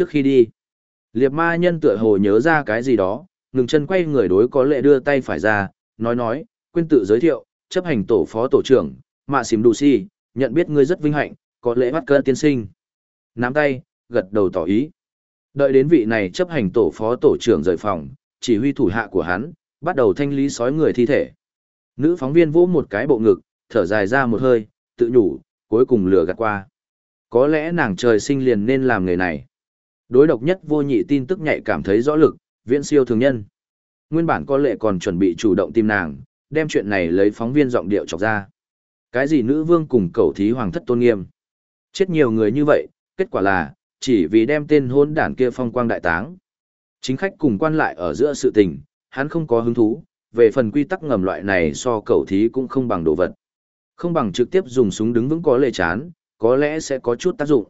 Trước khi đi, liệt ma nhân tựa hồ nhớ ra cái gì đó, ngừng chân quay người đối có lệ đưa tay phải ra, nói nói, quên tự giới thiệu, chấp hành tổ phó tổ trưởng, mạ xìm đủ si, nhận biết ngươi rất vinh hạnh, có lễ bắt cơn tiên sinh. Nắm tay, gật đầu tỏ ý. Đợi đến vị này chấp hành tổ phó tổ trưởng rời phòng, chỉ huy thủ hạ của hắn, bắt đầu thanh lý sói người thi thể. Nữ phóng viên vỗ một cái bộ ngực, thở dài ra một hơi, tự nhủ, cuối cùng lừa gạt qua. Có lẽ nàng trời sinh liền nên làm nghề này. Đối độc nhất vô nhị tin tức nhạy cảm thấy rõ lực, viễn siêu thường nhân. Nguyên bản có lệ còn chuẩn bị chủ động tìm nàng, đem chuyện này lấy phóng viên giọng điệu chọc ra. Cái gì nữ vương cùng cầu thí hoàng thất tôn nghiêm. Chết nhiều người như vậy, kết quả là, chỉ vì đem tên hôn đản kia phong quang đại táng. Chính khách cùng quan lại ở giữa sự tình, hắn không có hứng thú, về phần quy tắc ngầm loại này so cầu thí cũng không bằng đồ vật. Không bằng trực tiếp dùng súng đứng vững có lệ chán, có lẽ sẽ có chút tác dụng.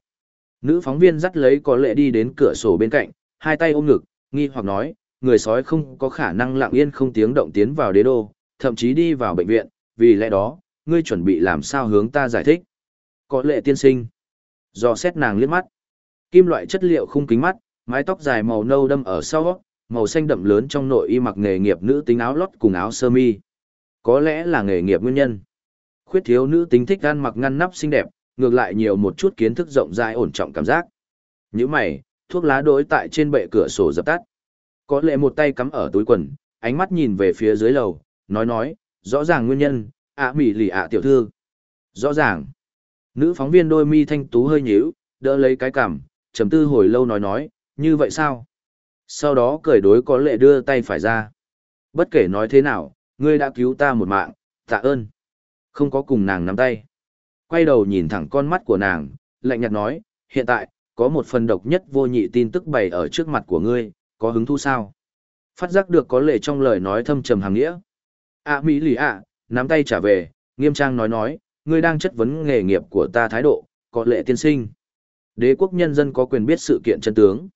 Nữ phóng viên dắt lấy có lệ đi đến cửa sổ bên cạnh, hai tay ôm ngực, nghi hoặc nói, người sói không có khả năng lặng yên không tiếng động tiến vào đế đô, thậm chí đi vào bệnh viện, vì lẽ đó, ngươi chuẩn bị làm sao hướng ta giải thích. Có lệ tiên sinh. Do xét nàng liếc mắt. Kim loại chất liệu khung kính mắt, mái tóc dài màu nâu đâm ở sau, màu xanh đậm lớn trong nội y mặc nghề nghiệp nữ tính áo lót cùng áo sơ mi. Có lẽ là nghề nghiệp nguyên nhân. Khuyết thiếu nữ tính thích ăn mặc ngăn nắp xinh đẹp, ngược lại nhiều một chút kiến thức rộng rãi ổn trọng cảm giác. Như mày, thuốc lá đối tại trên bệ cửa sổ dập tắt. Có lẽ một tay cắm ở túi quần, ánh mắt nhìn về phía dưới lầu, nói nói, rõ ràng nguyên nhân, ạ à, mỉ lì ạ tiểu thư. Rõ ràng. Nữ phóng viên đôi mi thanh tú hơi nhíu, đỡ lấy cái cằm, trầm tư hồi lâu nói nói, như vậy sao? Sau đó cười đối có lệ đưa tay phải ra. Bất kể nói thế nào, ngươi đã cứu ta một mạng, tạ ơn. Không có cùng nàng nắm tay. Quay đầu nhìn thẳng con mắt của nàng, lạnh nhạt nói, hiện tại, có một phần độc nhất vô nhị tin tức bày ở trước mặt của ngươi, có hứng thú sao? Phát giác được có lệ trong lời nói thâm trầm hàng nghĩa. À Mỹ lì ạ, nắm tay trả về, nghiêm trang nói nói, ngươi đang chất vấn nghề nghiệp của ta thái độ, có lệ tiên sinh. Đế quốc nhân dân có quyền biết sự kiện chân tướng.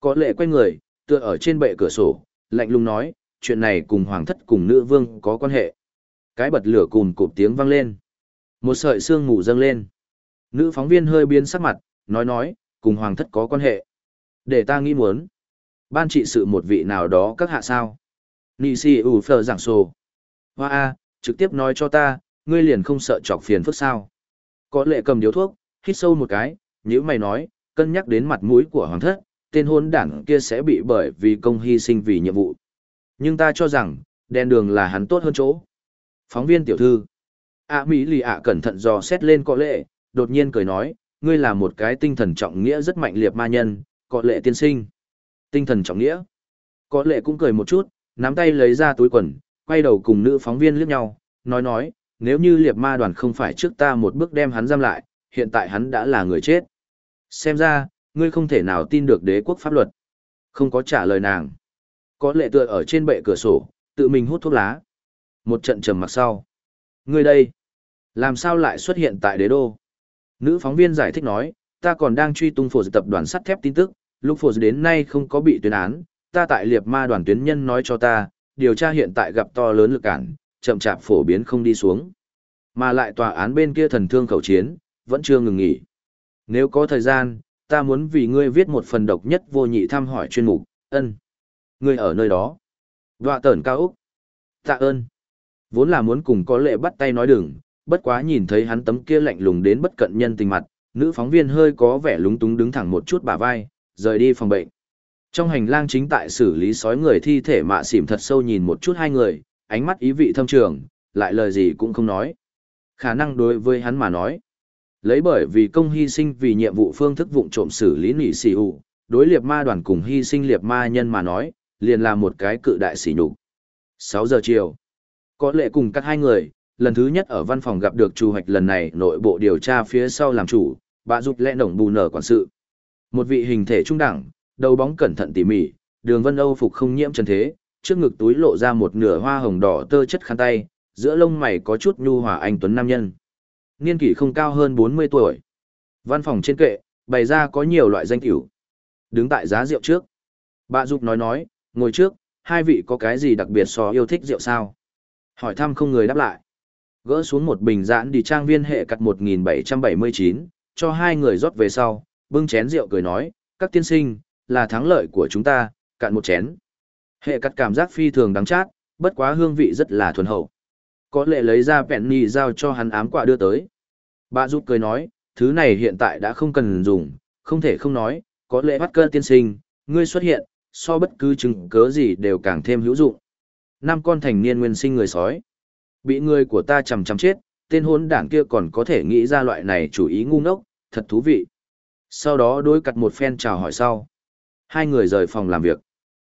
Có lệ quay người, tựa ở trên bệ cửa sổ, lạnh lùng nói, chuyện này cùng hoàng thất cùng nữ vương có quan hệ. Cái bật lửa cùn cụp tiếng vang lên. Một sợi xương ngủ dâng lên. Nữ phóng viên hơi biến sắc mặt, nói nói, cùng hoàng thất có quan hệ. Để ta nghĩ muốn. Ban trị sự một vị nào đó các hạ sao. Nì si ủ phờ giảng sồ. Hoa A, trực tiếp nói cho ta, ngươi liền không sợ chọc phiền phức sao. Có lệ cầm điếu thuốc, hít sâu một cái, như mày nói, cân nhắc đến mặt mũi của hoàng thất, tên hôn đảng kia sẽ bị bởi vì công hy sinh vì nhiệm vụ. Nhưng ta cho rằng, đèn đường là hắn tốt hơn chỗ. Phóng viên tiểu thư ạ Mỹ lì ạ cẩn thận dò xét lên có lệ, đột nhiên cười nói, ngươi là một cái tinh thần trọng nghĩa rất mạnh liệt ma nhân, có lệ tiên sinh. Tinh thần trọng nghĩa. Có lệ cũng cười một chút, nắm tay lấy ra túi quần, quay đầu cùng nữ phóng viên liếc nhau, nói nói, nếu như liệt ma đoàn không phải trước ta một bước đem hắn giam lại, hiện tại hắn đã là người chết. Xem ra, ngươi không thể nào tin được đế quốc pháp luật. Không có trả lời nàng. Có lệ tựa ở trên bệ cửa sổ, tự mình hút thuốc lá. Một trận trầm mặc sau. Ngươi đây, làm sao lại xuất hiện tại đế đô? Nữ phóng viên giải thích nói, ta còn đang truy tung phổ tập đoàn sắt thép tin tức, lúc phổ đến nay không có bị tuyên án, ta tại liệp ma đoàn tuyến nhân nói cho ta, điều tra hiện tại gặp to lớn lực cản, chậm chạp phổ biến không đi xuống. Mà lại tòa án bên kia thần thương khẩu chiến, vẫn chưa ngừng nghỉ. Nếu có thời gian, ta muốn vì ngươi viết một phần độc nhất vô nhị thăm hỏi chuyên mục, ân. Ngươi ở nơi đó. Đoạ tẩn cao Úc. Tạ ơn. Vốn là muốn cùng có lệ bắt tay nói đừng, bất quá nhìn thấy hắn tấm kia lạnh lùng đến bất cận nhân tình mặt, nữ phóng viên hơi có vẻ lúng túng đứng thẳng một chút bả vai, rời đi phòng bệnh. Trong hành lang chính tại xử lý sói người thi thể mạ xỉm thật sâu nhìn một chút hai người, ánh mắt ý vị thâm trường, lại lời gì cũng không nói. Khả năng đối với hắn mà nói, Lấy bởi vì công hy sinh vì nhiệm vụ phương thức vụng trộm xử lý nỉ xì ủ, đối liệt ma đoàn cùng hy sinh liệt ma nhân mà nói, liền là một cái cự đại xỉ nhục. 6 giờ chiều, có lệ cùng các hai người, lần thứ nhất ở văn phòng gặp được chủ hoạch lần này nội bộ điều tra phía sau làm chủ, bà giúp lẽ nổng bù nở quản sự. Một vị hình thể trung đẳng, đầu bóng cẩn thận tỉ mỉ, đường vân âu phục không nhiễm trần thế, trước ngực túi lộ ra một nửa hoa hồng đỏ tơ chất khăn tay, giữa lông mày có chút nhu hòa anh tuấn nam nhân niên kỷ không cao hơn 40 tuổi. Văn phòng trên kệ, bày ra có nhiều loại danh tiểu. Đứng tại giá rượu trước. Bà Dục nói nói, ngồi trước, hai vị có cái gì đặc biệt so yêu thích rượu sao? Hỏi thăm không người đáp lại. Gỡ xuống một bình giãn đi trang viên hệ cặt 1779, cho hai người rót về sau, bưng chén rượu cười nói, các tiên sinh, là thắng lợi của chúng ta, cạn một chén. Hệ cắt cảm giác phi thường đắng chát, bất quá hương vị rất là thuần hậu. Có lệ lấy ra penny giao cho hắn ám quả đưa tới. Bà giúp cười nói, thứ này hiện tại đã không cần dùng, không thể không nói, có lệ bắt cơ tiên sinh, ngươi xuất hiện, so bất cứ chứng cớ gì đều càng thêm hữu dụng. Năm con thành niên nguyên sinh người sói. Bị người của ta chằm chằm chết, tên hôn đảng kia còn có thể nghĩ ra loại này chủ ý ngu ngốc, thật thú vị. Sau đó đối cặt một phen chào hỏi sau. Hai người rời phòng làm việc.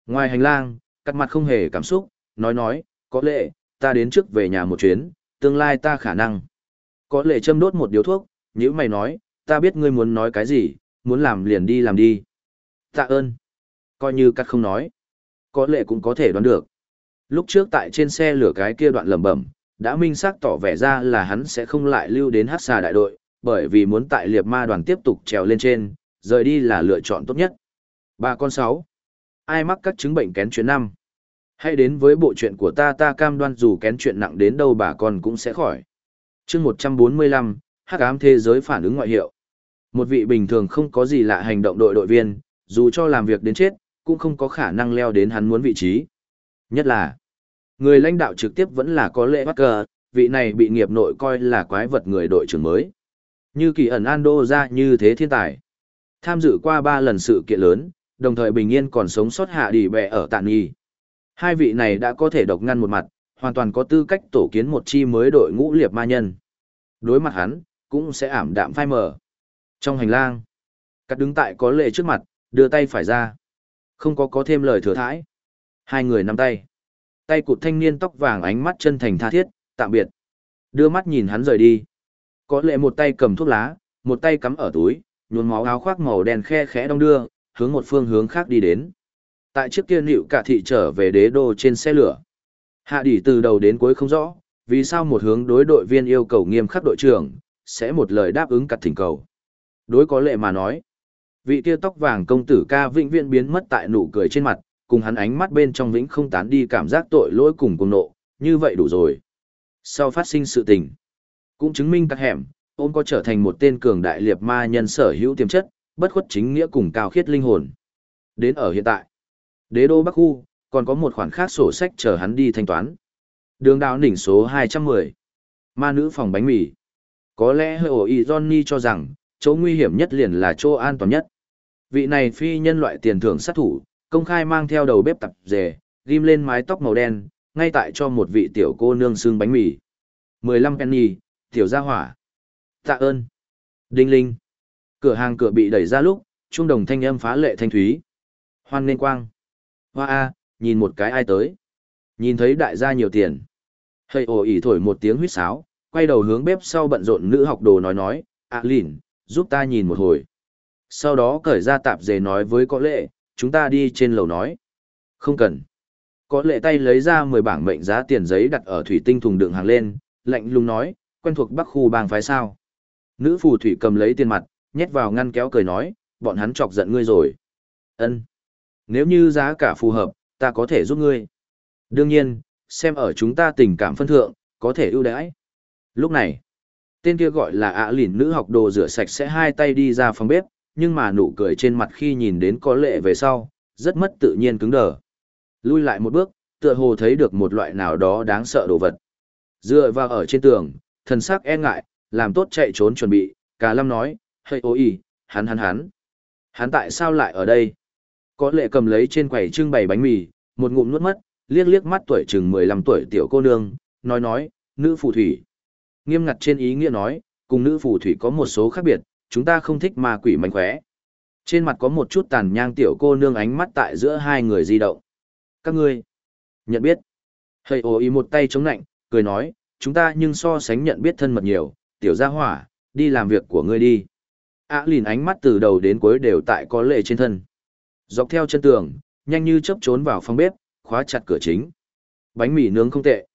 Ngoài hành lang, cắt mặt không hề cảm xúc, nói nói, có lẽ, ta đến trước về nhà một chuyến, tương lai ta khả năng. Có lẽ châm đốt một điếu thuốc, nếu mày nói, ta biết ngươi muốn nói cái gì, muốn làm liền đi làm đi. Tạ ơn. Coi như cắt không nói. Có lẽ cũng có thể đoán được. Lúc trước tại trên xe lửa cái kia đoạn lẩm bẩm, đã minh xác tỏ vẻ ra là hắn sẽ không lại lưu đến hát xà đại đội, bởi vì muốn tại Liệp ma đoàn tiếp tục trèo lên trên, rời đi là lựa chọn tốt nhất. Ba con sáu. Ai mắc các chứng bệnh kén chuyện năm? Hãy đến với bộ chuyện của ta ta cam đoan dù kén chuyện nặng đến đâu bà con cũng sẽ khỏi. chương 145, hắc ám thế giới phản ứng ngoại hiệu. Một vị bình thường không có gì lạ hành động đội đội viên, dù cho làm việc đến chết, cũng không có khả năng leo đến hắn muốn vị trí. Nhất là, người lãnh đạo trực tiếp vẫn là có lệ bắt cờ, vị này bị nghiệp nội coi là quái vật người đội trưởng mới. Như kỳ ẩn Ando ra như thế thiên tài. Tham dự qua ba lần sự kiện lớn, đồng thời bình yên còn sống sót hạ đi bẹ ở tạn nghi. Hai vị này đã có thể độc ngăn một mặt, hoàn toàn có tư cách tổ kiến một chi mới đội ngũ liệp ma nhân. Đối mặt hắn, cũng sẽ ảm đạm phai mờ. Trong hành lang, cắt đứng tại có lệ trước mặt, đưa tay phải ra. Không có có thêm lời thừa thãi. Hai người nắm tay. Tay cụt thanh niên tóc vàng ánh mắt chân thành tha thiết, tạm biệt. Đưa mắt nhìn hắn rời đi. Có lệ một tay cầm thuốc lá, một tay cắm ở túi, nhuốm máu áo khoác màu đen khe khẽ đong đưa, hướng một phương hướng khác đi đến. Tại trước kia nịu cả thị trở về đế đô trên xe lửa. Hạ đỉ từ đầu đến cuối không rõ, vì sao một hướng đối đội viên yêu cầu nghiêm khắc đội trưởng, sẽ một lời đáp ứng cặt thỉnh cầu. Đối có lệ mà nói, vị kia tóc vàng công tử ca vĩnh viễn biến mất tại nụ cười trên mặt, cùng hắn ánh mắt bên trong vĩnh không tán đi cảm giác tội lỗi cùng cùng nộ, như vậy đủ rồi. Sau phát sinh sự tình, cũng chứng minh các hẻm, ôn có trở thành một tên cường đại liệt ma nhân sở hữu tiềm chất, bất khuất chính nghĩa cùng cao khiết linh hồn. Đến ở hiện tại, đế đô Bắc Khu, còn có một khoản khác sổ sách chờ hắn đi thanh toán. Đường đào đỉnh số 210. Ma nữ phòng bánh mì. Có lẽ hơi ổ y Johnny cho rằng, chỗ nguy hiểm nhất liền là chỗ an toàn nhất. Vị này phi nhân loại tiền thưởng sát thủ, công khai mang theo đầu bếp tập dề, ghim lên mái tóc màu đen, ngay tại cho một vị tiểu cô nương xương bánh mì. 15 penny, tiểu gia hỏa. Tạ ơn. Đinh linh. Cửa hàng cửa bị đẩy ra lúc, trung đồng thanh âm phá lệ thanh thúy. Hoan nên quang. Hoa A, nhìn một cái ai tới. Nhìn thấy đại gia nhiều tiền. Hơi ồ ỉ thổi một tiếng huýt sáo, quay đầu hướng bếp sau bận rộn nữ học đồ nói nói, à lìn, giúp ta nhìn một hồi. Sau đó cởi ra tạp dề nói với có lệ, chúng ta đi trên lầu nói. Không cần. Có lệ tay lấy ra 10 bảng mệnh giá tiền giấy đặt ở thủy tinh thùng đựng hàng lên, lạnh lùng nói, quen thuộc bắc khu bang phái sao. Nữ phù thủy cầm lấy tiền mặt, nhét vào ngăn kéo cười nói, bọn hắn chọc giận ngươi rồi. Ân, Nếu như giá cả phù hợp, ta có thể giúp ngươi. Đương nhiên, xem ở chúng ta tình cảm phân thượng, có thể ưu đãi. Lúc này, tên kia gọi là ạ lỉn nữ học đồ rửa sạch sẽ hai tay đi ra phòng bếp, nhưng mà nụ cười trên mặt khi nhìn đến có lệ về sau, rất mất tự nhiên cứng đờ. Lui lại một bước, tựa hồ thấy được một loại nào đó đáng sợ đồ vật. Dựa vào ở trên tường, thần sắc e ngại, làm tốt chạy trốn chuẩn bị, cả lâm nói, hơi ô y, hắn hắn hắn. Hắn tại sao lại ở đây? Có lệ cầm lấy trên quầy trưng bày bánh mì, một ngụm nuốt mất, liếc liếc mắt tuổi chừng 15 tuổi tiểu cô nương, nói nói, nữ phù thủy. Nghiêm ngặt trên ý nghĩa nói, cùng nữ phù thủy có một số khác biệt, chúng ta không thích ma quỷ mánh khóe. Trên mặt có một chút tàn nhang tiểu cô nương ánh mắt tại giữa hai người di động. Các ngươi, nhận biết. Hơi ồ ý một tay chống nạnh, cười nói, chúng ta nhưng so sánh nhận biết thân mật nhiều, tiểu gia hỏa, đi làm việc của ngươi đi. Ả lìn ánh mắt từ đầu đến cuối đều tại có lệ trên thân. Dọc theo chân tường, nhanh như chớp trốn vào phòng bếp, khóa chặt cửa chính. Bánh mì nướng không tệ.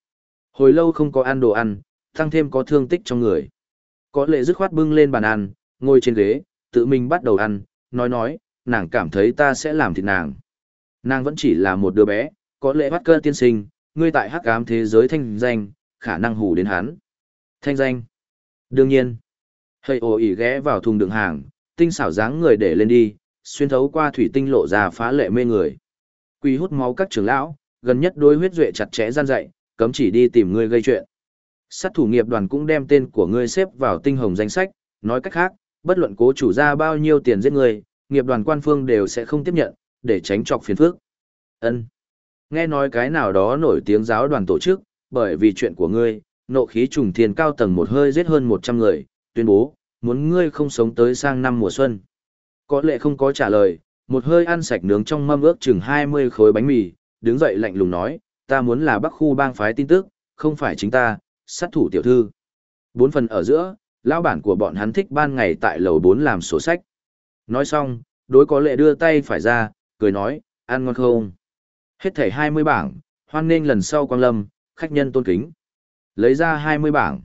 Hồi lâu không có ăn đồ ăn, tăng thêm có thương tích trong người. Có lệ dứt khoát bưng lên bàn ăn, ngồi trên ghế, tự mình bắt đầu ăn, nói nói, nàng cảm thấy ta sẽ làm thịt nàng. Nàng vẫn chỉ là một đứa bé, có lẽ bắt cơ tiên sinh, ngươi tại hắc ám thế giới thanh danh, khả năng hù đến hắn. Thanh danh. Đương nhiên. Hơi ồ ỉ ghé vào thùng đường hàng, tinh xảo dáng người để lên đi, xuyên thấu qua thủy tinh lộ ra phá lệ mê người. Quy hút máu các trưởng lão, gần nhất đối huyết duệ chặt chẽ gian dạy, cấm chỉ đi tìm ngươi gây chuyện. Sát thủ nghiệp đoàn cũng đem tên của ngươi xếp vào tinh hồng danh sách, nói cách khác, bất luận cố chủ ra bao nhiêu tiền giết người, nghiệp đoàn quan phương đều sẽ không tiếp nhận, để tránh trọc phiền phức. Ân. Nghe nói cái nào đó nổi tiếng giáo đoàn tổ chức, bởi vì chuyện của ngươi, nộ khí trùng thiên cao tầng một hơi giết hơn 100 người, tuyên bố, muốn ngươi không sống tới sang năm mùa xuân. Có lệ không có trả lời, một hơi ăn sạch nướng trong mâm ước chừng 20 khối bánh mì, đứng dậy lạnh lùng nói, ta muốn là bắc khu bang phái tin tức, không phải chính ta, sát thủ tiểu thư. Bốn phần ở giữa, lão bản của bọn hắn thích ban ngày tại lầu 4 làm sổ sách. Nói xong, đối có lệ đưa tay phải ra, cười nói, ăn ngon không? Hết thẻ 20 bảng, hoan nghênh lần sau quang lâm, khách nhân tôn kính. Lấy ra 20 bảng,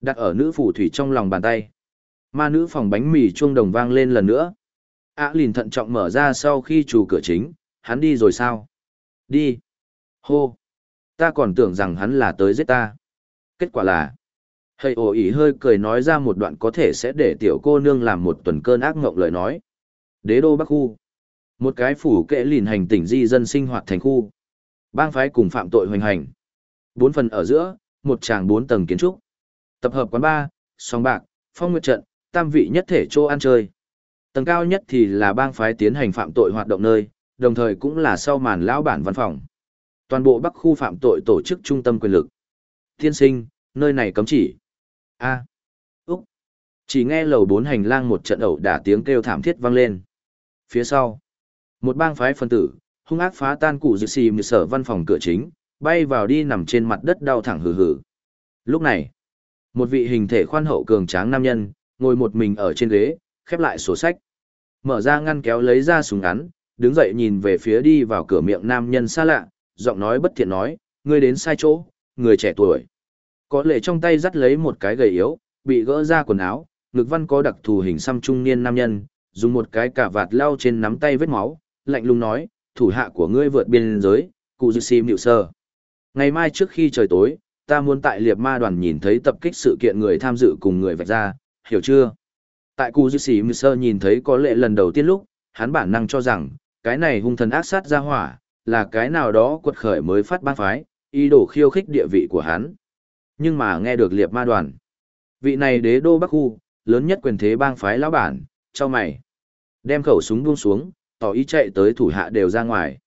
đặt ở nữ phù thủy trong lòng bàn tay. Ma nữ phòng bánh mì chuông đồng vang lên lần nữa. Ả lìn thận trọng mở ra sau khi chủ cửa chính, hắn đi rồi sao? Đi. Hô. Ta còn tưởng rằng hắn là tới giết ta. Kết quả là, Hầy ổ ý hơi cười nói ra một đoạn có thể sẽ để tiểu cô nương làm một tuần cơn ác mộng lời nói. Đế đô Bắc Khu. Một cái phủ kệ lìn hành tỉnh di dân sinh hoạt thành khu. Bang phái cùng phạm tội hoành hành. Bốn phần ở giữa, một tràng bốn tầng kiến trúc. Tập hợp quán bar, song bạc, phong nguyệt trận, tam vị nhất thể chỗ ăn chơi. Tầng cao nhất thì là bang phái tiến hành phạm tội hoạt động nơi, đồng thời cũng là sau màn lão bản văn phòng. Toàn bộ Bắc khu phạm tội tổ chức trung tâm quyền lực. thiên sinh, nơi này cấm chỉ a. À. úc. Chỉ nghe lầu bốn hành lang một trận ẩu đả tiếng kêu thảm thiết vang lên. Phía sau, một bang phái phân tử, hung ác phá tan cụ dự xì mười sở văn phòng cửa chính, bay vào đi nằm trên mặt đất đau thẳng hừ hừ. Lúc này, một vị hình thể khoan hậu cường tráng nam nhân, ngồi một mình ở trên ghế, khép lại sổ sách. Mở ra ngăn kéo lấy ra súng ngắn, đứng dậy nhìn về phía đi vào cửa miệng nam nhân xa lạ, giọng nói bất thiện nói, ngươi đến sai chỗ, người trẻ tuổi có lệ trong tay dắt lấy một cái gầy yếu, bị gỡ ra quần áo, ngực văn có đặc thù hình xăm trung niên nam nhân, dùng một cái cả vạt lao trên nắm tay vết máu, lạnh lùng nói, thủ hạ của ngươi vượt biên giới, cụ dư xìm hiệu sơ. Ngày mai trước khi trời tối, ta muốn tại liệp ma đoàn nhìn thấy tập kích sự kiện người tham dự cùng người vạch ra, hiểu chưa? Tại cụ dư sim sơ nhìn thấy có lệ lần đầu tiên lúc, hắn bản năng cho rằng, cái này hung thần ác sát ra hỏa, là cái nào đó quật khởi mới phát bang phái, ý đồ khiêu khích địa vị của hắn. Nhưng mà nghe được liệp ma đoàn. Vị này đế đô Bắc Khu, lớn nhất quyền thế bang phái lão bản, cho mày. Đem khẩu súng buông xuống, tỏ ý chạy tới thủ hạ đều ra ngoài.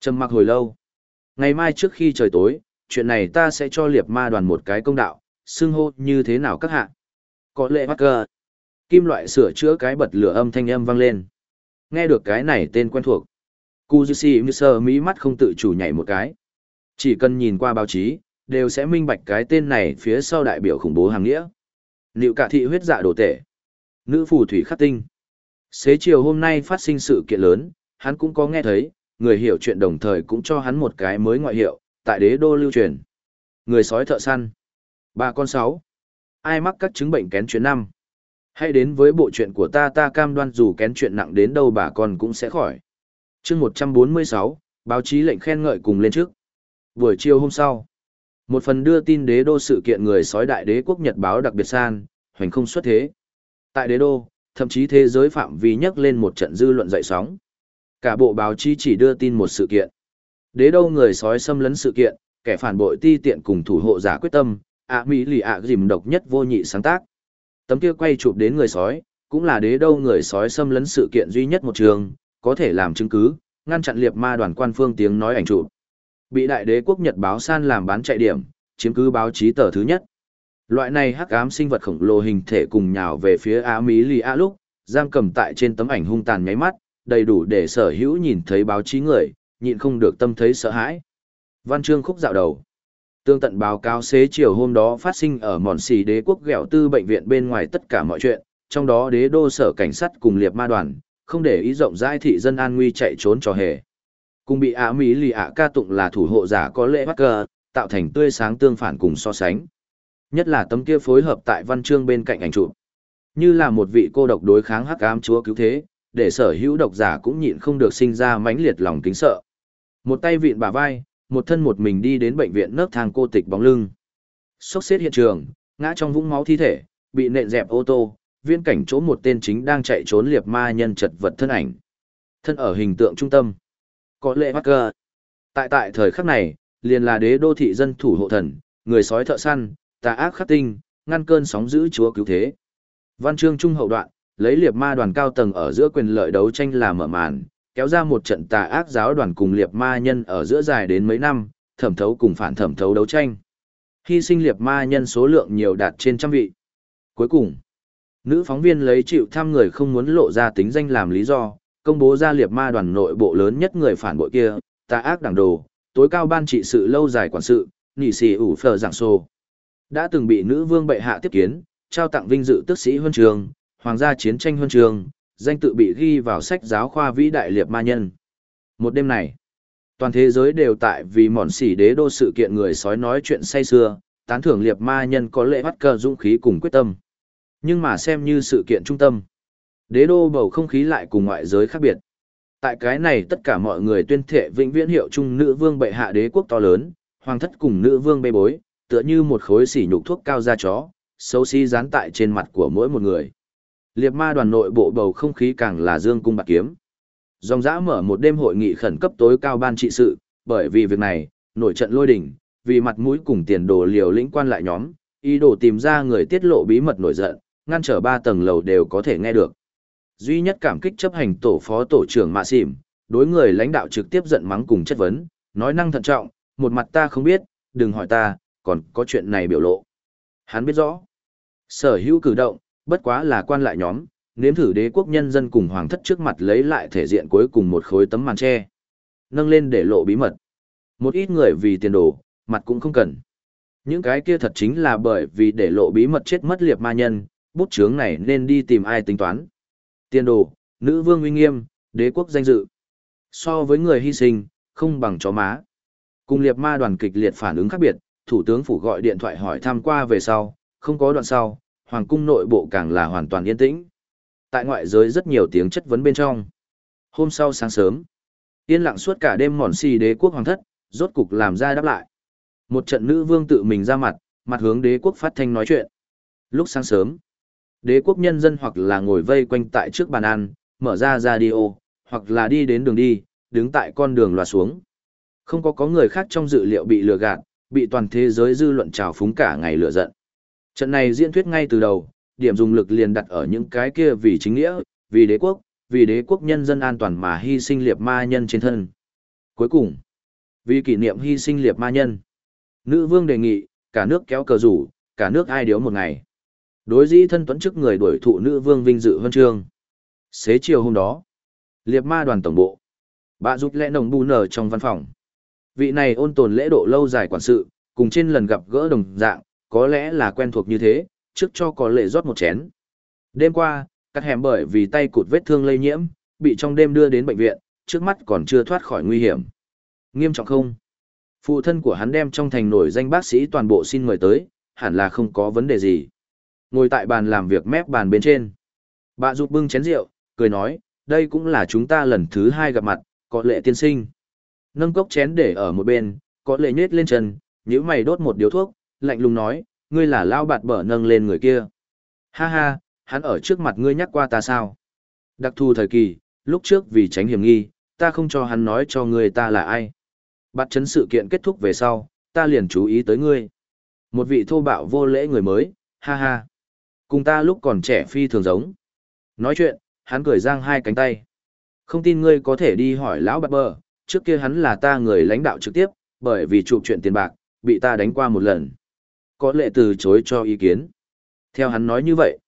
Trầm mặc hồi lâu. Ngày mai trước khi trời tối, chuyện này ta sẽ cho liệp ma đoàn một cái công đạo, xưng hô như thế nào các hạ. Có lệ bắt cờ. Kim loại sửa chữa cái bật lửa âm thanh âm vang lên. Nghe được cái này tên quen thuộc. Kuzushi sờ Mỹ mắt không tự chủ nhảy một cái. Chỉ cần nhìn qua báo chí, đều sẽ minh bạch cái tên này phía sau đại biểu khủng bố hàng nghĩa. Liệu cả thị huyết dạ đồ tể. Nữ phù thủy khắc tinh. Xế chiều hôm nay phát sinh sự kiện lớn, hắn cũng có nghe thấy, người hiểu chuyện đồng thời cũng cho hắn một cái mới ngoại hiệu, tại đế đô lưu truyền. Người sói thợ săn. Ba con sáu. Ai mắc các chứng bệnh kén chuyện năm. Hãy đến với bộ chuyện của ta ta cam đoan dù kén chuyện nặng đến đâu bà con cũng sẽ khỏi. chương 146, báo chí lệnh khen ngợi cùng lên trước. Buổi chiều hôm sau, một phần đưa tin đế đô sự kiện người sói đại đế quốc Nhật báo đặc biệt san, hoành không xuất thế. Tại đế đô, thậm chí thế giới phạm vi nhắc lên một trận dư luận dậy sóng. Cả bộ báo chí chỉ đưa tin một sự kiện. Đế đô người sói xâm lấn sự kiện, kẻ phản bội ti tiện cùng thủ hộ giả quyết tâm, ạ mỹ lì ạ dìm độc nhất vô nhị sáng tác. Tấm kia quay chụp đến người sói, cũng là đế đô người sói xâm lấn sự kiện duy nhất một trường, có thể làm chứng cứ, ngăn chặn liệt ma đoàn quan phương tiếng nói ảnh chụp. Bị đại đế quốc Nhật báo san làm bán chạy điểm, chiếm cứ báo chí tờ thứ nhất. Loại này hắc ám sinh vật khổng lồ hình thể cùng nhào về phía Á Mỹ Lì A lúc, giam cầm tại trên tấm ảnh hung tàn nháy mắt, đầy đủ để sở hữu nhìn thấy báo chí người, nhịn không được tâm thấy sợ hãi. Văn chương khúc dạo đầu. Tương tận báo cáo xế chiều hôm đó phát sinh ở mòn xì đế quốc ghẹo tư bệnh viện bên ngoài tất cả mọi chuyện, trong đó đế đô sở cảnh sát cùng liệt ma đoàn, không để ý rộng rãi thị dân an nguy chạy trốn trò hề. Cùng bị Á Mỹ lì ạ ca tụng là thủ hộ giả có lễ bắt cờ, tạo thành tươi sáng tương phản cùng so sánh. Nhất là tấm kia phối hợp tại văn chương bên cạnh ảnh chụp. Như là một vị cô độc đối kháng hắc ám chúa cứu thế, để sở hữu độc giả cũng nhịn không được sinh ra mãnh liệt lòng kính sợ. Một tay vịn bả vai, một thân một mình đi đến bệnh viện nấc thang cô tịch bóng lưng. Sốc xếp hiện trường, ngã trong vũng máu thi thể, bị nện dẹp ô tô, viên cảnh chỗ một tên chính đang chạy trốn liệp ma nhân chật vật thân ảnh, Thân ở hình tượng trung tâm. Có lệ Parker. Tại tại thời khắc này, liền là đế đô thị dân thủ hộ thần, người sói thợ săn, tà ác khắc tinh, ngăn cơn sóng giữ chúa cứu thế. Văn chương trung hậu đoạn, lấy liệt ma đoàn cao tầng ở giữa quyền lợi đấu tranh là mở màn, kéo ra một trận tà ác giáo đoàn cùng liệt ma nhân ở giữa dài đến mấy năm, thẩm thấu cùng phản thẩm thấu đấu tranh. Hy sinh liệt ma nhân số lượng nhiều đạt trên trăm vị. Cuối cùng, nữ phóng viên lấy chịu thăm người không muốn lộ ra tính danh làm lý do, công bố ra liệt ma đoàn nội bộ lớn nhất người phản bội kia, tà ác đảng đồ, tối cao ban trị sự lâu dài quản sự, nỉ sĩ ủ phở giảng sô. Đã từng bị nữ vương bệ hạ tiếp kiến, trao tặng vinh dự tước sĩ huân trường, hoàng gia chiến tranh huân trường, danh tự bị ghi vào sách giáo khoa vĩ đại liệt ma nhân. Một đêm này, toàn thế giới đều tại vì mòn xỉ đế đô sự kiện người sói nói chuyện say xưa, tán thưởng liệt ma nhân có lệ bắt cờ dũng khí cùng quyết tâm. Nhưng mà xem như sự kiện trung tâm, đế đô bầu không khí lại cùng ngoại giới khác biệt. Tại cái này tất cả mọi người tuyên thệ vĩnh viễn hiệu chung nữ vương bệ hạ đế quốc to lớn, hoàng thất cùng nữ vương bê bối, tựa như một khối sỉ nhục thuốc cao da chó, xấu xí dán tại trên mặt của mỗi một người. Liệt ma đoàn nội bộ bầu không khí càng là dương cung bạc kiếm. Dòng dã mở một đêm hội nghị khẩn cấp tối cao ban trị sự, bởi vì việc này, nổi trận lôi đỉnh, vì mặt mũi cùng tiền đồ liều lĩnh quan lại nhóm, ý đồ tìm ra người tiết lộ bí mật nổi giận, ngăn trở ba tầng lầu đều có thể nghe được. Duy nhất cảm kích chấp hành tổ phó tổ trưởng Mạ Xỉm, đối người lãnh đạo trực tiếp giận mắng cùng chất vấn, nói năng thận trọng, một mặt ta không biết, đừng hỏi ta, còn có chuyện này biểu lộ. Hắn biết rõ. Sở hữu cử động, bất quá là quan lại nhóm, nếm thử đế quốc nhân dân cùng hoàng thất trước mặt lấy lại thể diện cuối cùng một khối tấm màn tre. Nâng lên để lộ bí mật. Một ít người vì tiền đồ, mặt cũng không cần. Những cái kia thật chính là bởi vì để lộ bí mật chết mất liệt ma nhân, bút chướng này nên đi tìm ai tính toán. Tiền đồ, nữ vương uy nghiêm, đế quốc danh dự. So với người hy sinh, không bằng chó má. Cùng liệt ma đoàn kịch liệt phản ứng khác biệt, thủ tướng phủ gọi điện thoại hỏi thăm qua về sau, không có đoạn sau, hoàng cung nội bộ càng là hoàn toàn yên tĩnh. Tại ngoại giới rất nhiều tiếng chất vấn bên trong. Hôm sau sáng sớm, yên lặng suốt cả đêm mòn xì đế quốc hoàng thất, rốt cục làm ra đáp lại. Một trận nữ vương tự mình ra mặt, mặt hướng đế quốc phát thanh nói chuyện. Lúc sáng sớm, đế quốc nhân dân hoặc là ngồi vây quanh tại trước bàn ăn, mở ra radio, hoặc là đi đến đường đi, đứng tại con đường loa xuống. Không có có người khác trong dự liệu bị lừa gạt, bị toàn thế giới dư luận trào phúng cả ngày lửa giận. Trận này diễn thuyết ngay từ đầu, điểm dùng lực liền đặt ở những cái kia vì chính nghĩa, vì đế quốc, vì đế quốc nhân dân an toàn mà hy sinh liệt ma nhân trên thân. Cuối cùng, vì kỷ niệm hy sinh liệt ma nhân, nữ vương đề nghị, cả nước kéo cờ rủ, cả nước ai điếu một ngày. Đối dĩ thân tuấn chức người đuổi thụ nữ vương vinh dự huân chương. Xế chiều hôm đó, liệt ma đoàn tổng bộ, bà giúp lẽ nồng bù nở trong văn phòng. Vị này ôn tồn lễ độ lâu dài quản sự, cùng trên lần gặp gỡ đồng dạng, có lẽ là quen thuộc như thế, trước cho có lệ rót một chén. Đêm qua, cắt hẻm bởi vì tay cụt vết thương lây nhiễm, bị trong đêm đưa đến bệnh viện, trước mắt còn chưa thoát khỏi nguy hiểm. Nghiêm trọng không? Phụ thân của hắn đem trong thành nổi danh bác sĩ toàn bộ xin mời tới, hẳn là không có vấn đề gì. Ngồi tại bàn làm việc mép bàn bên trên. Bà rụt bưng chén rượu, cười nói, đây cũng là chúng ta lần thứ hai gặp mặt, có lệ tiên sinh. Nâng cốc chén để ở một bên, có lệ nhết lên chân, nhíu mày đốt một điếu thuốc, lạnh lùng nói, ngươi là lao bạt bở nâng lên người kia. Ha ha, hắn ở trước mặt ngươi nhắc qua ta sao? Đặc thù thời kỳ, lúc trước vì tránh hiểm nghi, ta không cho hắn nói cho ngươi ta là ai. Bắt chấn sự kiện kết thúc về sau, ta liền chú ý tới ngươi. Một vị thô bạo vô lễ người mới, ha ha. Cùng ta lúc còn trẻ phi thường giống. Nói chuyện, hắn cười giang hai cánh tay. Không tin ngươi có thể đi hỏi lão bạc bờ, trước kia hắn là ta người lãnh đạo trực tiếp, bởi vì chụp chuyện tiền bạc, bị ta đánh qua một lần. Có lệ từ chối cho ý kiến. Theo hắn nói như vậy,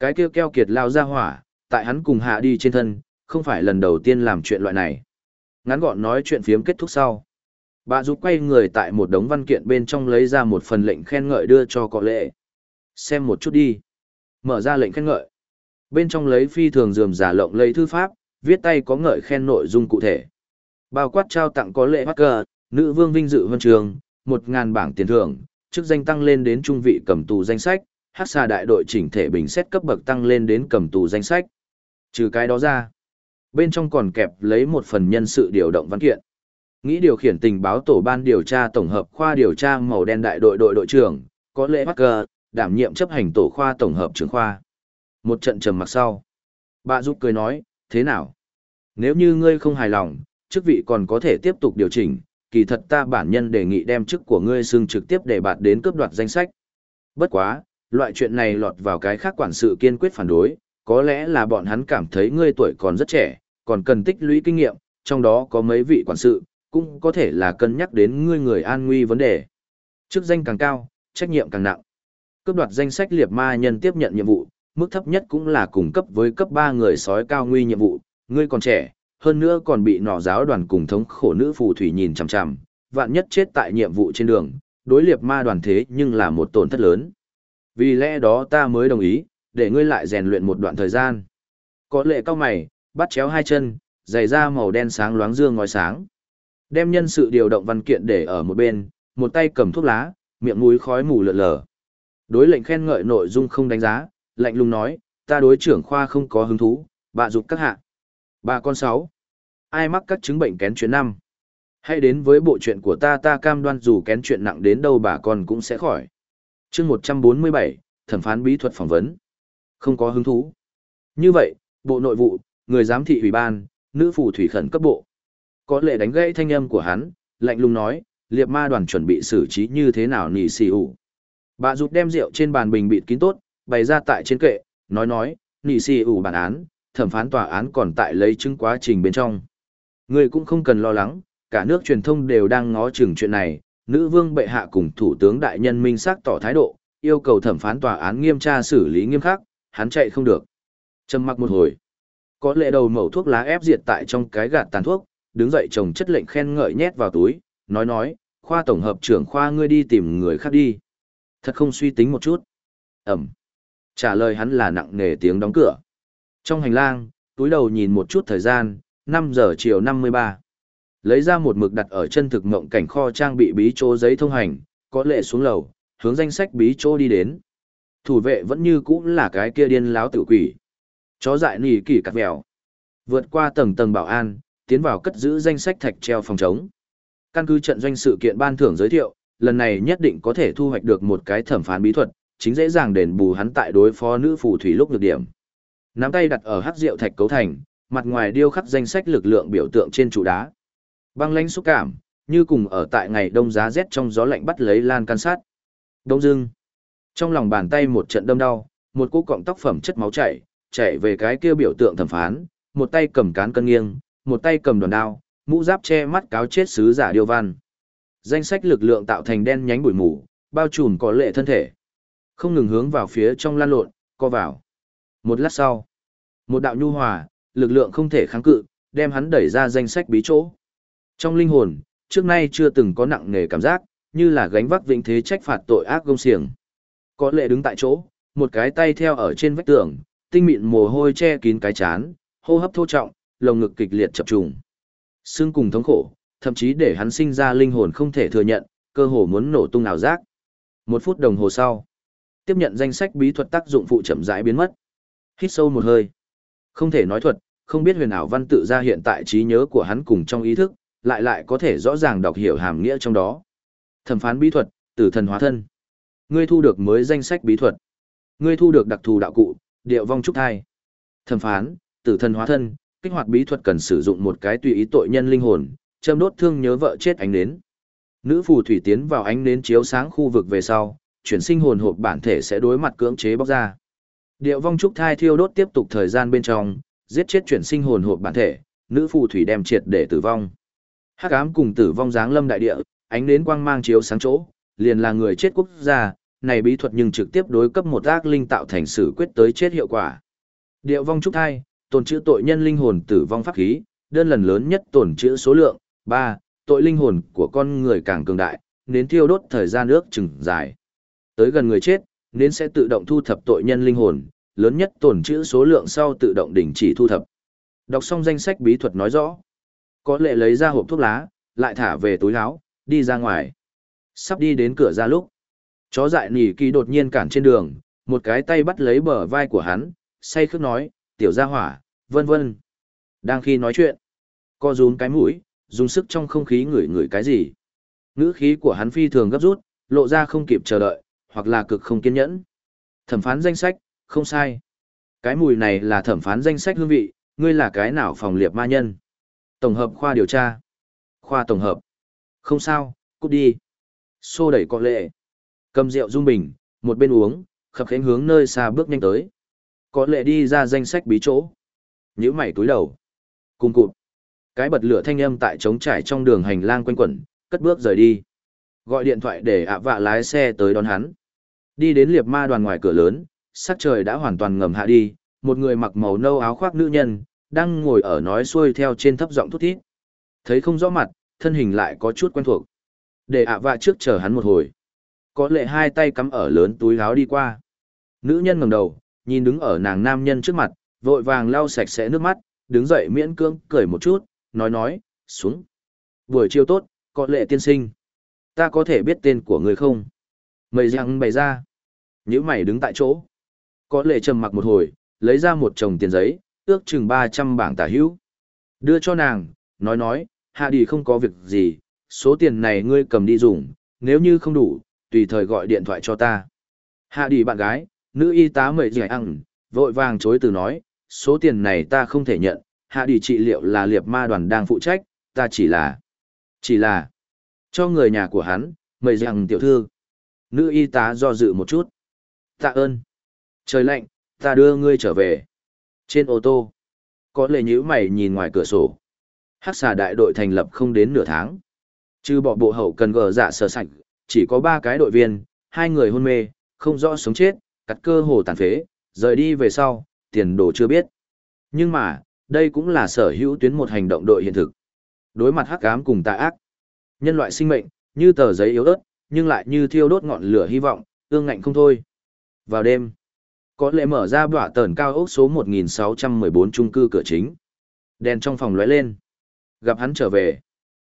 cái kia keo kiệt lao ra hỏa, tại hắn cùng hạ đi trên thân, không phải lần đầu tiên làm chuyện loại này. Ngắn gọn nói chuyện phiếm kết thúc sau. Bà giúp quay người tại một đống văn kiện bên trong lấy ra một phần lệnh khen ngợi đưa cho có lệ. Xem một chút đi. Mở ra lệnh khen ngợi. Bên trong lấy phi thường dườm giả lộng lấy thư pháp, viết tay có ngợi khen nội dung cụ thể. Bao quát trao tặng có lệ bắt cờ, nữ vương vinh dự huân trường, một ngàn bảng tiền thưởng, chức danh tăng lên đến trung vị cầm tù danh sách, hát xà đại đội chỉnh thể bình xét cấp bậc tăng lên đến cầm tù danh sách. Trừ cái đó ra, bên trong còn kẹp lấy một phần nhân sự điều động văn kiện. Nghĩ điều khiển tình báo tổ ban điều tra tổng hợp khoa điều tra màu đen đại đội đội đội trưởng, có lễ bắt cờ, đảm nhiệm chấp hành tổ khoa tổng hợp trưởng khoa. Một trận trầm mặc sau. Bà giúp cười nói, thế nào? Nếu như ngươi không hài lòng, chức vị còn có thể tiếp tục điều chỉnh, kỳ thật ta bản nhân đề nghị đem chức của ngươi xưng trực tiếp để bạt đến cướp đoạt danh sách. Bất quá, loại chuyện này lọt vào cái khác quản sự kiên quyết phản đối, có lẽ là bọn hắn cảm thấy ngươi tuổi còn rất trẻ, còn cần tích lũy kinh nghiệm, trong đó có mấy vị quản sự, cũng có thể là cân nhắc đến ngươi người an nguy vấn đề. Chức danh càng cao, trách nhiệm càng nặng. Cướp đoạt danh sách liệt ma nhân tiếp nhận nhiệm vụ, mức thấp nhất cũng là cùng cấp với cấp 3 người sói cao nguy nhiệm vụ, ngươi còn trẻ, hơn nữa còn bị nọ giáo đoàn cùng thống khổ nữ phù thủy nhìn chằm chằm, vạn nhất chết tại nhiệm vụ trên đường, đối liệt ma đoàn thế nhưng là một tổn thất lớn. Vì lẽ đó ta mới đồng ý, để ngươi lại rèn luyện một đoạn thời gian. Có lệ cao mày, bắt chéo hai chân, giày da màu đen sáng loáng dương ngói sáng. Đem nhân sự điều động văn kiện để ở một bên, một tay cầm thuốc lá, miệng mũi khói mù lượn lờ. Đối lệnh khen ngợi nội dung không đánh giá, lạnh lùng nói, ta đối trưởng khoa không có hứng thú, bà dục các hạ. Bà con sáu. Ai mắc các chứng bệnh kén chuyện năm? Hãy đến với bộ chuyện của ta ta cam đoan dù kén chuyện nặng đến đâu bà con cũng sẽ khỏi. chương 147, thẩm phán bí thuật phỏng vấn. Không có hứng thú. Như vậy, bộ nội vụ, người giám thị ủy ban, nữ phù thủy khẩn cấp bộ. Có lệ đánh gãy thanh âm của hắn, lạnh lùng nói, liệt ma đoàn chuẩn bị xử trí như thế nào nỉ xì ủ. Bà rụt đem rượu trên bàn bình bịt kín tốt, bày ra tại trên kệ, nói nói, nỉ xì ủ bản án, thẩm phán tòa án còn tại lấy chứng quá trình bên trong. Người cũng không cần lo lắng, cả nước truyền thông đều đang ngó chừng chuyện này, nữ vương bệ hạ cùng thủ tướng đại nhân minh xác tỏ thái độ, yêu cầu thẩm phán tòa án nghiêm tra xử lý nghiêm khắc, hắn chạy không được. Trầm mặc một hồi, có lệ đầu mẩu thuốc lá ép diệt tại trong cái gạt tàn thuốc, đứng dậy chồng chất lệnh khen ngợi nhét vào túi, nói nói, khoa tổng hợp trưởng khoa ngươi đi tìm người khác đi. Thật không suy tính một chút. Ẩm. Trả lời hắn là nặng nề tiếng đóng cửa. Trong hành lang, túi đầu nhìn một chút thời gian, 5 giờ chiều 53. Lấy ra một mực đặt ở chân thực mộng cảnh kho trang bị bí chỗ giấy thông hành, có lệ xuống lầu, hướng danh sách bí chỗ đi đến. Thủ vệ vẫn như cũ là cái kia điên láo tử quỷ. Chó dại nỉ kỳ cắt vèo. Vượt qua tầng tầng bảo an, tiến vào cất giữ danh sách thạch treo phòng chống. Căn cứ trận doanh sự kiện ban thưởng giới thiệu, lần này nhất định có thể thu hoạch được một cái thẩm phán bí thuật, chính dễ dàng đền bù hắn tại đối phó nữ phù thủy lúc được điểm. Nắm tay đặt ở hắc rượu thạch cấu thành, mặt ngoài điêu khắc danh sách lực lượng biểu tượng trên trụ đá. Băng lãnh xúc cảm, như cùng ở tại ngày đông giá rét trong gió lạnh bắt lấy lan can sát. Đông dưng. Trong lòng bàn tay một trận đâm đau, một cú cọng tóc phẩm chất máu chảy, chạy về cái kia biểu tượng thẩm phán, một tay cầm cán cân nghiêng, một tay cầm đòn đao, mũ giáp che mắt cáo chết sứ giả điêu văn. Danh sách lực lượng tạo thành đen nhánh bụi mù, bao trùm có lệ thân thể. Không ngừng hướng vào phía trong lan lộn, co vào. Một lát sau, một đạo nhu hòa, lực lượng không thể kháng cự, đem hắn đẩy ra danh sách bí chỗ. Trong linh hồn, trước nay chưa từng có nặng nề cảm giác, như là gánh vác vĩnh thế trách phạt tội ác gông xiềng. Có lệ đứng tại chỗ, một cái tay theo ở trên vách tường, tinh mịn mồ hôi che kín cái chán, hô hấp thô trọng, lồng ngực kịch liệt chập trùng. Xương cùng thống khổ, thậm chí để hắn sinh ra linh hồn không thể thừa nhận, cơ hồ muốn nổ tung nào giác. Một phút đồng hồ sau, tiếp nhận danh sách bí thuật tác dụng phụ chậm rãi biến mất. Hít sâu một hơi. Không thể nói thuật, không biết huyền ảo văn tự ra hiện tại trí nhớ của hắn cùng trong ý thức, lại lại có thể rõ ràng đọc hiểu hàm nghĩa trong đó. Thẩm phán bí thuật, tử thần hóa thân. Ngươi thu được mới danh sách bí thuật. Ngươi thu được đặc thù đạo cụ, điệu vong trúc thai. Thẩm phán, tử thần hóa thân, kích hoạt bí thuật cần sử dụng một cái tùy ý tội nhân linh hồn, châm đốt thương nhớ vợ chết ánh nến. Nữ phù thủy tiến vào ánh nến chiếu sáng khu vực về sau, chuyển sinh hồn hộp bản thể sẽ đối mặt cưỡng chế bóc ra. Điệu vong trúc thai thiêu đốt tiếp tục thời gian bên trong, giết chết chuyển sinh hồn hộp bản thể, nữ phù thủy đem triệt để tử vong. Hắc ám cùng tử vong dáng lâm đại địa, ánh nến quang mang chiếu sáng chỗ, liền là người chết quốc gia, này bí thuật nhưng trực tiếp đối cấp một ác linh tạo thành sự quyết tới chết hiệu quả. Điệu vong trúc thai, tồn chữ tội nhân linh hồn tử vong pháp khí, đơn lần lớn nhất tồn chữ số lượng, 3, tội linh hồn của con người càng cường đại, nến thiêu đốt thời gian ước chừng dài. Tới gần người chết, nến sẽ tự động thu thập tội nhân linh hồn, lớn nhất tồn chữ số lượng sau tự động đình chỉ thu thập. Đọc xong danh sách bí thuật nói rõ. Có lệ lấy ra hộp thuốc lá, lại thả về túi áo, đi ra ngoài. Sắp đi đến cửa ra lúc. Chó dại nỉ kỳ đột nhiên cản trên đường, một cái tay bắt lấy bờ vai của hắn, say khước nói, tiểu gia hỏa, vân vân. Đang khi nói chuyện, co rún cái mũi, dùng sức trong không khí ngửi ngửi cái gì. Ngữ khí của hắn phi thường gấp rút, lộ ra không kịp chờ đợi, hoặc là cực không kiên nhẫn. Thẩm phán danh sách, không sai. Cái mùi này là thẩm phán danh sách hương vị, ngươi là cái nào phòng liệp ma nhân? Tổng hợp khoa điều tra. Khoa tổng hợp. Không sao, cút đi. Xô đẩy cọ lệ. Cầm rượu dung bình, một bên uống, khập khánh hướng nơi xa bước nhanh tới. Có lệ đi ra danh sách bí chỗ. Nhữ mày túi đầu. Cùng cụt. Cái bật lửa thanh âm tại trống trải trong đường hành lang quanh quẩn, cất bước rời đi. Gọi điện thoại để ạ vạ lái xe tới đón hắn. Đi đến liệp ma đoàn ngoài cửa lớn, sắc trời đã hoàn toàn ngầm hạ đi, một người mặc màu nâu áo khoác nữ nhân, đang ngồi ở nói xuôi theo trên thấp giọng thút thít. Thấy không rõ mặt, thân hình lại có chút quen thuộc. Để ạ vạ trước chờ hắn một hồi. Có lệ hai tay cắm ở lớn túi áo đi qua. Nữ nhân ngẩng đầu, nhìn đứng ở nàng nam nhân trước mặt, vội vàng lau sạch sẽ nước mắt, đứng dậy miễn cưỡng cười một chút, nói nói, xuống. Buổi chiều tốt, có lệ tiên sinh. Ta có thể biết tên của người không? Mày răng bày ra. Nhữ mày đứng tại chỗ. Có lệ trầm mặc một hồi, lấy ra một chồng tiền giấy, ước chừng 300 bảng tả hữu. Đưa cho nàng, nói nói, hạ đi không có việc gì, số tiền này ngươi cầm đi dùng, nếu như không đủ, tùy thời gọi điện thoại cho ta. Hạ đi bạn gái, nữ y tá mời giải ăn, vội vàng chối từ nói, số tiền này ta không thể nhận, hạ đi trị liệu là liệp ma đoàn đang phụ trách, ta chỉ là, chỉ là, cho người nhà của hắn, mời rằng tiểu thư. Nữ y tá do dự một chút. Tạ ơn. Trời lạnh, ta đưa ngươi trở về. Trên ô tô, có lệ nhữ mày nhìn ngoài cửa sổ. Hắc xà đại đội thành lập không đến nửa tháng. Trừ bỏ bộ hậu cần gờ dạ sở sạch, chỉ có ba cái đội viên, hai người hôn mê, không rõ sống chết, cắt cơ hồ tàn phế, rời đi về sau, tiền đồ chưa biết. Nhưng mà, đây cũng là sở hữu tuyến một hành động đội hiện thực. Đối mặt hắc ám cùng tà ác, nhân loại sinh mệnh, như tờ giấy yếu ớt, nhưng lại như thiêu đốt ngọn lửa hy vọng, ương ngạnh không thôi. Vào đêm, có lẽ mở ra bỏa tờn cao ốc số 1614 trung cư cửa chính. Đèn trong phòng lóe lên. Gặp hắn trở về.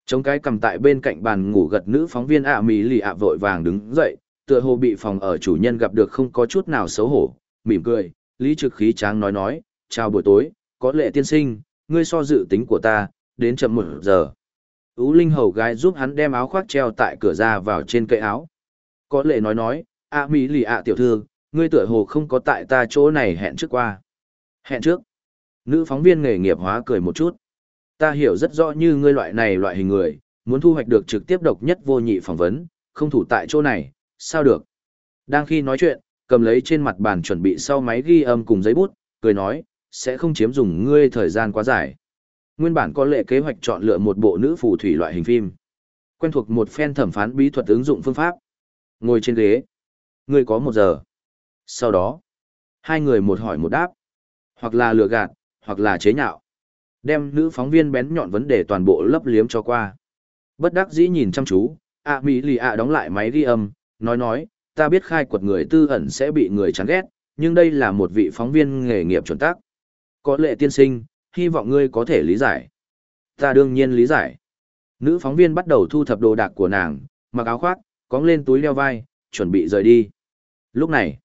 Chống cái cầm tại bên cạnh bàn ngủ gật nữ phóng viên ạ mỹ lì ạ vội vàng đứng dậy, tựa hồ bị phòng ở chủ nhân gặp được không có chút nào xấu hổ, mỉm cười, lý trực khí tráng nói nói, chào buổi tối, có lệ tiên sinh, ngươi so dự tính của ta, đến chậm một giờ. Ú Linh hầu gái giúp hắn đem áo khoác treo tại cửa ra vào trên cây áo. Có lệ nói nói, ạ mỹ lì ạ tiểu thư, ngươi tựa hồ không có tại ta chỗ này hẹn trước qua. Hẹn trước. Nữ phóng viên nghề nghiệp hóa cười một chút. Ta hiểu rất rõ như ngươi loại này loại hình người, muốn thu hoạch được trực tiếp độc nhất vô nhị phỏng vấn, không thủ tại chỗ này, sao được. Đang khi nói chuyện, cầm lấy trên mặt bàn chuẩn bị sau máy ghi âm cùng giấy bút, cười nói, sẽ không chiếm dùng ngươi thời gian quá dài. Nguyên bản có lệ kế hoạch chọn lựa một bộ nữ phù thủy loại hình phim. Quen thuộc một phen thẩm phán bí thuật ứng dụng phương pháp. Ngồi trên ghế. Ngươi có một giờ. Sau đó, hai người một hỏi một đáp. Hoặc là lừa gạt, hoặc là chế nhạo. Đem nữ phóng viên bén nhọn vấn đề toàn bộ lấp liếm cho qua. Bất đắc dĩ nhìn chăm chú, ạ mỹ lì ạ đóng lại máy ghi âm, nói nói, ta biết khai quật người tư ẩn sẽ bị người chán ghét, nhưng đây là một vị phóng viên nghề nghiệp chuẩn tác. Có lệ tiên sinh, hy vọng ngươi có thể lý giải. Ta đương nhiên lý giải. Nữ phóng viên bắt đầu thu thập đồ đạc của nàng, mặc áo khoác, cóng lên túi đeo vai, chuẩn bị rời đi. Lúc này,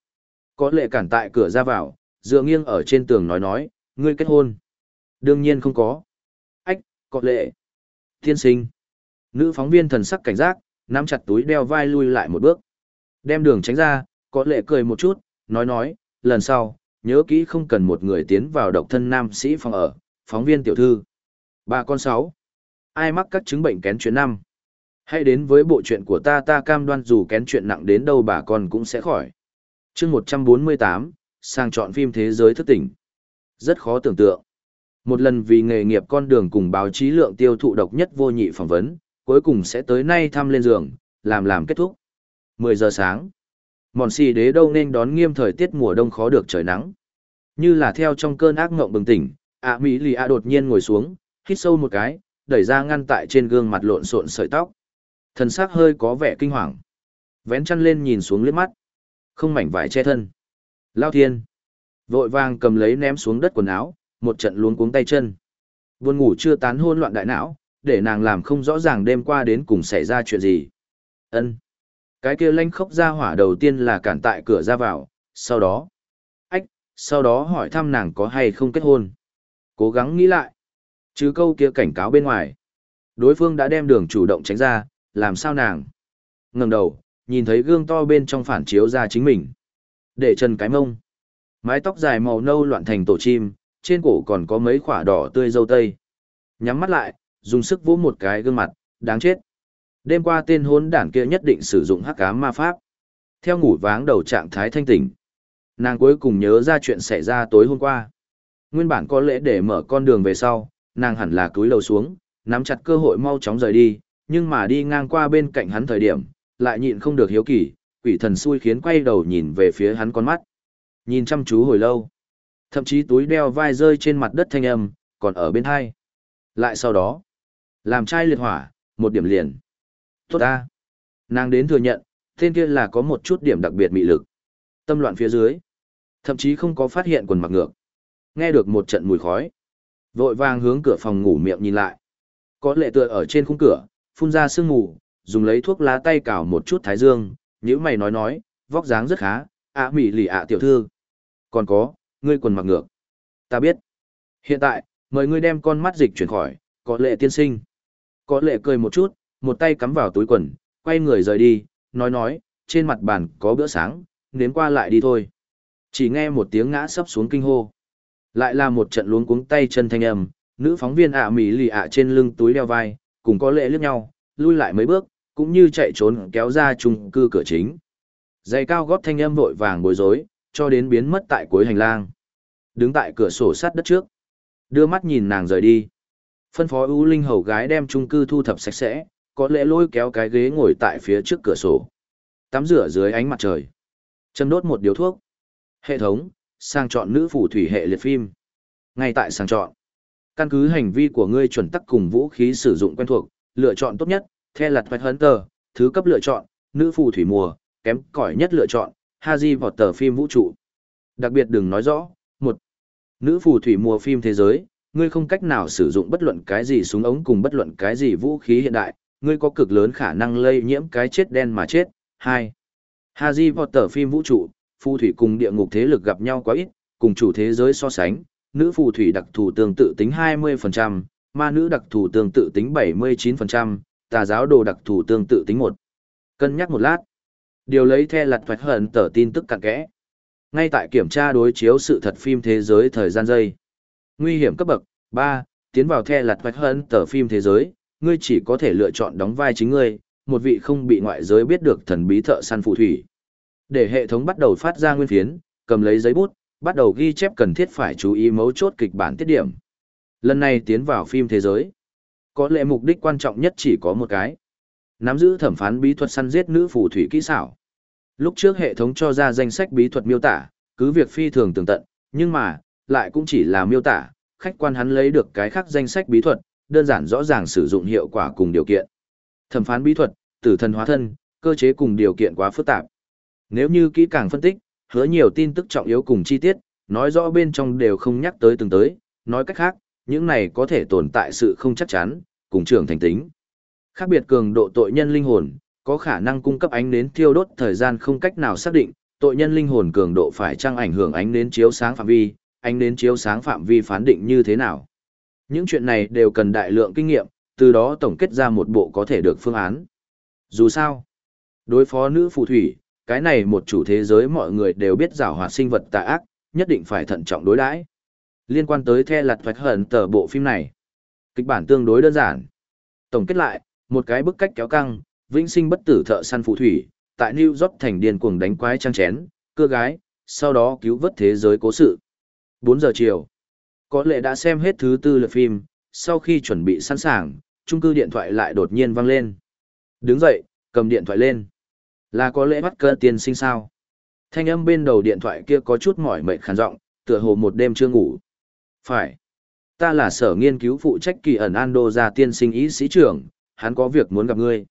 có lệ cản tại cửa ra vào, dựa nghiêng ở trên tường nói nói, ngươi kết hôn. Đương nhiên không có. Ách, có lệ. Tiên sinh. Nữ phóng viên thần sắc cảnh giác, nắm chặt túi đeo vai lui lại một bước. Đem đường tránh ra, có lệ cười một chút, nói nói, lần sau, nhớ kỹ không cần một người tiến vào độc thân nam sĩ phòng ở, phóng viên tiểu thư. Ba con sáu. Ai mắc các chứng bệnh kén chuyện năm? Hãy đến với bộ chuyện của ta ta cam đoan dù kén chuyện nặng đến đâu bà con cũng sẽ khỏi. chương 148, sang chọn phim thế giới thức tỉnh. Rất khó tưởng tượng. Một lần vì nghề nghiệp con đường cùng báo chí lượng tiêu thụ độc nhất vô nhị phỏng vấn, cuối cùng sẽ tới nay thăm lên giường, làm làm kết thúc. 10 giờ sáng. Mòn xì đế đâu nên đón nghiêm thời tiết mùa đông khó được trời nắng. Như là theo trong cơn ác ngộng bừng tỉnh, ạ Mỹ lì ạ đột nhiên ngồi xuống, hít sâu một cái, đẩy ra ngăn tại trên gương mặt lộn xộn sợi tóc. Thần sắc hơi có vẻ kinh hoàng. Vén chăn lên nhìn xuống liếc mắt. Không mảnh vải che thân. Lao thiên. Vội vàng cầm lấy ném xuống đất quần áo, một trận luống cuống tay chân. Buồn ngủ chưa tán hôn loạn đại não, để nàng làm không rõ ràng đêm qua đến cùng xảy ra chuyện gì. Ân. Cái kia lanh khốc ra hỏa đầu tiên là cản tại cửa ra vào, sau đó. Ách, sau đó hỏi thăm nàng có hay không kết hôn. Cố gắng nghĩ lại. Chứ câu kia cảnh cáo bên ngoài. Đối phương đã đem đường chủ động tránh ra, làm sao nàng. ngẩng đầu, nhìn thấy gương to bên trong phản chiếu ra chính mình. Để chân cái mông. Mái tóc dài màu nâu loạn thành tổ chim, trên cổ còn có mấy khỏa đỏ tươi dâu tây. Nhắm mắt lại, dùng sức vỗ một cái gương mặt, đáng chết. Đêm qua tên hốn đản kia nhất định sử dụng hắc ám ma pháp. Theo ngủ váng đầu trạng thái thanh tỉnh, nàng cuối cùng nhớ ra chuyện xảy ra tối hôm qua. Nguyên bản có lẽ để mở con đường về sau, nàng hẳn là cúi đầu xuống, nắm chặt cơ hội mau chóng rời đi, nhưng mà đi ngang qua bên cạnh hắn thời điểm, lại nhịn không được hiếu kỳ, quỷ thần xui khiến quay đầu nhìn về phía hắn con mắt. Nhìn chăm chú hồi lâu. Thậm chí túi đeo vai rơi trên mặt đất thanh âm, còn ở bên hai. Lại sau đó, làm trai liệt hỏa, một điểm liền. Tốt ta. Nàng đến thừa nhận, tên kia là có một chút điểm đặc biệt mị lực. Tâm loạn phía dưới. Thậm chí không có phát hiện quần mặc ngược. Nghe được một trận mùi khói. Vội vàng hướng cửa phòng ngủ miệng nhìn lại. Có lệ tựa ở trên khung cửa, phun ra sương mù, dùng lấy thuốc lá tay cào một chút thái dương, nhữ mày nói nói, vóc dáng rất khá, ạ mị lì ạ tiểu thư. Còn có, ngươi quần mặc ngược. Ta biết. Hiện tại, mời ngươi đem con mắt dịch chuyển khỏi, có lệ tiên sinh. Có lệ cười một chút, một tay cắm vào túi quần, quay người rời đi, nói nói, trên mặt bàn có bữa sáng, nếm qua lại đi thôi. Chỉ nghe một tiếng ngã sấp xuống kinh hô. Lại là một trận luống cuống tay chân thanh âm, nữ phóng viên ạ mỹ lì ạ trên lưng túi đeo vai, cùng có lệ liếc nhau, lui lại mấy bước, cũng như chạy trốn kéo ra chung cư cửa chính. Giày cao gót thanh âm vội vàng bối rối, cho đến biến mất tại cuối hành lang. Đứng tại cửa sổ sát đất trước, đưa mắt nhìn nàng rời đi. Phân phó ưu linh hầu gái đem chung cư thu thập sạch sẽ, có lẽ lôi kéo cái ghế ngồi tại phía trước cửa sổ. Tắm rửa dưới ánh mặt trời. Châm đốt một điếu thuốc. Hệ thống, sang chọn nữ phù thủy hệ liệt phim. Ngay tại sang chọn. Căn cứ hành vi của ngươi chuẩn tắc cùng vũ khí sử dụng quen thuộc, lựa chọn tốt nhất, theo lật hoạch hấn tờ, thứ cấp lựa chọn, nữ phù thủy mùa, kém cỏi nhất lựa chọn, Haji vọt tờ phim vũ trụ. Đặc biệt đừng nói rõ, một Nữ phù thủy mùa phim thế giới, ngươi không cách nào sử dụng bất luận cái gì súng ống cùng bất luận cái gì vũ khí hiện đại, ngươi có cực lớn khả năng lây nhiễm cái chết đen mà chết. 2. Haji Potter phim vũ trụ, phù thủy cùng địa ngục thế lực gặp nhau quá ít, cùng chủ thế giới so sánh, nữ phù thủy đặc thù tương tự tính 20%, ma nữ đặc thù tương tự tính 79%, tà giáo đồ đặc thù tương tự tính 1. Cân nhắc một lát. Điều lấy theo lặt thoạch hận tờ tin tức cặn kẽ. Ngay tại kiểm tra đối chiếu sự thật phim thế giới thời gian giây. Nguy hiểm cấp bậc, 3, tiến vào theo lặt thoạch hận tờ phim thế giới, ngươi chỉ có thể lựa chọn đóng vai chính ngươi, một vị không bị ngoại giới biết được thần bí thợ săn phù thủy. Để hệ thống bắt đầu phát ra nguyên phiến, cầm lấy giấy bút, bắt đầu ghi chép cần thiết phải chú ý mấu chốt kịch bản tiết điểm. Lần này tiến vào phim thế giới. Có lẽ mục đích quan trọng nhất chỉ có một cái. Nắm giữ thẩm phán bí thuật săn giết nữ phù thủy kỹ xảo. Lúc trước hệ thống cho ra danh sách bí thuật miêu tả, cứ việc phi thường tường tận, nhưng mà, lại cũng chỉ là miêu tả, khách quan hắn lấy được cái khác danh sách bí thuật, đơn giản rõ ràng sử dụng hiệu quả cùng điều kiện. Thẩm phán bí thuật, tử thần hóa thân, cơ chế cùng điều kiện quá phức tạp. Nếu như kỹ càng phân tích, hứa nhiều tin tức trọng yếu cùng chi tiết, nói rõ bên trong đều không nhắc tới từng tới, nói cách khác, những này có thể tồn tại sự không chắc chắn, cùng trưởng thành tính. Khác biệt cường độ tội nhân linh hồn, có khả năng cung cấp ánh nến thiêu đốt thời gian không cách nào xác định, tội nhân linh hồn cường độ phải chăng ảnh hưởng ánh nến chiếu sáng phạm vi, ánh nến chiếu sáng phạm vi phán định như thế nào. Những chuyện này đều cần đại lượng kinh nghiệm, từ đó tổng kết ra một bộ có thể được phương án. Dù sao, đối phó nữ phù thủy, cái này một chủ thế giới mọi người đều biết giảo hoạt sinh vật tà ác, nhất định phải thận trọng đối đãi. Liên quan tới The lật Vạch Hận tờ bộ phim này, kịch bản tương đối đơn giản. Tổng kết lại, một cái bức cách kéo căng, vĩnh sinh bất tử thợ săn phù thủy, tại New York thành điên cuồng đánh quái trang chén, cưa gái, sau đó cứu vớt thế giới cố sự. 4 giờ chiều, có lẽ đã xem hết thứ tư lượt phim, sau khi chuẩn bị sẵn sàng, trung cư điện thoại lại đột nhiên vang lên. Đứng dậy, cầm điện thoại lên. Là có lẽ bắt cơ tiền sinh sao? Thanh âm bên đầu điện thoại kia có chút mỏi mệt khàn giọng, tựa hồ một đêm chưa ngủ. Phải. Ta là sở nghiên cứu phụ trách kỳ ẩn Ando ra tiên sinh ý sĩ trưởng, hắn có việc muốn gặp ngươi.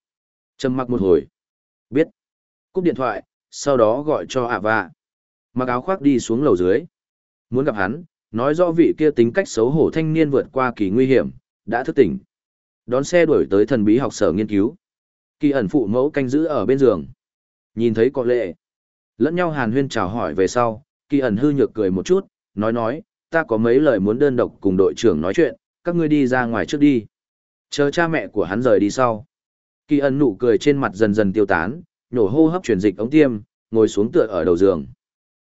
Trầm mặc một hồi. Biết. Cúp điện thoại, sau đó gọi cho ạ vạ. Mặc áo khoác đi xuống lầu dưới. Muốn gặp hắn, nói rõ vị kia tính cách xấu hổ thanh niên vượt qua kỳ nguy hiểm, đã thức tỉnh. Đón xe đuổi tới thần bí học sở nghiên cứu. Kỳ ẩn phụ mẫu canh giữ ở bên giường. Nhìn thấy có lệ. Lẫn nhau hàn huyên chào hỏi về sau, kỳ ẩn hư nhược cười một chút, nói nói, ta có mấy lời muốn đơn độc cùng đội trưởng nói chuyện, các ngươi đi ra ngoài trước đi. Chờ cha mẹ của hắn rời đi sau. Kỳ ẩn nụ cười trên mặt dần dần tiêu tán, nhổ hô hấp chuyển dịch ống tiêm, ngồi xuống tựa ở đầu giường.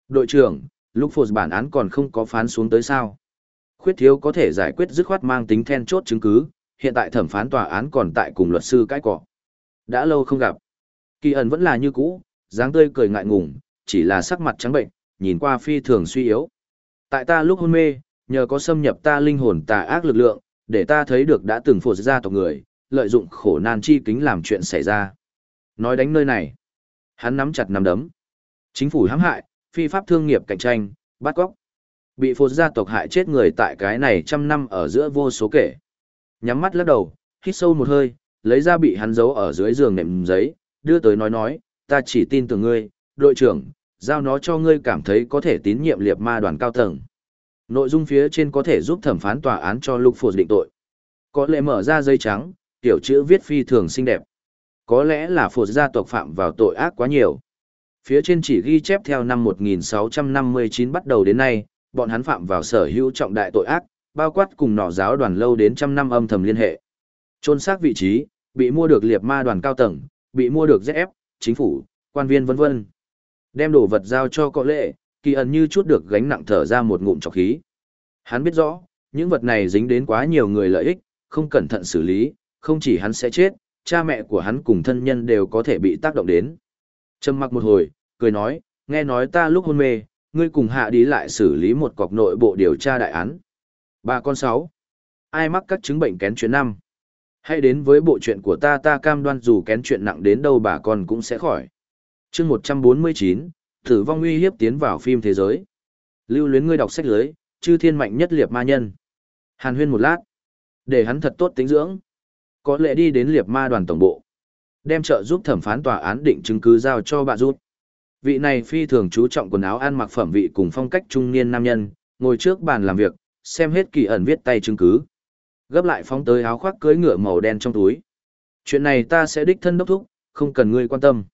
Đội trưởng, lúc phột bản án còn không có phán xuống tới sao. khuyết thiếu có thể giải quyết dứt khoát mang tính then chốt chứng cứ, hiện tại thẩm phán tòa án còn tại cùng luật sư cái cọ. Đã lâu không gặp. Kỳ ẩn vẫn là như cũ, dáng tươi cười ngại ngùng, chỉ là sắc mặt trắng bệnh, nhìn qua phi thường suy yếu. Tại ta lúc hôn mê, nhờ có xâm nhập ta linh hồn tà ác lực lượng, để ta thấy được đã từng phột ra tộc người, lợi dụng khổ nan chi kính làm chuyện xảy ra. Nói đánh nơi này, hắn nắm chặt nắm đấm. Chính phủ hãm hại, phi pháp thương nghiệp cạnh tranh, bắt cóc. Bị phột gia tộc hại chết người tại cái này trăm năm ở giữa vô số kể. Nhắm mắt lắc đầu, hít sâu một hơi, lấy ra bị hắn giấu ở dưới giường nệm giấy, đưa tới nói nói, ta chỉ tin tưởng ngươi, đội trưởng, giao nó cho ngươi cảm thấy có thể tín nhiệm liệt ma đoàn cao tầng. Nội dung phía trên có thể giúp thẩm phán tòa án cho Lục Phột định tội. Có lẽ mở ra dây trắng, tiểu chữ viết phi thường xinh đẹp. Có lẽ là Phột gia tộc phạm vào tội ác quá nhiều. Phía trên chỉ ghi chép theo năm 1659 bắt đầu đến nay, bọn hắn phạm vào sở hữu trọng đại tội ác, bao quát cùng nọ giáo đoàn lâu đến trăm năm âm thầm liên hệ. Trôn xác vị trí, bị mua được liệt ma đoàn cao tầng, bị mua được ZF, chính phủ, quan viên vân vân. Đem đồ vật giao cho có lệ, kỳ ẩn như chút được gánh nặng thở ra một ngụm trọc khí. Hắn biết rõ, những vật này dính đến quá nhiều người lợi ích, không cẩn thận xử lý, không chỉ hắn sẽ chết, cha mẹ của hắn cùng thân nhân đều có thể bị tác động đến. Trầm mặc một hồi, cười nói, nghe nói ta lúc hôn mê, ngươi cùng hạ đi lại xử lý một cọc nội bộ điều tra đại án. Ba con sáu. Ai mắc các chứng bệnh kén chuyện năm? Hãy đến với bộ chuyện của ta ta cam đoan dù kén chuyện nặng đến đâu bà con cũng sẽ khỏi. chương một trăm bốn mươi chín, thử vong uy hiếp tiến vào phim thế giới. Lưu luyến ngươi đọc sách lưới, chư thiên mạnh nhất liệp ma nhân. Hàn huyên một lát. Để hắn thật tốt tính dưỡng. Có lẽ đi đến liệp ma đoàn tổng bộ. Đem trợ giúp thẩm phán tòa án định chứng cứ giao cho bà rút. Vị này phi thường chú trọng quần áo ăn mặc phẩm vị cùng phong cách trung niên nam nhân, ngồi trước bàn làm việc, xem hết kỳ ẩn viết tay chứng cứ. Gấp lại phóng tới áo khoác cưới ngựa màu đen trong túi. Chuyện này ta sẽ đích thân đốc thúc, không cần ngươi quan tâm.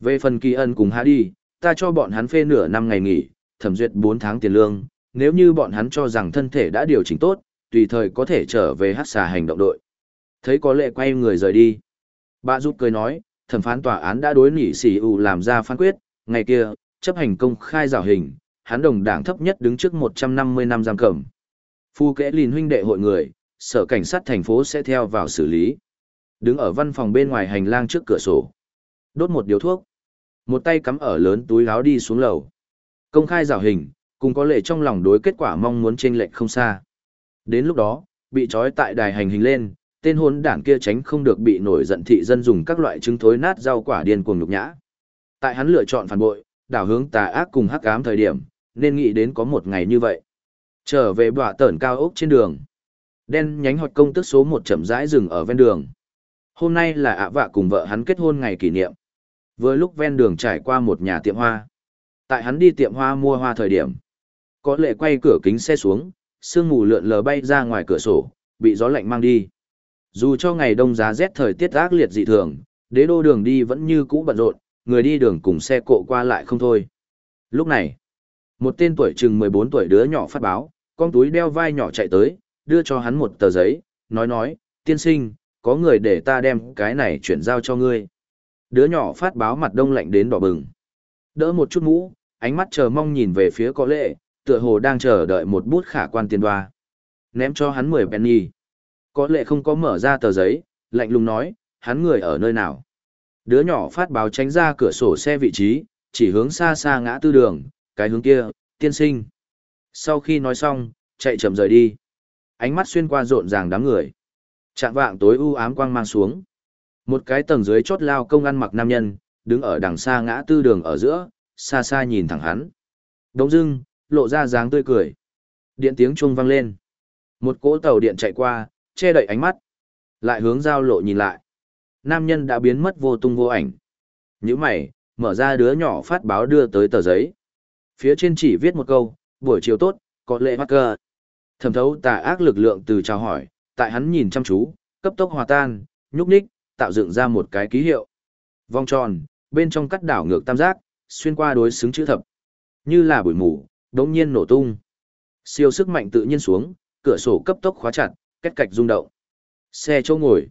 Về phần kỳ ẩn cùng hạ đi, ta cho bọn hắn phê nửa năm ngày nghỉ, thẩm duyệt 4 tháng tiền lương, nếu như bọn hắn cho rằng thân thể đã điều chỉnh tốt, tùy thời có thể trở về hát xà hành động đội. Thấy có lệ quay người rời đi. Bà giúp cười nói, thẩm phán tòa án đã đối nỉ xỉ ủ làm ra phán quyết, ngày kia, chấp hành công khai rào hình, hắn đồng đảng thấp nhất đứng trước 150 năm giam cầm. Phu kẽ lìn huynh đệ hội người, sở cảnh sát thành phố sẽ theo vào xử lý. Đứng ở văn phòng bên ngoài hành lang trước cửa sổ. Đốt một điếu thuốc. Một tay cắm ở lớn túi áo đi xuống lầu. Công khai rào hình, cùng có lệ trong lòng đối kết quả mong muốn chênh lệch không xa. Đến lúc đó, bị trói tại đài hành hình lên, tên hôn đảng kia tránh không được bị nổi giận thị dân dùng các loại trứng thối nát rau quả điên cuồng nhục nhã. Tại hắn lựa chọn phản bội, đảo hướng tà ác cùng hắc ám thời điểm, nên nghĩ đến có một ngày như vậy. Trở về bọa tẩn cao ốc trên đường. Đen nhánh hoạt công tức số một chậm rãi dừng ở ven đường. Hôm nay là ạ vạ cùng vợ hắn kết hôn ngày kỷ niệm. Vừa lúc ven đường trải qua một nhà tiệm hoa. Tại hắn đi tiệm hoa mua hoa thời điểm. Có lệ quay cửa kính xe xuống, sương mù lượn lờ bay ra ngoài cửa sổ, bị gió lạnh mang đi. Dù cho ngày đông giá rét thời tiết ác liệt dị thường, đế đô đường đi vẫn như cũ bận rộn, người đi đường cùng xe cộ qua lại không thôi. Lúc này, một tên tuổi chừng 14 tuổi đứa nhỏ phát báo, con túi đeo vai nhỏ chạy tới, đưa cho hắn một tờ giấy, nói nói, tiên sinh, có người để ta đem cái này chuyển giao cho ngươi. Đứa nhỏ phát báo mặt đông lạnh đến đỏ bừng. Đỡ một chút mũ, ánh mắt chờ mong nhìn về phía có lệ, tựa hồ đang chờ đợi một bút khả quan tiền đoa. Ném cho hắn 10 penny. Có lệ không có mở ra tờ giấy, lạnh lùng nói, hắn người ở nơi nào. Đứa nhỏ phát báo tránh ra cửa sổ xe vị trí, chỉ hướng xa xa ngã tư đường, cái hướng kia, tiên sinh. Sau khi nói xong, chạy chậm rời đi. Ánh mắt xuyên qua rộn ràng đám người. Trạng vạng tối u ám quang mang xuống. Một cái tầng dưới chốt lao công ăn mặc nam nhân, đứng ở đằng xa ngã tư đường ở giữa, xa xa nhìn thẳng hắn. Đống dưng, lộ ra dáng tươi cười. Điện tiếng chuông vang lên. Một cỗ tàu điện chạy qua, che đậy ánh mắt. Lại hướng giao lộ nhìn lại. Nam nhân đã biến mất vô tung vô ảnh. Những mày, mở ra đứa nhỏ phát báo đưa tới tờ giấy. Phía trên chỉ viết một câu, buổi chiều tốt, có lệ mắc cơ. Thẩm thấu tà ác lực lượng từ chào hỏi, tại hắn nhìn chăm chú, cấp tốc hòa tan, nhúc nhích, tạo dựng ra một cái ký hiệu. Vòng tròn, bên trong cắt đảo ngược tam giác, xuyên qua đối xứng chữ thập. Như là bụi mù, đống nhiên nổ tung. Siêu sức mạnh tự nhiên xuống, cửa sổ cấp tốc khóa chặt, kết cạch rung động. Xe chỗ ngồi.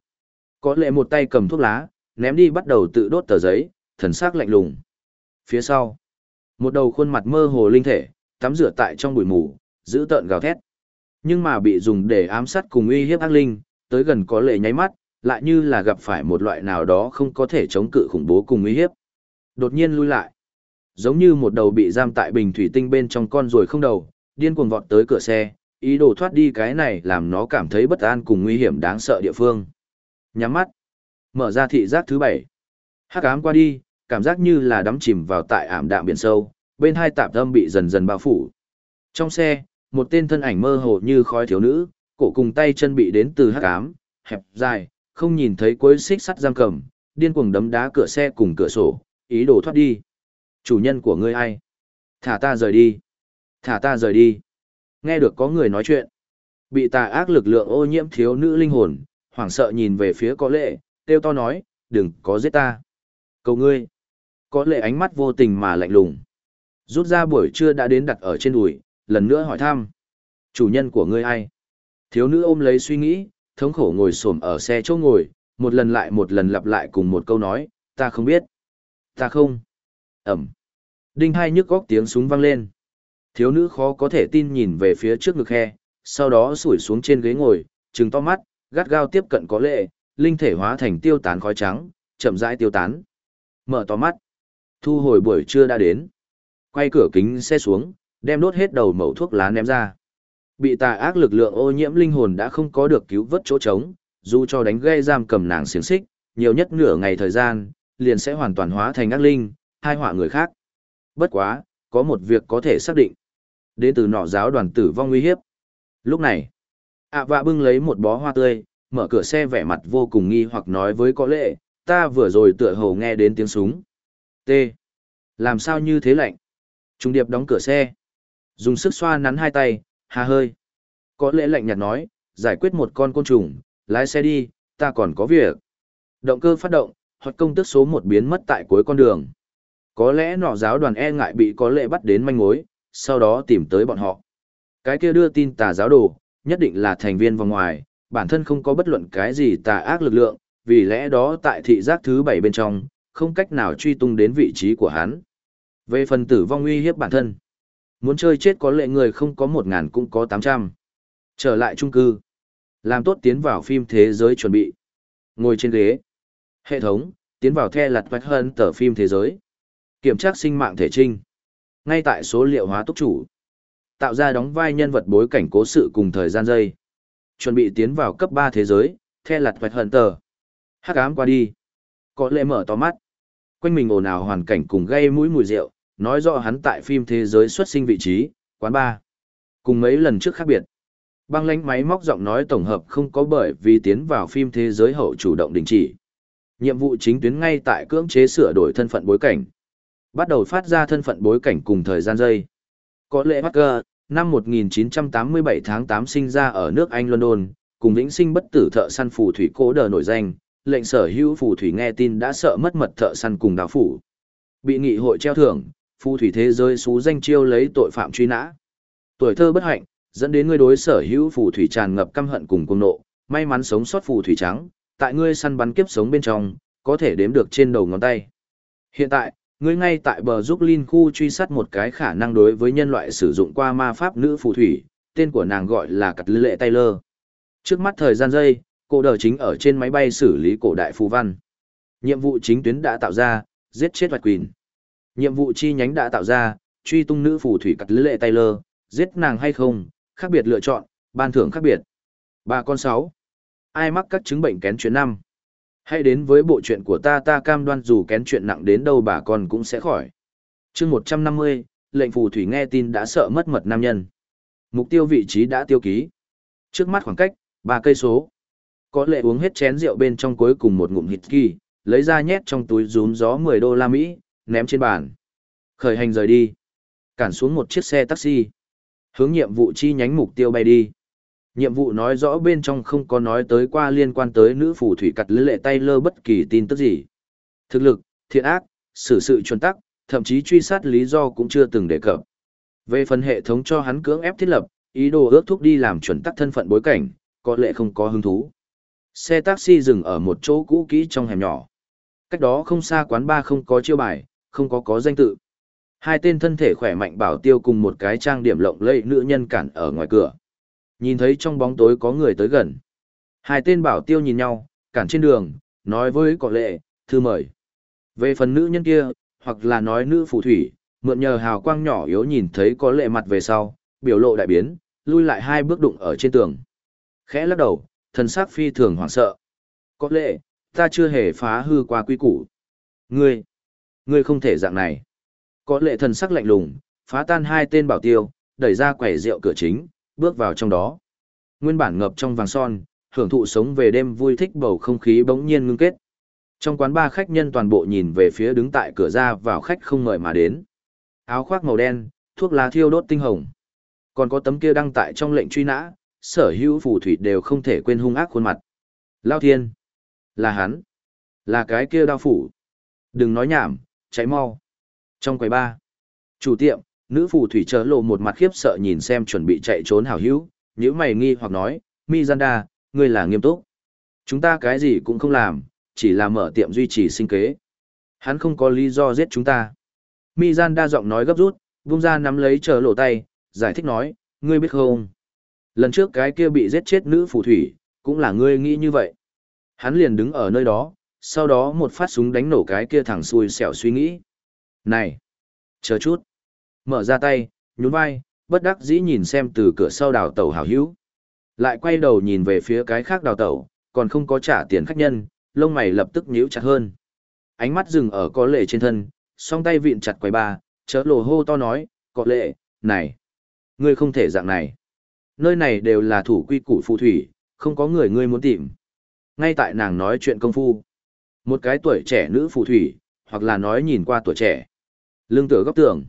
Có lệ một tay cầm thuốc lá, ném đi bắt đầu tự đốt tờ giấy, thần sắc lạnh lùng. Phía sau, một đầu khuôn mặt mơ hồ linh thể, tắm rửa tại trong bụi mù, giữ tợn gào thét. Nhưng mà bị dùng để ám sát cùng uy hiếp ác linh, tới gần có lệ nháy mắt, lại như là gặp phải một loại nào đó không có thể chống cự khủng bố cùng uy hiếp. Đột nhiên lui lại. Giống như một đầu bị giam tại bình thủy tinh bên trong con ruồi không đầu, điên cuồng vọt tới cửa xe, ý đồ thoát đi cái này làm nó cảm thấy bất an cùng nguy hiểm đáng sợ địa phương. Nhắm mắt, mở ra thị giác thứ bảy. Hắc ám qua đi, cảm giác như là đắm chìm vào tại ảm đạm biển sâu, bên hai tạp âm bị dần dần bao phủ. Trong xe, một tên thân ảnh mơ hồ như khói thiếu nữ, cổ cùng tay chân bị đến từ hắc ám, hẹp dài, không nhìn thấy cuối xích sắt giam cầm, điên cuồng đấm đá cửa xe cùng cửa sổ, ý đồ thoát đi. Chủ nhân của ngươi ai? Thả ta rời đi. Thả ta rời đi. Nghe được có người nói chuyện. Bị tà ác lực lượng ô nhiễm thiếu nữ linh hồn, hoảng sợ nhìn về phía có lệ, kêu to nói, đừng có giết ta. Cầu ngươi. Có lệ ánh mắt vô tình mà lạnh lùng. Rút ra buổi trưa đã đến đặt ở trên đùi, lần nữa hỏi thăm. Chủ nhân của ngươi ai? Thiếu nữ ôm lấy suy nghĩ, thống khổ ngồi xổm ở xe chỗ ngồi, một lần lại một lần lặp lại cùng một câu nói, ta không biết. Ta không. Ẩm. Đinh hai nhức góc tiếng súng vang lên. Thiếu nữ khó có thể tin nhìn về phía trước ngực khe, sau đó sủi xuống trên ghế ngồi, trừng to mắt, gắt gao tiếp cận có lệ, linh thể hóa thành tiêu tán khói trắng, chậm rãi tiêu tán. Mở to mắt. Thu hồi buổi trưa đã đến. Quay cửa kính xe xuống, đem đốt hết đầu mẩu thuốc lá ném ra. Bị tà ác lực lượng ô nhiễm linh hồn đã không có được cứu vớt chỗ trống, dù cho đánh gây giam cầm nàng xiềng xích, nhiều nhất nửa ngày thời gian, liền sẽ hoàn toàn hóa thành ác linh, hai họa người khác. Bất quá, có một việc có thể xác định. Đến từ nọ giáo đoàn tử vong nguy hiếp. Lúc này, ạ vạ bưng lấy một bó hoa tươi, mở cửa xe vẻ mặt vô cùng nghi hoặc nói với có lệ, ta vừa rồi tựa hồ nghe đến tiếng súng. T. Làm sao như thế lạnh? Trung điệp đóng cửa xe. Dùng sức xoa nắn hai tay, hà hơi. Có lẽ lạnh nhạt nói, giải quyết một con côn trùng, lái xe đi, ta còn có việc. Động cơ phát động, hoặc công tức số một biến mất tại cuối con đường. Có lẽ nọ giáo đoàn e ngại bị có lệ bắt đến manh mối, sau đó tìm tới bọn họ. Cái kia đưa tin tà giáo đồ, nhất định là thành viên vòng ngoài, bản thân không có bất luận cái gì tà ác lực lượng, vì lẽ đó tại thị giác thứ bảy bên trong, không cách nào truy tung đến vị trí của hắn. Về phần tử vong uy hiếp bản thân, muốn chơi chết có lệ người không có một ngàn cũng có tám trăm. Trở lại trung cư, làm tốt tiến vào phim thế giới chuẩn bị. Ngồi trên ghế, hệ thống, tiến vào the lặt vạch hơn tờ phim thế giới. Kiểm tra sinh mạng thể trinh. Ngay tại số liệu hóa túc chủ. Tạo ra đóng vai nhân vật bối cảnh cố sự cùng thời gian dây. Chuẩn bị tiến vào cấp ba thế giới, the lặt vạch hận tờ. Hắc ám qua đi. Có lẽ mở to mắt. Quanh mình ồn ào hoàn cảnh cùng gây mũi mùi rượu, nói rõ hắn tại phim thế giới xuất sinh vị trí, quán ba. Cùng mấy lần trước khác biệt. Băng lánh máy móc giọng nói tổng hợp không có bởi vì tiến vào phim thế giới hậu chủ động đình chỉ. Nhiệm vụ chính tuyến ngay tại cưỡng chế sửa đổi thân phận bối cảnh. Bắt đầu phát ra thân phận bối cảnh cùng thời gian dây. Có lẽ Parker, năm 1987 tháng 8 sinh ra ở nước Anh London, cùng vĩnh sinh bất tử thợ săn phù thủy cố đờ nổi danh, lệnh sở hữu phù thủy nghe tin đã sợ mất mật thợ săn cùng đào phủ. Bị nghị hội treo thưởng, phù thủy thế giới xú danh chiêu lấy tội phạm truy nã. Tuổi thơ bất hạnh, dẫn đến ngươi đối sở hữu phù thủy tràn ngập căm hận cùng cung nộ, may mắn sống sót phù thủy trắng, tại ngươi săn bắn kiếp sống bên trong, có thể đếm được trên đầu ngón tay. Hiện tại, ngươi ngay tại bờ giúp Linh khu truy sát một cái khả năng đối với nhân loại sử dụng qua ma pháp nữ phù thủy, tên của nàng gọi là Cật Lệ Taylor. Trước mắt thời gian giây, cô đờ chính ở trên máy bay xử lý cổ đại phù văn. Nhiệm vụ chính tuyến đã tạo ra, giết chết Hoạch Quỳnh. Nhiệm vụ chi nhánh đã tạo ra, truy tung nữ phù thủy Cật Lệ Taylor, giết nàng hay không, khác biệt lựa chọn, ban thưởng khác biệt. Ba con sáu. Ai mắc các chứng bệnh kén chuyến năm? Hãy đến với bộ chuyện của ta ta cam đoan dù kén chuyện nặng đến đâu bà con cũng sẽ khỏi. chương 150, lệnh phù thủy nghe tin đã sợ mất mật nam nhân. Mục tiêu vị trí đã tiêu ký. Trước mắt khoảng cách, ba cây số. Có lệ uống hết chén rượu bên trong cuối cùng một ngụm hít kỳ, lấy ra nhét trong túi rún gió 10 đô la Mỹ, ném trên bàn. Khởi hành rời đi. Cản xuống một chiếc xe taxi. Hướng nhiệm vụ chi nhánh mục tiêu bay đi. Nhiệm vụ nói rõ bên trong không có nói tới qua liên quan tới nữ phù thủy cặt lưỡi lệ tay lơ bất kỳ tin tức gì. Thực lực, thiện ác, xử sự chuẩn tắc, thậm chí truy sát lý do cũng chưa từng đề cập. Về phần hệ thống cho hắn cưỡng ép thiết lập, ý đồ ước thúc đi làm chuẩn tắc thân phận bối cảnh, có lẽ không có hứng thú. Xe taxi dừng ở một chỗ cũ kỹ trong hẻm nhỏ. Cách đó không xa quán bar không có chiêu bài, không có có danh tự. Hai tên thân thể khỏe mạnh bảo tiêu cùng một cái trang điểm lộng lẫy nữ nhân cản ở ngoài cửa. Nhìn thấy trong bóng tối có người tới gần. Hai tên bảo tiêu nhìn nhau, cản trên đường, nói với cọ lệ, thư mời. Về phần nữ nhân kia, hoặc là nói nữ phù thủy, mượn nhờ hào quang nhỏ yếu nhìn thấy có lệ mặt về sau, biểu lộ đại biến, lui lại hai bước đụng ở trên tường. Khẽ lắc đầu, thần sắc phi thường hoảng sợ. Có lệ, ta chưa hề phá hư qua quy củ. Ngươi, ngươi không thể dạng này. Có lệ thần sắc lạnh lùng, phá tan hai tên bảo tiêu, đẩy ra quẻ rượu cửa chính, bước vào trong đó. Nguyên bản ngập trong vàng son, hưởng thụ sống về đêm vui thích bầu không khí bỗng nhiên ngưng kết. Trong quán ba khách nhân toàn bộ nhìn về phía đứng tại cửa ra vào khách không mời mà đến. Áo khoác màu đen, thuốc lá thiêu đốt tinh hồng. Còn có tấm kia đăng tại trong lệnh truy nã, sở hữu phù thủy đều không thể quên hung ác khuôn mặt. Lao thiên. Là hắn. Là cái kia đao phủ. Đừng nói nhảm, cháy mau. Trong quầy ba, chủ tiệm, nữ phù thủy chớ lộ một mặt khiếp sợ nhìn xem chuẩn bị chạy trốn hảo hữu, nếu mày nghi hoặc nói, Mizanda, ngươi là nghiêm túc. Chúng ta cái gì cũng không làm, chỉ là mở tiệm duy trì sinh kế. Hắn không có lý do giết chúng ta. Mizanda giọng nói gấp rút, vung ra nắm lấy chớ lộ tay, giải thích nói, ngươi biết không? Lần trước cái kia bị giết chết nữ phù thủy, cũng là ngươi nghĩ như vậy. Hắn liền đứng ở nơi đó, sau đó một phát súng đánh nổ cái kia thẳng xui xẻo suy nghĩ. Này! Chờ chút! Mở ra tay, nhún vai, bất đắc dĩ nhìn xem từ cửa sau đào tẩu hào hữu. Lại quay đầu nhìn về phía cái khác đào tẩu, còn không có trả tiền khách nhân, lông mày lập tức nhíu chặt hơn. Ánh mắt dừng ở có lệ trên thân, song tay vịn chặt quầy ba, chớ lồ hô to nói, có lệ, này! Ngươi không thể dạng này. Nơi này đều là thủ quy củ phù thủy, không có người ngươi muốn tìm. Ngay tại nàng nói chuyện công phu. Một cái tuổi trẻ nữ phù thủy, hoặc là nói nhìn qua tuổi trẻ. Lương tựa góc tường.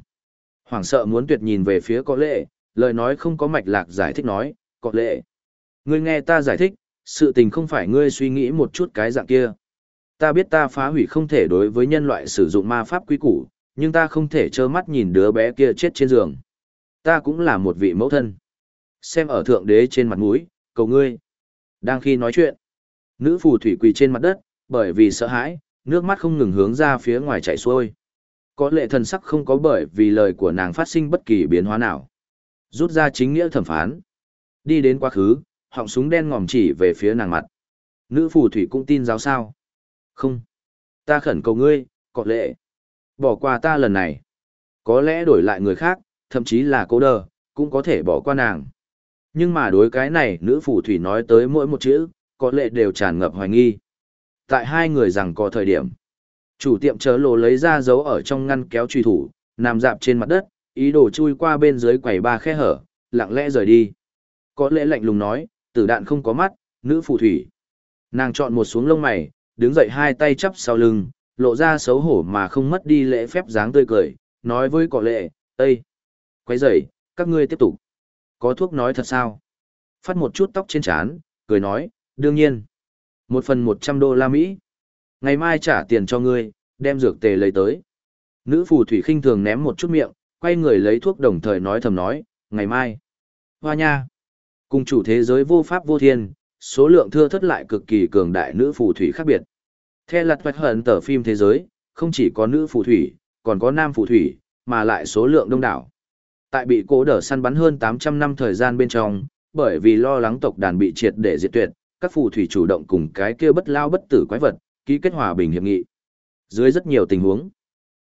Hoảng sợ muốn tuyệt nhìn về phía có lệ, lời nói không có mạch lạc giải thích nói, có lệ. Ngươi nghe ta giải thích, sự tình không phải ngươi suy nghĩ một chút cái dạng kia. Ta biết ta phá hủy không thể đối với nhân loại sử dụng ma pháp quý củ, nhưng ta không thể trơ mắt nhìn đứa bé kia chết trên giường. Ta cũng là một vị mẫu thân. Xem ở thượng đế trên mặt mũi, cầu ngươi. Đang khi nói chuyện, nữ phù thủy quỳ trên mặt đất, bởi vì sợ hãi, nước mắt không ngừng hướng ra phía ngoài chảy xuôi. Có lệ thần sắc không có bởi vì lời của nàng phát sinh bất kỳ biến hóa nào. Rút ra chính nghĩa thẩm phán. Đi đến quá khứ, họng súng đen ngòm chỉ về phía nàng mặt. Nữ phù thủy cũng tin giáo sao. Không. Ta khẩn cầu ngươi, có lệ. Bỏ qua ta lần này. Có lẽ đổi lại người khác, thậm chí là cô đờ, cũng có thể bỏ qua nàng. Nhưng mà đối cái này, nữ phù thủy nói tới mỗi một chữ, có lệ đều tràn ngập hoài nghi. Tại hai người rằng có thời điểm, chủ tiệm chớ lộ lấy ra dấu ở trong ngăn kéo truy thủ, nằm dạp trên mặt đất, ý đồ chui qua bên dưới quầy ba khe hở, lặng lẽ rời đi. Có lẽ lạnh lùng nói, tử đạn không có mắt, nữ phù thủy. Nàng chọn một xuống lông mày, đứng dậy hai tay chắp sau lưng, lộ ra xấu hổ mà không mất đi lễ phép dáng tươi cười, nói với cọ lệ, Ê! Quay dậy, các ngươi tiếp tục. Có thuốc nói thật sao? Phát một chút tóc trên trán, cười nói, đương nhiên. Một phần một trăm đô la Mỹ. Ngày mai trả tiền cho ngươi, đem dược tề lấy tới. Nữ phù thủy khinh thường ném một chút miệng, quay người lấy thuốc đồng thời nói thầm nói, ngày mai. Hoa nha. Cùng chủ thế giới vô pháp vô thiên, số lượng thưa thất lại cực kỳ cường đại nữ phù thủy khác biệt. Theo lặt vạch hận tờ phim thế giới, không chỉ có nữ phù thủy, còn có nam phù thủy, mà lại số lượng đông đảo. Tại bị cố đỡ săn bắn hơn 800 năm thời gian bên trong, bởi vì lo lắng tộc đàn bị triệt để diệt tuyệt, các phù thủy chủ động cùng cái kia bất lao bất tử quái vật, ký kết hòa bình hiệp nghị. Dưới rất nhiều tình huống,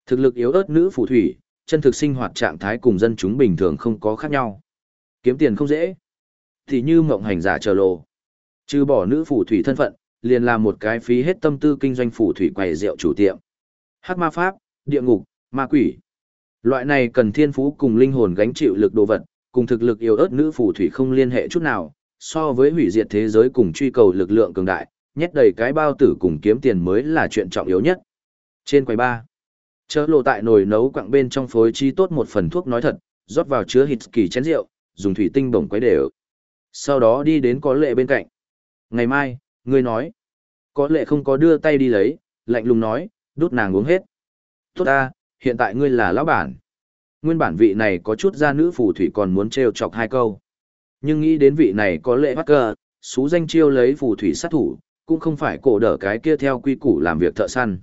thực lực yếu ớt nữ phù thủy, chân thực sinh hoạt trạng thái cùng dân chúng bình thường không có khác nhau. Kiếm tiền không dễ. Thì như mộng hành giả chờ lộ. Trừ bỏ nữ phù thủy thân phận, liền làm một cái phí hết tâm tư kinh doanh phù thủy quầy rượu chủ tiệm. Hắc ma pháp, địa ngục, ma quỷ. Loại này cần thiên phú cùng linh hồn gánh chịu lực đồ vật, cùng thực lực yếu ớt nữ phù thủy không liên hệ chút nào, so với hủy diệt thế giới cùng truy cầu lực lượng cường đại, nhét đầy cái bao tử cùng kiếm tiền mới là chuyện trọng yếu nhất. Trên quầy ba, chớ lộ tại nồi nấu quặng bên trong phối chi tốt một phần thuốc nói thật, rót vào chứa hịt kỳ chén rượu, dùng thủy tinh bổng quấy đều. Sau đó đi đến có lệ bên cạnh. Ngày mai, ngươi nói. Có lệ không có đưa tay đi lấy, lạnh lùng nói, đút nàng uống hết. Tốt ta, hiện tại ngươi là lão bản. Nguyên bản vị này có chút gia nữ phù thủy còn muốn trêu chọc hai câu. Nhưng nghĩ đến vị này có lệ bắt cờ, xú danh chiêu lấy phù thủy sát thủ, cũng không phải cổ đỡ cái kia theo quy củ làm việc thợ săn.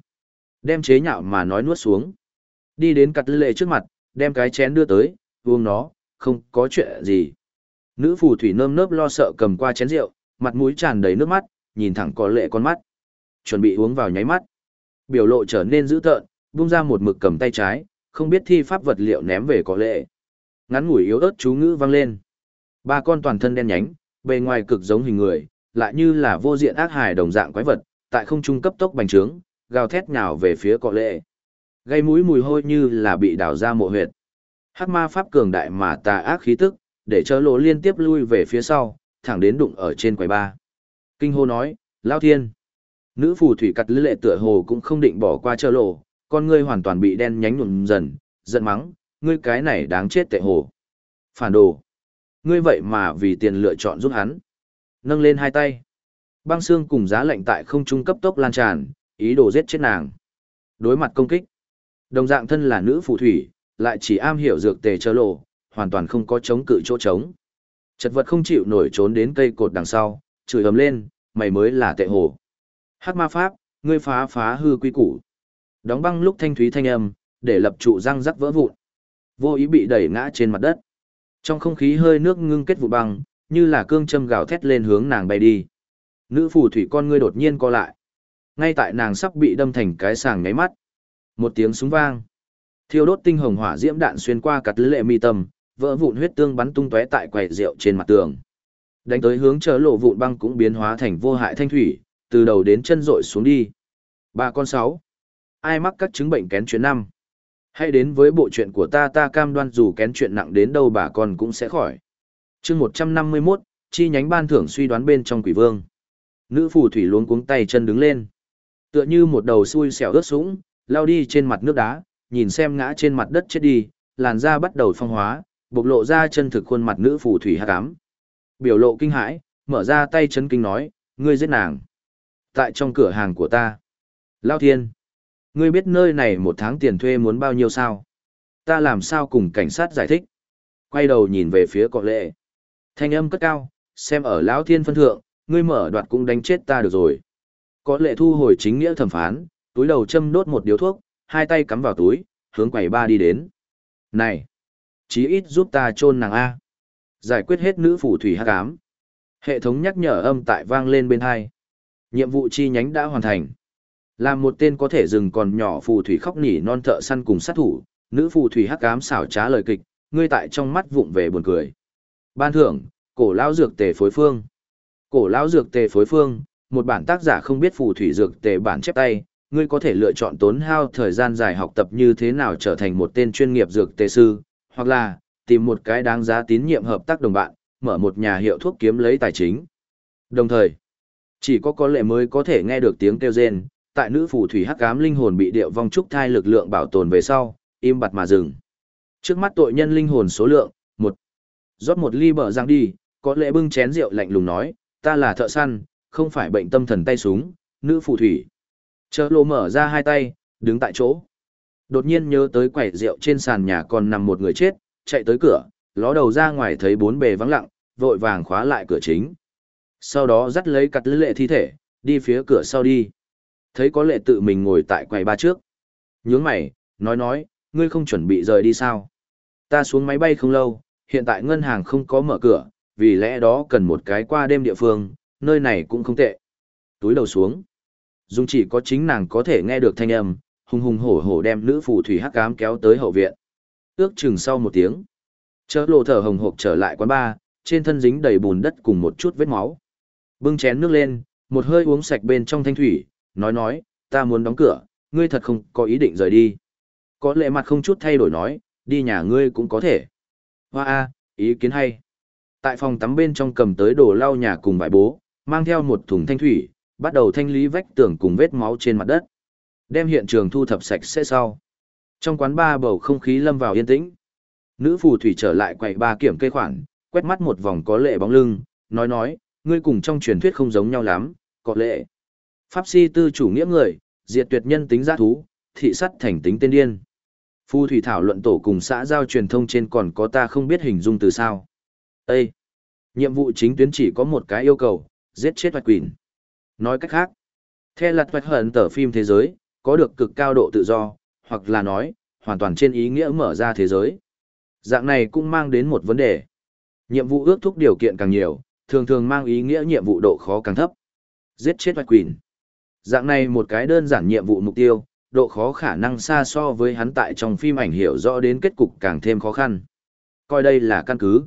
Đem chế nhạo mà nói nuốt xuống. Đi đến cặt lệ trước mặt, đem cái chén đưa tới, uống nó, không có chuyện gì. Nữ phù thủy nơm nớp lo sợ cầm qua chén rượu, mặt mũi tràn đầy nước mắt, nhìn thẳng có lệ con mắt. Chuẩn bị uống vào nháy mắt. Biểu lộ trở nên dữ tợn, buông ra một mực cầm tay trái, không biết thi pháp vật liệu ném về có lệ. Ngắn ngủi yếu ớt chú ngữ vang lên. Ba con toàn thân đen nhánh, bề ngoài cực giống hình người, lại như là vô diện ác hài đồng dạng quái vật, tại không trung cấp tốc bành trướng, gào thét nhào về phía cọ lệ. Gây mũi mùi hôi như là bị đào ra mộ huyệt. Hắc ma pháp cường đại mà tà ác khí tức, để chớ lộ liên tiếp lui về phía sau, thẳng đến đụng ở trên quầy ba. Kinh hô nói, Lao Thiên. Nữ phù thủy cặt lưỡi lệ tựa hồ cũng không định bỏ qua chớ lộ, con ngươi hoàn toàn bị đen nhánh nhuộm dần, giận mắng, ngươi cái này đáng chết tệ hồ. Phản đồ. Ngươi vậy mà vì tiền lựa chọn giúp hắn. Nâng lên hai tay. Băng xương cùng giá lạnh tại không trung cấp tốc lan tràn, ý đồ giết chết nàng. Đối mặt công kích. Đồng dạng thân là nữ phù thủy, lại chỉ am hiểu dược tề chớ lộ, hoàn toàn không có chống cự chỗ trống. Chật vật không chịu nổi trốn đến cây cột đằng sau, chửi ầm lên, mày mới là tệ hồ. Hắc ma pháp, ngươi phá phá hư quy củ. Đóng băng lúc thanh thúy thanh âm, để lập trụ răng rắc vỡ vụn. Vô ý bị đẩy ngã trên mặt đất. Trong không khí hơi nước ngưng kết vụ băng, như là cương châm gào thét lên hướng nàng bay đi. Nữ phù thủy con ngươi đột nhiên co lại. Ngay tại nàng sắp bị đâm thành cái sàng ngáy mắt. Một tiếng súng vang. Thiêu đốt tinh hồng hỏa diễm đạn xuyên qua cặt lệ mi tâm, vỡ vụn huyết tương bắn tung tóe tại quầy rượu trên mặt tường. Đánh tới hướng chớ lộ vụn băng cũng biến hóa thành vô hại thanh thủy, từ đầu đến chân rội xuống đi. Bà con sáu. Ai mắc các chứng bệnh kén chuyện năm? Hãy đến với bộ chuyện của ta ta cam đoan dù kén chuyện nặng đến đâu bà con cũng sẽ khỏi chương 151, chi nhánh ban thưởng suy đoán bên trong quỷ vương. Nữ phù thủy luống cuống tay chân đứng lên. Tựa như một đầu xui xẻo ướt sũng, lao đi trên mặt nước đá, nhìn xem ngã trên mặt đất chết đi, làn da bắt đầu phong hóa, bộc lộ ra chân thực khuôn mặt nữ phù thủy hát ám. Biểu lộ kinh hãi, mở ra tay chân kinh nói, ngươi giết nàng. Tại trong cửa hàng của ta. Lao thiên. Ngươi biết nơi này một tháng tiền thuê muốn bao nhiêu sao? Ta làm sao cùng cảnh sát giải thích? Quay đầu nhìn về phía cọ lệ. Thanh âm cất cao, xem ở lão thiên phân thượng, ngươi mở đoạt cũng đánh chết ta được rồi. Có lệ thu hồi chính nghĩa thẩm phán, túi đầu châm đốt một điếu thuốc, hai tay cắm vào túi, hướng quầy ba đi đến. Này! Chí ít giúp ta chôn nàng A. Giải quyết hết nữ phủ thủy hắc ám. Hệ thống nhắc nhở âm tại vang lên bên hai. Nhiệm vụ chi nhánh đã hoàn thành. Làm một tên có thể dừng còn nhỏ phù thủy khóc nỉ non thợ săn cùng sát thủ, nữ phù thủy hắc ám xảo trá lời kịch, ngươi tại trong mắt vụng về buồn cười. Ban thưởng, cổ lão dược tề phối phương. Cổ lão dược tề phối phương, một bản tác giả không biết phù thủy dược tề bản chép tay, ngươi có thể lựa chọn tốn hao thời gian dài học tập như thế nào trở thành một tên chuyên nghiệp dược tề sư, hoặc là tìm một cái đáng giá tín nhiệm hợp tác đồng bạn, mở một nhà hiệu thuốc kiếm lấy tài chính. Đồng thời, chỉ có có lệ mới có thể nghe được tiếng kêu rên, tại nữ phù thủy hắc ám linh hồn bị điệu vong trúc thai lực lượng bảo tồn về sau, im bặt mà dừng. Trước mắt tội nhân linh hồn số lượng rót một ly bờ răng đi, có lệ bưng chén rượu lạnh lùng nói, ta là thợ săn, không phải bệnh tâm thần tay súng, nữ phù thủy. Chợ lô mở ra hai tay, đứng tại chỗ. Đột nhiên nhớ tới quầy rượu trên sàn nhà còn nằm một người chết, chạy tới cửa, ló đầu ra ngoài thấy bốn bề vắng lặng, vội vàng khóa lại cửa chính. Sau đó dắt lấy cặt lệ thi thể, đi phía cửa sau đi. Thấy có lệ tự mình ngồi tại quầy ba trước. Nhướng mày, nói nói, ngươi không chuẩn bị rời đi sao? Ta xuống máy bay không lâu, hiện tại ngân hàng không có mở cửa, vì lẽ đó cần một cái qua đêm địa phương, nơi này cũng không tệ. Túi đầu xuống. Dung chỉ có chính nàng có thể nghe được thanh âm, hùng hùng hổ hổ đem nữ phù thủy hắc ám kéo tới hậu viện. Ước chừng sau một tiếng. Chớ lộ thở hồng hộc trở lại quán bar, trên thân dính đầy bùn đất cùng một chút vết máu. Bưng chén nước lên, một hơi uống sạch bên trong thanh thủy, nói nói, ta muốn đóng cửa, ngươi thật không có ý định rời đi. Có lẽ mặt không chút thay đổi nói, đi nhà ngươi cũng có thể. Hoa a, ý kiến hay. Tại phòng tắm bên trong cầm tới đồ lau nhà cùng vải bố, mang theo một thùng thanh thủy, bắt đầu thanh lý vách tường cùng vết máu trên mặt đất. Đem hiện trường thu thập sạch sẽ sau. Trong quán ba bầu không khí lâm vào yên tĩnh. Nữ phù thủy trở lại quầy ba kiểm kê khoản, quét mắt một vòng có lệ bóng lưng, nói nói, ngươi cùng trong truyền thuyết không giống nhau lắm, có lệ. Pháp si tư chủ nghĩa người, diệt tuyệt nhân tính giác thú, thị sắt thành tính tên điên. Phu thủy thảo luận tổ cùng xã giao truyền thông trên còn có ta không biết hình dung từ sao. Ê! Nhiệm vụ chính tuyến chỉ có một cái yêu cầu, giết chết Hoạch Quỳnh. Nói cách khác, theo lặt Hoạch hận tờ phim thế giới, có được cực cao độ tự do, hoặc là nói, hoàn toàn trên ý nghĩa mở ra thế giới. Dạng này cũng mang đến một vấn đề. Nhiệm vụ ước thúc điều kiện càng nhiều, thường thường mang ý nghĩa nhiệm vụ độ khó càng thấp. Giết chết hoạch Queen. Dạng này một cái đơn giản nhiệm vụ mục tiêu, độ khó khả năng xa so với hắn tại trong phim ảnh hiểu rõ đến kết cục càng thêm khó khăn. Coi đây là căn cứ.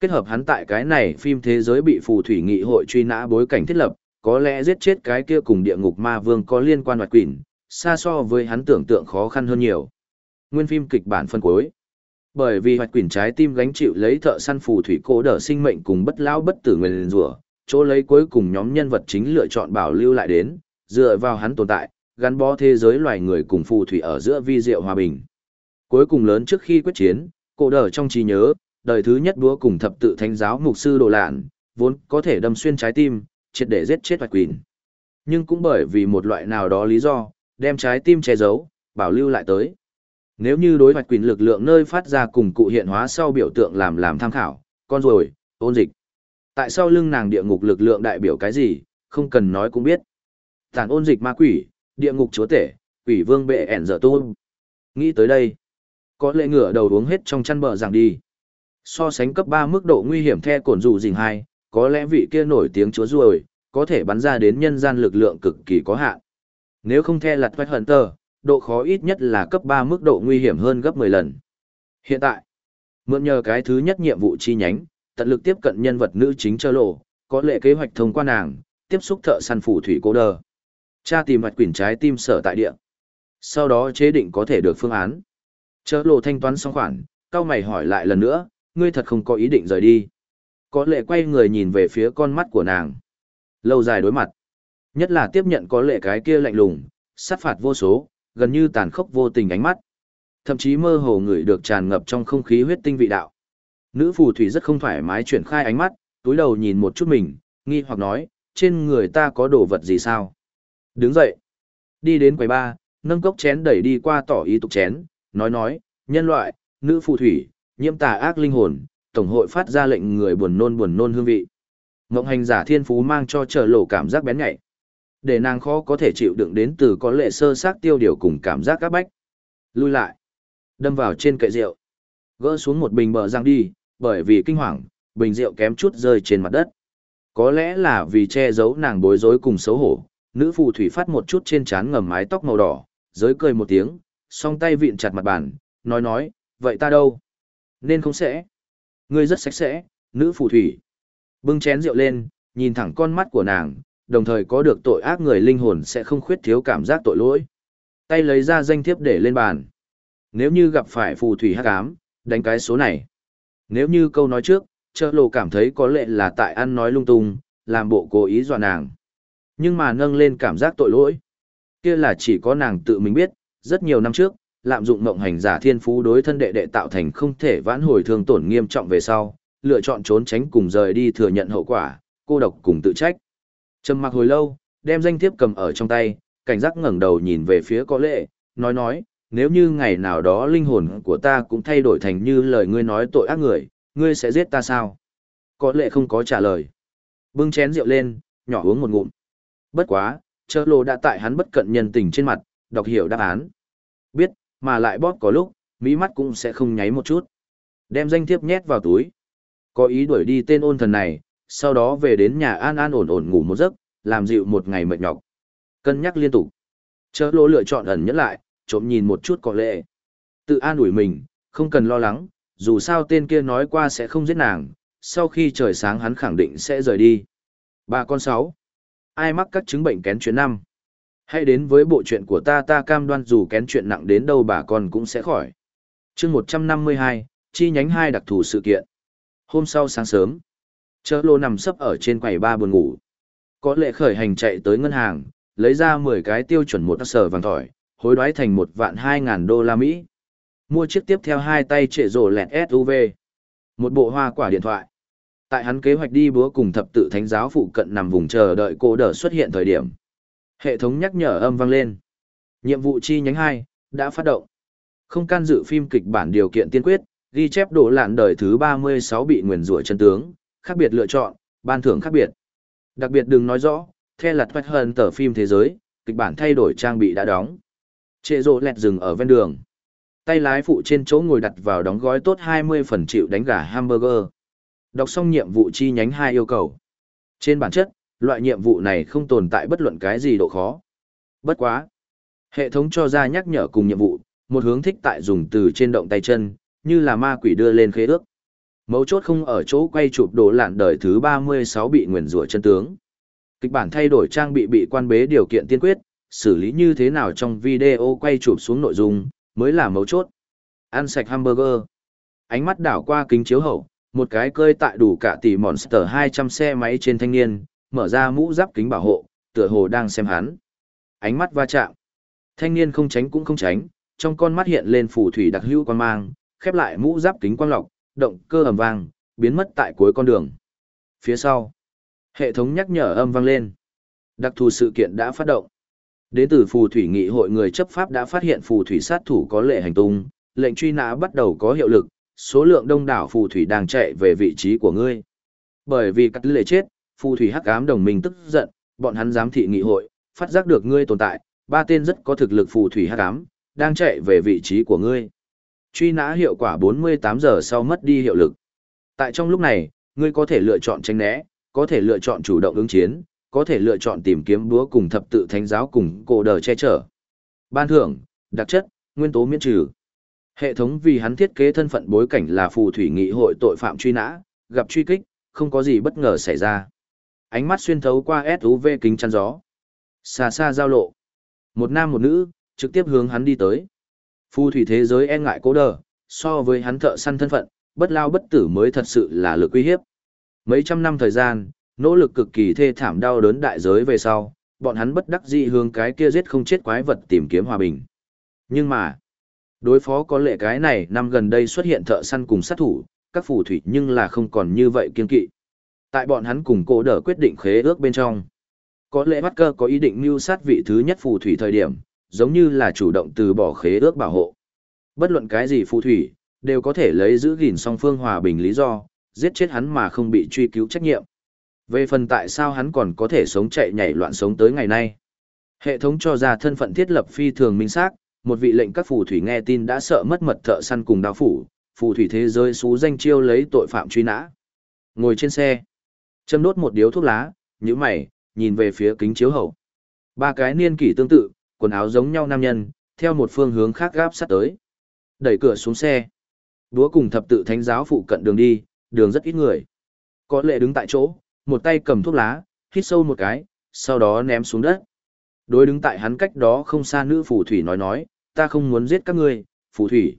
Kết hợp hắn tại cái này phim thế giới bị phù thủy nghị hội truy nã bối cảnh thiết lập, có lẽ giết chết cái kia cùng địa ngục ma vương có liên quan hoạt quỷ, xa so với hắn tưởng tượng khó khăn hơn nhiều. Nguyên phim kịch bản phân cuối. Bởi vì hoạt quỷ trái tim gánh chịu lấy thợ săn phù thủy cố đỡ sinh mệnh cùng bất lão bất tử nguyên rủa, chỗ lấy cuối cùng nhóm nhân vật chính lựa chọn bảo lưu lại đến, dựa vào hắn tồn tại, gắn bó thế giới loài người cùng phù thủy ở giữa vi diệu hòa bình. Cuối cùng lớn trước khi quyết chiến, cổ đở trong trí nhớ, đời thứ nhất đúa cùng thập tự thánh giáo mục sư đồ lạn, vốn có thể đâm xuyên trái tim, triệt để giết chết hoạch Quỳnh. Nhưng cũng bởi vì một loại nào đó lý do, đem trái tim che giấu, bảo lưu lại tới. Nếu như đối hoạch Quỳnh lực lượng nơi phát ra cùng cụ hiện hóa sau biểu tượng làm làm tham khảo, con rồi, ôn dịch. Tại sao lưng nàng địa ngục lực lượng đại biểu cái gì, không cần nói cũng biết. Tàn ôn dịch ma quỷ, địa ngục chúa tể, quỷ vương bệ ẻn dở tôn. Nghĩ tới đây, có lệ ngửa đầu uống hết trong chăn bờ rằng đi. So sánh cấp 3 mức độ nguy hiểm the cổn dù dình hai, có lẽ vị kia nổi tiếng chúa ruồi, có thể bắn ra đến nhân gian lực lượng cực kỳ có hạn. Nếu không the lặt hoạch hận tờ, độ khó ít nhất là cấp 3 mức độ nguy hiểm hơn gấp 10 lần. Hiện tại, mượn nhờ cái thứ nhất nhiệm vụ chi nhánh, tận lực tiếp cận nhân vật nữ chính chơ lộ, có lệ kế hoạch thông qua nàng, tiếp xúc thợ săn phù thủy cô đờ. Cha tìm mạch quyển trái tim sở tại địa. Sau đó chế định có thể được phương án. Chơ lộ thanh toán xong khoản, cao mày hỏi lại lần nữa, ngươi thật không có ý định rời đi. Có lệ quay người nhìn về phía con mắt của nàng. Lâu dài đối mặt. Nhất là tiếp nhận có lệ cái kia lạnh lùng, sát phạt vô số, gần như tàn khốc vô tình ánh mắt. Thậm chí mơ hồ người được tràn ngập trong không khí huyết tinh vị đạo. Nữ phù thủy rất không thoải mái chuyển khai ánh mắt, túi đầu nhìn một chút mình, nghi hoặc nói, trên người ta có đồ vật gì sao? Đứng dậy, đi đến quầy ba, nâng cốc chén đẩy đi qua tỏ ý tục chén, nói nói, nhân loại, nữ phù thủy, nhiễm tà ác linh hồn, tổng hội phát ra lệnh người buồn nôn buồn nôn hương vị. Ngộng hành giả thiên phú mang cho trở lộ cảm giác bén nhạy. Để nàng khó có thể chịu đựng đến từ có lệ sơ xác tiêu điều cùng cảm giác các bách. Lui lại. Đâm vào trên cậy rượu. Gỡ xuống một bình bờ răng đi, bởi vì kinh hoàng, bình rượu kém chút rơi trên mặt đất. Có lẽ là vì che giấu nàng bối rối cùng xấu hổ, nữ phù thủy phát một chút trên trán ngầm mái tóc màu đỏ, giới cười một tiếng, song tay vịn chặt mặt bàn, nói nói, vậy ta đâu? Nên không sẽ. Ngươi rất sạch sẽ, nữ phù thủy. Bưng chén rượu lên, nhìn thẳng con mắt của nàng, đồng thời có được tội ác người linh hồn sẽ không khuyết thiếu cảm giác tội lỗi. Tay lấy ra danh thiếp để lên bàn. Nếu như gặp phải phù thủy hắc ám, đánh cái số này. Nếu như câu nói trước, chợ lộ cảm thấy có lệ là tại ăn nói lung tung, làm bộ cố ý dọa nàng. Nhưng mà nâng lên cảm giác tội lỗi. kia là chỉ có nàng tự mình biết, rất nhiều năm trước, lạm dụng mộng hành giả thiên phú đối thân đệ đệ tạo thành không thể vãn hồi thương tổn nghiêm trọng về sau, lựa chọn trốn tránh cùng rời đi thừa nhận hậu quả, cô độc cùng tự trách. Trầm mặc hồi lâu, đem danh thiếp cầm ở trong tay, cảnh giác ngẩng đầu nhìn về phía có lệ, nói nói, nếu như ngày nào đó linh hồn của ta cũng thay đổi thành như lời ngươi nói tội ác người, ngươi sẽ giết ta sao? Có lệ không có trả lời. Bưng chén rượu lên, nhỏ uống một ngụm. Bất quá, chợ lô đã tại hắn bất cận nhân tình trên mặt, đọc hiểu đáp án. Biết, mà lại bóp có lúc, mỹ mắt cũng sẽ không nháy một chút. Đem danh thiếp nhét vào túi. Có ý đuổi đi tên ôn thần này, sau đó về đến nhà an an ổn ổn ngủ một giấc, làm dịu một ngày mệt nhọc. Cân nhắc liên tục. chợ lô lựa chọn ẩn nhất lại, trộm nhìn một chút có lệ. Tự an ủi mình, không cần lo lắng, dù sao tên kia nói qua sẽ không giết nàng, sau khi trời sáng hắn khẳng định sẽ rời đi. Ba con sáu. Ai mắc các chứng bệnh kén chuyện năm? Hãy đến với bộ chuyện của ta ta cam đoan dù kén chuyện nặng đến đâu bà con cũng sẽ khỏi. chương 152, chi nhánh hai đặc thù sự kiện. Hôm sau sáng sớm, chợ lô nằm sấp ở trên quầy ba buồn ngủ. Có lệ khởi hành chạy tới ngân hàng, lấy ra 10 cái tiêu chuẩn một sở vàng thỏi, hối đoái thành một vạn 2 ngàn đô la Mỹ. Mua chiếc tiếp theo hai tay trệ rổ lẹt SUV. Một bộ hoa quả điện thoại. Tại hắn kế hoạch đi búa cùng thập tự thánh giáo phụ cận nằm vùng chờ đợi cô đỡ xuất hiện thời điểm. Hệ thống nhắc nhở âm vang lên. Nhiệm vụ chi nhánh hai đã phát động. Không can dự phim kịch bản điều kiện tiên quyết, ghi chép đổ lạn đời thứ 36 bị nguyền rủa chân tướng, khác biệt lựa chọn, ban thưởng khác biệt. Đặc biệt đừng nói rõ, theo lặt quét hơn tờ phim thế giới, kịch bản thay đổi trang bị đã đóng. Trệ rộ lẹt dừng ở ven đường. Tay lái phụ trên chỗ ngồi đặt vào đóng gói tốt 20 phần chịu đánh gà hamburger. Đọc xong nhiệm vụ chi nhánh hai yêu cầu. Trên bản chất, loại nhiệm vụ này không tồn tại bất luận cái gì độ khó. Bất quá. Hệ thống cho ra nhắc nhở cùng nhiệm vụ, một hướng thích tại dùng từ trên động tay chân, như là ma quỷ đưa lên khế ước. Mấu chốt không ở chỗ quay chụp đồ lạn đời thứ 36 bị nguyền rủa chân tướng. Kịch bản thay đổi trang bị bị quan bế điều kiện tiên quyết, xử lý như thế nào trong video quay chụp xuống nội dung, mới là mấu chốt. Ăn sạch hamburger. Ánh mắt đảo qua kính chiếu hậu, một cái cơi tại đủ cả tỷ Monster 200 xe máy trên thanh niên, mở ra mũ giáp kính bảo hộ, tựa hồ đang xem hắn. Ánh mắt va chạm. Thanh niên không tránh cũng không tránh, trong con mắt hiện lên phù thủy đặc hữu quan mang, khép lại mũ giáp kính quang lọc, động cơ ầm vang, biến mất tại cuối con đường. Phía sau, hệ thống nhắc nhở âm vang lên. Đặc thù sự kiện đã phát động. Đến từ phù thủy nghị hội người chấp pháp đã phát hiện phù thủy sát thủ có lệ hành tung, lệnh truy nã bắt đầu có hiệu lực, số lượng đông đảo phù thủy đang chạy về vị trí của ngươi. Bởi vì cắt lệ chết, phù thủy hắc ám đồng minh tức giận, bọn hắn giám thị nghị hội, phát giác được ngươi tồn tại, ba tên rất có thực lực phù thủy hắc ám, đang chạy về vị trí của ngươi. Truy nã hiệu quả 48 giờ sau mất đi hiệu lực. Tại trong lúc này, ngươi có thể lựa chọn tránh né, có thể lựa chọn chủ động ứng chiến, có thể lựa chọn tìm kiếm búa cùng thập tự thánh giáo cùng cổ đờ che chở. Ban thưởng, đặc chất, nguyên tố miễn trừ. Hệ thống vì hắn thiết kế thân phận bối cảnh là phù thủy nghị hội tội phạm truy nã, gặp truy kích, không có gì bất ngờ xảy ra. Ánh mắt xuyên thấu qua SUV kính chắn gió. Xa xa giao lộ. Một nam một nữ, trực tiếp hướng hắn đi tới. Phù thủy thế giới e ngại cố đờ, so với hắn thợ săn thân phận, bất lao bất tử mới thật sự là lực uy hiếp. Mấy trăm năm thời gian, nỗ lực cực kỳ thê thảm đau đớn đại giới về sau, bọn hắn bất đắc dĩ hướng cái kia giết không chết quái vật tìm kiếm hòa bình. Nhưng mà, đối phó có lệ cái này năm gần đây xuất hiện thợ săn cùng sát thủ, các phù thủy nhưng là không còn như vậy kiên kỵ. Tại bọn hắn cùng cố đỡ quyết định khế ước bên trong. Có lẽ bắt cơ có ý định mưu sát vị thứ nhất phù thủy thời điểm, giống như là chủ động từ bỏ khế ước bảo hộ. Bất luận cái gì phù thủy, đều có thể lấy giữ gìn song phương hòa bình lý do, giết chết hắn mà không bị truy cứu trách nhiệm. Về phần tại sao hắn còn có thể sống chạy nhảy loạn sống tới ngày nay. Hệ thống cho ra thân phận thiết lập phi thường minh xác, một vị lệnh các phù thủy nghe tin đã sợ mất mật thợ săn cùng đao phủ, phù thủy thế giới xú danh chiêu lấy tội phạm truy nã. Ngồi trên xe, châm đốt một điếu thuốc lá, nhíu mày, nhìn về phía kính chiếu hậu. Ba cái niên kỷ tương tự, quần áo giống nhau nam nhân, theo một phương hướng khác gáp sát tới. Đẩy cửa xuống xe. Đúa cùng thập tự thánh giáo phụ cận đường đi, đường rất ít người. Có lệ đứng tại chỗ, một tay cầm thuốc lá, hít sâu một cái, sau đó ném xuống đất. Đối đứng tại hắn cách đó không xa nữ phù thủy nói nói, ta không muốn giết các ngươi, phù thủy.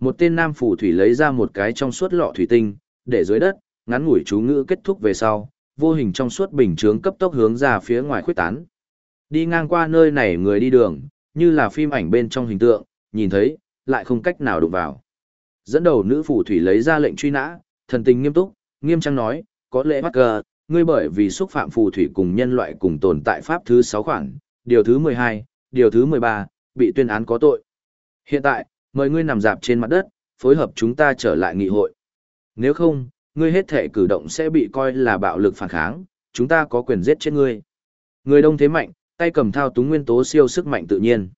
Một tên nam phù thủy lấy ra một cái trong suốt lọ thủy tinh, để dưới đất, ngắn ngủi chú ngữ kết thúc về sau, vô hình trong suốt bình chướng cấp tốc hướng ra phía ngoài khuyết tán. Đi ngang qua nơi này người đi đường, như là phim ảnh bên trong hình tượng, nhìn thấy, lại không cách nào đụng vào. Dẫn đầu nữ phù thủy lấy ra lệnh truy nã, thần tình nghiêm túc, nghiêm trang nói, có lẽ mắc cờ, ngươi bởi vì xúc phạm phù thủy cùng nhân loại cùng tồn tại pháp thứ 6 khoản, điều thứ 12, điều thứ 13, bị tuyên án có tội. Hiện tại, mời ngươi nằm dạp trên mặt đất, phối hợp chúng ta trở lại nghị hội. Nếu không, ngươi hết thể cử động sẽ bị coi là bạo lực phản kháng, chúng ta có quyền giết chết ngươi. Người đông thế mạnh, tay cầm thao túng nguyên tố siêu sức mạnh tự nhiên.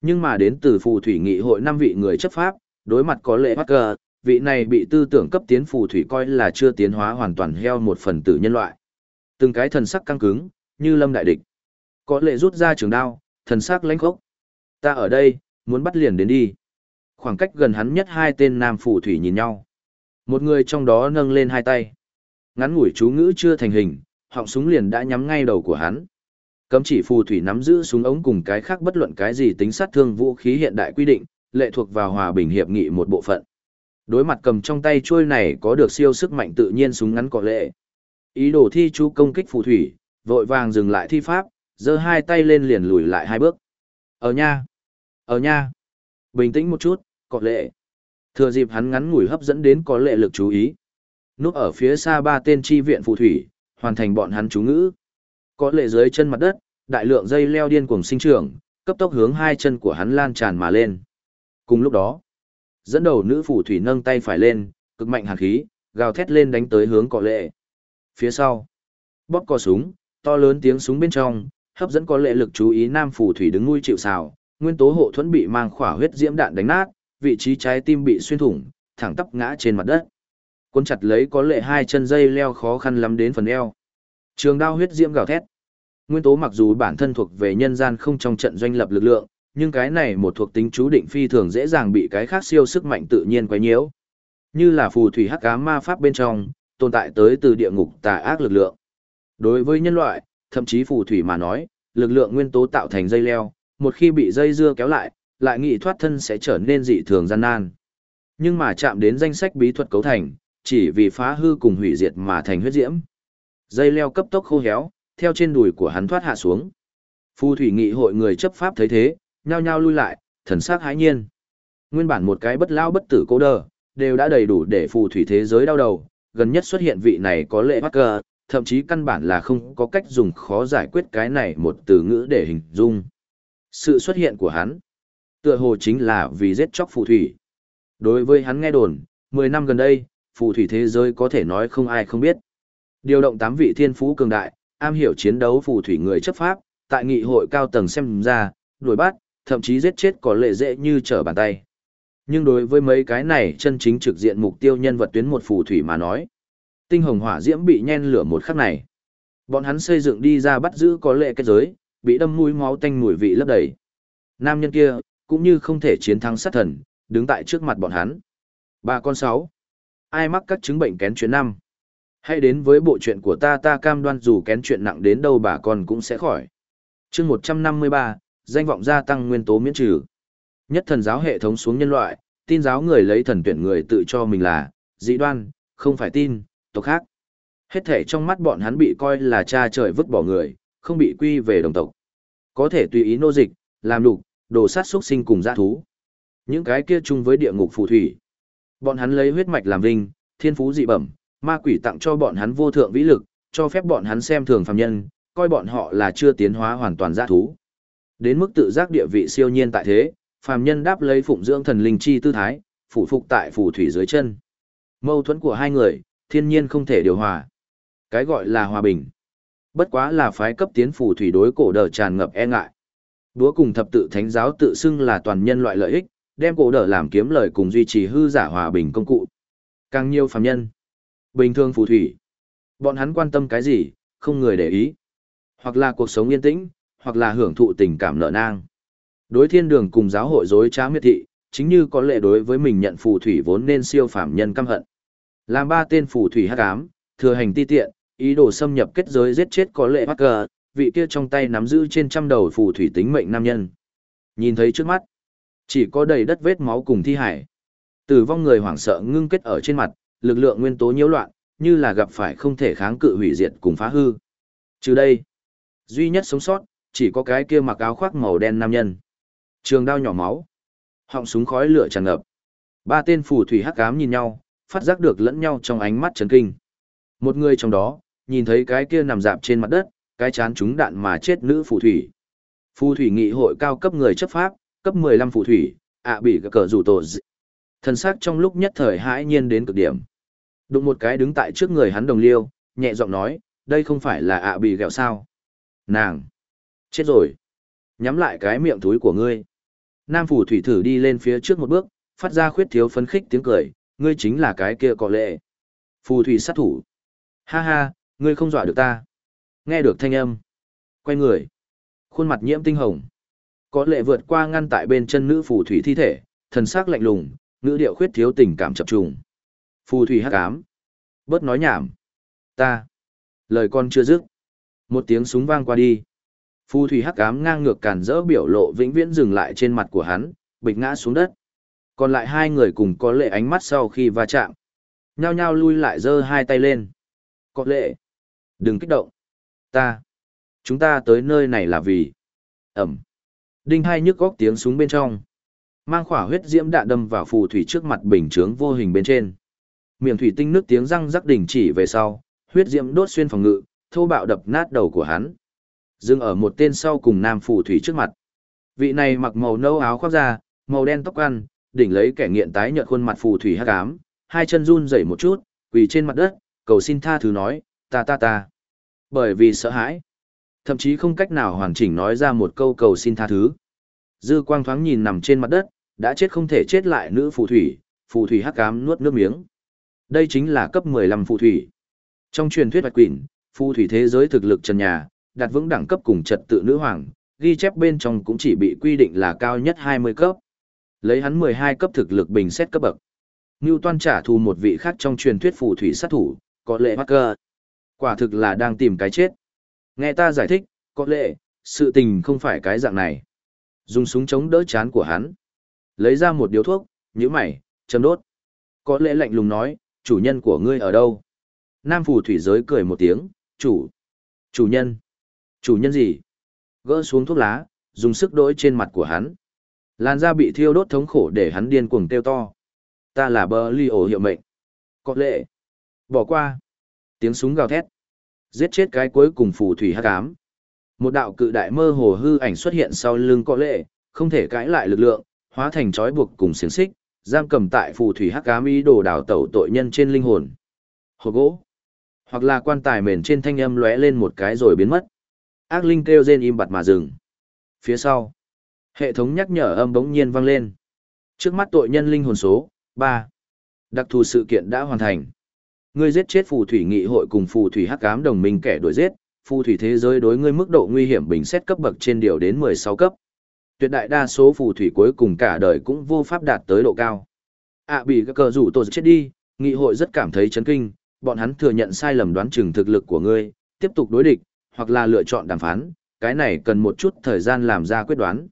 Nhưng mà đến từ phù thủy nghị hội năm vị người chấp pháp, đối mặt có lệ Parker, vị này bị tư tưởng cấp tiến phù thủy coi là chưa tiến hóa hoàn toàn heo một phần tử nhân loại. Từng cái thần sắc căng cứng, như lâm đại địch. Có lệ rút ra trường đao, thần sắc lãnh khốc. Ta ở đây, muốn bắt liền đến đi. Khoảng cách gần hắn nhất hai tên nam phù thủy nhìn nhau. Một người trong đó nâng lên hai tay. Ngắn ngủi chú ngữ chưa thành hình, họng súng liền đã nhắm ngay đầu của hắn. Cấm chỉ phù thủy nắm giữ súng ống cùng cái khác bất luận cái gì tính sát thương vũ khí hiện đại quy định, lệ thuộc vào hòa bình hiệp nghị một bộ phận. Đối mặt cầm trong tay trôi này có được siêu sức mạnh tự nhiên súng ngắn cọ lệ. Ý đồ thi chú công kích phù thủy, vội vàng dừng lại thi pháp, giơ hai tay lên liền lùi lại hai bước. Ở nha! Ở nha! Bình tĩnh một chút, có lệ. Thừa dịp hắn ngắn ngủi hấp dẫn đến có lệ lực chú ý. Núp ở phía xa ba tên chi viện phù thủy, hoàn thành bọn hắn chú ngữ. Có lệ dưới chân mặt đất, đại lượng dây leo điên cuồng sinh trưởng, cấp tốc hướng hai chân của hắn lan tràn mà lên. Cùng lúc đó, dẫn đầu nữ phù thủy nâng tay phải lên, cực mạnh hàn khí, gào thét lên đánh tới hướng cọ lệ. Phía sau, bóp cò súng, to lớn tiếng súng bên trong, hấp dẫn có lệ lực chú ý nam phù thủy đứng nuôi chịu xào, nguyên tố hộ thuẫn bị mang khỏa huyết diễm đạn đánh nát, vị trí trái tim bị xuyên thủng, thẳng tắp ngã trên mặt đất. Cuốn chặt lấy có lệ hai chân dây leo khó khăn lắm đến phần eo. Trường đao huyết diễm gào thét. Nguyên tố mặc dù bản thân thuộc về nhân gian không trong trận doanh lập lực lượng, nhưng cái này một thuộc tính chú định phi thường dễ dàng bị cái khác siêu sức mạnh tự nhiên quấy nhiễu. Như là phù thủy hắc ám ma pháp bên trong, tồn tại tới từ địa ngục tà ác lực lượng. Đối với nhân loại, thậm chí phù thủy mà nói, lực lượng nguyên tố tạo thành dây leo, một khi bị dây dưa kéo lại, lại nghị thoát thân sẽ trở nên dị thường gian nan. Nhưng mà chạm đến danh sách bí thuật cấu thành, chỉ vì phá hư cùng hủy diệt mà thành huyết diễm. Dây leo cấp tốc khô héo, theo trên đùi của hắn thoát hạ xuống. Phù thủy nghị hội người chấp pháp thấy thế, nhao nhao lui lại, thần sắc hãi nhiên. Nguyên bản một cái bất lao bất tử cố đờ, đều đã đầy đủ để phù thủy thế giới đau đầu, gần nhất xuất hiện vị này có lệ bắt cờ, thậm chí căn bản là không có cách dùng khó giải quyết cái này một từ ngữ để hình dung. Sự xuất hiện của hắn, tựa hồ chính là vì giết chóc phù thủy. Đối với hắn nghe đồn, 10 năm gần đây, phù thủy thế giới có thể nói không ai không biết. Điều động 8 vị thiên phú cường đại, am hiểu chiến đấu phù thủy người chấp pháp, tại nghị hội cao tầng xem ra, đuổi bắt, thậm chí giết chết có lệ dễ như trở bàn tay. Nhưng đối với mấy cái này chân chính trực diện mục tiêu nhân vật tuyến một phù thủy mà nói, tinh hồng hỏa diễm bị nhen lửa một khắc này. Bọn hắn xây dựng đi ra bắt giữ có lệ kết giới, bị đâm mũi máu tanh mùi vị lấp đầy. Nam nhân kia, cũng như không thể chiến thắng sát thần, đứng tại trước mặt bọn hắn. Ba con sáu. Ai mắc các chứng bệnh kén chuyện năm? Hãy đến với bộ chuyện của ta ta cam đoan dù kén chuyện nặng đến đâu bà con cũng sẽ khỏi. chương 153, danh vọng gia tăng nguyên tố miễn trừ. Nhất thần giáo hệ thống xuống nhân loại, tin giáo người lấy thần tuyển người tự cho mình là, dị đoan, không phải tin, tộc khác. Hết thể trong mắt bọn hắn bị coi là cha trời vứt bỏ người, không bị quy về đồng tộc. Có thể tùy ý nô dịch, làm lục, đồ sát xuất sinh cùng giã thú. Những cái kia chung với địa ngục phù thủy. Bọn hắn lấy huyết mạch làm vinh, thiên phú dị bẩm, ma quỷ tặng cho bọn hắn vô thượng vĩ lực, cho phép bọn hắn xem thường phàm nhân, coi bọn họ là chưa tiến hóa hoàn toàn giã thú. Đến mức tự giác địa vị siêu nhiên tại thế, phàm nhân đáp lấy phụng dưỡng thần linh chi tư thái, phủ phục tại phù thủy dưới chân. Mâu thuẫn của hai người, thiên nhiên không thể điều hòa. Cái gọi là hòa bình. Bất quá là phái cấp tiến phù thủy đối cổ đờ tràn ngập e ngại. Đúa cùng thập tự thánh giáo tự xưng là toàn nhân loại lợi ích, đem cổ đờ làm kiếm lời cùng duy trì hư giả hòa bình công cụ. Càng nhiều phàm nhân. Bình thường phù thủy. Bọn hắn quan tâm cái gì, không người để ý. Hoặc là cuộc sống yên tĩnh, hoặc là hưởng thụ tình cảm nợ nang. Đối thiên đường cùng giáo hội dối trá miệt thị, chính như có lệ đối với mình nhận phù thủy vốn nên siêu phàm nhân căm hận. Làm ba tên phù thủy hắc ám, thừa hành ti tiện, ý đồ xâm nhập kết giới giết chết có lệ Parker, vị kia trong tay nắm giữ trên trăm đầu phù thủy tính mệnh nam nhân. Nhìn thấy trước mắt, chỉ có đầy đất vết máu cùng thi hải. Tử vong người hoảng sợ ngưng kết ở trên mặt, lực lượng nguyên tố nhiễu loạn, như là gặp phải không thể kháng cự hủy diệt cùng phá hư. Trừ đây, duy nhất sống sót, chỉ có cái kia mặc áo khoác màu đen nam nhân. Trường đao nhỏ máu, họng súng khói lửa tràn ngập. Ba tên phù thủy hắc ám nhìn nhau, phát giác được lẫn nhau trong ánh mắt chấn kinh. Một người trong đó, nhìn thấy cái kia nằm dạp trên mặt đất, cái chán trúng đạn mà chết nữ phù thủy. Phù thủy nghị hội cao cấp người chấp pháp, cấp 15 phù thủy, ạ bị cờ rủ tổ dị. Thần sắc trong lúc nhất thời hãi nhiên đến cực điểm. Đụng một cái đứng tại trước người hắn đồng liêu, nhẹ giọng nói, đây không phải là ạ bị gẹo sao. Nàng! Chết rồi! Nhắm lại cái miệng túi của ngươi. Nam phù thủy thử đi lên phía trước một bước, phát ra khuyết thiếu phấn khích tiếng cười, ngươi chính là cái kia có lệ. Phù thủy sát thủ. Ha ha, ngươi không dọa được ta. Nghe được thanh âm. Quay người. Khuôn mặt nhiễm tinh hồng. Có lệ vượt qua ngăn tại bên chân nữ phù thủy thi thể, thần sắc lạnh lùng, ngữ điệu khuyết thiếu tình cảm chập trùng. Phù thủy hắc ám. Bớt nói nhảm. Ta. Lời con chưa dứt. Một tiếng súng vang qua đi. Phù thủy hắc ám ngang ngược cản rỡ biểu lộ vĩnh viễn dừng lại trên mặt của hắn, bịch ngã xuống đất. Còn lại hai người cùng có lệ ánh mắt sau khi va chạm. Nhao nhao lui lại giơ hai tay lên. Có lệ. Đừng kích động. Ta. Chúng ta tới nơi này là vì. Ẩm. Đinh hai nhức góc tiếng súng bên trong. Mang khỏa huyết diễm đạn đâm vào phù thủy trước mặt bình chướng vô hình bên trên. Miệng thủy tinh nước tiếng răng rắc đỉnh chỉ về sau, huyết diễm đốt xuyên phòng ngự, thô bạo đập nát đầu của hắn. Dừng ở một tên sau cùng nam phù thủy trước mặt. Vị này mặc màu nâu áo khoác da, màu đen tóc ăn, đỉnh lấy kẻ nghiện tái nhợt khuôn mặt phù thủy hắc ám, hai chân run rẩy một chút, quỳ trên mặt đất, cầu xin tha thứ nói, ta ta ta. Bởi vì sợ hãi, thậm chí không cách nào hoàn chỉnh nói ra một câu cầu xin tha thứ. Dư quang thoáng nhìn nằm trên mặt đất, đã chết không thể chết lại nữ phù thủy, phù thủy hắc ám nuốt nước miếng. Đây chính là cấp 15 phù thủy. Trong truyền thuyết bạch quỷ, phù thủy thế giới thực lực trần nhà, đặt vững đẳng cấp cùng trật tự nữ hoàng, ghi chép bên trong cũng chỉ bị quy định là cao nhất 20 cấp. Lấy hắn 12 cấp thực lực bình xét cấp bậc. Ngưu Toan trả thù một vị khác trong truyền thuyết phù thủy sát thủ, có lệ Parker. Quả thực là đang tìm cái chết. Nghe ta giải thích, có lệ, sự tình không phải cái dạng này. Dùng súng chống đỡ chán của hắn. Lấy ra một điếu thuốc, nhíu mày, châm đốt. Có lệ lạnh lùng nói, chủ nhân của ngươi ở đâu? Nam phù thủy giới cười một tiếng, chủ. Chủ nhân. Chủ nhân gì? Gỡ xuống thuốc lá, dùng sức đỗi trên mặt của hắn. Làn da bị thiêu đốt thống khổ để hắn điên cuồng kêu to. Ta là bờ ly ổ hiệu mệnh. Có lệ. Bỏ qua. Tiếng súng gào thét. Giết chết cái cuối cùng phù thủy hắc ám. Một đạo cự đại mơ hồ hư ảnh xuất hiện sau lưng có lệ, không thể cãi lại lực lượng, hóa thành trói buộc cùng xiềng xích, giam cầm tại phù thủy hắc ám ý đồ đào tẩu tội nhân trên linh hồn. Hồ gỗ. Hoặc là quan tài mền trên thanh âm lóe lên một cái rồi biến mất. Ác linh kêu rên im bặt mà dừng. Phía sau, hệ thống nhắc nhở âm bỗng nhiên vang lên. Trước mắt tội nhân linh hồn số ba Đặc thù sự kiện đã hoàn thành. Ngươi giết chết phù thủy nghị hội cùng phù thủy hắc ám đồng minh kẻ đuổi giết, phù thủy thế giới đối ngươi mức độ nguy hiểm bình xét cấp bậc trên điều đến 16 cấp. Tuyệt đại đa số phù thủy cuối cùng cả đời cũng vô pháp đạt tới độ cao. À bị các cờ rủ tổ chết đi, nghị hội rất cảm thấy chấn kinh, bọn hắn thừa nhận sai lầm đoán chừng thực lực của ngươi, tiếp tục đối địch, hoặc là lựa chọn đàm phán, cái này cần một chút thời gian làm ra quyết đoán.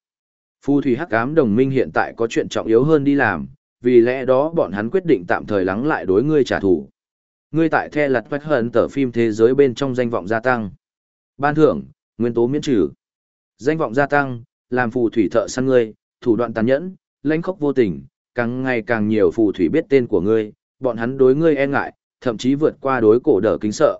Phù thủy hắc ám đồng minh hiện tại có chuyện trọng yếu hơn đi làm, vì lẽ đó bọn hắn quyết định tạm thời lắng lại đối ngươi trả thù. Ngươi tại The Lật Vách Hận tờ phim thế giới bên trong danh vọng gia tăng. Ban thưởng, nguyên tố miễn trừ. Danh vọng gia tăng, làm phù thủy thợ săn ngươi, thủ đoạn tàn nhẫn, lãnh khốc vô tình, càng ngày càng nhiều phù thủy biết tên của ngươi, bọn hắn đối ngươi e ngại, thậm chí vượt qua đối cổ đỡ kính sợ.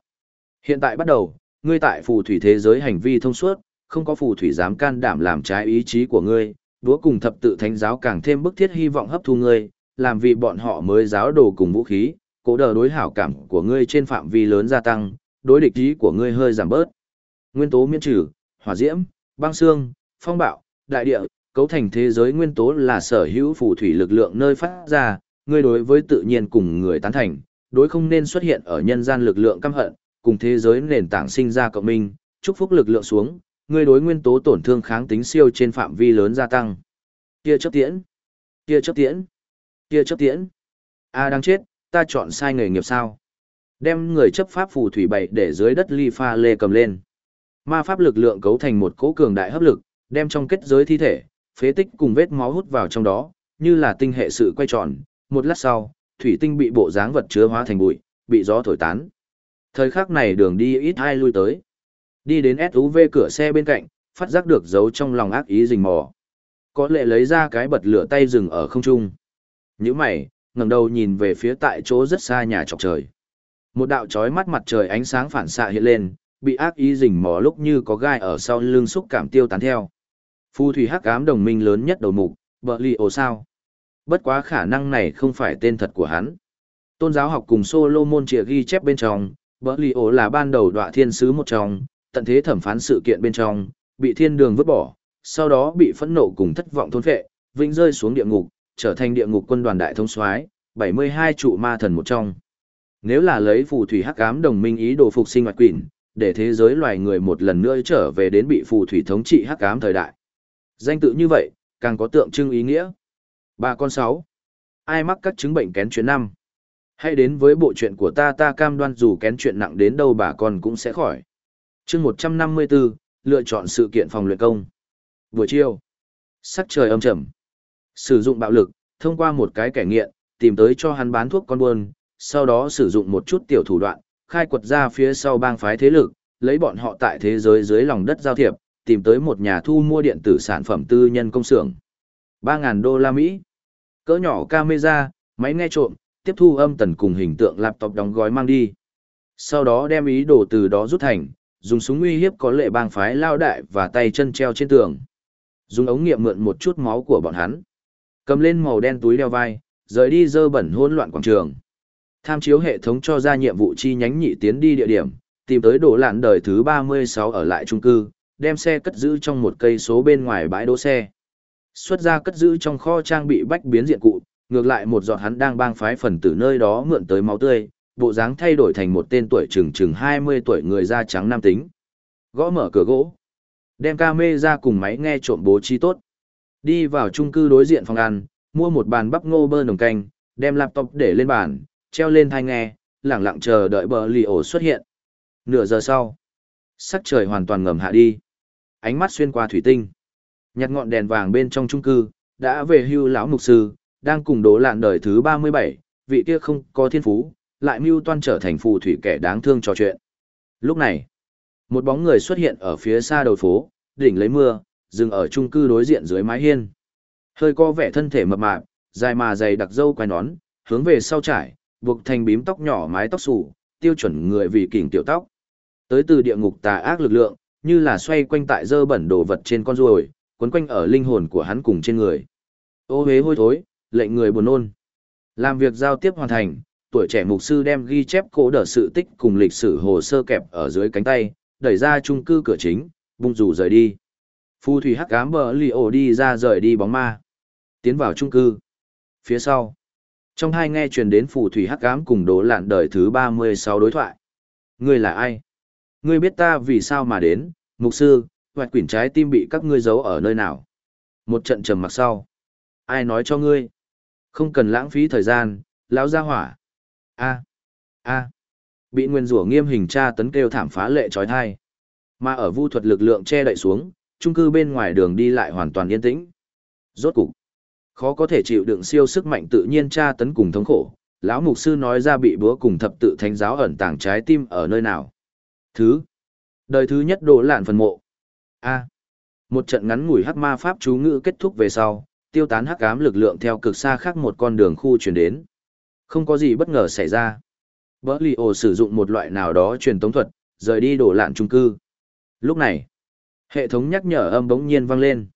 Hiện tại bắt đầu, ngươi tại phù thủy thế giới hành vi thông suốt, không có phù thủy dám can đảm làm trái ý chí của ngươi, đúa cùng thập tự thánh giáo càng thêm bức thiết hy vọng hấp thu ngươi, làm vì bọn họ mới giáo đồ cùng vũ khí, cố đờ đối hảo cảm của ngươi trên phạm vi lớn gia tăng, đối địch ý của ngươi hơi giảm bớt. Nguyên tố miễn trừ, hỏa diễm, băng xương, phong bạo, đại địa, cấu thành thế giới nguyên tố là sở hữu phù thủy lực lượng nơi phát ra, ngươi đối với tự nhiên cùng người tán thành, đối không nên xuất hiện ở nhân gian lực lượng căm hận, cùng thế giới nền tảng sinh ra cộng minh, chúc phúc lực lượng xuống, ngươi đối nguyên tố tổn thương kháng tính siêu trên phạm vi lớn gia tăng. Kia chấp tiễn, kia chấp tiễn, kia chấp tiễn. A à, đang chết, ta chọn sai nghề nghiệp sao? Đem người chấp pháp phù thủy bảy để dưới đất ly pha lê cầm lên. Ma pháp lực lượng cấu thành một cỗ cường đại hấp lực, đem trong kết giới thi thể, phế tích cùng vết máu hút vào trong đó, như là tinh hệ sự quay tròn. Một lát sau, thủy tinh bị bộ dáng vật chứa hóa thành bụi, bị gió thổi tán. Thời khắc này đường đi ít ai lui tới. Đi đến SUV cửa xe bên cạnh, phát giác được dấu trong lòng ác ý rình mò. Có lệ lấy ra cái bật lửa tay dừng ở không trung. Những mày, ngẩng đầu nhìn về phía tại chỗ rất xa nhà trọc trời. Một đạo chói mắt mặt trời ánh sáng phản xạ hiện lên, bị ác ý rình mò lúc như có gai ở sau lưng xúc cảm tiêu tán theo. Phu thủy hắc ám đồng minh lớn nhất đầu mục, bờ lì ồ sao. Bất quá khả năng này không phải tên thật của hắn. Tôn giáo học cùng Solomon chỉ ghi chép bên trong, bờ lì ồ là ban đầu đọa thiên sứ một trong, tận thế thẩm phán sự kiện bên trong, bị thiên đường vứt bỏ, sau đó bị phẫn nộ cùng thất vọng thôn phệ, vĩnh rơi xuống địa ngục, trở thành địa ngục quân đoàn đại thống soái, 72 trụ ma thần một trong. Nếu là lấy phù thủy hắc ám đồng minh ý đồ phục sinh ngoại quỷ, để thế giới loài người một lần nữa trở về đến bị phù thủy thống trị hắc ám thời đại. Danh tự như vậy, càng có tượng trưng ý nghĩa. Ba con sáu. Ai mắc các chứng bệnh kén chuyện năm? Hãy đến với bộ chuyện của ta ta cam đoan dù kén chuyện nặng đến đâu bà con cũng sẽ khỏi chương 154, lựa chọn sự kiện phòng luyện công. Buổi chiều. Sắc trời âm trầm. Sử dụng bạo lực, thông qua một cái kẻ nghiện, tìm tới cho hắn bán thuốc con buôn, sau đó sử dụng một chút tiểu thủ đoạn, khai quật ra phía sau bang phái thế lực, lấy bọn họ tại thế giới dưới lòng đất giao thiệp, tìm tới một nhà thu mua điện tử sản phẩm tư nhân công xưởng. 3.000 đô la Mỹ. Cỡ nhỏ camera, máy nghe trộm, tiếp thu âm tần cùng hình tượng laptop đóng gói mang đi. Sau đó đem ý đồ từ đó rút thành, dùng súng uy hiếp có lệ bang phái lao đại và tay chân treo trên tường. Dùng ống nghiệm mượn một chút máu của bọn hắn. Cầm lên màu đen túi đeo vai, rời đi dơ bẩn hỗn loạn quảng trường. Tham chiếu hệ thống cho ra nhiệm vụ chi nhánh nhị tiến đi địa điểm, tìm tới đồ lạn đời thứ 36 ở lại trung cư, đem xe cất giữ trong một cây số bên ngoài bãi đỗ xe. Xuất ra cất giữ trong kho trang bị bách biến diện cụ, ngược lại một giọt hắn đang bang phái phần tử nơi đó mượn tới máu tươi, bộ dáng thay đổi thành một tên tuổi chừng chừng 20 tuổi người da trắng nam tính. Gõ mở cửa gỗ, đem ca mê ra cùng máy nghe trộm bố trí tốt. Đi vào chung cư đối diện phòng ăn, mua một bàn bắp ngô bơ nồng canh, đem laptop để lên bàn, treo lên thai nghe, lẳng lặng chờ đợi bờ lì ổ xuất hiện. Nửa giờ sau, sắc trời hoàn toàn ngầm hạ đi. Ánh mắt xuyên qua thủy tinh. Nhặt ngọn đèn vàng bên trong chung cư, đã về hưu lão mục sư, đang cùng đố lạn đời thứ 37, vị kia không có thiên phú, lại mưu toan trở thành phù thủy kẻ đáng thương trò chuyện. Lúc này, một bóng người xuất hiện ở phía xa đầu phố, đỉnh lấy mưa, dừng ở trung cư đối diện dưới mái hiên. Hơi có vẻ thân thể mập mạp, dài mà dày đặc dâu quai nón, hướng về sau trải, buộc thành bím tóc nhỏ mái tóc xù, tiêu chuẩn người vì kỉnh tiểu tóc. Tới từ địa ngục tà ác lực lượng, như là xoay quanh tại dơ bẩn đồ vật trên con ruồi, quấn quanh ở linh hồn của hắn cùng trên người. Ô hế hôi thối, lệnh người buồn nôn. Làm việc giao tiếp hoàn thành, tuổi trẻ mục sư đem ghi chép cố đỡ sự tích cùng lịch sử hồ sơ kẹp ở dưới cánh tay, đẩy ra trung cư cửa chính, bung rủ rời đi. phù thủy hắc ám bờ lì ổ đi ra rời đi bóng ma. Tiến vào trung cư. Phía sau. Trong hai nghe truyền đến phù thủy hắc ám cùng đố lạn đời thứ 36 đối thoại. Ngươi là ai? Ngươi biết ta vì sao mà đến, mục sư, hoạch quyển trái tim bị các ngươi giấu ở nơi nào? Một trận trầm mặc sau. Ai nói cho ngươi? Không cần lãng phí thời gian, lão gia hỏa. A. A. Bị nguyên rủa nghiêm hình tra tấn kêu thảm phá lệ trói thai. Mà ở vu thuật lực lượng che đậy xuống, trung cư bên ngoài đường đi lại hoàn toàn yên tĩnh. Rốt cục, khó có thể chịu đựng siêu sức mạnh tự nhiên tra tấn cùng thống khổ. Lão mục sư nói ra bị búa cùng thập tự thánh giáo ẩn tàng trái tim ở nơi nào. Thứ. Đời thứ nhất đổ lạn phần mộ. A. Một trận ngắn ngủi hắc ma pháp chú ngữ kết thúc về sau, tiêu tán hắc ám lực lượng theo cực xa khác một con đường khu chuyển đến. Không có gì bất ngờ xảy ra. Bỡ lì ổ sử dụng một loại nào đó truyền tống thuật, rời đi đổ lạn trung cư. Lúc này, hệ thống nhắc nhở âm bỗng nhiên vang lên.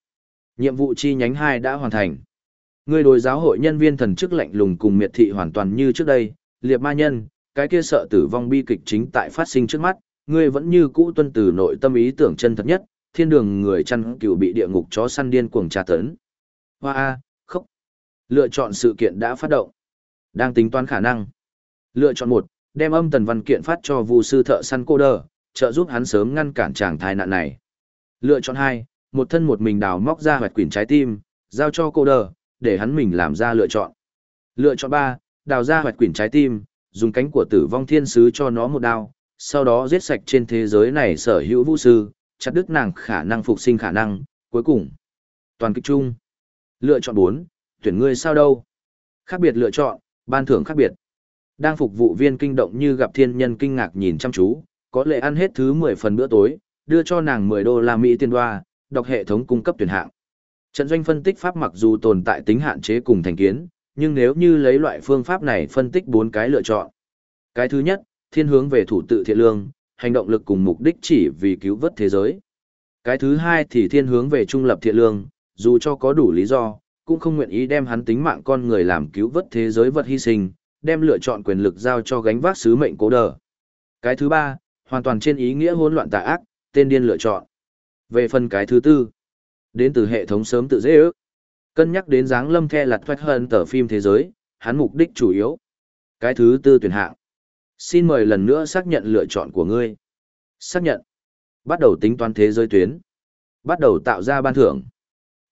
Nhiệm vụ chi nhánh 2 đã hoàn thành. Người đối giáo hội nhân viên thần chức lạnh lùng cùng miệt thị hoàn toàn như trước đây, liệt ma nhân, cái kia sợ tử vong bi kịch chính tại phát sinh trước mắt, ngươi vẫn như cũ tuân từ nội tâm ý tưởng chân thật nhất, thiên đường người chăn cừu bị địa ngục chó săn điên cuồng tra tấn. Hoa a, khóc. Lựa chọn sự kiện đã phát động. Đang tính toán khả năng. Lựa chọn một, đem âm tần văn kiện phát cho Vu sư thợ săn cô đờ, trợ giúp hắn sớm ngăn cản chàng thai nạn này. Lựa chọn hai, một thân một mình đào móc ra hoạt quyển trái tim, giao cho cô đờ, để hắn mình làm ra lựa chọn. Lựa chọn ba, đào ra hoạt quyển trái tim, dùng cánh của tử vong thiên sứ cho nó một đao, sau đó giết sạch trên thế giới này sở hữu vũ sư, chặt đứt nàng khả năng phục sinh khả năng, cuối cùng. Toàn kích chung. Lựa chọn 4, tuyển ngươi sao đâu? Khác biệt lựa chọn, ban thưởng khác biệt. Đang phục vụ viên kinh động như gặp thiên nhân kinh ngạc nhìn chăm chú, có lệ ăn hết thứ 10 phần bữa tối, đưa cho nàng 10 đô la Mỹ tiền đoa, đọc hệ thống cung cấp tuyển hạng. Trận doanh phân tích pháp mặc dù tồn tại tính hạn chế cùng thành kiến, nhưng nếu như lấy loại phương pháp này phân tích bốn cái lựa chọn. Cái thứ nhất, thiên hướng về thủ tự thiện lương, hành động lực cùng mục đích chỉ vì cứu vớt thế giới. Cái thứ hai thì thiên hướng về trung lập thiện lương, dù cho có đủ lý do, cũng không nguyện ý đem hắn tính mạng con người làm cứu vớt thế giới vật hy sinh, đem lựa chọn quyền lực giao cho gánh vác sứ mệnh cố đờ. Cái thứ ba, hoàn toàn trên ý nghĩa hỗn loạn tà ác, tên điên lựa chọn. Về phần cái thứ tư, đến từ hệ thống sớm tự dễ ước. Cân nhắc đến dáng lâm the lặt thoát hơn tờ phim thế giới, hắn mục đích chủ yếu. Cái thứ tư tuyển hạng. Xin mời lần nữa xác nhận lựa chọn của ngươi. Xác nhận. Bắt đầu tính toán thế giới tuyến. Bắt đầu tạo ra ban thưởng.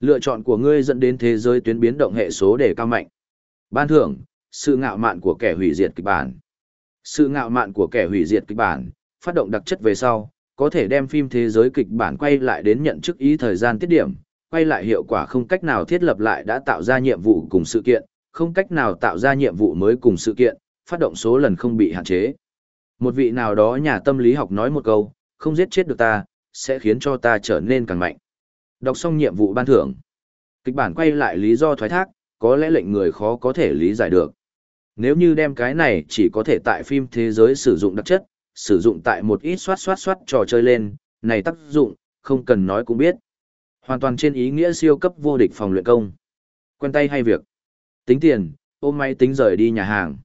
Lựa chọn của ngươi dẫn đến thế giới tuyến biến động hệ số để cao mạnh. Ban thưởng, sự ngạo mạn của kẻ hủy diệt kịch bản. Sự ngạo mạn của kẻ hủy diệt kịch bản, phát động đặc chất về sau, có thể đem phim thế giới kịch bản quay lại đến nhận chức ý thời gian tiết điểm, quay lại hiệu quả không cách nào thiết lập lại đã tạo ra nhiệm vụ cùng sự kiện, không cách nào tạo ra nhiệm vụ mới cùng sự kiện, phát động số lần không bị hạn chế. Một vị nào đó nhà tâm lý học nói một câu, không giết chết được ta, sẽ khiến cho ta trở nên càng mạnh. Đọc xong nhiệm vụ ban thưởng. Kịch bản quay lại lý do thoái thác, có lẽ lệnh người khó có thể lý giải được. Nếu như đem cái này chỉ có thể tại phim thế giới sử dụng đặc chất, sử dụng tại một ít soát soát soát trò chơi lên, này tác dụng, không cần nói cũng biết. Hoàn toàn trên ý nghĩa siêu cấp vô địch phòng luyện công. Quen tay hay việc. Tính tiền, ôm máy tính rời đi nhà hàng.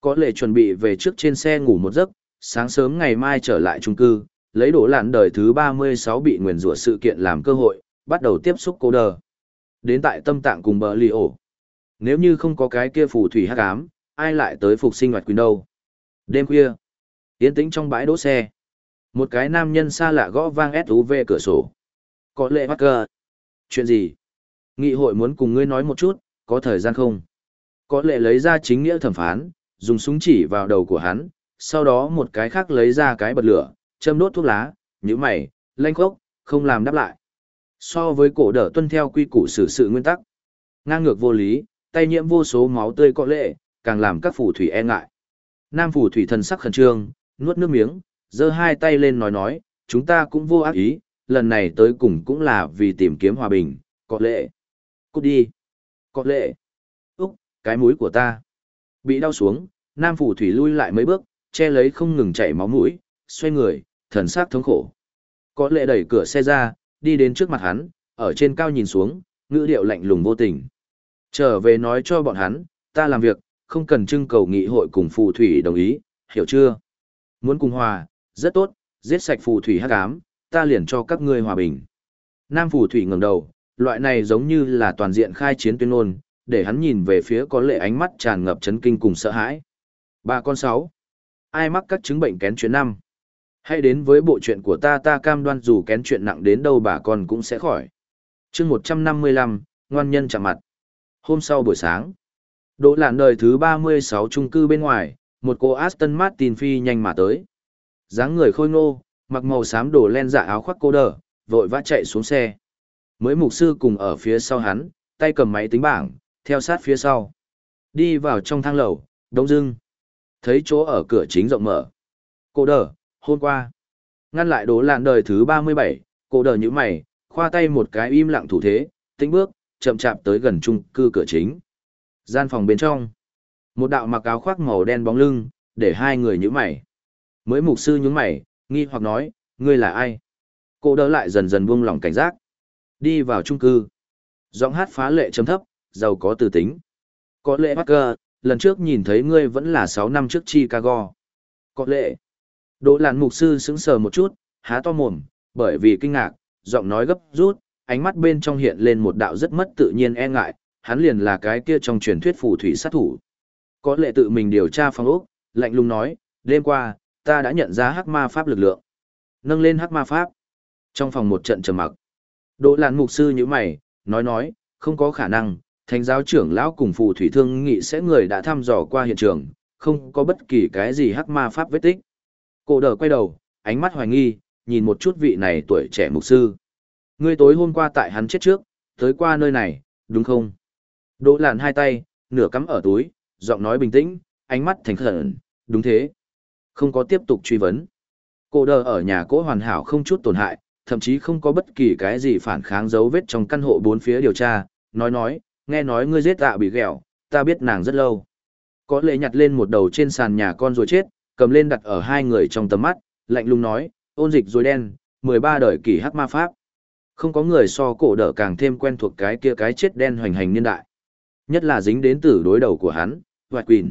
Có lệ chuẩn bị về trước trên xe ngủ một giấc, sáng sớm ngày mai trở lại trung cư, lấy đổ lạn đời thứ 36 bị nguyền rủa sự kiện làm cơ hội, bắt đầu tiếp xúc cô đờ. Đến tại tâm tạng cùng bờ lì ổ. Nếu như không có cái kia phù thủy hắc ám, ai lại tới phục sinh hoạt quyền đâu? Đêm khuya, yên tĩnh trong bãi đỗ xe. Một cái nam nhân xa lạ gõ vang SUV cửa sổ. Có lệ bắt cờ. Chuyện gì? Nghị hội muốn cùng ngươi nói một chút, có thời gian không? Có lệ lấy ra chính nghĩa thẩm phán, dùng súng chỉ vào đầu của hắn, sau đó một cái khác lấy ra cái bật lửa, châm đốt thuốc lá, như mày, lanh khốc, không làm đáp lại. So với cổ đỡ tuân theo quy củ xử sự nguyên tắc, ngang ngược vô lý, tay nhiễm vô số máu tươi có lệ, càng làm các phù thủy e ngại. Nam phù thủy thần sắc khẩn trương, nuốt nước miếng, giơ hai tay lên nói nói, chúng ta cũng vô ác ý, lần này tới cùng cũng là vì tìm kiếm hòa bình, có lệ. Cút đi. Có lệ. Úc, cái mũi của ta. Bị đau xuống, nam phù thủy lui lại mấy bước, che lấy không ngừng chảy máu mũi, xoay người, thần sắc thống khổ. Có lệ đẩy cửa xe ra, đi đến trước mặt hắn, ở trên cao nhìn xuống, ngữ điệu lạnh lùng vô tình. Trở về nói cho bọn hắn, ta làm việc, không cần trưng cầu nghị hội cùng phù thủy đồng ý, hiểu chưa? Muốn cùng hòa, rất tốt, giết sạch phù thủy hắc ám, ta liền cho các ngươi hòa bình. Nam phù thủy ngẩng đầu, loại này giống như là toàn diện khai chiến tuyên ngôn, để hắn nhìn về phía có lệ ánh mắt tràn ngập chấn kinh cùng sợ hãi. Ba con sáu. Ai mắc các chứng bệnh kén chuyến năm? Hãy đến với bộ chuyện của ta ta cam đoan dù kén chuyện nặng đến đâu bà con cũng sẽ khỏi. chương 155, ngoan nhân chạm mặt. Hôm sau buổi sáng, đỗ lạn đời thứ 36 trung cư bên ngoài, một cô Aston Martin phi nhanh mà tới. dáng người khôi ngô, mặc màu xám đồ len dạ áo khoác cô đờ, vội vã chạy xuống xe. Mới mục sư cùng ở phía sau hắn, tay cầm máy tính bảng, theo sát phía sau. Đi vào trong thang lầu, đông dưng. Thấy chỗ ở cửa chính rộng mở. Cô đờ, hôm qua. Ngăn lại đố lạn đời thứ 37, cô đờ như mày, khoa tay một cái im lặng thủ thế, tính bước, chậm chạp tới gần chung cư cửa chính. Gian phòng bên trong. Một đạo mặc áo khoác màu đen bóng lưng, để hai người như mày. Mới mục sư nhướng mày, nghi hoặc nói, ngươi là ai? Cô đỡ lại dần dần buông lỏng cảnh giác. Đi vào chung cư. Giọng hát phá lệ chấm thấp, giàu có từ tính. Có lệ Parker, lần trước nhìn thấy ngươi vẫn là 6 năm trước Chicago. Có lệ. Đỗ làn mục sư sững sờ một chút, há to mồm, bởi vì kinh ngạc, giọng nói gấp rút, ánh mắt bên trong hiện lên một đạo rất mất tự nhiên e ngại, hắn liền là cái kia trong truyền thuyết phù thủy sát thủ. Có lệ tự mình điều tra phòng ốc, lạnh lùng nói, đêm qua, ta đã nhận ra hắc ma pháp lực lượng. Nâng lên hắc ma pháp. Trong phòng một trận trầm mặc. Đỗ Lạn mục sư như mày, nói nói, không có khả năng, thánh giáo trưởng lão cùng phù thủy thương nghị sẽ người đã thăm dò qua hiện trường, không có bất kỳ cái gì hắc ma pháp vết tích. Cô đờ quay đầu, ánh mắt hoài nghi, nhìn một chút vị này tuổi trẻ mục sư. Ngươi tối hôm qua tại hắn chết trước, tới qua nơi này, đúng không? Đỗ Lạn hai tay, nửa cắm ở túi, giọng nói bình tĩnh, ánh mắt thành khẩn, đúng thế. Không có tiếp tục truy vấn. Cô đờ ở nhà cỗ hoàn hảo không chút tổn hại, thậm chí không có bất kỳ cái gì phản kháng dấu vết trong căn hộ bốn phía điều tra, nói nói, nghe nói ngươi giết tạ bị ghẹo, ta biết nàng rất lâu. Có lệ nhặt lên một đầu trên sàn nhà con rồi chết, cầm lên đặt ở hai người trong tầm mắt, lạnh lùng nói, ôn dịch rồi đen, 13 đời kỳ hắc ma pháp. Không có người so cổ đỡ càng thêm quen thuộc cái kia cái chết đen hoành hành niên đại. Nhất là dính đến tử đối đầu của hắn, Hoài Quỳnh.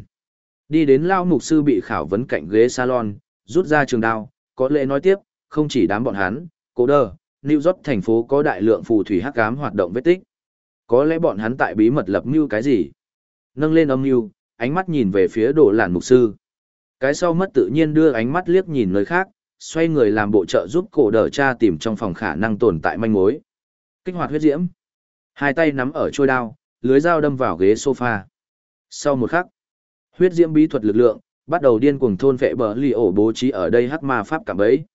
Đi đến lao mục sư bị khảo vấn cạnh ghế salon, rút ra trường đao, có lệ nói tiếp, không chỉ đám bọn hắn, Cố đờ, New York thành phố có đại lượng phù thủy hắc ám hoạt động vết tích. Có lẽ bọn hắn tại bí mật lập mưu cái gì? Nâng lên âm mưu, ánh mắt nhìn về phía đồ làn mục sư. Cái sau mất tự nhiên đưa ánh mắt liếc nhìn nơi khác, xoay người làm bộ trợ giúp cổ đờ cha tìm trong phòng khả năng tồn tại manh mối. Kích hoạt huyết diễm. Hai tay nắm ở trôi đao, lưới dao đâm vào ghế sofa. Sau một khắc, huyết diễm bí thuật lực lượng, bắt đầu điên cuồng thôn vệ bờ lì ổ bố trí ở đây hắc ma pháp cảm bấy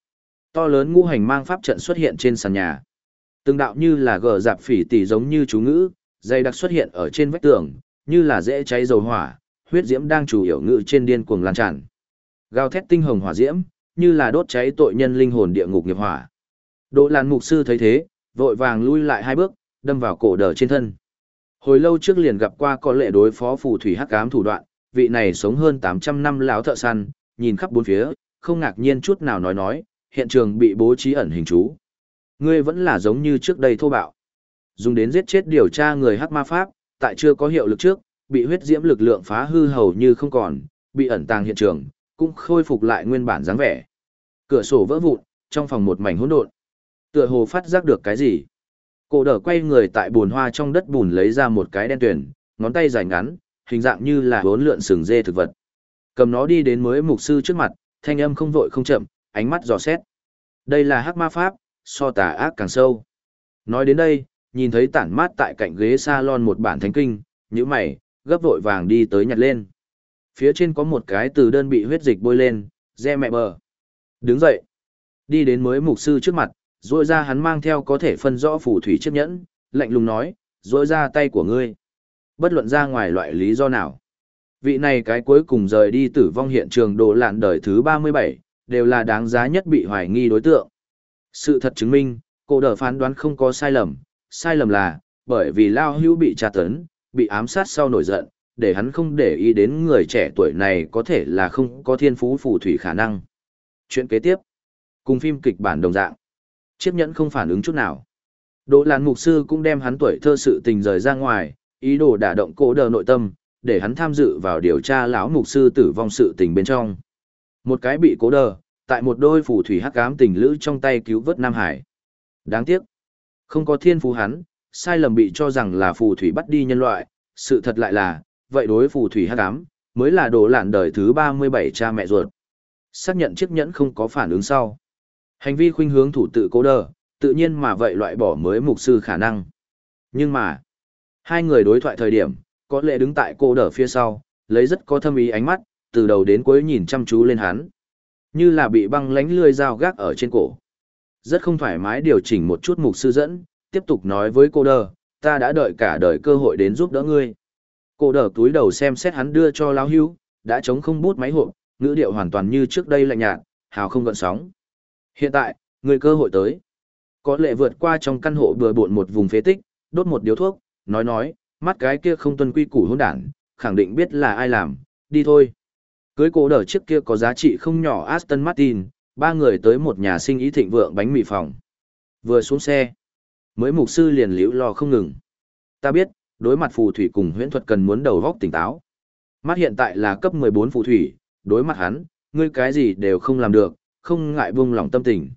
to lớn ngũ hành mang pháp trận xuất hiện trên sàn nhà. Từng đạo như là gờ dạp phỉ tỉ giống như chú ngữ, dây đặc xuất hiện ở trên vách tường, như là dễ cháy dầu hỏa, huyết diễm đang chủ yếu ngự trên điên cuồng lan tràn. Gào thét tinh hồng hỏa diễm, như là đốt cháy tội nhân linh hồn địa ngục nghiệp hỏa. Đỗ Lan mục sư thấy thế, vội vàng lui lại hai bước, đâm vào cổ đờ trên thân. Hồi lâu trước liền gặp qua có lệ đối phó phù thủy hắc ám thủ đoạn, vị này sống hơn 800 năm lão thợ săn, nhìn khắp bốn phía, không ngạc nhiên chút nào nói nói, hiện trường bị bố trí ẩn hình chú. Ngươi vẫn là giống như trước đây thô bạo. Dùng đến giết chết điều tra người hắc ma pháp, tại chưa có hiệu lực trước, bị huyết diễm lực lượng phá hư hầu như không còn, bị ẩn tàng hiện trường, cũng khôi phục lại nguyên bản dáng vẻ. Cửa sổ vỡ vụn, trong phòng một mảnh hỗn độn. Tựa hồ phát giác được cái gì. Cổ đỡ quay người tại bùn hoa trong đất bùn lấy ra một cái đen tuyển, ngón tay dài ngắn, hình dạng như là bốn lượn sừng dê thực vật. Cầm nó đi đến mới mục sư trước mặt, thanh âm không vội không chậm, ánh mắt dò xét. Đây là hắc ma pháp, so tà ác càng sâu. Nói đến đây, nhìn thấy tản mát tại cạnh ghế salon một bản thánh kinh, những mày, gấp vội vàng đi tới nhặt lên. Phía trên có một cái từ đơn bị huyết dịch bôi lên, re mẹ bờ. Đứng dậy, đi đến mới mục sư trước mặt, rồi ra hắn mang theo có thể phân rõ phù thủy chiếc nhẫn, lạnh lùng nói, rồi ra tay của ngươi. Bất luận ra ngoài loại lý do nào. Vị này cái cuối cùng rời đi tử vong hiện trường đồ lạn đời thứ 37, đều là đáng giá nhất bị hoài nghi đối tượng. Sự thật chứng minh, cô đỡ phán đoán không có sai lầm, sai lầm là, bởi vì Lao Hữu bị tra tấn, bị ám sát sau nổi giận, để hắn không để ý đến người trẻ tuổi này có thể là không có thiên phú phù thủy khả năng. Chuyện kế tiếp, cùng phim kịch bản đồng dạng, chiếc nhẫn không phản ứng chút nào. Đỗ Lan Mục Sư cũng đem hắn tuổi thơ sự tình rời ra ngoài, ý đồ đả động cổ đờ nội tâm, để hắn tham dự vào điều tra lão Mục Sư tử vong sự tình bên trong. Một cái bị cố đờ, tại một đôi phù thủy hắc ám tình lữ trong tay cứu vớt Nam Hải. Đáng tiếc, không có thiên phú hắn, sai lầm bị cho rằng là phù thủy bắt đi nhân loại, sự thật lại là, vậy đối phù thủy hắc ám, mới là đồ lạn đời thứ 37 cha mẹ ruột. Xác nhận chiếc nhẫn không có phản ứng sau. Hành vi khuynh hướng thủ tự cố đờ, tự nhiên mà vậy loại bỏ mới mục sư khả năng. Nhưng mà, hai người đối thoại thời điểm, có lẽ đứng tại cô đờ phía sau, lấy rất có thâm ý ánh mắt, từ đầu đến cuối nhìn chăm chú lên hắn. Như là bị băng lánh lươi dao gác ở trên cổ. Rất không thoải mái điều chỉnh một chút mục sư dẫn, tiếp tục nói với cô đờ, ta đã đợi cả đời cơ hội đến giúp đỡ ngươi. Cô đỡ túi đầu xem xét hắn đưa cho lão hưu, đã chống không bút máy hộp, ngữ điệu hoàn toàn như trước đây lạnh nhạt, hào không gợn sóng. Hiện tại, người cơ hội tới. Có lệ vượt qua trong căn hộ bừa bộn một vùng phế tích, đốt một điếu thuốc, nói nói, mắt cái kia không tuân quy củ hỗn đản, khẳng định biết là ai làm, đi thôi. Cưới cổ đỡ chiếc kia có giá trị không nhỏ Aston Martin, ba người tới một nhà sinh ý thịnh vượng bánh mì phòng. Vừa xuống xe, mới mục sư liền liễu lo không ngừng. Ta biết, đối mặt phù thủy cùng huyễn thuật cần muốn đầu góc tỉnh táo. Mắt hiện tại là cấp 14 phù thủy, đối mặt hắn, ngươi cái gì đều không làm được, không ngại buông lòng tâm tình.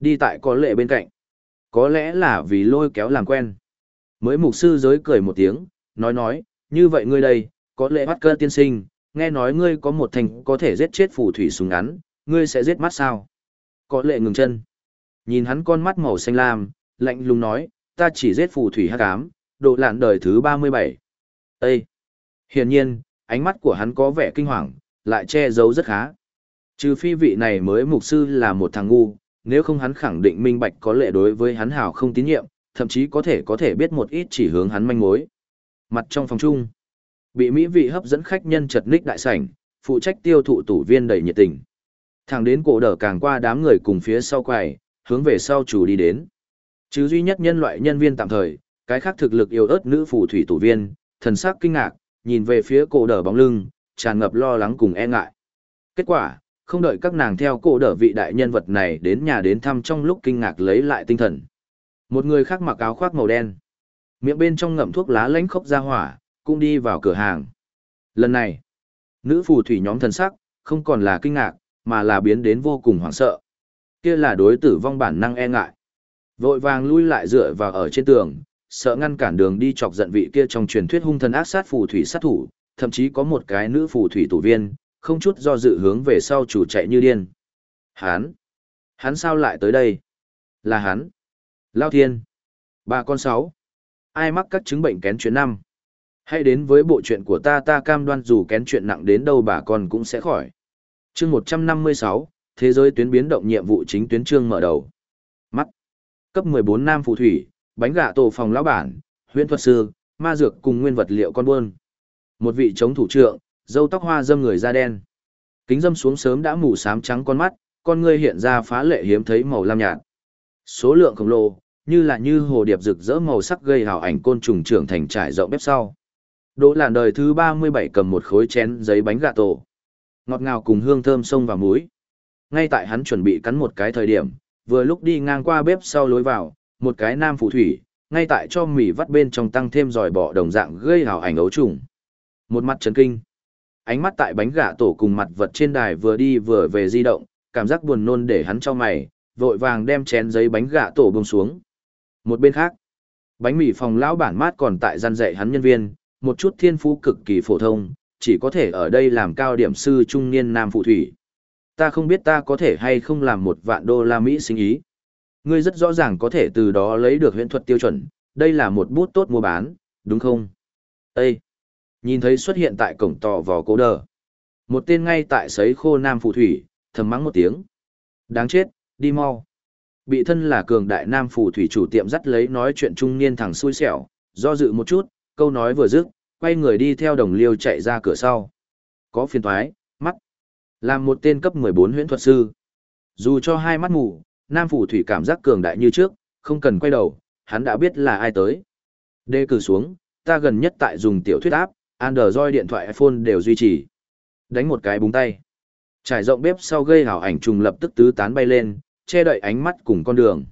Đi tại có lệ bên cạnh. Có lẽ là vì lôi kéo làm quen. Mới mục sư giới cười một tiếng, nói nói, như vậy ngươi đây, có lệ bắt cơ tiên sinh, nghe nói ngươi có một thành có thể giết chết phù thủy súng ngắn, ngươi sẽ giết mắt sao? Có lệ ngừng chân. Nhìn hắn con mắt màu xanh lam, lạnh lùng nói, ta chỉ giết phù thủy hắc ám, độ lạn đời thứ 37. Ê! Hiển nhiên, ánh mắt của hắn có vẻ kinh hoàng, lại che giấu rất khá. Trừ phi vị này mới mục sư là một thằng ngu, nếu không hắn khẳng định minh bạch có lệ đối với hắn hào không tín nhiệm, thậm chí có thể có thể biết một ít chỉ hướng hắn manh mối. Mặt trong phòng chung, bị mỹ vị hấp dẫn khách nhân chật ních đại sảnh, phụ trách tiêu thụ tủ viên đầy nhiệt tình. Thẳng đến cổ đỡ càng qua đám người cùng phía sau quầy, hướng về sau chủ đi đến. Chứ duy nhất nhân loại nhân viên tạm thời, cái khác thực lực yếu ớt nữ phù thủy tủ viên, thần sắc kinh ngạc, nhìn về phía cổ đỡ bóng lưng, tràn ngập lo lắng cùng e ngại. Kết quả, không đợi các nàng theo cổ đỡ vị đại nhân vật này đến nhà đến thăm trong lúc kinh ngạc lấy lại tinh thần. Một người khác mặc áo khoác màu đen, miệng bên trong ngậm thuốc lá lánh khốc ra hỏa, cũng đi vào cửa hàng. Lần này, nữ phù thủy nhóm thần sắc, không còn là kinh ngạc, mà là biến đến vô cùng hoảng sợ. Kia là đối tử vong bản năng e ngại. Vội vàng lui lại dựa vào ở trên tường, sợ ngăn cản đường đi chọc giận vị kia trong truyền thuyết hung thần ác sát phù thủy sát thủ, thậm chí có một cái nữ phù thủy tù viên, không chút do dự hướng về sau chủ chạy như điên. Hắn! Hắn sao lại tới đây? Là hắn! Lao thiên! Bà con sáu! Ai mắc các chứng bệnh kén chuyện năm? Hãy đến với bộ chuyện của ta ta cam đoan dù kén chuyện nặng đến đâu bà con cũng sẽ khỏi. chương 156, Thế giới tuyến biến động nhiệm vụ chính tuyến trương mở đầu. Mắt. Cấp 14 Nam Phù Thủy, bánh gạ tổ phòng lão bản, huyện thuật sư, ma dược cùng nguyên vật liệu con buôn. Một vị chống thủ trượng, dâu tóc hoa dâm người da đen. Kính dâm xuống sớm đã mù sám trắng con mắt, con ngươi hiện ra phá lệ hiếm thấy màu lam nhạt. Số lượng khổng lồ, như là như hồ điệp rực rỡ màu sắc gây hào ảnh côn trùng trưởng thành trải rộng bếp sau. Đỗ làn đời thứ 37 cầm một khối chén giấy bánh gà tổ. Ngọt ngào cùng hương thơm sông và muối. Ngay tại hắn chuẩn bị cắn một cái thời điểm, vừa lúc đi ngang qua bếp sau lối vào, một cái nam phù thủy, ngay tại cho mì vắt bên trong tăng thêm dòi bọ đồng dạng gây hào ảnh ấu trùng. Một mặt chấn kinh. Ánh mắt tại bánh gà tổ cùng mặt vật trên đài vừa đi vừa về di động, cảm giác buồn nôn để hắn cho mày, vội vàng đem chén giấy bánh gà tổ bông xuống. Một bên khác, bánh mì phòng lão bản mát còn tại gian dạy hắn nhân viên, một chút thiên phú cực kỳ phổ thông, chỉ có thể ở đây làm cao điểm sư trung niên nam phụ thủy. Ta không biết ta có thể hay không làm một vạn đô la Mỹ sinh ý. Ngươi rất rõ ràng có thể từ đó lấy được huyễn thuật tiêu chuẩn, đây là một bút tốt mua bán, đúng không? Ê! Nhìn thấy xuất hiện tại cổng tò vò cố đờ. Một tên ngay tại sấy khô nam phù thủy, thầm mắng một tiếng. Đáng chết, đi mau. Bị thân là cường đại nam phù thủy chủ tiệm dắt lấy nói chuyện trung niên thằng xui xẻo, do dự một chút, câu nói vừa dứt, quay người đi theo đồng liêu chạy ra cửa sau. Có phiền thoái, mắt. Làm một tên cấp 14 huyễn thuật sư. Dù cho hai mắt mù, nam phủ thủy cảm giác cường đại như trước, không cần quay đầu, hắn đã biết là ai tới. Đề cử xuống, ta gần nhất tại dùng tiểu thuyết áp, Android điện thoại iPhone đều duy trì. Đánh một cái búng tay. Trải rộng bếp sau gây hảo ảnh trùng lập tức tứ tán bay lên, che đậy ánh mắt cùng con đường.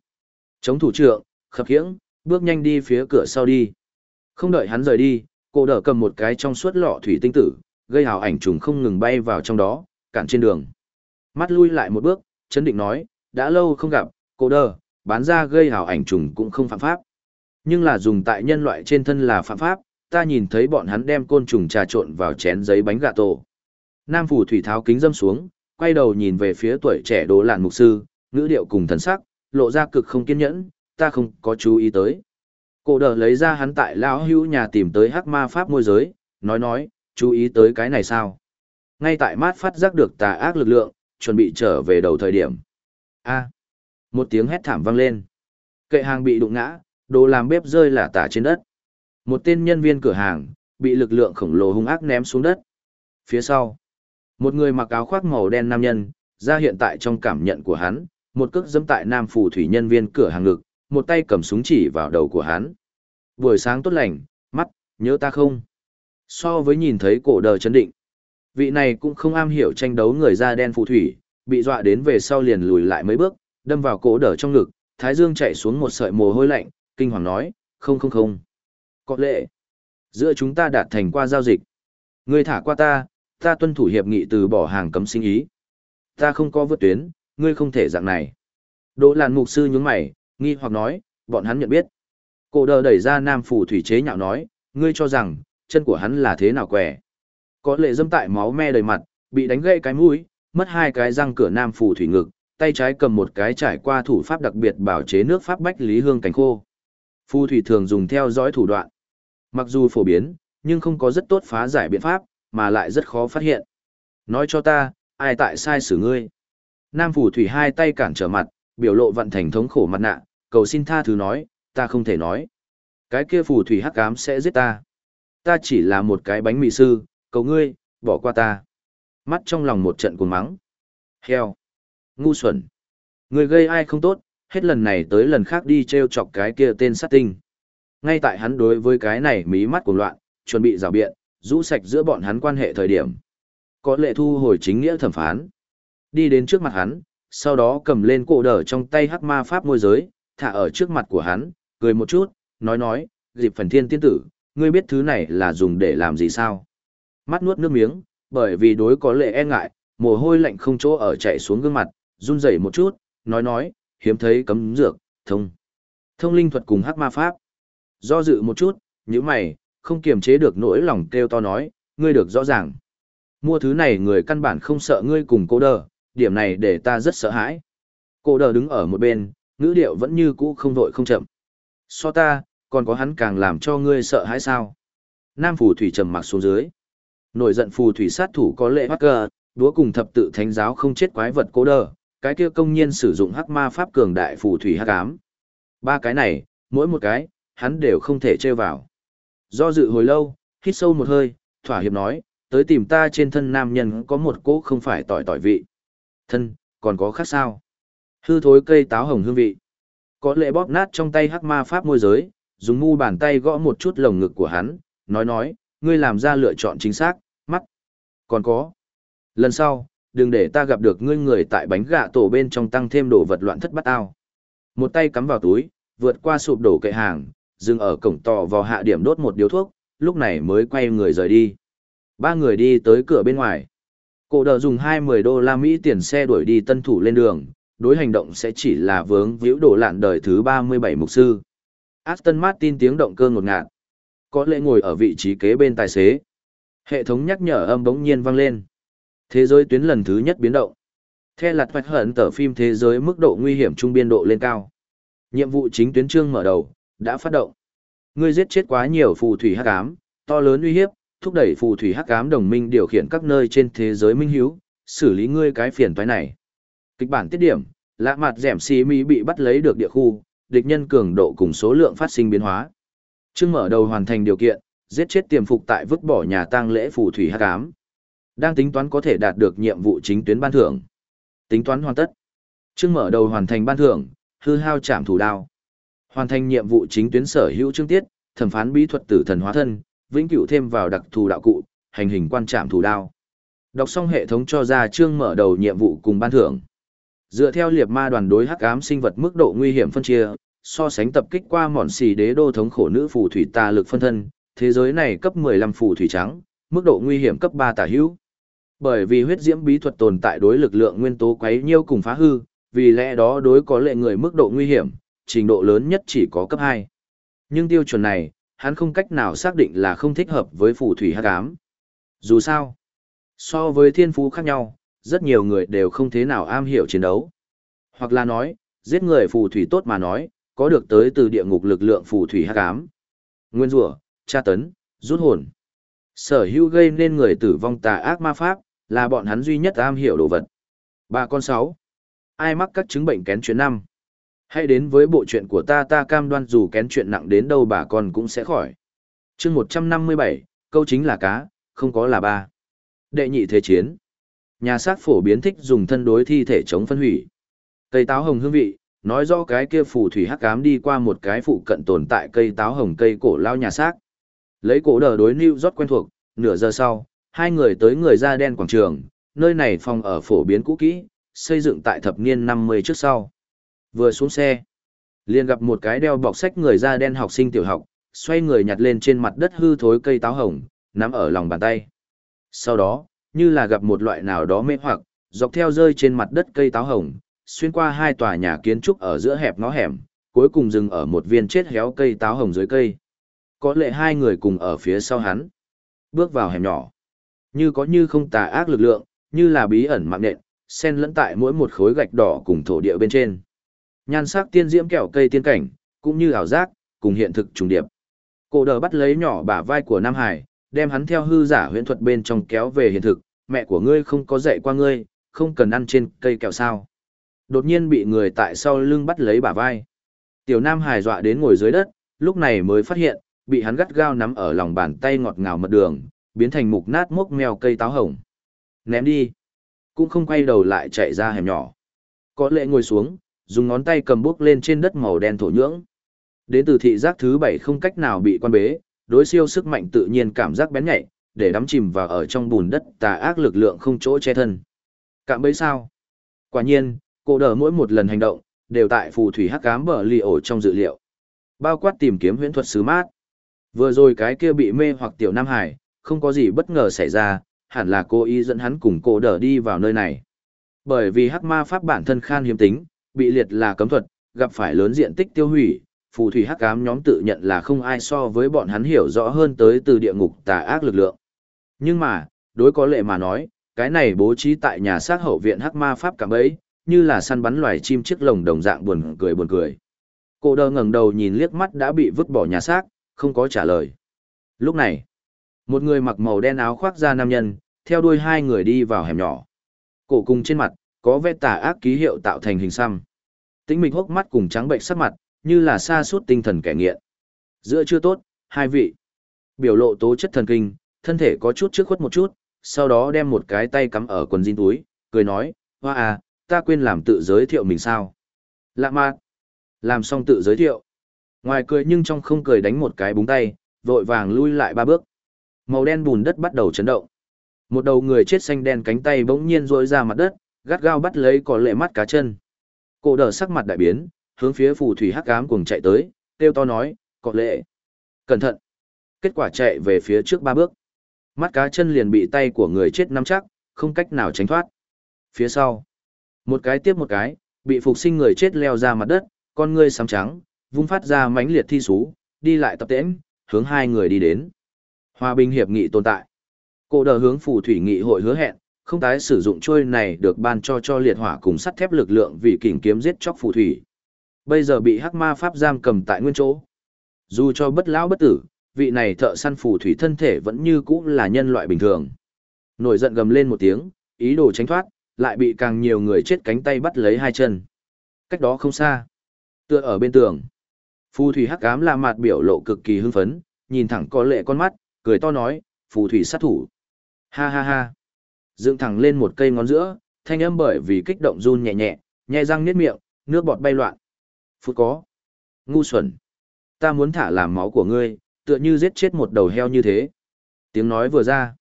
Chống thủ trượng, khập khiễng, bước nhanh đi phía cửa sau đi. Không đợi hắn rời đi, cô đỡ cầm một cái trong suốt lọ thủy tinh tử, gây hào ảnh trùng không ngừng bay vào trong đó, cản trên đường. Mắt lui lại một bước, chấn định nói, đã lâu không gặp, cô đơ, bán ra gây hảo ảnh trùng cũng không phạm pháp. Nhưng là dùng tại nhân loại trên thân là phạm pháp, ta nhìn thấy bọn hắn đem côn trùng trà trộn vào chén giấy bánh gà tổ. Nam phủ thủy tháo kính dâm xuống, quay đầu nhìn về phía tuổi trẻ đồ lạn mục sư, ngữ điệu cùng thần sắc, lộ ra cực không kiên nhẫn, ta không có chú ý tới. Cổ đờ lấy ra hắn tại lão hữu nhà tìm tới hắc ma pháp môi giới, nói nói, chú ý tới cái này sao? Ngay tại mát phát giác được tà ác lực lượng, chuẩn bị trở về đầu thời điểm. A. một tiếng hét thảm vang lên. Kệ hàng bị đụng ngã, đồ làm bếp rơi lả tả trên đất. Một tên nhân viên cửa hàng, bị lực lượng khổng lồ hung ác ném xuống đất. Phía sau, một người mặc áo khoác màu đen nam nhân, ra hiện tại trong cảm nhận của hắn, một cước dẫm tại nam phù thủy nhân viên cửa hàng ngực, một tay cầm súng chỉ vào đầu của hắn. Buổi sáng tốt lành, mắt, nhớ ta không? So với nhìn thấy cổ đờ chấn định, vị này cũng không am hiểu tranh đấu người da đen phù thủy, bị dọa đến về sau liền lùi lại mấy bước, đâm vào cổ đờ trong ngực, thái dương chạy xuống một sợi mồ hôi lạnh, kinh hoàng nói, không không không. Có lệ, giữa chúng ta đạt thành qua giao dịch. Ngươi thả qua ta, ta tuân thủ hiệp nghị từ bỏ hàng cấm sinh ý. Ta không có vượt tuyến, ngươi không thể dạng này. Đỗ Lạn mục sư nhướng mày, nghi hoặc nói, bọn hắn nhận biết. Cổ đờ đẩy ra nam phủ thủy chế nhạo nói, ngươi cho rằng, chân của hắn là thế nào quẻ. Có lệ dâm tại máu me đầy mặt, bị đánh gãy cái mũi, mất hai cái răng cửa nam phủ thủy ngực, tay trái cầm một cái trải qua thủ pháp đặc biệt bảo chế nước pháp bách lý hương cánh khô. Phù thủy thường dùng theo dõi thủ đoạn. Mặc dù phổ biến, nhưng không có rất tốt phá giải biện pháp, mà lại rất khó phát hiện. Nói cho ta, ai tại sai xử ngươi? Nam phù thủy hai tay cản trở mặt, biểu lộ vận thành thống khổ mặt nạ, cầu xin tha thứ nói, ta không thể nói. Cái kia phù thủy hắc ám sẽ giết ta. Ta chỉ là một cái bánh mì sư, cầu ngươi, bỏ qua ta. Mắt trong lòng một trận cuồng mắng. Heo. Ngu xuẩn. Người gây ai không tốt, hết lần này tới lần khác đi treo chọc cái kia tên sát tinh. Ngay tại hắn đối với cái này mí mắt cuồng loạn, chuẩn bị rào biện, rũ sạch giữa bọn hắn quan hệ thời điểm. Có lệ thu hồi chính nghĩa thẩm phán. Đi đến trước mặt hắn, sau đó cầm lên cổ đờ trong tay hắc ma pháp môi giới, thả ở trước mặt của hắn, cười một chút, nói nói, dịp phần thiên tiên tử, ngươi biết thứ này là dùng để làm gì sao? Mắt nuốt nước miếng, bởi vì đối có lệ e ngại, mồ hôi lạnh không chỗ ở chạy xuống gương mặt, run rẩy một chút, nói nói, hiếm thấy cấm dược, thông. Thông linh thuật cùng hắc ma pháp. Do dự một chút, nhíu mày, không kiềm chế được nỗi lòng kêu to nói, ngươi được rõ ràng. Mua thứ này người căn bản không sợ ngươi cùng cô đờ, điểm này để ta rất sợ hãi. Cô đờ đứng ở một bên, ngữ điệu vẫn như cũ không vội không chậm. So ta, còn có hắn càng làm cho ngươi sợ hãi sao. Nam phù thủy trầm mặc xuống dưới. Nổi giận phù thủy sát thủ có lệ Hacker, đúa cùng thập tự thánh giáo không chết quái vật cố đờ, cái kia công nhiên sử dụng hắc ma pháp cường đại phù thủy hắc ám. Ba cái này, mỗi một cái, hắn đều không thể trêu vào. Do dự hồi lâu, hít sâu một hơi, thỏa hiệp nói, tới tìm ta trên thân nam nhân có một cỗ không phải tỏi tỏi vị. Thân, còn có khác sao? Hư thối cây táo hồng hương vị. Có lệ bóp nát trong tay hắc ma pháp môi giới, dùng mu bàn tay gõ một chút lồng ngực của hắn, nói nói, ngươi làm ra lựa chọn chính xác. Còn có. Lần sau, đừng để ta gặp được ngươi người tại bánh gạ tổ bên trong tăng thêm đồ vật loạn thất bắt ao. Một tay cắm vào túi, vượt qua sụp đổ kệ hàng, dừng ở cổng tò vào hạ điểm đốt một điếu thuốc, lúc này mới quay người rời đi. Ba người đi tới cửa bên ngoài. Cổ đờ dùng 20 đô la Mỹ tiền xe đuổi đi tân thủ lên đường, đối hành động sẽ chỉ là vướng víu đổ lạn đời thứ 37 mục sư. Aston Martin tiếng động cơ ngột ngạt. có lẽ ngồi ở vị trí kế bên tài xế. Hệ thống nhắc nhở âm bỗng nhiên vang lên. Thế giới tuyến lần thứ nhất biến động. Theo lặt vạch hận tờ phim thế giới mức độ nguy hiểm trung biên độ lên cao. Nhiệm vụ chính tuyến trương mở đầu, đã phát động. Ngươi giết chết quá nhiều phù thủy hắc ám, to lớn uy hiếp, thúc đẩy phù thủy hắc ám đồng minh điều khiển các nơi trên thế giới minh hiếu, xử lý ngươi cái phiền toái này. Kịch bản tiết điểm, lạ mặt dẻm xì mỹ bị bắt lấy được địa khu, địch nhân cường độ cùng số lượng phát sinh biến hóa. Trương mở đầu hoàn thành điều kiện, giết chết tiềm phục tại vứt bỏ nhà tang lễ phù thủy hắc ám. Đang tính toán có thể đạt được nhiệm vụ chính tuyến ban thưởng. Tính toán hoàn tất. chương mở đầu hoàn thành ban thưởng, hư hao chạm thủ đao. Hoàn thành nhiệm vụ chính tuyến sở hữu chương tiết, thẩm phán bí thuật tử thần hóa thân, vĩnh cửu thêm vào đặc thù đạo cụ, hành hình quan trạm thủ đao. Đọc xong hệ thống cho ra chương mở đầu nhiệm vụ cùng ban thưởng. Dựa theo liệt ma đoàn đối hắc ám sinh vật mức độ nguy hiểm phân chia, so sánh tập kích qua mòn xì đế đô thống khổ nữ phù thủy tà lực phân thân, thế giới này cấp 15 phù thủy trắng, mức độ nguy hiểm cấp 3 tả hữu. Bởi vì huyết diễm bí thuật tồn tại đối lực lượng nguyên tố quấy nhiêu cùng phá hư, vì lẽ đó đối có lệ người mức độ nguy hiểm, trình độ lớn nhất chỉ có cấp 2. Nhưng tiêu chuẩn này, hắn không cách nào xác định là không thích hợp với phù thủy hắc ám. Dù sao, so với thiên phú khác nhau, rất nhiều người đều không thế nào am hiểu chiến đấu. Hoặc là nói, giết người phù thủy tốt mà nói, có được tới từ địa ngục lực lượng phù thủy hắc ám. Nguyên rủa, tra tấn, rút hồn. Sở hữu gây nên người tử vong tà ác ma pháp, là bọn hắn duy nhất am hiểu đồ vật. bà con sáu. Ai mắc các chứng bệnh kén chuyện năm? Hãy đến với bộ chuyện của ta ta cam đoan dù kén chuyện nặng đến đâu bà con cũng sẽ khỏi. chương 157, câu chính là cá, không có là ba. Đệ nhị thế chiến. Nhà xác phổ biến thích dùng thân đối thi thể chống phân hủy. Cây táo hồng hương vị, nói rõ cái kia phù thủy hắc cám đi qua một cái phụ cận tồn tại cây táo hồng cây cổ lao nhà xác. Lấy cổ đờ đối New York quen thuộc, nửa giờ sau, hai người tới người da đen quảng trường, nơi này phòng ở phổ biến cũ kỹ, xây dựng tại thập niên 50 trước sau. Vừa xuống xe, liền gặp một cái đeo bọc sách người da đen học sinh tiểu học, xoay người nhặt lên trên mặt đất hư thối cây táo hồng, nắm ở lòng bàn tay. Sau đó, như là gặp một loại nào đó mê hoặc, dọc theo rơi trên mặt đất cây táo hồng, xuyên qua hai tòa nhà kiến trúc ở giữa hẹp ngõ hẻm, cuối cùng dừng ở một viên chết héo cây táo hồng dưới cây. Có lệ hai người cùng ở phía sau hắn. Bước vào hẻm nhỏ. Như có như không tà ác lực lượng, như là bí ẩn mạng nện, xen lẫn tại mỗi một khối gạch đỏ cùng thổ địa bên trên. Nhan sắc tiên diễm kẹo cây tiên cảnh, cũng như ảo giác, cùng hiện thực trùng điệp. Cổ đờ bắt lấy nhỏ bả vai của Nam Hải, đem hắn theo hư giả huyễn thuật bên trong kéo về hiện thực, mẹ của ngươi không có dạy qua ngươi, không cần ăn trên cây kẹo sao. Đột nhiên bị người tại sau lưng bắt lấy bả vai. Tiểu Nam Hải dọa đến ngồi dưới đất, lúc này mới phát hiện, bị hắn gắt gao nắm ở lòng bàn tay ngọt ngào mật đường, biến thành mục nát mốc mèo cây táo hồng. Ném đi. Cũng không quay đầu lại chạy ra hẻm nhỏ. Có lệ ngồi xuống, dùng ngón tay cầm bước lên trên đất màu đen thổ nhưỡng. Đến từ thị giác thứ bảy không cách nào bị quan bế, đối siêu sức mạnh tự nhiên cảm giác bén nhạy, để đắm chìm vào ở trong bùn đất tà ác lực lượng không chỗ che thân. Cạm bấy sao? Quả nhiên, cô đỡ mỗi một lần hành động, đều tại phù thủy hắc ám bờ lì ổ trong dự liệu. Bao quát tìm kiếm huyễn thuật sứ mát. Vừa rồi cái kia bị mê hoặc tiểu Nam Hải, không có gì bất ngờ xảy ra, hẳn là cô ý dẫn hắn cùng cô đỡ đi vào nơi này. Bởi vì hắc ma pháp bản thân khan hiếm tính, bị liệt là cấm thuật, gặp phải lớn diện tích tiêu hủy, phù thủy hắc ám nhóm tự nhận là không ai so với bọn hắn hiểu rõ hơn tới từ địa ngục tà ác lực lượng. Nhưng mà, đối có lệ mà nói, cái này bố trí tại nhà xác hậu viện hắc ma pháp cảm ấy, như là săn bắn loài chim chiếc lồng đồng dạng buồn cười buồn cười. Cô đơ ngẩng đầu nhìn liếc mắt đã bị vứt bỏ nhà xác, không có trả lời. Lúc này, một người mặc màu đen áo khoác da nam nhân, theo đuôi hai người đi vào hẻm nhỏ. Cổ cùng trên mặt, có vết tà ác ký hiệu tạo thành hình xăm. Tĩnh mịch hốc mắt cùng trắng bệnh sắc mặt, như là xa suốt tinh thần kẻ nghiện. Giữa chưa tốt, hai vị. Biểu lộ tố chất thần kinh, thân thể có chút trước khuất một chút, sau đó đem một cái tay cắm ở quần jean túi, cười nói, hoa à, ta quên làm tự giới thiệu mình sao. Lạ mạc. Làm xong tự giới thiệu. Ngoài cười nhưng trong không cười đánh một cái búng tay, vội vàng lui lại ba bước. Màu đen bùn đất bắt đầu chấn động. Một đầu người chết xanh đen cánh tay bỗng nhiên rỗi ra mặt đất, gắt gao bắt lấy có lệ mắt cá chân. Cổ đờ sắc mặt đại biến, hướng phía phù thủy hắc ám cùng chạy tới, kêu to nói, có lệ. Cẩn thận. Kết quả chạy về phía trước ba bước. Mắt cá chân liền bị tay của người chết nắm chắc, không cách nào tránh thoát. Phía sau. Một cái tiếp một cái, bị phục sinh người chết leo ra mặt đất, con ngươi sám trắng, vung phát ra mãnh liệt thi sú, đi lại tập tễnh, hướng hai người đi đến. Hòa bình hiệp nghị tồn tại. Cô đờ hướng phù thủy nghị hội hứa hẹn, không tái sử dụng trôi này được ban cho cho liệt hỏa cùng sắt thép lực lượng vì kình kiếm giết chóc phù thủy. Bây giờ bị hắc ma pháp giam cầm tại nguyên chỗ. Dù cho bất lão bất tử, vị này thợ săn phù thủy thân thể vẫn như cũ là nhân loại bình thường. Nổi giận gầm lên một tiếng, ý đồ tránh thoát, lại bị càng nhiều người chết cánh tay bắt lấy hai chân. Cách đó không xa, tựa ở bên tường. Phù thủy hắc ám la mặt biểu lộ cực kỳ hưng phấn, nhìn thẳng có lệ con mắt, cười to nói, phù thủy sát thủ. Ha ha ha. Dựng thẳng lên một cây ngón giữa, thanh âm bởi vì kích động run nhẹ nhẹ, nhẹ răng niết miệng, nước bọt bay loạn. Phút có. Ngu xuẩn. Ta muốn thả làm máu của ngươi, tựa như giết chết một đầu heo như thế. Tiếng nói vừa ra.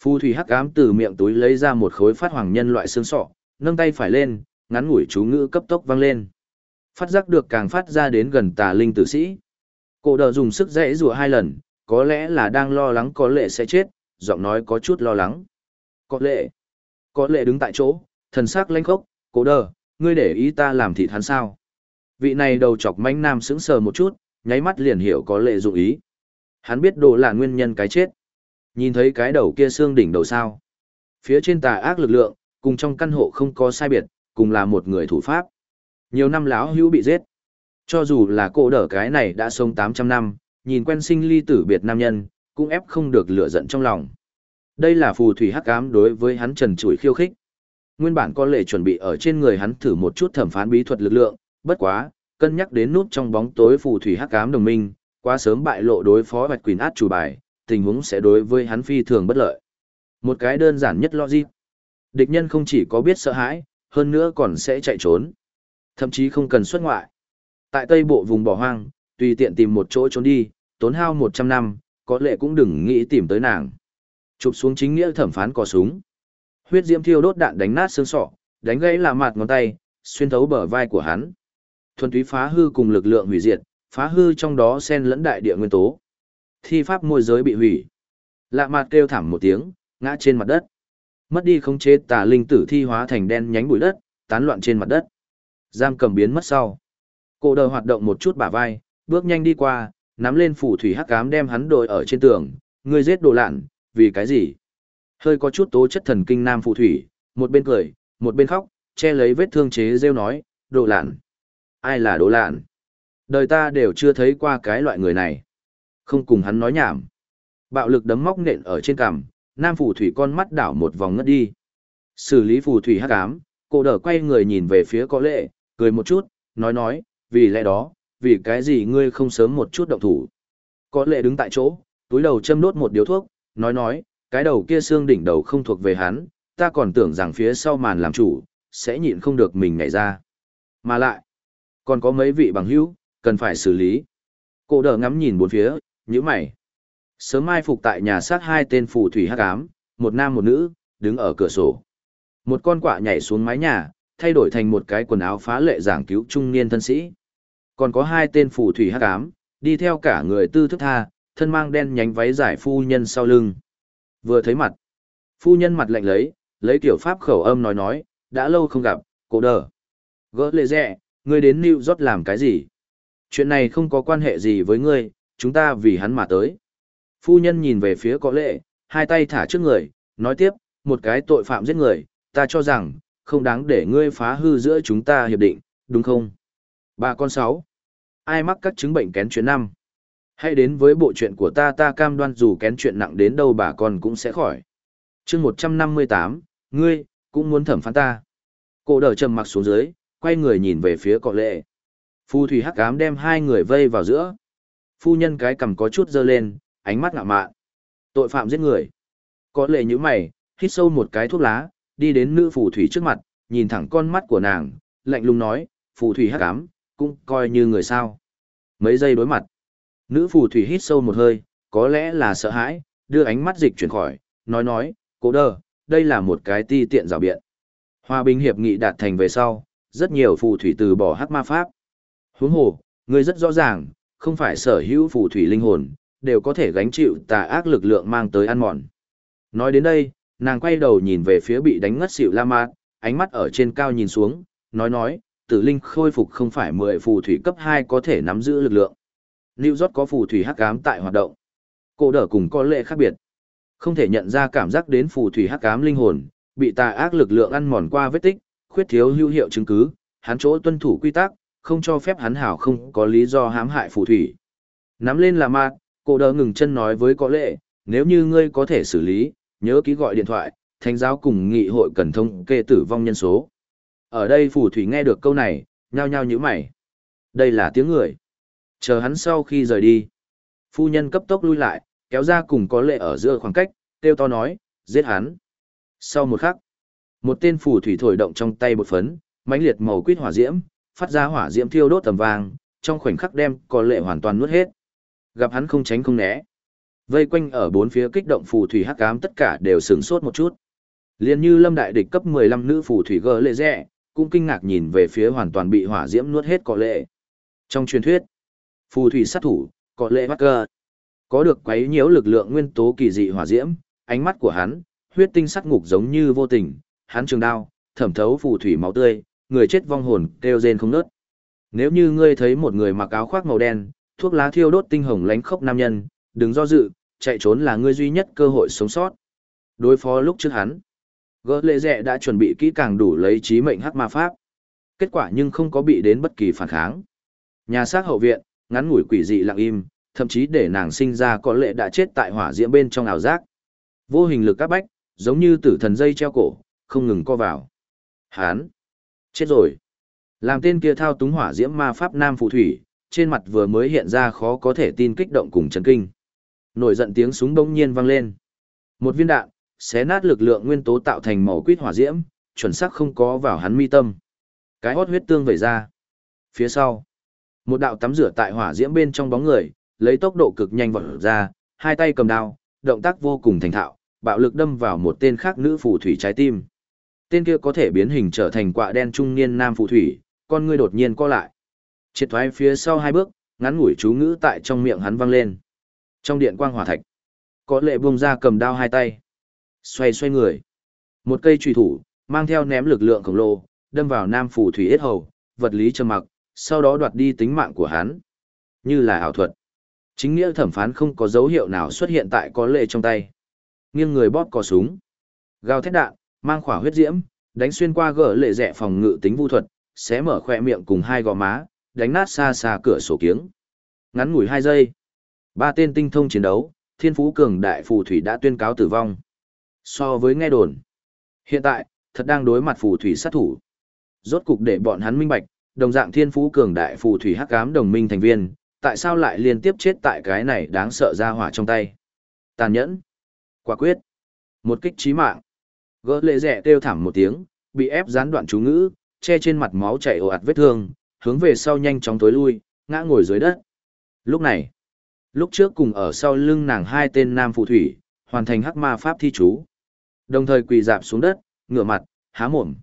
Phù thủy hắc ám từ miệng túi lấy ra một khối phát hoàng nhân loại xương sọ, nâng tay phải lên, ngắn ngủi chú ngữ cấp tốc vang lên. Phát giác được càng phát ra đến gần tà linh tử sĩ. Cổ đờ dùng sức dễ rùa hai lần, có lẽ là đang lo lắng có lệ sẽ chết, giọng nói có chút lo lắng. Có lệ. Có lệ đứng tại chỗ, thần sắc lanh khốc, cổ đờ, ngươi để ý ta làm thịt hắn sao. Vị này đầu chọc manh nam sững sờ một chút, nháy mắt liền hiểu có lệ dụng ý. Hắn biết đồ là nguyên nhân cái chết. Nhìn thấy cái đầu kia xương đỉnh đầu sao. Phía trên tà ác lực lượng, cùng trong căn hộ không có sai biệt, cùng là một người thủ pháp. Nhiều năm lão hữu bị giết. Cho dù là cô đỡ cái này đã sống 800 năm, nhìn quen sinh ly tử biệt nam nhân, cũng ép không được lửa giận trong lòng. Đây là phù thủy hắc ám đối với hắn trần trụi khiêu khích. Nguyên bản có lệ chuẩn bị ở trên người hắn thử một chút thẩm phán bí thuật lực lượng, bất quá, cân nhắc đến nút trong bóng tối phù thủy hắc ám đồng minh, quá sớm bại lộ đối phó Bạch Quỳnh át chủ bài, tình huống sẽ đối với hắn phi thường bất lợi. Một cái đơn giản nhất logic. Địch nhân không chỉ có biết sợ hãi, hơn nữa còn sẽ chạy trốn. Thậm chí không cần xuất ngoại. Tại tây bộ vùng bỏ hoang, tùy tiện tìm một chỗ trốn đi, tốn hao 100 năm, có lẽ cũng đừng nghĩ tìm tới nàng. Chụp xuống chính nghĩa thẩm phán cò súng. Huyết diễm thiêu đốt đạn đánh nát xương sọ, đánh gãy là mặt ngón tay, xuyên thấu bờ vai của hắn. Thuần túy phá hư cùng lực lượng hủy diệt, phá hư trong đó xen lẫn đại địa nguyên tố. Thi pháp môi giới bị hủy. Lạ mặt kêu thảm một tiếng, ngã trên mặt đất. Mất đi khống chế tà linh tử thi hóa thành đen nhánh bụi đất, tán loạn trên mặt đất. Giam cầm biến mất sau. Cổ đờ hoạt động một chút bả vai, bước nhanh đi qua, nắm lên phủ thủy hắc cám đem hắn đội ở trên tường. Người giết đồ lạn, vì cái gì? Hơi có chút tố chất thần kinh nam phù thủy, một bên cười, một bên khóc, che lấy vết thương chế rêu nói, đồ lạn. Ai là đồ lạn? Đời ta đều chưa thấy qua cái loại người này. Không cùng hắn nói nhảm. Bạo lực đấm móc nện ở trên cằm, nam phù thủy con mắt đảo một vòng ngất đi. Xử lý phù thủy hắc ám, cô đỡ quay người nhìn về phía có lệ, cười một chút, nói nói, vì lẽ đó, vì cái gì ngươi không sớm một chút động thủ. Có lệ đứng tại chỗ, túi đầu châm đốt một điếu thuốc, nói nói, cái đầu kia xương đỉnh đầu không thuộc về hắn, ta còn tưởng rằng phía sau màn làm chủ, sẽ nhịn không được mình nhảy ra. Mà lại, còn có mấy vị bằng hữu, cần phải xử lý. Cô đỡ ngắm nhìn bốn phía, như mày. Sớm mai phục tại nhà xác hai tên phù thủy hắc ám, một nam một nữ, đứng ở cửa sổ. Một con quạ nhảy xuống mái nhà, thay đổi thành một cái quần áo phá lệ giảng cứu trung niên thân sĩ. Còn có hai tên phù thủy hắc ám, đi theo cả người tư thức tha, thân mang đen nhánh váy giải phu nhân sau lưng. Vừa thấy mặt, phu nhân mặt lạnh lấy, lấy tiểu pháp khẩu âm nói nói, đã lâu không gặp, cổ đờ. Gỡ lệ rẻ, ngươi đến New York làm cái gì? Chuyện này không có quan hệ gì với ngươi, chúng ta vì hắn mà tới. Phu nhân nhìn về phía có lệ, hai tay thả trước người, nói tiếp, một cái tội phạm giết người, ta cho rằng, không đáng để ngươi phá hư giữa chúng ta hiệp định, đúng không? Bà con sáu. Ai mắc các chứng bệnh kén chuyện năm? Hãy đến với bộ chuyện của ta ta cam đoan dù kén chuyện nặng đến đâu bà con cũng sẽ khỏi. chương 158, ngươi, cũng muốn thẩm phán ta. Cổ đờ trầm mặc xuống dưới, quay người nhìn về phía cọ lệ. Phu thủy hắc ám đem hai người vây vào giữa. Phu nhân cái cầm có chút dơ lên, ánh mắt ngạ mạn. Tội phạm giết người. Có lệ như mày, hít sâu một cái thuốc lá, đi đến nữ phù thủy trước mặt, nhìn thẳng con mắt của nàng, lạnh lùng nói, phù thủy hắc ám, cũng coi như người sao. Mấy giây đối mặt. Nữ phù thủy hít sâu một hơi, có lẽ là sợ hãi, đưa ánh mắt dịch chuyển khỏi, nói nói, cố đơ, đây là một cái ti tiện rào biện. Hòa bình hiệp nghị đạt thành về sau, rất nhiều phù thủy từ bỏ hắc ma pháp. Huống hồ, người rất rõ ràng, không phải sở hữu phù thủy linh hồn, đều có thể gánh chịu tà ác lực lượng mang tới ăn mòn. Nói đến đây, nàng quay đầu nhìn về phía bị đánh ngất xỉu La Mạt, ánh mắt ở trên cao nhìn xuống, nói nói, tử linh khôi phục không phải mười phù thủy cấp 2 có thể nắm giữ lực lượng. New York có phù thủy hắc ám tại hoạt động. Cô đỡ cùng có lệ khác biệt. Không thể nhận ra cảm giác đến phù thủy hắc ám linh hồn, bị tà ác lực lượng ăn mòn qua vết tích, khuyết thiếu hữu hiệu chứng cứ, hắn chỗ tuân thủ quy tắc, không cho phép hắn hảo không có lý do hãm hại phù thủy. Nắm lên là mạt, cô đỡ ngừng chân nói với có lệ, nếu như ngươi có thể xử lý, nhớ ký gọi điện thoại, thánh giáo cùng nghị hội cần thông kê tử vong nhân số. Ở đây phù thủy nghe được câu này, nhao nhao như mày. Đây là tiếng người. Chờ hắn sau khi rời đi. Phu nhân cấp tốc lui lại, kéo ra cùng có lệ ở giữa khoảng cách, kêu to nói, giết hắn. Sau một khắc, một tên phù thủy thổi động trong tay bột phấn, mãnh liệt màu quýt hỏa diễm, phát ra hỏa diễm thiêu đốt tầm vàng, trong khoảnh khắc đem có lệ hoàn toàn nuốt hết. Gặp hắn không tránh không né. Vây quanh ở bốn phía kích động phù thủy hắc ám tất cả đều sửng sốt một chút. Liên như lâm đại địch cấp 15 nữ phù thủy gờ lệ rẻ, cũng kinh ngạc nhìn về phía hoàn toàn bị hỏa diễm nuốt hết cọ lệ. Trong truyền thuyết, phù thủy sát thủ, cọ lệ bắc cơ. Có được quấy nhiễu lực lượng nguyên tố kỳ dị hỏa diễm, ánh mắt của hắn, huyết tinh sắc ngục giống như vô tình, hắn trường đao, thẩm thấu phù thủy máu tươi, người chết vong hồn kêu rên không nớt. Nếu như ngươi thấy một người mặc áo khoác màu đen, thuốc lá thiêu đốt tinh hồng lánh khốc nam nhân, đừng do dự, chạy trốn là ngươi duy nhất cơ hội sống sót. Đối phó lúc trước hắn, gỡ lệ rẻ đã chuẩn bị kỹ càng đủ lấy trí mệnh hắc ma pháp. Kết quả nhưng không có bị đến bất kỳ phản kháng. Nhà xác hậu viện, ngắn ngủi quỷ dị lặng im, thậm chí để nàng sinh ra có lệ đã chết tại hỏa diễm bên trong ảo giác. Vô hình lực các bách, giống như tử thần dây treo cổ, không ngừng co vào. Hán! Chết rồi! Làm tên kia thao túng hỏa diễm ma pháp nam phù thủy, trên mặt vừa mới hiện ra khó có thể tin kích động cùng chấn kinh. Nổi giận tiếng súng bỗng nhiên vang lên. Một viên đạn, xé nát lực lượng nguyên tố tạo thành màu quýt hỏa diễm, chuẩn xác không có vào hắn mi tâm. Cái hót huyết tương vẩy ra. Phía sau, một đạo tắm rửa tại hỏa diễm bên trong bóng người, lấy tốc độ cực nhanh vọt ra, hai tay cầm đao, động tác vô cùng thành thạo, bạo lực đâm vào một tên khác nữ phù thủy trái tim. Tên kia có thể biến hình trở thành quạ đen trung niên nam phù thủy, con ngươi đột nhiên co lại. Triệt thoái phía sau hai bước, ngắn ngủi chú ngữ tại trong miệng hắn vang lên. Trong điện quang hỏa thạch, có lệ buông ra cầm đao hai tay. Xoay xoay người. Một cây trùy thủ, mang theo ném lực lượng khổng lồ, đâm vào nam phủ thủy ít hầu, vật lý trầm mặc, sau đó đoạt đi tính mạng của hắn. Như là ảo thuật. Chính nghĩa thẩm phán không có dấu hiệu nào xuất hiện tại có lệ trong tay. Nghiêng người bóp cò súng. Gào thét đạn, mang khỏa huyết diễm, đánh xuyên qua gỡ lệ rẻ phòng ngự tính vu thuật, xé mở khoe miệng cùng hai gò má, đánh nát xa xa cửa sổ kiếng. Ngắn ngủi hai giây. Ba tên tinh thông chiến đấu, thiên phú cường đại phù thủy đã tuyên cáo tử vong. So với nghe đồn, hiện tại, thật đang đối mặt phù thủy sát thủ. Rốt cục để bọn hắn minh bạch, đồng dạng thiên phú cường đại phù thủy hắc ám đồng minh thành viên, tại sao lại liên tiếp chết tại cái này đáng sợ ra hỏa trong tay. Tàn nhẫn, quả quyết, một kích chí mạng. Gỡ lệ rẻ kêu thảm một tiếng, bị ép gián đoạn chú ngữ, che trên mặt máu chảy ồ ạt vết thương, hướng về sau nhanh chóng tối lui, ngã ngồi dưới đất. Lúc này, lúc trước cùng ở sau lưng nàng hai tên nam phù thủy, hoàn thành hắc ma pháp thi chú. Đồng thời quỳ dạp xuống đất, ngửa mặt, há mồm.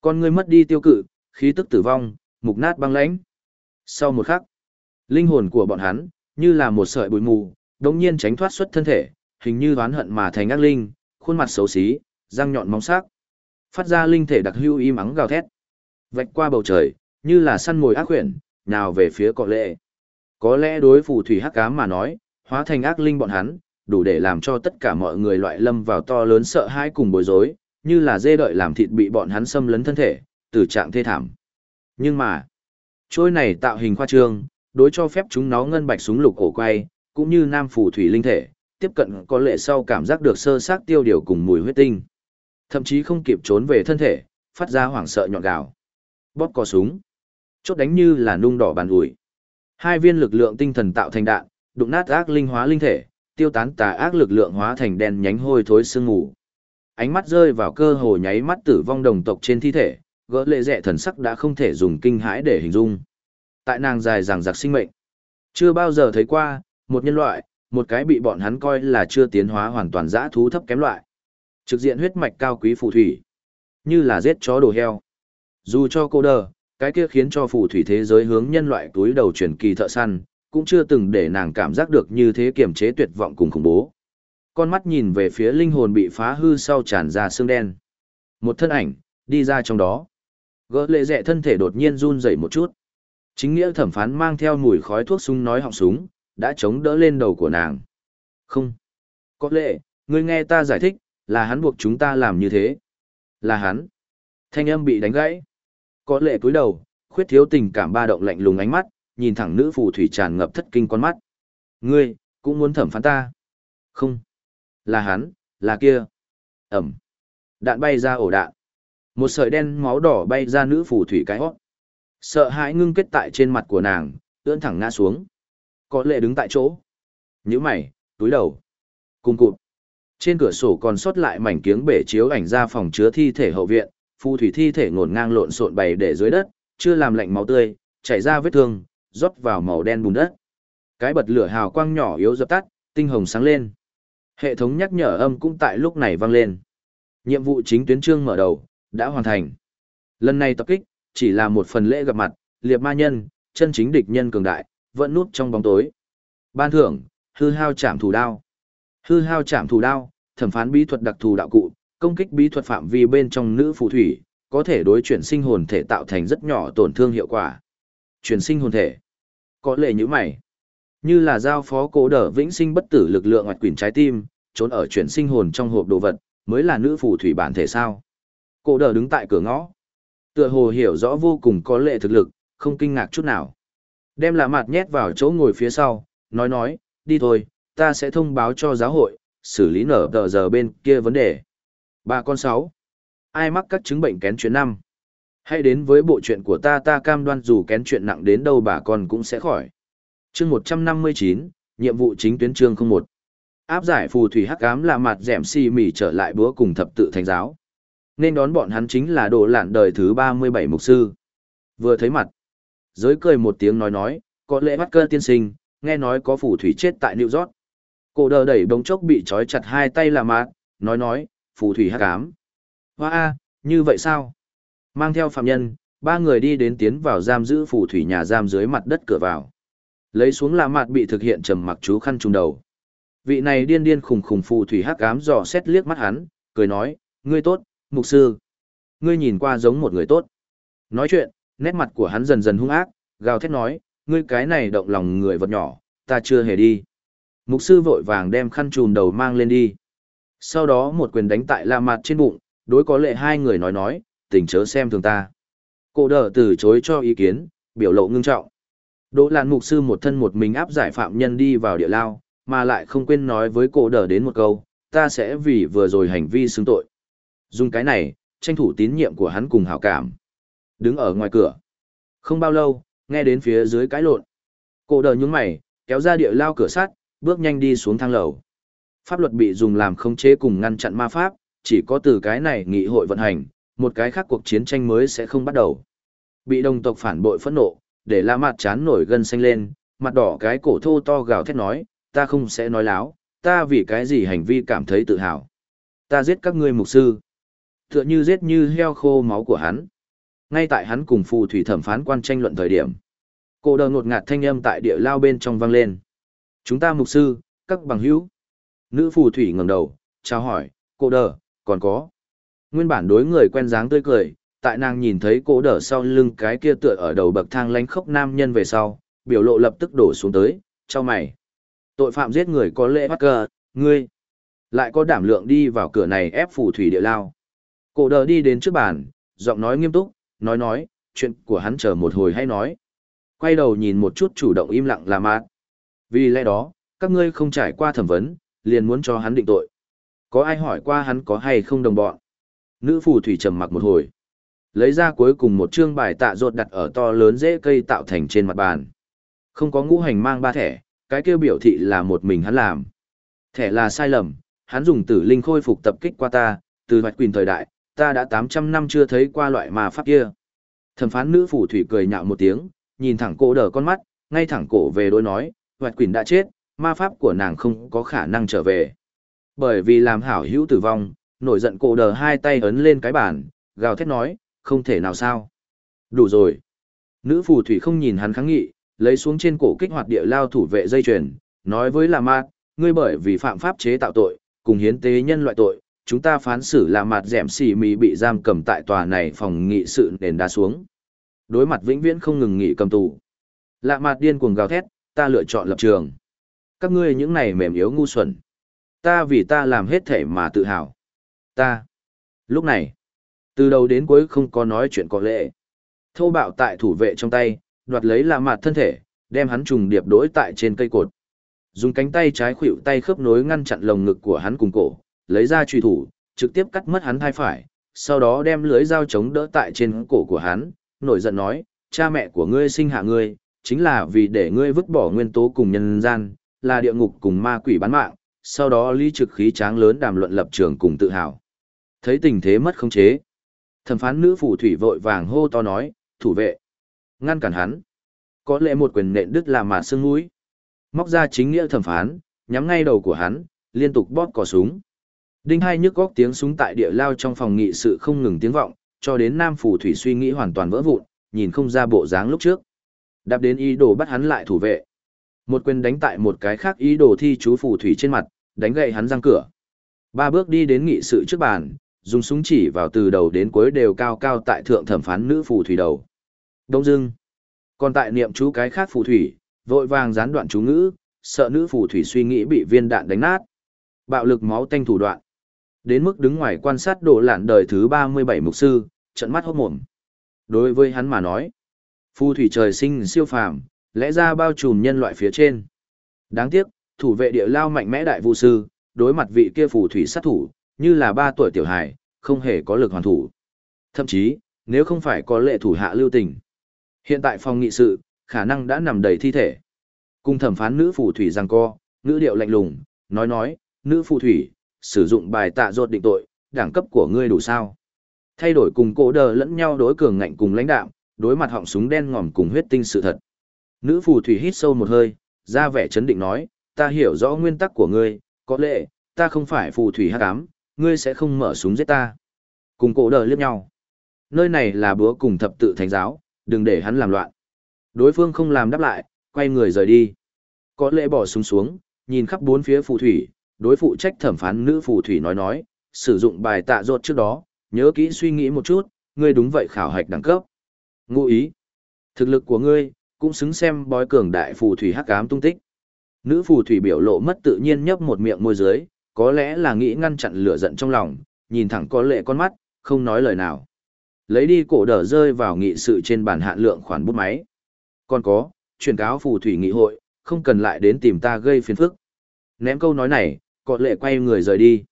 Con người mất đi tiêu cự, khí tức tử vong, mục nát băng lãnh. Sau một khắc, linh hồn của bọn hắn, như là một sợi bụi mù, đống nhiên tránh thoát xuất thân thể, hình như oán hận mà thành ác linh, khuôn mặt xấu xí, răng nhọn móng sắc. Phát ra linh thể đặc hưu im ắng gào thét. Vạch qua bầu trời, như là săn mồi ác quyển, nào về phía cọ lệ. Có lẽ đối phù thủy hắc ám mà nói, hóa thành ác linh bọn hắn, đủ để làm cho tất cả mọi người loại lâm vào to lớn sợ hãi cùng bối rối, như là dê đợi làm thịt bị bọn hắn xâm lấn thân thể, từ trạng thê thảm. Nhưng mà, trôi này tạo hình khoa trương, đối cho phép chúng nó ngân bạch súng lục cổ quay, cũng như nam phù thủy linh thể, tiếp cận có lệ sau cảm giác được sơ xác tiêu điều cùng mùi huyết tinh. Thậm chí không kịp trốn về thân thể, phát ra hoảng sợ nhọn gào. Bóp cò súng. Chốt đánh như là nung đỏ bàn ủi. Hai viên lực lượng tinh thần tạo thành đạn, đụng nát ác linh hóa linh thể, tiêu tán tà ác lực lượng hóa thành đen nhánh hôi thối sương mù. Ánh mắt rơi vào cơ hồ nháy mắt tử vong đồng tộc trên thi thể, gỡ lệ rẻ thần sắc đã không thể dùng kinh hãi để hình dung. Tại nàng dài dằng dặc sinh mệnh, chưa bao giờ thấy qua một nhân loại, một cái bị bọn hắn coi là chưa tiến hóa hoàn toàn dã thú thấp kém loại. Trực diện huyết mạch cao quý phù thủy, như là giết chó đồ heo. Dù cho cô đờ, cái kia khiến cho phù thủy thế giới hướng nhân loại túi đầu truyền kỳ thợ săn, cũng chưa từng để nàng cảm giác được như thế kiềm chế tuyệt vọng cùng khủng bố. Con mắt nhìn về phía linh hồn bị phá hư sau tràn ra xương đen. Một thân ảnh, đi ra trong đó. Gỡ lệ rẻ thân thể đột nhiên run rẩy một chút. Chính nghĩa thẩm phán mang theo mùi khói thuốc súng nói họng súng, đã chống đỡ lên đầu của nàng. Không. Có lẽ, ngươi nghe ta giải thích, là hắn buộc chúng ta làm như thế. Là hắn. Thanh âm bị đánh gãy. Có lệ cúi đầu, khuyết thiếu tình cảm ba động lạnh lùng ánh mắt, nhìn thẳng nữ phù thủy tràn ngập thất kinh con mắt. Ngươi, cũng muốn thẩm phán ta. Không. Là hắn, là kia. Ẩm. Đạn bay ra ổ đạn. Một sợi đen máu đỏ bay ra nữ phù thủy cái hót. Sợ hãi ngưng kết tại trên mặt của nàng, ưỡn thẳng ngã xuống. Có lệ đứng tại chỗ. Nhữ mày, túi đầu. Cùng cụt. Trên cửa sổ còn sót lại mảnh kiếng bể chiếu ảnh ra phòng chứa thi thể hậu viện, phù thủy thi thể ngổn ngang lộn xộn bày để dưới đất, chưa làm lạnh máu tươi, chảy ra vết thương, rót vào màu đen bùn đất. Cái bật lửa hào quang nhỏ yếu dập tắt, tinh hồng sáng lên. Hệ thống nhắc nhở âm cũng tại lúc này vang lên. Nhiệm vụ chính tuyến trương mở đầu, đã hoàn thành. Lần này tập kích, chỉ là một phần lễ gặp mặt, liệp ma nhân, chân chính địch nhân cường đại, vẫn núp trong bóng tối. Ban thưởng, hư hao chạm thủ đao. Hư hao chạm thủ đao, thẩm phán bí thuật đặc thù đạo cụ, công kích bí thuật phạm vi bên trong nữ phù thủy, có thể đối chuyển sinh hồn thể tạo thành rất nhỏ tổn thương hiệu quả. Chuyển sinh hồn thể. Có lệ như mày. Như là giao phó cố đỡ vĩnh sinh bất tử lực lượng ngoặt quỷ trái tim, trốn ở chuyển sinh hồn trong hộp đồ vật, mới là nữ phù thủy bản thể sao. Cố đỡ đứng tại cửa ngõ. Tựa hồ hiểu rõ vô cùng có lệ thực lực, không kinh ngạc chút nào. Đem lạ mặt nhét vào chỗ ngồi phía sau, nói nói, đi thôi, ta sẽ thông báo cho giáo hội, xử lý nở tờ giờ bên kia vấn đề. Bà con sáu, ai mắc các chứng bệnh kén chuyện năm? Hãy đến với bộ chuyện của ta ta cam đoan dù kén chuyện nặng đến đâu bà con cũng sẽ khỏi. Chương 159, nhiệm vụ chính tuyến chương 01. Áp giải phù thủy hắc ám là mặt dẻm si mỉ trở lại búa cùng thập tự thánh giáo. Nên đón bọn hắn chính là đồ lạn đời thứ 37 mục sư. Vừa thấy mặt, giới cười một tiếng nói nói, có lẽ bắt cơ tiên sinh, nghe nói có phù thủy chết tại New York. Cổ đờ đẩy bóng chốc bị trói chặt hai tay là mát, nói nói, phù thủy hắc ám. Hoa a, như vậy sao? Mang theo phạm nhân, ba người đi đến tiến vào giam giữ phù thủy nhà giam dưới mặt đất cửa vào. Lấy xuống là mặt bị thực hiện trầm mặc chú khăn trùng đầu. Vị này điên điên khùng khùng phù thủy hắc ám dò xét liếc mắt hắn, cười nói, ngươi tốt, mục sư. Ngươi nhìn qua giống một người tốt. Nói chuyện, nét mặt của hắn dần dần hung ác, gào thét nói, ngươi cái này động lòng người vật nhỏ, ta chưa hề đi. Mục sư vội vàng đem khăn trùn đầu mang lên đi. Sau đó một quyền đánh tại la mặt trên bụng, đối có lệ hai người nói nói, tình chớ xem thường ta. Cô đỡ từ chối cho ý kiến, biểu lộ ngưng trọng. Đỗ Lan mục sư một thân một mình áp giải phạm nhân đi vào địa lao, mà lại không quên nói với cô đỡ đến một câu, ta sẽ vì vừa rồi hành vi xứng tội. Dùng cái này, tranh thủ tín nhiệm của hắn cùng hảo cảm. Đứng ở ngoài cửa. Không bao lâu, nghe đến phía dưới cái lộn. Cô đỡ nhúng mày, kéo ra địa lao cửa sắt, bước nhanh đi xuống thang lầu. Pháp luật bị dùng làm khống chế cùng ngăn chặn ma pháp, chỉ có từ cái này nghị hội vận hành, một cái khác cuộc chiến tranh mới sẽ không bắt đầu. Bị đồng tộc phản bội phẫn nộ, để la mặt chán nổi gân xanh lên, mặt đỏ cái cổ thô to gào thét nói, ta không sẽ nói láo, ta vì cái gì hành vi cảm thấy tự hào. Ta giết các ngươi mục sư. Tựa như giết như heo khô máu của hắn. Ngay tại hắn cùng phù thủy thẩm phán quan tranh luận thời điểm. Cổ đờ ngột ngạt thanh âm tại địa lao bên trong vang lên. Chúng ta mục sư, các bằng hữu. Nữ phù thủy ngẩng đầu, chào hỏi, cô đờ, còn có. Nguyên bản đối người quen dáng tươi cười, tại nàng nhìn thấy cô đờ sau lưng cái kia tựa ở đầu bậc thang lánh khốc nam nhân về sau, biểu lộ lập tức đổ xuống tới, cho mày. Tội phạm giết người có lễ bắt cờ, ngươi. Lại có đảm lượng đi vào cửa này ép phù thủy địa lao. Cô đờ đi đến trước bàn, giọng nói nghiêm túc, nói nói, chuyện của hắn chờ một hồi hay nói. Quay đầu nhìn một chút chủ động im lặng là mát. Vì lẽ đó, các ngươi không trải qua thẩm vấn, liền muốn cho hắn định tội. Có ai hỏi qua hắn có hay không đồng bọn? Nữ phù thủy trầm mặc một hồi. Lấy ra cuối cùng một chương bài tạ rột đặt ở to lớn dễ cây tạo thành trên mặt bàn. Không có ngũ hành mang ba thẻ, cái kêu biểu thị là một mình hắn làm. Thẻ là sai lầm, hắn dùng tử linh khôi phục tập kích qua ta, từ hoạch quyền thời đại, ta đã 800 năm chưa thấy qua loại mà pháp kia. Thẩm phán nữ phù thủy cười nhạo một tiếng, nhìn thẳng cổ đờ con mắt, ngay thẳng cổ về đối nói, hoạch quyền đã chết, ma pháp của nàng không có khả năng trở về. Bởi vì làm hảo hữu tử vong, nổi giận cổ đờ hai tay ấn lên cái bàn, gào thét nói, không thể nào sao. Đủ rồi. Nữ phù thủy không nhìn hắn kháng nghị, lấy xuống trên cổ kích hoạt địa lao thủ vệ dây chuyền, nói với là mạt, ngươi bởi vì phạm pháp chế tạo tội, cùng hiến tế nhân loại tội, chúng ta phán xử là mạt dẻm xỉ mì bị giam cầm tại tòa này phòng nghị sự nền đá xuống. đối mặt vĩnh viễn không ngừng nghỉ cầm tù. Lạ mặt điên cuồng gào thét, ta lựa chọn lập trường. Các ngươi những này mềm yếu ngu xuẩn. Ta vì ta làm hết thể mà tự hào. Ta. Lúc này, từ đầu đến cuối không có nói chuyện có lệ. Thô bạo tại thủ vệ trong tay, đoạt lấy lạ mặt thân thể, đem hắn trùng điệp đối tại trên cây cột. Dùng cánh tay trái khuỵu tay khớp nối ngăn chặn lồng ngực của hắn cùng cổ, lấy ra truy thủ, trực tiếp cắt mất hắn thai phải, sau đó đem lưới dao chống đỡ tại trên cổ của hắn, nổi giận nói, cha mẹ của ngươi sinh hạ ngươi, chính là vì để ngươi vứt bỏ nguyên tố cùng nhân gian, là địa ngục cùng ma quỷ bán mạng, sau đó lý trực khí tráng lớn đàm luận lập trường cùng tự hào. Thấy tình thế mất khống chế. Thẩm phán nữ phù thủy vội vàng hô to nói, thủ vệ. Ngăn cản hắn. Có lẽ một quyền nện đứt là mà xương mũi. Móc ra chính nghĩa thẩm phán, nhắm ngay đầu của hắn, liên tục bóp cò súng. Đinh hai nhức góc tiếng súng tại địa lao trong phòng nghị sự không ngừng tiếng vọng, cho đến nam phù thủy suy nghĩ hoàn toàn vỡ vụn, nhìn không ra bộ dáng lúc trước. Đạp đến ý đồ bắt hắn lại thủ vệ. Một quyền đánh tại một cái khác ý đồ thi chú phù thủy trên mặt, đánh gậy hắn răng cửa. Ba bước đi đến nghị sự trước bàn, dùng súng chỉ vào từ đầu đến cuối đều cao cao tại thượng thẩm phán nữ phù thủy đầu. Đông dưng. Còn tại niệm chú cái khác phù thủy, vội vàng gián đoạn chú ngữ, sợ nữ phù thủy suy nghĩ bị viên đạn đánh nát. Bạo lực máu tanh thủ đoạn. Đến mức đứng ngoài quan sát độ lạn đời thứ 37 mục sư, trận mắt hốt mồm. Đối với hắn mà nói, phù thủy trời sinh siêu phàm, lẽ ra bao trùm nhân loại phía trên. Đáng tiếc, thủ vệ địa lao mạnh mẽ đại vũ sư, đối mặt vị kia phù thủy sát thủ, như là ba tuổi tiểu hài, không hề có lực hoàn thủ. Thậm chí, nếu không phải có lệ thủ hạ lưu tình. Hiện tại phòng nghị sự, khả năng đã nằm đầy thi thể. Cùng thẩm phán nữ phù thủy rằng co, ngữ điệu lạnh lùng, nói nói, nữ phù thủy, sử dụng bài tạ ruột định tội, đẳng cấp của ngươi đủ sao. Thay đổi cùng cổ đờ lẫn nhau đối cường ngạnh cùng lãnh đạo, đối mặt họng súng đen ngòm cùng huyết tinh sự thật. Nữ phù thủy hít sâu một hơi, ra vẻ chấn định nói, ta hiểu rõ nguyên tắc của ngươi, có lẽ, ta không phải phù thủy hát ám, ngươi sẽ không mở súng giết ta. Cùng cổ đờ liếc nhau. Nơi này là búa cùng thập tự thánh giáo, đừng để hắn làm loạn. Đối phương không làm đáp lại, quay người rời đi. Có lẽ bỏ súng xuống, nhìn khắp bốn phía phù thủy, đối phụ trách thẩm phán nữ phù thủy nói nói, sử dụng bài tạ ruột trước đó, nhớ kỹ suy nghĩ một chút, ngươi đúng vậy khảo hạch đẳng cấp. Ngụ ý. Thực lực của ngươi, cũng xứng xem bói cường đại phù thủy hắc ám tung tích. Nữ phù thủy biểu lộ mất tự nhiên nhấp một miệng môi dưới, có lẽ là nghĩ ngăn chặn lửa giận trong lòng, nhìn thẳng có lệ con mắt, không nói lời nào. Lấy đi cổ đỡ rơi vào nghị sự trên bàn hạn lượng khoản bút máy. Còn có, truyền cáo phù thủy nghị hội, không cần lại đến tìm ta gây phiền phức. Ném câu nói này, có lệ quay người rời đi.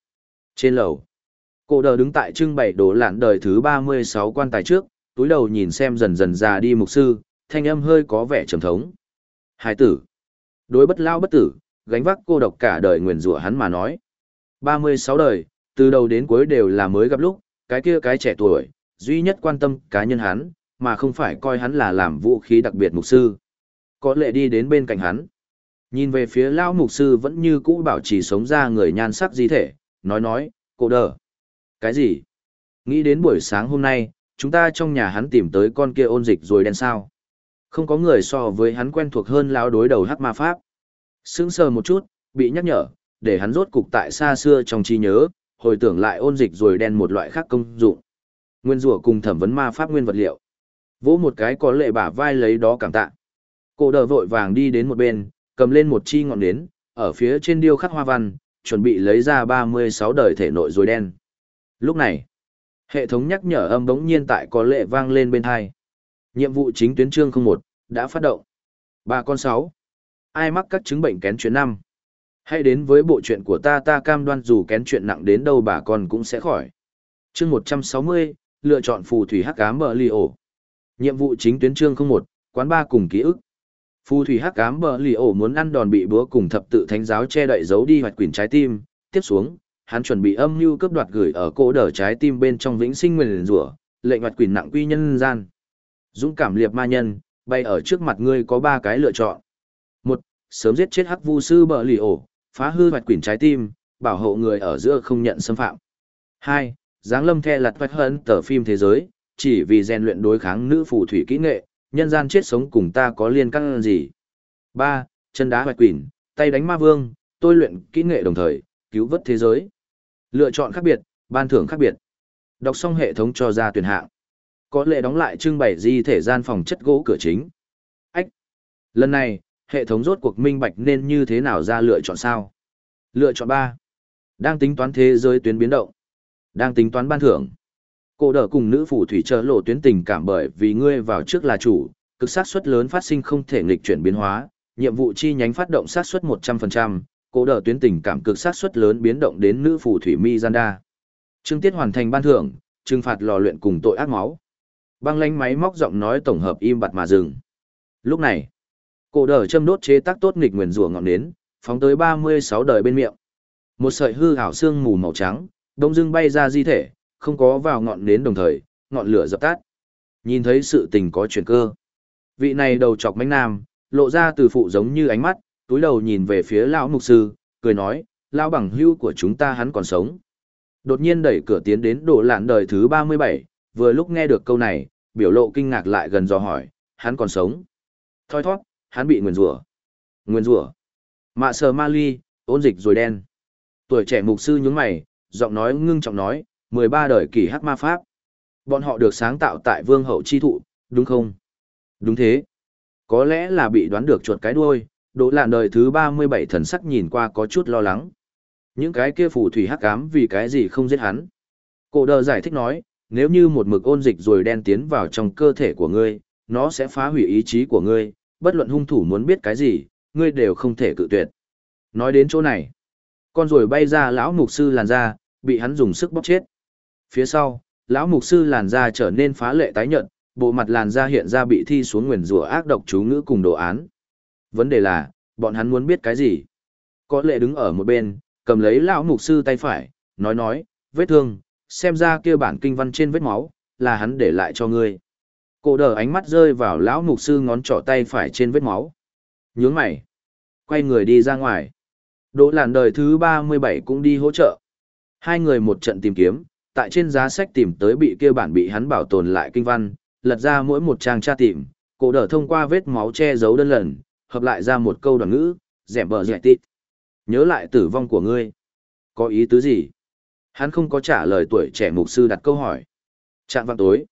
Trên lầu, cổ đỡ đứng tại trưng bày đồ lạn đời thứ 36 quan tài trước, túi đầu nhìn xem dần dần già đi mục sư, thanh âm hơi có vẻ trầm thống. Hải tử, đối bất lao bất tử, gánh vác cô độc cả đời nguyền rủa hắn mà nói. 36 đời, từ đầu đến cuối đều là mới gặp lúc, cái kia cái trẻ tuổi, duy nhất quan tâm cá nhân hắn, mà không phải coi hắn là làm vũ khí đặc biệt mục sư. Có lệ đi đến bên cạnh hắn. Nhìn về phía lão mục sư vẫn như cũ bảo trì sống ra người nhan sắc di thể, nói nói, cô đờ. Cái gì? Nghĩ đến buổi sáng hôm nay, chúng ta trong nhà hắn tìm tới con kia ôn dịch rồi đen sao. Không có người so với hắn quen thuộc hơn lão đối đầu hắc ma pháp. Sững sờ một chút, bị nhắc nhở, để hắn rốt cục tại xa xưa trong trí nhớ, hồi tưởng lại ôn dịch rồi đen một loại khác công dụng. Nguyên rủa cùng thẩm vấn ma pháp nguyên vật liệu. Vỗ một cái có lệ bả vai lấy đó cảm tạ. Cô đờ vội vàng đi đến một bên, cầm lên một chi ngọn nến, ở phía trên điêu khắc hoa văn, chuẩn bị lấy ra 36 đời thể nội rồi đen. Lúc này, hệ thống nhắc nhở âm bỗng nhiên tại có lệ vang lên bên hai. Nhiệm vụ chính tuyến chương 01, đã phát động. bà con 6. Ai mắc các chứng bệnh kén chuyện năm Hãy đến với bộ chuyện của ta ta cam đoan dù kén chuyện nặng đến đâu bà con cũng sẽ khỏi. Chương 160, lựa chọn phù thủy hắc ám bờ li ổ. Nhiệm vụ chính tuyến chương 01, quán ba cùng ký ức. Phù thủy hắc ám bờ li ổ muốn ăn đòn bị búa cùng thập tự thánh giáo che đậy giấu đi hoạch quỷ trái tim, tiếp xuống, hắn chuẩn bị âm mưu cướp đoạt gửi ở cỗ đờ trái tim bên trong vĩnh sinh nguyên rủa, lệnh hoạch quỷ nặng quy nhân gian. Dũng cảm liệt ma nhân, bay ở trước mặt ngươi có ba cái lựa chọn. Một, sớm giết chết hắc vu sư bờ lì ổ, phá hư hoạch quỷ trái tim, bảo hộ người ở giữa không nhận xâm phạm. Hai, Giáng lâm the lặt vạch hơn tờ phim thế giới, chỉ vì rèn luyện đối kháng nữ phù thủy kỹ nghệ, nhân gian chết sống cùng ta có liên căn gì. ba, Chân đá hoạch quỷ, tay đánh ma vương, tôi luyện kỹ nghệ đồng thời, cứu vớt thế giới. Lựa chọn khác biệt, ban thưởng khác biệt. Đọc xong hệ thống cho ra tuyển hạng. Có lệ đóng lại trưng bày di thể gian phòng chất gỗ cửa chính. Ách! Lần này, hệ thống rốt cuộc minh bạch nên như thế nào ra lựa chọn sao? Lựa chọn ba Đang tính toán thế giới tuyến biến động. Đang tính toán ban thưởng. Cô đỡ cùng nữ phủ thủy trợ lộ tuyến tình cảm bởi vì ngươi vào trước là chủ, cực sát suất lớn phát sinh không thể nghịch chuyển biến hóa, nhiệm vụ chi nhánh phát động sát suất 100%, cô đỡ tuyến tình cảm cực sát suất lớn biến động đến nữ phủ thủy Mizanda. Trương Tiết hoàn thành ban thưởng, trừng phạt lò luyện cùng tội ác máu. Băng lánh máy móc giọng nói tổng hợp im bặt mà dừng. Lúc này, cổ đỡ châm đốt chế tác tốt nghịch nguyền rủa ngọn nến, phóng tới 36 đời bên miệng. Một sợi hư ảo xương mù màu trắng, đông dưng bay ra di thể, không có vào ngọn nến đồng thời, ngọn lửa dập tắt. Nhìn thấy sự tình có chuyển cơ. Vị này đầu chọc mánh nam, lộ ra từ phụ giống như ánh mắt, túi đầu nhìn về phía lão mục sư, cười nói, lão bằng hưu của chúng ta hắn còn sống. Đột nhiên đẩy cửa tiến đến đổ lạn đời thứ 37, vừa lúc nghe được câu này, biểu lộ kinh ngạc lại gần dò hỏi, hắn còn sống. Thoi thoát, hắn bị nguyền rủa. Nguyền rủa. Mạ sờ ma ly, ôn dịch rồi đen. Tuổi trẻ mục sư nhướng mày, giọng nói ngưng trọng nói, 13 đời kỳ hắc ma pháp. Bọn họ được sáng tạo tại vương hậu chi thụ, đúng không? Đúng thế. Có lẽ là bị đoán được chuột cái đuôi, đỗ lạn đời thứ 37 thần sắc nhìn qua có chút lo lắng. Những cái kia phù thủy hắc ám vì cái gì không giết hắn. Cổ đờ giải thích nói, nếu như một mực ôn dịch rồi đen tiến vào trong cơ thể của ngươi, nó sẽ phá hủy ý chí của ngươi, bất luận hung thủ muốn biết cái gì, ngươi đều không thể cự tuyệt. Nói đến chỗ này, con rồi bay ra lão mục sư làn da, bị hắn dùng sức bóp chết. Phía sau, lão mục sư làn da trở nên phá lệ tái nhợt, bộ mặt làn da hiện ra bị thi xuống nguyền rủa ác độc chú ngữ cùng đồ án. Vấn đề là, bọn hắn muốn biết cái gì? Có lệ đứng ở một bên, cầm lấy lão mục sư tay phải, nói nói, vết thương, xem ra kia bản kinh văn trên vết máu, là hắn để lại cho ngươi. Cổ đờ ánh mắt rơi vào lão mục sư ngón trỏ tay phải trên vết máu. Nhướng mày. Quay người đi ra ngoài. Đỗ làn đời thứ 37 cũng đi hỗ trợ. Hai người một trận tìm kiếm, tại trên giá sách tìm tới bị kia bản bị hắn bảo tồn lại kinh văn, lật ra mỗi một trang tra tìm, cổ đỡ thông qua vết máu che giấu đơn lần, hợp lại ra một câu đoạn ngữ, dẻm bờ dẻ tít. Nhớ lại tử vong của ngươi. Có ý tứ gì? Hắn không có trả lời tuổi trẻ mục sư đặt câu hỏi. Trạng vạng tối.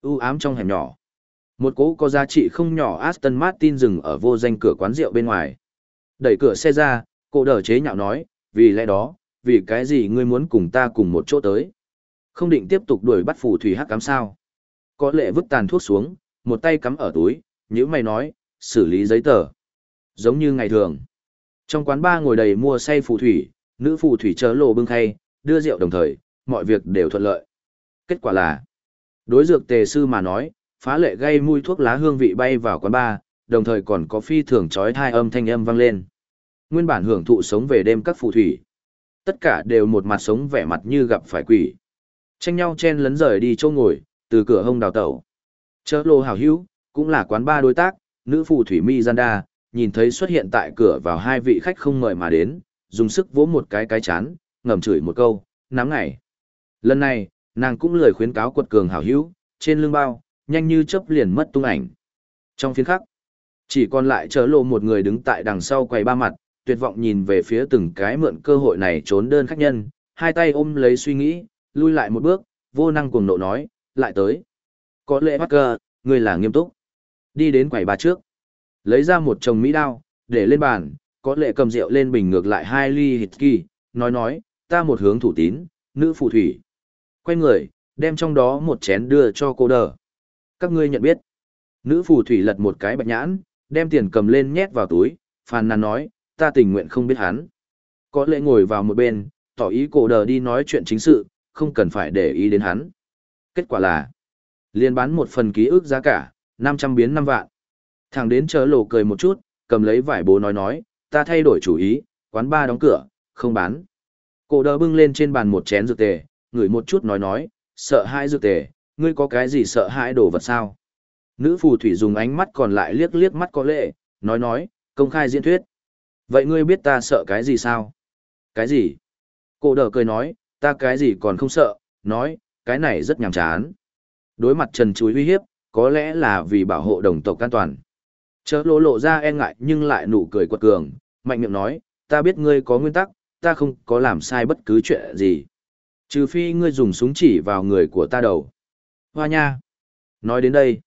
u ám trong hẻm nhỏ. Một cỗ có giá trị không nhỏ Aston Martin dừng ở vô danh cửa quán rượu bên ngoài. Đẩy cửa xe ra, cô đỡ chế nhạo nói, vì lẽ đó, vì cái gì ngươi muốn cùng ta cùng một chỗ tới? Không định tiếp tục đuổi bắt phù thủy hắc cám sao? Có lệ vứt tàn thuốc xuống, một tay cắm ở túi, như mày nói, xử lý giấy tờ. Giống như ngày thường. Trong quán ba ngồi đầy mua say phù thủy, nữ phù thủy chớ lộ bưng khay, đưa rượu đồng thời, mọi việc đều thuận lợi. Kết quả là, đối dược tề sư mà nói, phá lệ gây mùi thuốc lá hương vị bay vào quán ba, đồng thời còn có phi thường chói thai âm thanh âm vang lên. Nguyên bản hưởng thụ sống về đêm các phù thủy. Tất cả đều một mặt sống vẻ mặt như gặp phải quỷ. Tranh nhau chen lấn rời đi chỗ ngồi, từ cửa hông đào tẩu. Chớ lô hảo hữu, cũng là quán ba đối tác, nữ phù thủy Mizanda, nhìn thấy xuất hiện tại cửa vào hai vị khách không mời mà đến, dùng sức vỗ một cái cái chán, ngầm chửi một câu, nắm ngày. Lần này, nàng cũng lời khuyến cáo quật cường hảo hữu, trên lưng bao, nhanh như chớp liền mất tung ảnh. Trong phiên khắc, chỉ còn lại chớ lộ một người đứng tại đằng sau quầy ba mặt, tuyệt vọng nhìn về phía từng cái mượn cơ hội này trốn đơn khách nhân, hai tay ôm lấy suy nghĩ, lui lại một bước, vô năng cuồng nộ nói, lại tới. Có lẽ cờ người là nghiêm túc. Đi đến quầy ba trước. Lấy ra một chồng mỹ đao, để lên bàn, có lệ cầm rượu lên bình ngược lại hai ly hít kỳ, nói nói, ta một hướng thủ tín, nữ phù thủy. Quay người, đem trong đó một chén đưa cho cô đờ. Các ngươi nhận biết. Nữ phù thủy lật một cái bạch nhãn, đem tiền cầm lên nhét vào túi, phàn nàn nói, ta tình nguyện không biết hắn. Có lệ ngồi vào một bên, tỏ ý cô đờ đi nói chuyện chính sự, không cần phải để ý đến hắn. Kết quả là, liên bán một phần ký ức giá cả, 500 biến 5 vạn. Thằng đến chớ lồ cười một chút, cầm lấy vải bố nói nói, ta thay đổi chủ ý, quán ba đóng cửa, không bán. Cổ đờ bưng lên trên bàn một chén dược tề, ngửi một chút nói nói, sợ hãi dược tề, ngươi có cái gì sợ hãi đồ vật sao? Nữ phù thủy dùng ánh mắt còn lại liếc liếc mắt có lệ, nói nói, công khai diễn thuyết. Vậy ngươi biết ta sợ cái gì sao? Cái gì? Cổ đờ cười nói, ta cái gì còn không sợ, nói, cái này rất nhàm chán. Đối mặt trần chuối uy hiếp, có lẽ là vì bảo hộ đồng tộc an toàn. Chớ lộ lộ ra e ngại nhưng lại nụ cười quật cường, mạnh miệng nói, ta biết ngươi có nguyên tắc, ta không có làm sai bất cứ chuyện gì. Trừ phi ngươi dùng súng chỉ vào người của ta đầu. Hoa nha! Nói đến đây,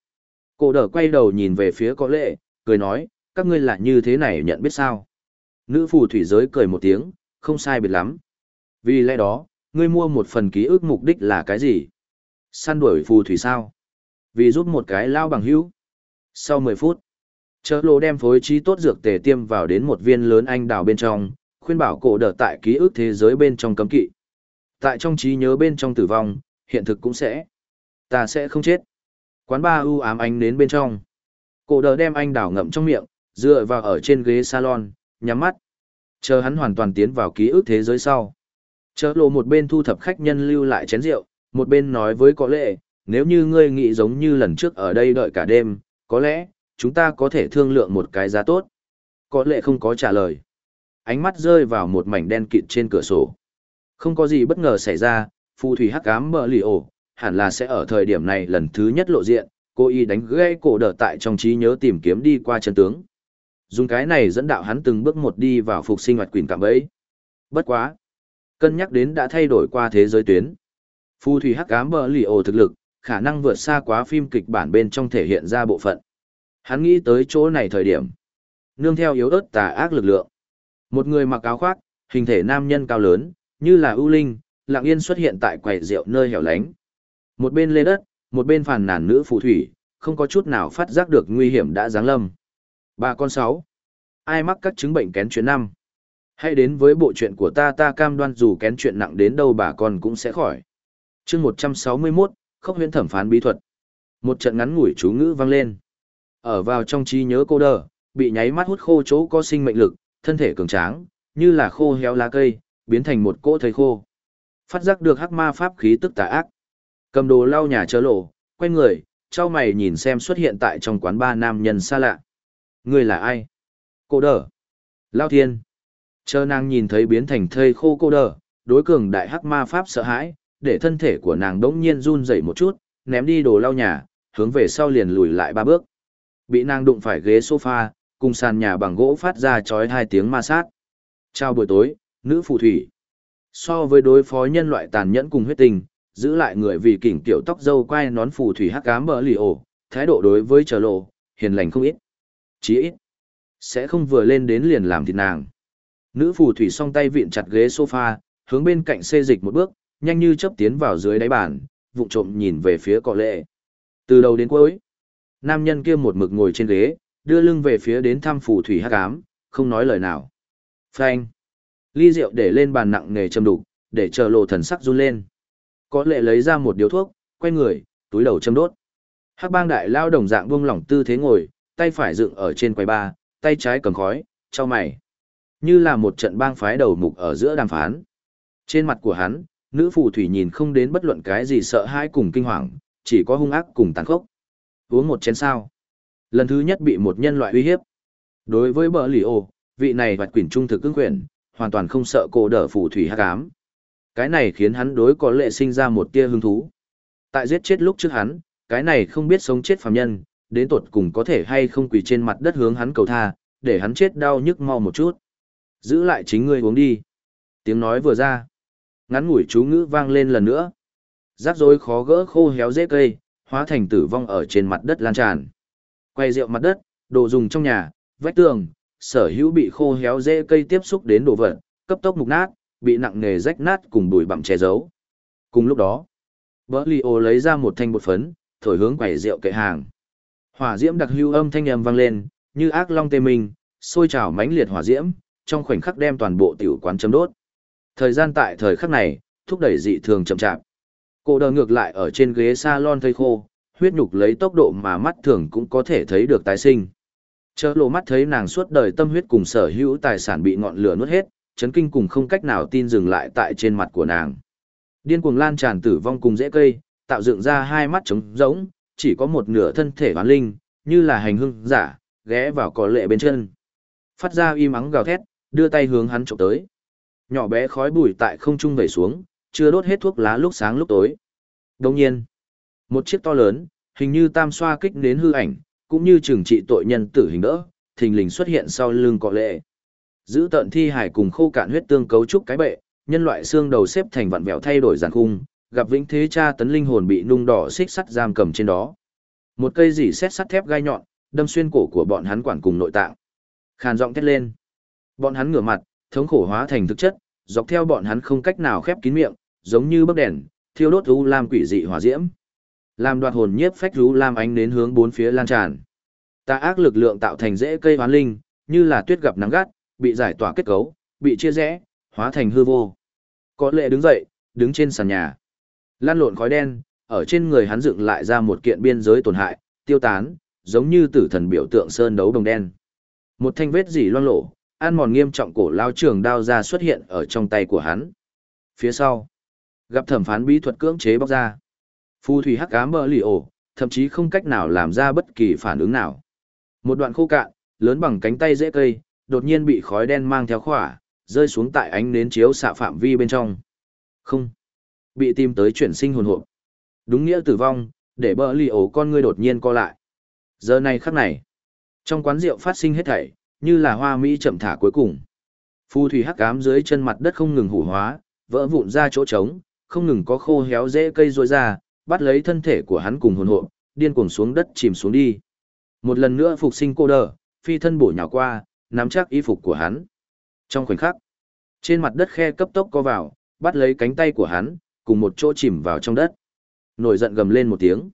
cô đỡ quay đầu nhìn về phía có lệ, cười nói, các ngươi là như thế này nhận biết sao? Nữ phù thủy giới cười một tiếng, không sai biệt lắm. Vì lẽ đó, ngươi mua một phần ký ức mục đích là cái gì? Săn đuổi phù thủy sao? Vì giúp một cái lao bằng hữu. Sau 10 phút, chợ lô đem phối trí tốt dược tề tiêm vào đến một viên lớn anh đào bên trong, khuyên bảo cổ đờ tại ký ức thế giới bên trong cấm kỵ. Tại trong trí nhớ bên trong tử vong, hiện thực cũng sẽ. Ta sẽ không chết. Quán ba u ám ánh đến bên trong. Cổ đờ đem anh đảo ngậm trong miệng, dựa vào ở trên ghế salon, nhắm mắt. Chờ hắn hoàn toàn tiến vào ký ức thế giới sau. Chợ lộ một bên thu thập khách nhân lưu lại chén rượu, một bên nói với có lệ, nếu như ngươi nghĩ giống như lần trước ở đây đợi cả đêm, có lẽ, chúng ta có thể thương lượng một cái giá tốt. Có lệ không có trả lời. Ánh mắt rơi vào một mảnh đen kịt trên cửa sổ. Không có gì bất ngờ xảy ra, phù thủy hắc ám bờ lì ổ, hẳn là sẽ ở thời điểm này lần thứ nhất lộ diện, cô y đánh gãy cổ đỡ tại trong trí nhớ tìm kiếm đi qua chân tướng. Dùng cái này dẫn đạo hắn từng bước một đi vào phục sinh hoạt quỷ cảm ấy. Bất quá. Cân nhắc đến đã thay đổi qua thế giới tuyến. Phù thủy hắc ám bờ lì ổ thực lực, khả năng vượt xa quá phim kịch bản bên trong thể hiện ra bộ phận. Hắn nghĩ tới chỗ này thời điểm. Nương theo yếu ớt tà ác lực lượng. Một người mặc áo khoác, hình thể nam nhân cao lớn, như là ưu linh, lặng yên xuất hiện tại quầy rượu nơi hẻo lánh. Một bên lê đất, một bên phàn nàn nữ phù thủy, không có chút nào phát giác được nguy hiểm đã giáng lâm. Bà con sáu. Ai mắc các chứng bệnh kén chuyện năm? Hãy đến với bộ chuyện của ta ta cam đoan dù kén chuyện nặng đến đâu bà con cũng sẽ khỏi. chương 161, khốc huyễn thẩm phán bí thuật. Một trận ngắn ngủi chú ngữ vang lên. Ở vào trong trí nhớ cô đờ, bị nháy mắt hút khô chỗ có sinh mệnh lực, thân thể cường tráng, như là khô héo lá cây, biến thành một cỗ thây khô. Phát giác được hắc ma pháp khí tức tà ác. Cầm đồ lau nhà chớ lộ, quay người, trao mày nhìn xem xuất hiện tại trong quán ba nam nhân xa lạ. Người là ai? Cô đờ. Lao thiên. Chờ nàng nhìn thấy biến thành thây khô cô đờ, đối cường đại hắc ma pháp sợ hãi, để thân thể của nàng đống nhiên run dậy một chút, ném đi đồ lau nhà, hướng về sau liền lùi lại ba bước. Bị nàng đụng phải ghế sofa, cùng sàn nhà bằng gỗ phát ra chói hai tiếng ma sát. Chào buổi tối, nữ phù thủy. So với đối phó nhân loại tàn nhẫn cùng huyết tình, giữ lại người vì kỉnh tiểu tóc dâu quay nón phù thủy hắc ám bờ lì ổ, thái độ đối với trở lộ, hiền lành không ít. Chí ít, sẽ không vừa lên đến liền làm thịt nàng. Nữ phù thủy song tay vịn chặt ghế sofa, hướng bên cạnh xê dịch một bước, nhanh như chớp tiến vào dưới đáy bàn, vụng trộm nhìn về phía cọ lệ. Từ đầu đến cuối, nam nhân kia một mực ngồi trên ghế, đưa lưng về phía đến thăm phù thủy hắc ám, không nói lời nào. Phanh. Ly rượu để lên bàn nặng nề châm đục, để chờ lộ thần sắc run lên. Có lệ lấy ra một điếu thuốc, quay người, túi đầu châm đốt. Hắc bang đại lao đồng dạng buông lỏng tư thế ngồi, tay phải dựng ở trên quầy ba, tay trái cầm khói, cho mày. Như là một trận bang phái đầu mục ở giữa đàm phán. Trên mặt của hắn, nữ phù thủy nhìn không đến bất luận cái gì sợ hãi cùng kinh hoàng, chỉ có hung ác cùng tàn khốc. Uống một chén sao. Lần thứ nhất bị một nhân loại uy hiếp. Đối với bờ lì ô, vị này vạch quỷ trung thực cưng quyền, hoàn toàn không sợ cổ đỡ phù thủy hắc ám. Cái này khiến hắn đối có lệ sinh ra một tia hứng thú. Tại giết chết lúc trước hắn, cái này không biết sống chết phàm nhân, đến tột cùng có thể hay không quỳ trên mặt đất hướng hắn cầu tha, để hắn chết đau nhức mau một chút. Giữ lại chính ngươi uống đi. Tiếng nói vừa ra. Ngắn ngủi chú ngữ vang lên lần nữa. Rắc rối khó gỡ khô héo dễ cây, hóa thành tử vong ở trên mặt đất lan tràn. Quay rượu mặt đất, đồ dùng trong nhà, vách tường, sở hữu bị khô héo dễ cây tiếp xúc đến đồ vật, cấp tốc mục nát, bị nặng nề rách nát cùng bụi bặm che giấu. Cùng lúc đó, Bỡ lấy ra một thanh bột phấn, thổi hướng quầy rượu kệ hàng. Hỏa diễm đặc hưu âm thanh ầm vang lên, như ác long tê mình, sôi trào mãnh liệt hỏa diễm, trong khoảnh khắc đem toàn bộ tiểu quán châm đốt. Thời gian tại thời khắc này, thúc đẩy dị thường chậm chạp. Cô đờ ngược lại ở trên ghế salon thây khô, huyết nhục lấy tốc độ mà mắt thường cũng có thể thấy được tái sinh. Chớ lộ mắt thấy nàng suốt đời tâm huyết cùng sở hữu tài sản bị ngọn lửa nuốt hết, chấn kinh cùng không cách nào tin dừng lại tại trên mặt của nàng. Điên cuồng lan tràn tử vong cùng dễ cây, tạo dựng ra hai mắt trống rỗng, chỉ có một nửa thân thể hoán linh, như là hành hương giả, ghé vào cỏ lệ bên chân. Phát ra im ắng gào thét, đưa tay hướng hắn chụp tới. Nhỏ bé khói bụi tại không trung vẩy xuống, chưa đốt hết thuốc lá lúc sáng lúc tối. Đồng nhiên, một chiếc to lớn, hình như tam xoa kích đến hư ảnh, cũng như trừng trị tội nhân tử hình đỡ, thình lình xuất hiện sau lưng cọ lệ. Giữ tận thi hải cùng khô cạn huyết tương cấu trúc cái bệ, nhân loại xương đầu xếp thành vặn vẹo thay đổi giàn khung, gặp vĩnh thế cha tấn linh hồn bị nung đỏ xích sắt giam cầm trên đó. Một cây dỉ xét sắt thép gai nhọn, đâm xuyên cổ của bọn hắn quản cùng nội tạng. Khàn giọng thét lên. Bọn hắn ngửa mặt, thống khổ hóa thành thực chất, dọc theo bọn hắn không cách nào khép kín miệng, giống như bấc đèn, thiêu đốt u lam quỷ dị hỏa diễm. Làm đoạt hồn nhiếp phách rú, lam ánh đến hướng bốn phía lan tràn. Tà ác lực lượng tạo thành rễ cây hoán linh, như là tuyết gặp nắng gắt, bị giải tỏa kết cấu, bị chia rẽ, hóa thành hư vô. Có lệ đứng dậy, đứng trên sàn nhà. Lan lộn khói đen, ở trên người hắn dựng lại ra một kiện biên giới tổn hại, tiêu tán, giống như tử thần biểu tượng sơn đấu đồng đen. Một thanh vết dỉ loang lổ, ăn mòn nghiêm trọng cổ lao trường đao ra xuất hiện ở trong tay của hắn. Phía sau, gặp thẩm phán bí thuật cưỡng chế bóc ra. Phu thủy hắc ám bờ lì ổ, thậm chí không cách nào làm ra bất kỳ phản ứng nào. Một đoạn khô cạn, lớn bằng cánh tay dễ cây, đột nhiên bị khói đen mang theo khỏa, rơi xuống tại ánh nến chiếu xạ phạm vi bên trong. Không. Bị tìm tới chuyển sinh hồn hộp. Đúng nghĩa tử vong, để bờ lì ổ con ngươi đột nhiên co lại. Giờ này khắc này, trong quán rượu phát sinh hết thảy, như là hoa mỹ chậm thả cuối cùng. Phù thủy hắc ám dưới chân mặt đất không ngừng hủ hóa, vỡ vụn ra chỗ trống, không ngừng có khô héo rễ cây rối ra, bắt lấy thân thể của hắn cùng hồn hộ, điên cuồng xuống đất chìm xuống đi. Một lần nữa phục sinh cô đờ, phi thân bổ nhào qua, nắm chắc y phục của hắn. Trong khoảnh khắc, trên mặt đất khe cấp tốc co vào, bắt lấy cánh tay của hắn, cùng một chỗ chìm vào trong đất. Nổi giận gầm lên một tiếng.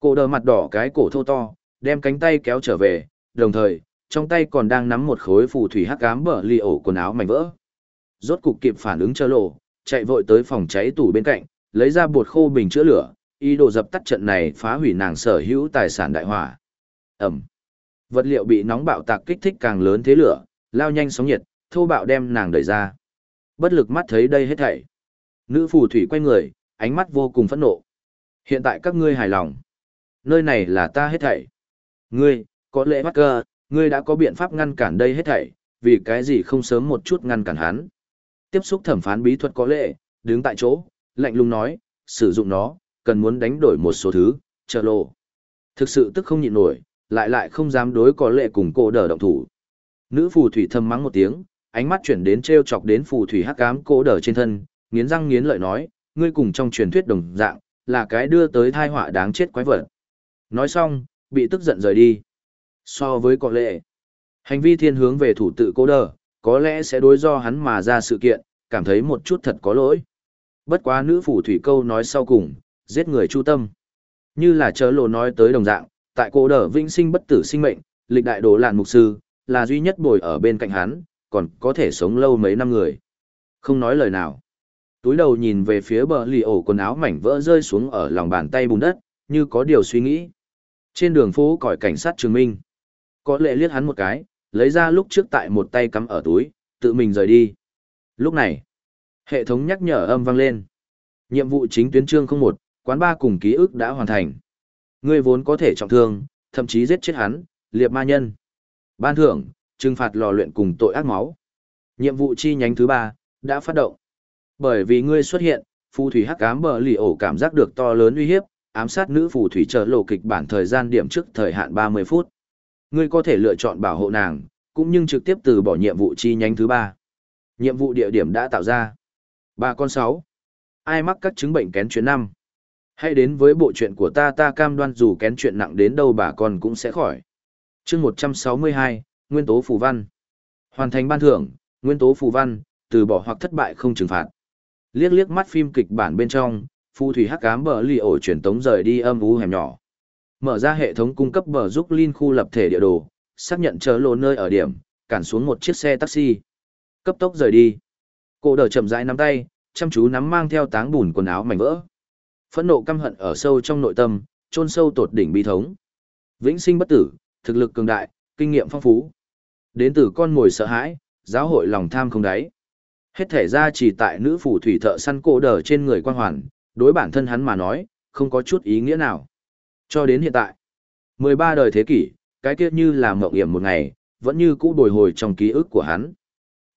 Cô đờ mặt đỏ cái cổ thô to, đem cánh tay kéo trở về, đồng thời, trong tay còn đang nắm một khối phù thủy hắc ám bở lì ổ quần áo mảnh vỡ. Rốt cục kịp phản ứng chơ lộ, chạy vội tới phòng cháy tủ bên cạnh, lấy ra bột khô bình chữa lửa, ý đồ dập tắt trận này phá hủy nàng sở hữu tài sản đại hỏa. Ẩm. Vật liệu bị nóng bạo tạc kích thích càng lớn thế lửa, lao nhanh sóng nhiệt, thô bạo đem nàng đẩy ra. Bất lực mắt thấy đây hết thảy. Nữ phù thủy quay người, ánh mắt vô cùng phẫn nộ. Hiện tại các ngươi hài lòng. Nơi này là ta hết thảy. Ngươi, có lẽ bắt cơ, ngươi đã có biện pháp ngăn cản đây hết thảy, vì cái gì không sớm một chút ngăn cản hắn. Tiếp xúc thẩm phán bí thuật có lệ, đứng tại chỗ, lạnh lùng nói, sử dụng nó, cần muốn đánh đổi một số thứ, chờ lộ. Thực sự tức không nhịn nổi, lại lại không dám đối có lệ cùng cô đỡ động thủ. Nữ phù thủy thầm mắng một tiếng, ánh mắt chuyển đến treo chọc đến phù thủy hắc ám cô đỡ trên thân, nghiến răng nghiến lợi nói, ngươi cùng trong truyền thuyết đồng dạng, là cái đưa tới thai họa đáng chết quái vật. Nói xong, bị tức giận rời đi. So với có lệ, hành vi thiên hướng về thủ tự cô đỡ, có lẽ sẽ đối do hắn mà ra sự kiện, cảm thấy một chút thật có lỗi. Bất quá nữ phù thủy câu nói sau cùng, giết người chu tâm. Như là chớ lộ nói tới đồng dạng, tại cổ đỡ vĩnh sinh bất tử sinh mệnh, lịch đại đồ lạn mục sư, là duy nhất bồi ở bên cạnh hắn, còn có thể sống lâu mấy năm người. Không nói lời nào. Túi đầu nhìn về phía bờ lì ổ quần áo mảnh vỡ rơi xuống ở lòng bàn tay bùn đất, như có điều suy nghĩ. Trên đường phố còi cảnh sát trường minh. Có lệ liếc hắn một cái, lấy ra lúc trước tại một tay cắm ở túi, tự mình rời đi. Lúc này, hệ thống nhắc nhở âm vang lên. Nhiệm vụ chính tuyến chương 01, quán ba cùng ký ức đã hoàn thành. Ngươi vốn có thể trọng thương, thậm chí giết chết hắn, liệp ma nhân. Ban thưởng, trừng phạt lò luyện cùng tội ác máu. Nhiệm vụ chi nhánh thứ ba đã phát động. Bởi vì ngươi xuất hiện, phù thủy hắc ám bờ lì ổ cảm giác được to lớn uy hiếp, ám sát nữ phù thủy trợ lộ kịch bản thời gian điểm trước thời hạn 30 phút. Ngươi có thể lựa chọn bảo hộ nàng, cũng nhưng trực tiếp từ bỏ nhiệm vụ chi nhánh thứ ba. Nhiệm vụ địa điểm đã tạo ra. Ba con sáu. Ai mắc các chứng bệnh kén chuyến năm? Hãy đến với bộ chuyện của ta ta cam đoan dù kén chuyện nặng đến đâu bà con cũng sẽ khỏi. chương 162, Nguyên tố phù văn. Hoàn thành ban thưởng, Nguyên tố phù văn, từ bỏ hoặc thất bại không trừng phạt. Liếc liếc mắt phim kịch bản bên trong, phù thủy hắc ám bờ lì ổ truyền tống rời đi âm u hẻm nhỏ. Mở ra hệ thống cung cấp bờ giúp Linh khu lập thể địa đồ, xác nhận chờ lộ nơi ở điểm, cản xuống một chiếc xe taxi. Cấp tốc rời đi. Cô đỡ chậm rãi nắm tay, chăm chú nắm mang theo táng bùn quần áo mảnh vỡ. Phẫn nộ căm hận ở sâu trong nội tâm, chôn sâu tột đỉnh bi thống. Vĩnh sinh bất tử, thực lực cường đại, kinh nghiệm phong phú. Đến từ con ngồi sợ hãi, giáo hội lòng tham không đáy. Hết thể ra chỉ tại nữ phủ thủy thợ săn cổ đờ trên người quan hoàn, đối bản thân hắn mà nói, không có chút ý nghĩa nào. Cho đến hiện tại, 13 đời thế kỷ, cái kia như là mộng hiểm một ngày, vẫn như cũ bồi hồi trong ký ức của hắn.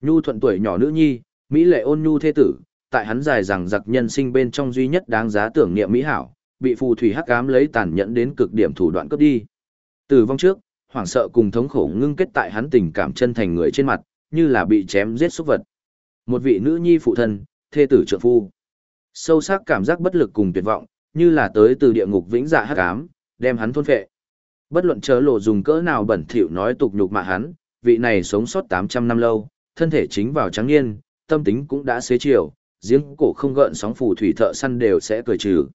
Nhu thuận tuổi nhỏ nữ nhi, Mỹ lệ ôn nhu thế tử, tại hắn dài rằng giặc nhân sinh bên trong duy nhất đáng giá tưởng niệm Mỹ hảo, bị phù thủy hắc ám lấy tàn nhẫn đến cực điểm thủ đoạn cướp đi. tử vong trước, hoảng sợ cùng thống khổ ngưng kết tại hắn tình cảm chân thành người trên mặt, như là bị chém giết xúc vật. Một vị nữ nhi phụ thân, thê tử trợ phu. Sâu sắc cảm giác bất lực cùng tuyệt vọng, như là tới từ địa ngục vĩnh dạ hắc ám, đem hắn thôn phệ. Bất luận chớ lộ dùng cỡ nào bẩn thỉu nói tục nhục mạ hắn, vị này sống sót 800 năm lâu, thân thể chính vào trắng niên, tâm tính cũng đã xế chiều, giếng cổ không gợn sóng phù thủy thợ săn đều sẽ cười trừ.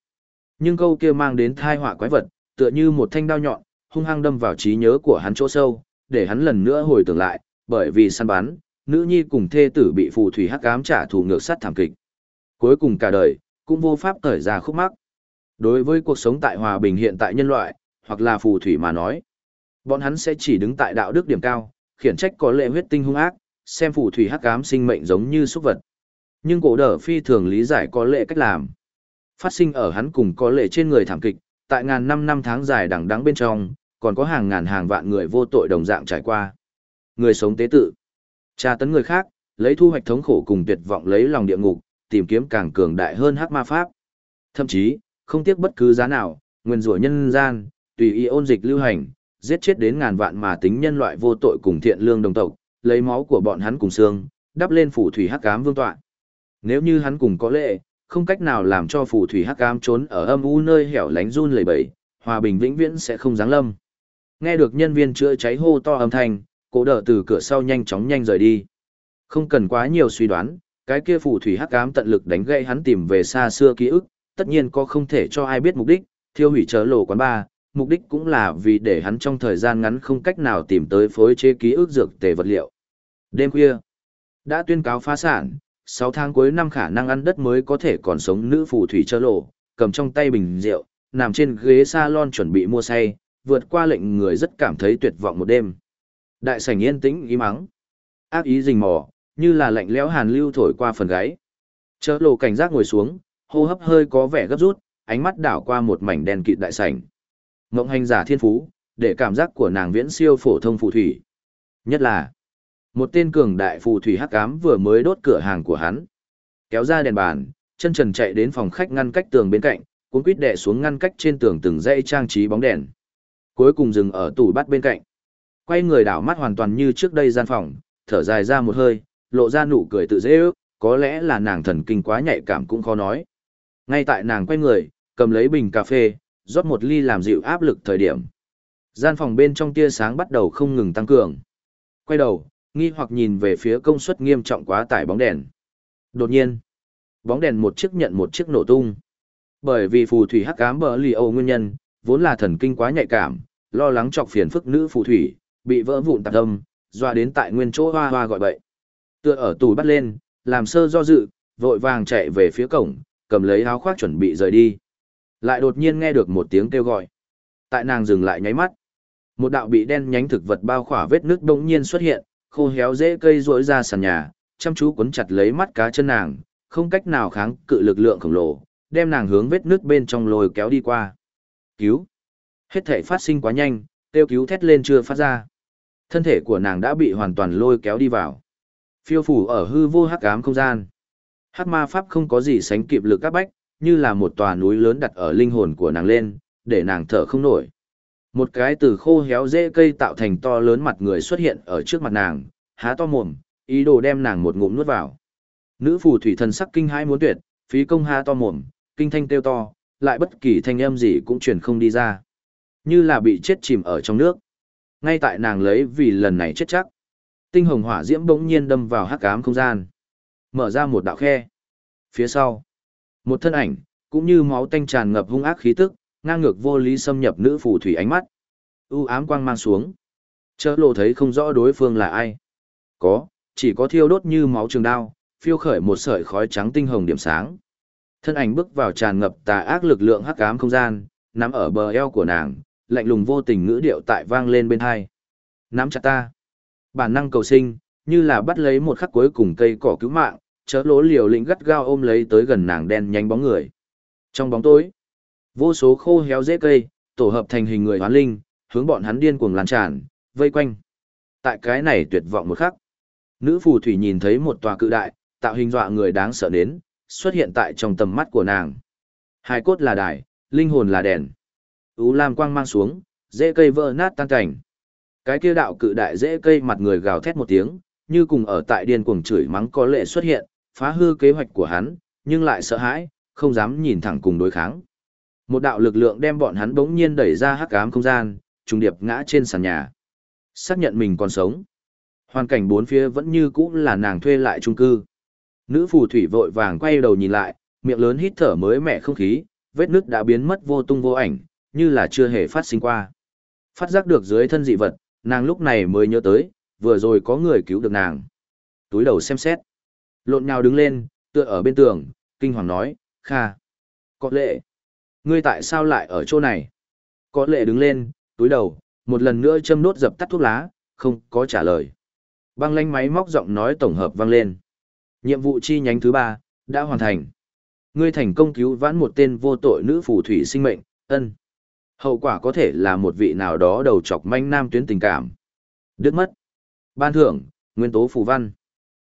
Nhưng câu kia mang đến thai họa quái vật, tựa như một thanh đao nhọn, hung hăng đâm vào trí nhớ của hắn chỗ sâu, để hắn lần nữa hồi tưởng lại, bởi vì săn bắn, nữ nhi cùng thê tử bị phù thủy hắc ám trả thù ngược sát thảm kịch. Cuối cùng cả đời, cũng vô pháp cởi ra khúc mắc. Đối với cuộc sống tại hòa bình hiện tại nhân loại, hoặc là phù thủy mà nói, bọn hắn sẽ chỉ đứng tại đạo đức điểm cao, khiển trách có lệ huyết tinh hung ác, xem phù thủy hắc ám sinh mệnh giống như súc vật. Nhưng cổ đờ phi thường lý giải có lệ cách làm. Phát sinh ở hắn cùng có lệ trên người thảm kịch, tại ngàn năm năm tháng dài đằng đắng bên trong, còn có hàng ngàn hàng vạn người vô tội đồng dạng trải qua. Người sống tế tự, tra tấn người khác, lấy thu hoạch thống khổ cùng tuyệt vọng lấy lòng địa ngục, tìm kiếm càng cường đại hơn hắc ma pháp. Thậm chí, không tiếc bất cứ giá nào, nguyên rủa nhân gian, tùy ý ôn dịch lưu hành, giết chết đến ngàn vạn mà tính nhân loại vô tội cùng thiện lương đồng tộc, lấy máu của bọn hắn cùng xương, đắp lên phủ thủy hắc ám vương tọa. Nếu như hắn cùng có lệ, không cách nào làm cho phù thủy hắc ám trốn ở âm u nơi hẻo lánh run lẩy bẩy, hòa bình vĩnh viễn sẽ không giáng lâm. Nghe được nhân viên chữa cháy hô to âm thanh, cố đỡ từ cửa sau nhanh chóng nhanh rời đi. Không cần quá nhiều suy đoán, cái kia phù thủy hắc ám tận lực đánh gãy hắn tìm về xa xưa ký ức, tất nhiên có không thể cho ai biết mục đích, thiêu hủy chớ lộ quán ba, mục đích cũng là vì để hắn trong thời gian ngắn không cách nào tìm tới phối chế ký ức dược tề vật liệu. Đêm khuya, đã tuyên cáo phá sản, 6 tháng cuối năm khả năng ăn đất mới có thể còn sống nữ phù thủy chớ lộ, cầm trong tay bình rượu, nằm trên ghế salon chuẩn bị mua say, vượt qua lệnh người rất cảm thấy tuyệt vọng một đêm. Đại sảnh yên tĩnh im mắng. Ác ý rình mò, như là lạnh lẽo hàn lưu thổi qua phần gáy. Chớ lộ cảnh giác ngồi xuống, hô hấp hơi có vẻ gấp rút, ánh mắt đảo qua một mảnh đen kịt đại sảnh. Mộng hành giả thiên phú, để cảm giác của nàng viễn siêu phổ thông phù thủy. Nhất là, một tên cường đại phù thủy hắc ám vừa mới đốt cửa hàng của hắn. Kéo ra đèn bàn, chân trần chạy đến phòng khách ngăn cách tường bên cạnh, cuốn quýt đè xuống ngăn cách trên tường từng dãy trang trí bóng đèn. Cuối cùng dừng ở tủ bắt bên cạnh. Quay người đảo mắt hoàn toàn như trước đây gian phòng, thở dài ra một hơi, lộ ra nụ cười tự dễ ước, có lẽ là nàng thần kinh quá nhạy cảm cũng khó nói. Ngay tại nàng quay người, cầm lấy bình cà phê, rót một ly làm dịu áp lực thời điểm. Gian phòng bên trong tia sáng bắt đầu không ngừng tăng cường. Quay đầu, nghi hoặc nhìn về phía công suất nghiêm trọng quá tải bóng đèn. Đột nhiên, bóng đèn một chiếc nhận một chiếc nổ tung. Bởi vì phù thủy hắc ám bờ lì âu nguyên nhân, vốn là thần kinh quá nhạy cảm, lo lắng chọc phiền phức nữ phù thủy, bị vỡ vụn tạc âm, doa đến tại nguyên chỗ hoa hoa gọi bậy. Tựa ở tủ bắt lên, làm sơ do dự, vội vàng chạy về phía cổng, cầm lấy áo khoác chuẩn bị rời đi. Lại đột nhiên nghe được một tiếng kêu gọi. Tại nàng dừng lại nháy mắt. Một đạo bị đen nhánh thực vật bao khỏa vết nước bỗng nhiên xuất hiện, khô héo dễ cây rỗi ra sàn nhà, chăm chú cuốn chặt lấy mắt cá chân nàng, không cách nào kháng cự lực lượng khổng lồ, đem nàng hướng vết nước bên trong lồi kéo đi qua. Cứu! Hết thể phát sinh quá nhanh, kêu cứu thét lên chưa phát ra. Thân thể của nàng đã bị hoàn toàn lôi kéo đi vào. Phiêu phủ ở hư vô hắc ám không gian. Hắc ma pháp không có gì sánh kịp lực các bách, như là một tòa núi lớn đặt ở linh hồn của nàng lên, để nàng thở không nổi. Một cái từ khô héo dễ cây tạo thành to lớn mặt người xuất hiện ở trước mặt nàng, há to mồm, ý đồ đem nàng một ngụm nuốt vào. Nữ phù thủy thần sắc kinh hãi muốn tuyệt, phí công há to mồm, kinh thanh kêu to, lại bất kỳ thanh âm gì cũng truyền không đi ra. Như là bị chết chìm ở trong nước. Ngay tại nàng lấy vì lần này chết chắc. Tinh hồng hỏa diễm bỗng nhiên đâm vào hắc ám không gian. Mở ra một đạo khe. Phía sau, một thân ảnh, cũng như máu tanh tràn ngập hung ác khí tức, ngang ngược vô lý xâm nhập nữ phù thủy ánh mắt. U ám quang mang xuống. Chớ lộ thấy không rõ đối phương là ai. Có, chỉ có thiêu đốt như máu trường đao, phiêu khởi một sợi khói trắng tinh hồng điểm sáng. Thân ảnh bước vào tràn ngập tà ác lực lượng hắc ám không gian, nắm ở bờ eo của nàng, lạnh lùng vô tình ngữ điệu tại vang lên bên hai. Nắm chặt ta. Bản năng cầu sinh, như là bắt lấy một khắc cuối cùng cây cỏ cứu mạng, chớ lỗ liều lĩnh gắt gao ôm lấy tới gần nàng đen nhanh bóng người. Trong bóng tối, vô số khô héo rễ cây, tổ hợp thành hình người hoán linh, hướng bọn hắn điên cuồng lan tràn, vây quanh. Tại cái này tuyệt vọng một khắc, nữ phù thủy nhìn thấy một tòa cự đại, tạo hình dọa người đáng sợ đến, xuất hiện tại trong tầm mắt của nàng. Hai cốt là đài, linh hồn là đèn. Ú lam quang mang xuống, rễ cây vỡ nát tan cảnh. Cái kia đạo cự đại rễ cây mặt người gào thét một tiếng, như cùng ở tại điên cuồng chửi mắng có lệ xuất hiện, phá hư kế hoạch của hắn, nhưng lại sợ hãi, không dám nhìn thẳng cùng đối kháng. Một đạo lực lượng đem bọn hắn bỗng nhiên đẩy ra hắc ám không gian, trùng điệp ngã trên sàn nhà. Xác nhận mình còn sống. Hoàn cảnh bốn phía vẫn như cũ là nàng thuê lại trung cư. Nữ phù thủy vội vàng quay đầu nhìn lại, miệng lớn hít thở mới mẻ không khí, vết nứt đã biến mất vô tung vô ảnh, như là chưa hề phát sinh qua. Phát giác được dưới thân dị vật, nàng lúc này mới nhớ tới, vừa rồi có người cứu được nàng. Túi đầu xem xét. Lộn nhào đứng lên, tựa ở bên tường, kinh hoàng nói, Kha. Có lệ. Ngươi tại sao lại ở chỗ này? Có lệ đứng lên, túi đầu, một lần nữa châm đốt dập tắt thuốc lá, không có trả lời. Băng lanh máy móc giọng nói tổng hợp vang lên. Nhiệm vụ chi nhánh thứ ba đã hoàn thành. Ngươi thành công cứu vãn một tên vô tội nữ phù thủy sinh mệnh, ân. Hậu quả có thể là một vị nào đó đầu chọc manh nam tuyến tình cảm. Đứt mất. Ban thưởng, nguyên tố phù văn.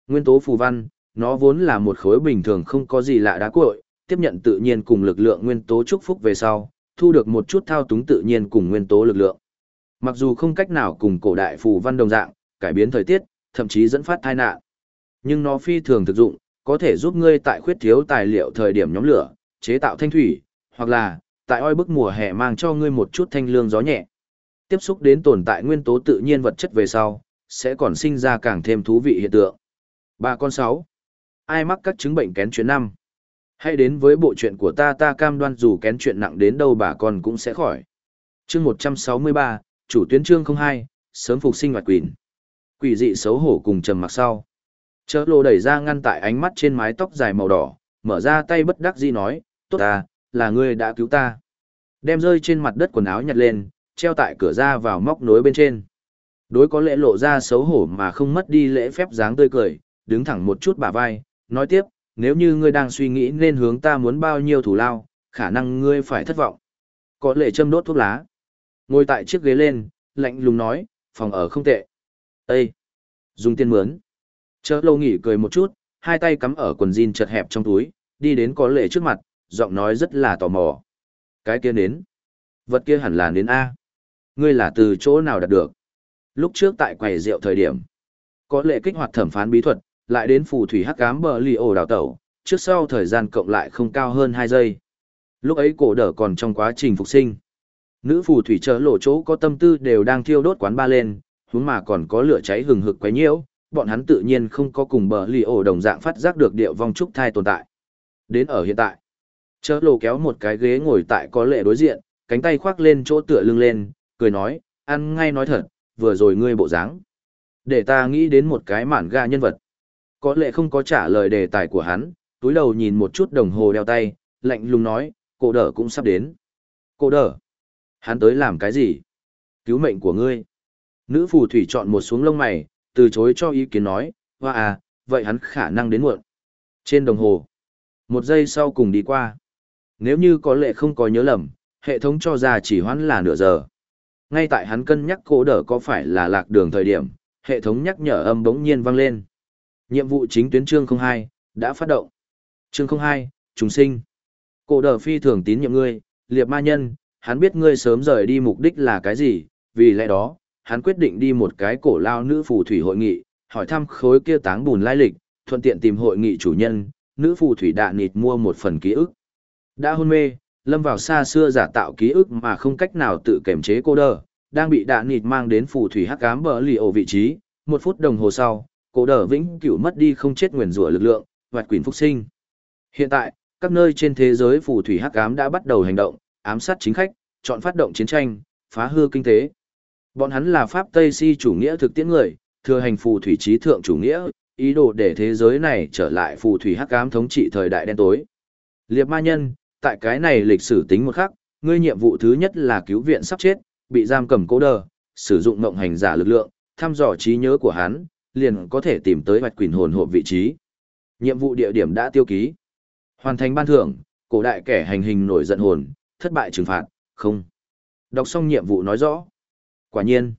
Nguyên tố phù văn, nó vốn là một khối bình thường không có gì lạ đá cội, tiếp nhận tự nhiên cùng lực lượng nguyên tố chúc phúc về sau, thu được một chút thao túng tự nhiên cùng nguyên tố lực lượng. Mặc dù không cách nào cùng cổ đại phù văn đồng dạng, cải biến thời tiết, thậm chí dẫn phát tai nạn. Nhưng nó phi thường thực dụng, có thể giúp ngươi tại khuyết thiếu tài liệu thời điểm nhóm lửa, chế tạo thanh thủy, hoặc là tại oi bức mùa hè mang cho ngươi một chút thanh lương gió nhẹ. Tiếp xúc đến tồn tại nguyên tố tự nhiên vật chất về sau, sẽ còn sinh ra càng thêm thú vị hiện tượng. Ba con sáu. Ai mắc các chứng bệnh kén chuyến năm? Hãy đến với bộ chuyện của ta ta cam đoan dù kén chuyện nặng đến đâu bà con cũng sẽ khỏi. Chương 163, chủ tuyến chương 02, sớm phục sinh hoạt quỷ. Quỷ dị xấu hổ cùng trầm mặc sau. Chớ lô đẩy ra ngăn tại ánh mắt trên mái tóc dài màu đỏ, mở ra tay bất đắc dĩ nói, tốt ta, là ngươi đã cứu ta. Đem rơi trên mặt đất quần áo nhặt lên, treo tại cửa ra vào móc nối bên trên. Đối có lễ lộ ra xấu hổ mà không mất đi lễ phép dáng tươi cười, đứng thẳng một chút bả vai, nói tiếp, nếu như ngươi đang suy nghĩ nên hướng ta muốn bao nhiêu thủ lao, khả năng ngươi phải thất vọng. Có lệ châm đốt thuốc lá. Ngồi tại chiếc ghế lên, lạnh lùng nói, phòng ở không tệ. Ê! Dùng tiền mướn. Chớ lâu nghỉ cười một chút, hai tay cắm ở quần jean chật hẹp trong túi, đi đến có lệ trước mặt, giọng nói rất là tò mò. Cái kia nến. Vật kia hẳn là nến A. Ngươi là từ chỗ nào đạt được? Lúc trước tại quầy rượu thời điểm, có lệ kích hoạt thẩm phán bí thuật, lại đến phù thủy hắc cám bờ lì ổ đào tẩu, trước sau thời gian cộng lại không cao hơn 2 giây. Lúc ấy cổ đỡ còn trong quá trình phục sinh. Nữ phù thủy chớ lộ chỗ có tâm tư đều đang thiêu đốt quán ba lên, huống mà còn có lửa cháy hừng hực quấy nhiễu, bọn hắn tự nhiên không có cùng bờ lì ổ đồng dạng phát giác được điệu vong trúc thai tồn tại. Đến ở hiện tại, chớ lộ kéo một cái ghế ngồi tại có lệ đối diện, cánh tay khoác lên chỗ tựa lưng lên, cười nói, ăn ngay nói thật, vừa rồi ngươi bộ dáng. Để ta nghĩ đến một cái mản ga nhân vật. Có lẽ không có trả lời đề tài của hắn, túi đầu nhìn một chút đồng hồ đeo tay, lạnh lùng nói, cổ đỡ cũng sắp đến. Cổ đỡ? Hắn tới làm cái gì? Cứu mệnh của ngươi. Nữ phù thủy chọn một xuống lông mày, từ chối cho ý kiến nói, hoa à, vậy hắn khả năng đến muộn. Trên đồng hồ, một giây sau cùng đi qua. Nếu như có lệ không có nhớ lầm, hệ thống cho ra chỉ hoãn là nửa giờ. Ngay tại hắn cân nhắc cổ đỡ có phải là lạc đường thời điểm, hệ thống nhắc nhở âm bỗng nhiên vang lên. Nhiệm vụ chính tuyến chương 02, đã phát động. Chương 02, chúng sinh. Cổ đờ phi thường tín nhiệm ngươi, liệp ma nhân, hắn biết ngươi sớm rời đi mục đích là cái gì, vì lẽ đó, hắn quyết định đi một cái cổ lao nữ phù thủy hội nghị, hỏi thăm khối kia táng bùn lai lịch, thuận tiện tìm hội nghị chủ nhân, nữ phù thủy đạ nịt mua một phần ký ức. Đã hôn mê, lâm vào xa xưa giả tạo ký ức mà không cách nào tự kiểm chế cô đờ, đang bị đạ nịt mang đến phù thủy hắc ám bờ lì ổ vị trí, một phút đồng hồ sau, cổ đờ vĩnh cửu mất đi không chết nguyền rủa lực lượng, hoạt quỷ phục sinh. Hiện tại, các nơi trên thế giới phù thủy hắc ám đã bắt đầu hành động, ám sát chính khách, chọn phát động chiến tranh, phá hư kinh tế. Bọn hắn là Pháp Tây Si chủ nghĩa thực tiễn người, thừa hành phù thủy trí thượng chủ nghĩa, ý đồ để thế giới này trở lại phù thủy hắc ám thống trị thời đại đen tối. Liệp ma nhân, tại cái này lịch sử tính một khắc, ngươi nhiệm vụ thứ nhất là cứu viện sắp chết, bị giam cầm cố đờ, sử dụng mộng hành giả lực lượng, thăm dò trí nhớ của hắn, liền có thể tìm tới Bạch Quỷ hồn hộp vị trí. Nhiệm vụ địa điểm đã tiêu ký. Hoàn thành ban thưởng, cổ đại kẻ hành hình nổi giận hồn, thất bại trừng phạt, không. Đọc xong nhiệm vụ nói rõ. Quả nhiên,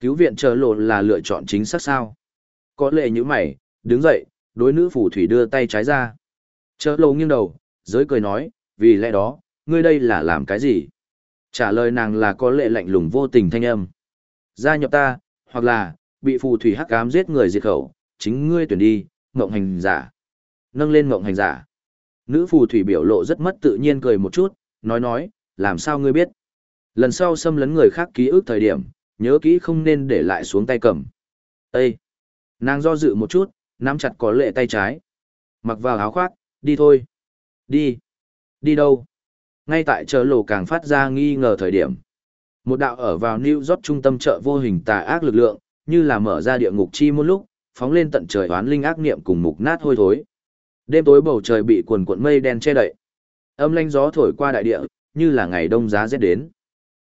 cứu viện chờ lộn là lựa chọn chính xác sao. Có lệ như mày, đứng dậy, đối nữ phù thủy đưa tay trái ra. Chờ lộ nghiêng đầu, giới cười nói, vì lẽ đó, ngươi đây là làm cái gì? Trả lời nàng là có lệ lạnh lùng vô tình thanh âm. Gia nhập ta, hoặc là, bị phù thủy hắc ám giết người diệt khẩu, chính ngươi tuyển đi, ngộng hành giả. Nâng lên ngộng hành giả. Nữ phù thủy biểu lộ rất mất tự nhiên cười một chút, nói nói, làm sao ngươi biết? Lần sau xâm lấn người khác ký ức thời điểm, nhớ kỹ không nên để lại xuống tay cầm. Ê! Nàng do dự một chút, nắm chặt có lệ tay trái. Mặc vào áo khoác, đi thôi. Đi. Đi đâu? Ngay tại chợ lồ càng phát ra nghi ngờ thời điểm. Một đạo ở vào New York trung tâm chợ vô hình tà ác lực lượng, như là mở ra địa ngục chi môn lúc, phóng lên tận trời oán linh ác niệm cùng mục nát hôi thối. Đêm tối bầu trời bị quần cuộn mây đen che đậy. Âm lanh gió thổi qua đại địa, như là ngày đông giá rét đến.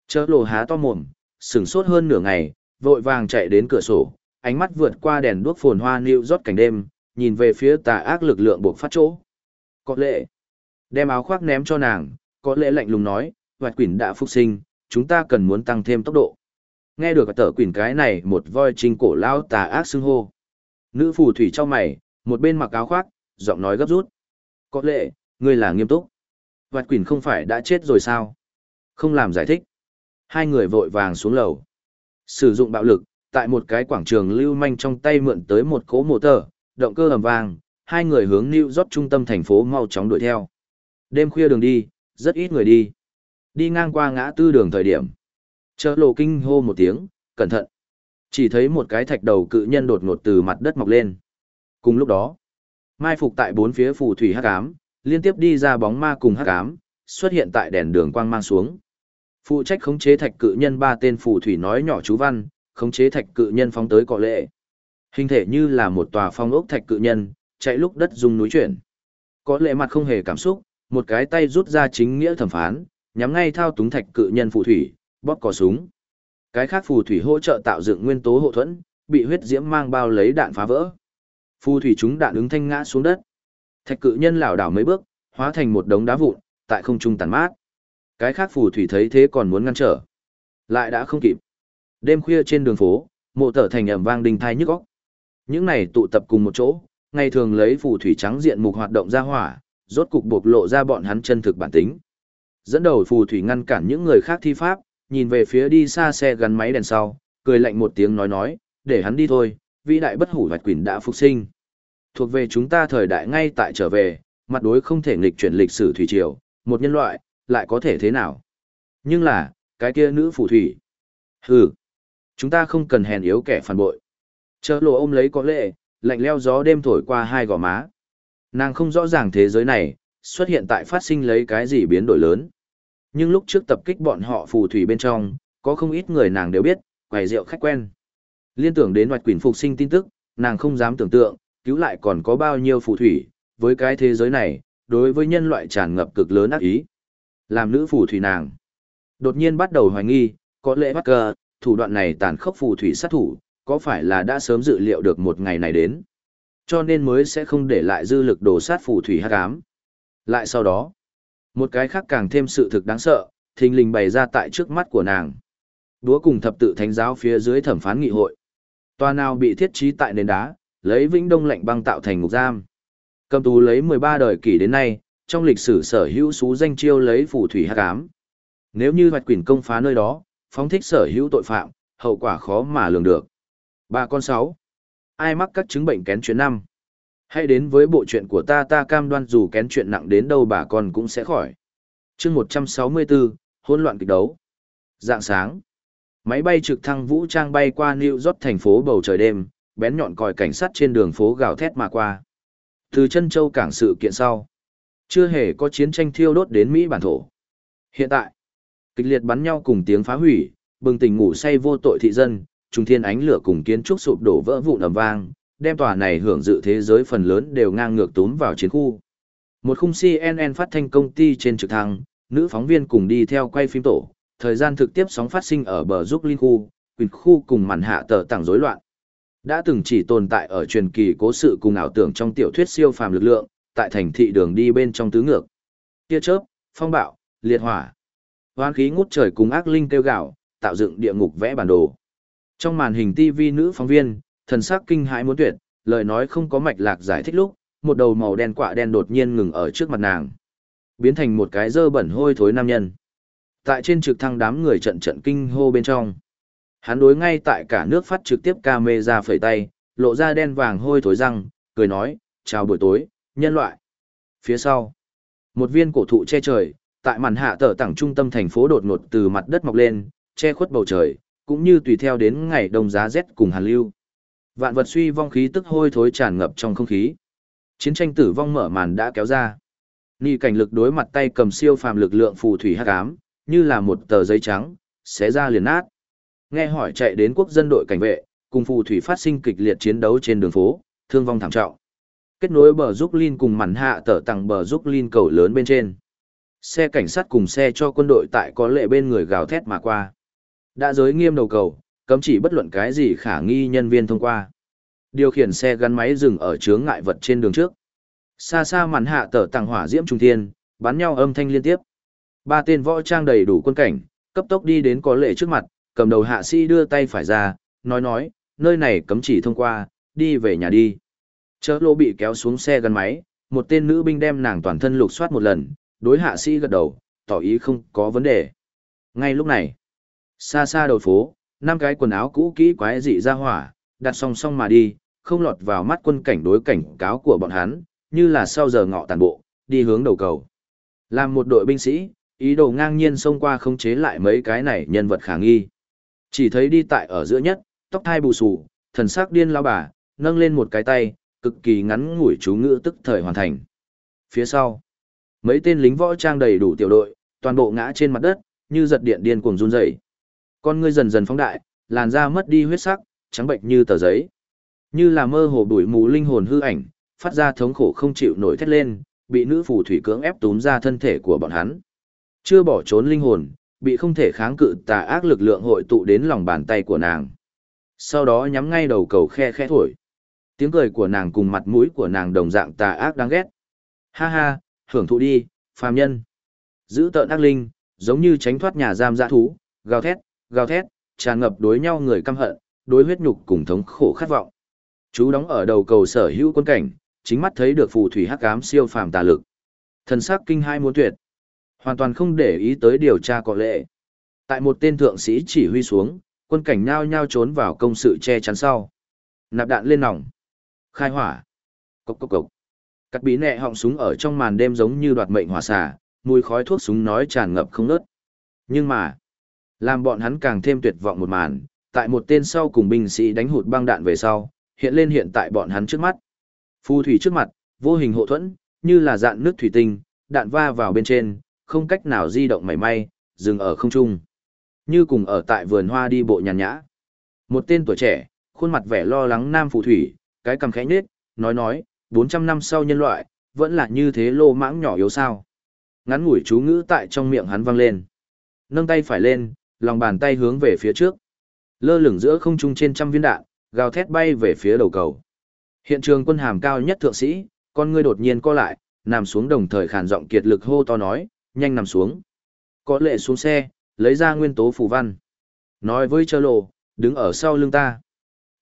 Chớ lồ há to mồm, sửng sốt hơn nửa ngày, vội vàng chạy đến cửa sổ, ánh mắt vượt qua đèn đuốc phồn hoa New rót cảnh đêm, nhìn về phía tà ác lực lượng buộc phát chỗ. Có lệ. Đem áo khoác ném cho nàng, có lệ lạnh lùng nói, Hoạt quỷ đã phục sinh, chúng ta cần muốn tăng thêm tốc độ. Nghe được tờ quỷ cái này một voi trinh cổ lao tà ác xưng hô. Nữ phù thủy cho mày, một bên mặc áo khoác, giọng nói gấp rút. Có lệ, ngươi là nghiêm túc. Vạt quỷ không phải đã chết rồi sao? Không làm giải thích. Hai người vội vàng xuống lầu. Sử dụng bạo lực, tại một cái quảng trường lưu manh trong tay mượn tới một cỗ mô tờ, động cơ ầm vang, hai người hướng New York trung tâm thành phố mau chóng đuổi theo. Đêm khuya đường đi, rất ít người đi. Đi ngang qua ngã tư đường thời điểm. Chợ lộ kinh hô một tiếng, cẩn thận. Chỉ thấy một cái thạch đầu cự nhân đột ngột từ mặt đất mọc lên. Cùng lúc đó, mai phục tại bốn phía phù thủy hắc ám, liên tiếp đi ra bóng ma cùng hắc ám, xuất hiện tại đèn đường quang mang xuống. Phụ trách khống chế thạch cự nhân ba tên phù thủy nói nhỏ chú văn, khống chế thạch cự nhân phóng tới cọ lệ. Hình thể như là một tòa phong ốc thạch cự nhân, chạy lúc đất rung núi chuyển. Có lệ mặt không hề cảm xúc, một cái tay rút ra chính nghĩa thẩm phán, nhắm ngay thao túng thạch cự nhân phù thủy, bóp cò súng. Cái khác phù thủy hỗ trợ tạo dựng nguyên tố hộ thuẫn, bị huyết diễm mang bao lấy đạn phá vỡ. Phù thủy chúng đạn ứng thanh ngã xuống đất. Thạch cự nhân lảo đảo mấy bước, hóa thành một đống đá vụn, tại không trung tàn mát. Cái khác phù thủy thấy thế còn muốn ngăn trở. Lại đã không kịp. Đêm khuya trên đường phố, mộ tở thành ầm vang đình thai nhức óc. Những này tụ tập cùng một chỗ, ngày thường lấy phù thủy trắng diện mục hoạt động ra hỏa, rốt cục bộc lộ ra bọn hắn chân thực bản tính. Dẫn đầu phù thủy ngăn cản những người khác thi pháp, nhìn về phía đi xa xe gắn máy đèn sau, cười lạnh một tiếng nói nói, để hắn đi thôi, vĩ đại bất hủ hoạch quỷ đã phục sinh. Thuộc về chúng ta thời đại ngay tại trở về, mặt đối không thể nghịch chuyển lịch sử thủy triều, một nhân loại, lại có thể thế nào? Nhưng là, cái kia nữ phù thủy. Hừ, chúng ta không cần hèn yếu kẻ phản bội. Chớ lộ ôm lấy có lệ, lạnh leo gió đêm thổi qua hai gò má. Nàng không rõ ràng thế giới này, xuất hiện tại phát sinh lấy cái gì biến đổi lớn. Nhưng lúc trước tập kích bọn họ phù thủy bên trong, có không ít người nàng đều biết, quầy rượu khách quen. Liên tưởng đến hoạch quỷ phục sinh tin tức, nàng không dám tưởng tượng, cứu lại còn có bao nhiêu phù thủy, với cái thế giới này, đối với nhân loại tràn ngập cực lớn ác ý. Làm nữ phù thủy nàng. Đột nhiên bắt đầu hoài nghi, có lẽ bắt cờ, thủ đoạn này tàn khốc phù thủy sát thủ, có phải là đã sớm dự liệu được một ngày này đến. Cho nên mới sẽ không để lại dư lực đổ sát phù thủy hắc ám. Lại sau đó, một cái khác càng thêm sự thực đáng sợ, thình lình bày ra tại trước mắt của nàng. Đúa cùng thập tự thánh giáo phía dưới thẩm phán nghị hội. Tòa nào bị thiết trí tại nền đá, lấy vĩnh đông lạnh băng tạo thành ngục giam. Cầm tù lấy 13 đời kỷ đến nay, trong lịch sử sở hữu số danh chiêu lấy phù thủy hắc ám. Nếu như hoạch quỷ công phá nơi đó, phóng thích sở hữu tội phạm, hậu quả khó mà lường được. Ba con sáu. Ai mắc các chứng bệnh kén chuyến năm? Hãy đến với bộ chuyện của ta ta cam đoan dù kén chuyện nặng đến đâu bà con cũng sẽ khỏi. chương 164, hỗn loạn kịch đấu. Dạng sáng. Máy bay trực thăng vũ trang bay qua New York thành phố bầu trời đêm, bén nhọn còi cảnh sát trên đường phố gào thét mà qua. Từ chân châu cảng sự kiện sau. Chưa hề có chiến tranh thiêu đốt đến Mỹ bản thổ. Hiện tại, kịch liệt bắn nhau cùng tiếng phá hủy, bừng tỉnh ngủ say vô tội thị dân, trùng thiên ánh lửa cùng kiến trúc sụp đổ vỡ vụn ầm vang, đem tòa này hưởng dự thế giới phần lớn đều ngang ngược túm vào chiến khu. Một khung CNN phát thanh công ty trên trực thăng, nữ phóng viên cùng đi theo quay phim tổ, thời gian thực tiếp sóng phát sinh ở bờ giúp linh khu, Quỳnh khu cùng màn hạ tờ tảng rối loạn. Đã từng chỉ tồn tại ở truyền kỳ cố sự cùng ảo tưởng trong tiểu thuyết siêu phàm lực lượng, tại thành thị đường đi bên trong tứ ngược. Tia chớp, phong bạo, liệt hỏa. Hoan khí ngút trời cùng ác linh kêu gạo, tạo dựng địa ngục vẽ bản đồ. Trong màn hình TV nữ phóng viên, thần sắc kinh hãi muốn tuyệt, lời nói không có mạch lạc giải thích lúc, một đầu màu đen quạ đen đột nhiên ngừng ở trước mặt nàng. Biến thành một cái dơ bẩn hôi thối nam nhân. Tại trên trực thăng đám người trận trận kinh hô bên trong. Hắn đối ngay tại cả nước phát trực tiếp camera phẩy tay, lộ ra đen vàng hôi thối răng, cười nói, chào buổi tối, nhân loại. Phía sau, một viên cổ thụ che trời, tại màn hạ tở tảng trung tâm thành phố đột ngột từ mặt đất mọc lên, che khuất bầu trời, cũng như tùy theo đến ngày đông giá rét cùng hàn lưu. Vạn vật suy vong khí tức hôi thối tràn ngập trong không khí. Chiến tranh tử vong mở màn đã kéo ra. Ni cảnh lực đối mặt tay cầm siêu phàm lực lượng phù thủy hắc ám, như là một tờ giấy trắng, xé ra liền nát. Nghe hỏi chạy đến quốc dân đội cảnh vệ, cùng phù thủy phát sinh kịch liệt chiến đấu trên đường phố, thương vong thảm trọng. Kết nối bờ giúp Linh cùng màn hạ tở tặng bờ giúp Linh cầu lớn bên trên. Xe cảnh sát cùng xe cho quân đội tại có lệ bên người gào thét mà qua. Đã giới nghiêm đầu cầu, cấm chỉ bất luận cái gì khả nghi nhân viên thông qua. Điều khiển xe gắn máy dừng ở chướng ngại vật trên đường trước. Xa xa màn hạ tở tàng hỏa diễm trung thiên, bắn nhau âm thanh liên tiếp. Ba tên võ trang đầy đủ quân cảnh, cấp tốc đi đến có lệ trước mặt, cầm đầu hạ sĩ đưa tay phải ra, nói nói, nơi này cấm chỉ thông qua, đi về nhà đi. Chớ lô bị kéo xuống xe gắn máy, một tên nữ binh đem nàng toàn thân lục soát một lần, đối hạ sĩ gật đầu, tỏ ý không có vấn đề. Ngay lúc này, xa xa đầu phố, năm cái quần áo cũ kỹ quái dị ra hỏa, đặt song song mà đi, không lọt vào mắt quân cảnh đối cảnh cáo của bọn hắn, như là sau giờ ngọ tàn bộ, đi hướng đầu cầu. Làm một đội binh sĩ, ý đồ ngang nhiên xông qua không chế lại mấy cái này nhân vật khả nghi. Chỉ thấy đi tại ở giữa nhất, tóc thai bù xù, thần sắc điên lao bà, nâng lên một cái tay, cực kỳ ngắn ngủi chú ngữ tức thời hoàn thành. Phía sau, mấy tên lính võ trang đầy đủ tiểu đội, toàn bộ ngã trên mặt đất, như giật điện điên cuồng run rẩy. Con ngươi dần dần phóng đại, làn da mất đi huyết sắc, trắng bệnh như tờ giấy. Như là mơ hồ bụi mù linh hồn hư ảnh, phát ra thống khổ không chịu nổi thét lên, bị nữ phù thủy cưỡng ép túm ra thân thể của bọn hắn. Chưa bỏ trốn linh hồn, bị không thể kháng cự tà ác lực lượng hội tụ đến lòng bàn tay của nàng. Sau đó nhắm ngay đầu cầu khe khẽ thổi. Tiếng cười của nàng cùng mặt mũi của nàng đồng dạng tà ác đáng ghét. Ha ha, hưởng thụ đi, phàm nhân. Giữ tợn ác linh, giống như tránh thoát nhà giam dã thú, gào thét, gào thét, tràn ngập đối nhau người căm hận, đối huyết nhục cùng thống khổ khát vọng. Chú đóng ở đầu cầu sở hữu quân cảnh, chính mắt thấy được phù thủy hắc ám siêu phàm tà lực. Thần sắc kinh hai muốn tuyệt, hoàn toàn không để ý tới điều tra có lệ. Tại một tên thượng sĩ chỉ huy xuống, quân cảnh nhao nhao trốn vào công sự che chắn sau. Nạp đạn lên nòng. Khai hỏa. Cốc cốc cốc. Cắt bí nẹ họng súng ở trong màn đêm giống như đoạt mệnh hỏa xả, mùi khói thuốc súng nói tràn ngập không nớt. Nhưng mà, làm bọn hắn càng thêm tuyệt vọng một màn, tại một tên sau cùng binh sĩ đánh hụt băng đạn về sau, hiện lên hiện tại bọn hắn trước mắt. Phù thủy trước mặt, vô hình hộ thuẫn, như là dạn nước thủy tinh, đạn va vào bên trên, không cách nào di động mảy may, dừng ở không trung. Như cùng ở tại vườn hoa đi bộ nhàn nhã. Một tên tuổi trẻ, khuôn mặt vẻ lo lắng nam phù thủy, cái cầm khẽ nết, nói nói, 400 năm sau nhân loại, vẫn là như thế lô mãng nhỏ yếu sao. Ngắn ngủi chú ngữ tại trong miệng hắn vang lên. Nâng tay phải lên, lòng bàn tay hướng về phía trước. Lơ lửng giữa không trung trên trăm viên đạn, gào thét bay về phía đầu cầu. Hiện trường quân hàm cao nhất thượng sĩ, con ngươi đột nhiên co lại, nằm xuống đồng thời khàn giọng kiệt lực hô to nói, nhanh nằm xuống. Có lệ xuống xe, lấy ra nguyên tố phù văn. Nói với chơ lộ, đứng ở sau lưng ta.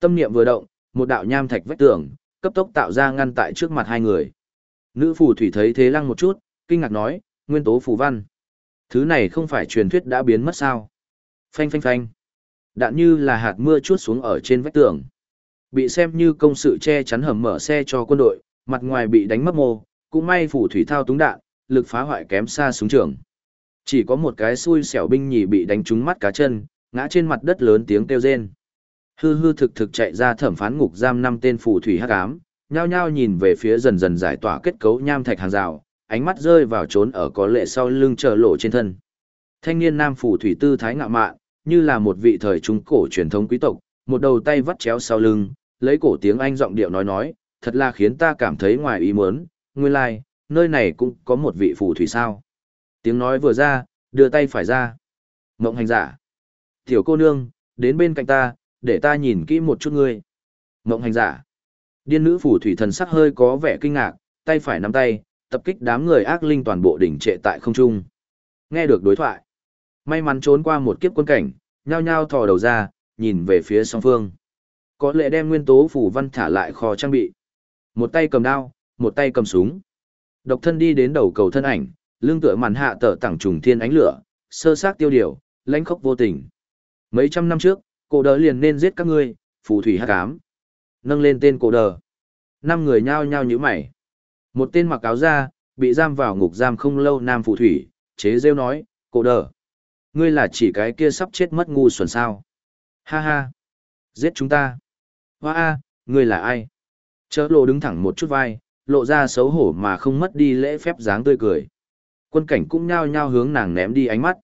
Tâm niệm vừa động, một đạo nham thạch vách tường, cấp tốc tạo ra ngăn tại trước mặt hai người. Nữ phù thủy thấy thế lăng một chút, kinh ngạc nói, nguyên tố phù văn. Thứ này không phải truyền thuyết đã biến mất sao. Phanh phanh phanh. Đạn như là hạt mưa chuốt xuống ở trên vách tường. Bị xem như công sự che chắn hầm mở xe cho quân đội, mặt ngoài bị đánh mất mô, cũng may phủ thủy thao túng đạn, lực phá hoại kém xa súng trường. Chỉ có một cái xui xẻo binh nhì bị đánh trúng mắt cá chân, ngã trên mặt đất lớn tiếng kêu rên. Hư hư thực thực chạy ra thẩm phán ngục giam năm tên phù thủy hắc ám, nhao nhao nhìn về phía dần dần giải tỏa kết cấu nham thạch hàng rào, ánh mắt rơi vào trốn ở có lệ sau lưng chờ lộ trên thân. Thanh niên nam phù thủy tư thái ngạo mạn, như là một vị thời trung cổ truyền thống quý tộc, một đầu tay vắt chéo sau lưng, lấy cổ tiếng Anh giọng điệu nói nói, thật là khiến ta cảm thấy ngoài ý muốn, nguyên lai, like, nơi này cũng có một vị phù thủy sao. Tiếng nói vừa ra, đưa tay phải ra. Mộng hành giả. Tiểu cô nương, đến bên cạnh ta, để ta nhìn kỹ một chút ngươi. Mộng hành giả. Điên nữ phù thủy thần sắc hơi có vẻ kinh ngạc, tay phải nắm tay, tập kích đám người ác linh toàn bộ đỉnh trệ tại không trung. Nghe được đối thoại. May mắn trốn qua một kiếp quân cảnh, nhao nhao thò đầu ra, nhìn về phía song phương. Có lẽ đem nguyên tố phủ văn thả lại kho trang bị. Một tay cầm đao, một tay cầm súng. Độc thân đi đến đầu cầu thân ảnh, lưng tựa màn hạ tở tảng trùng thiên ánh lửa, sơ sát tiêu điều, lãnh khốc vô tình. Mấy trăm năm trước, cổ đỡ liền nên giết các ngươi, phù thủy hắc ám. Nâng lên tên cổ đờ. Năm người nhao nhao như mày. Một tên mặc áo da, bị giam vào ngục giam không lâu nam phù thủy, chế rêu nói, cổ đờ. Ngươi là chỉ cái kia sắp chết mất ngu xuẩn sao. Ha ha. Giết chúng ta. Hoa a, ngươi là ai? Chớ lộ đứng thẳng một chút vai, lộ ra xấu hổ mà không mất đi lễ phép dáng tươi cười. Quân cảnh cũng nhao nhao hướng nàng ném đi ánh mắt.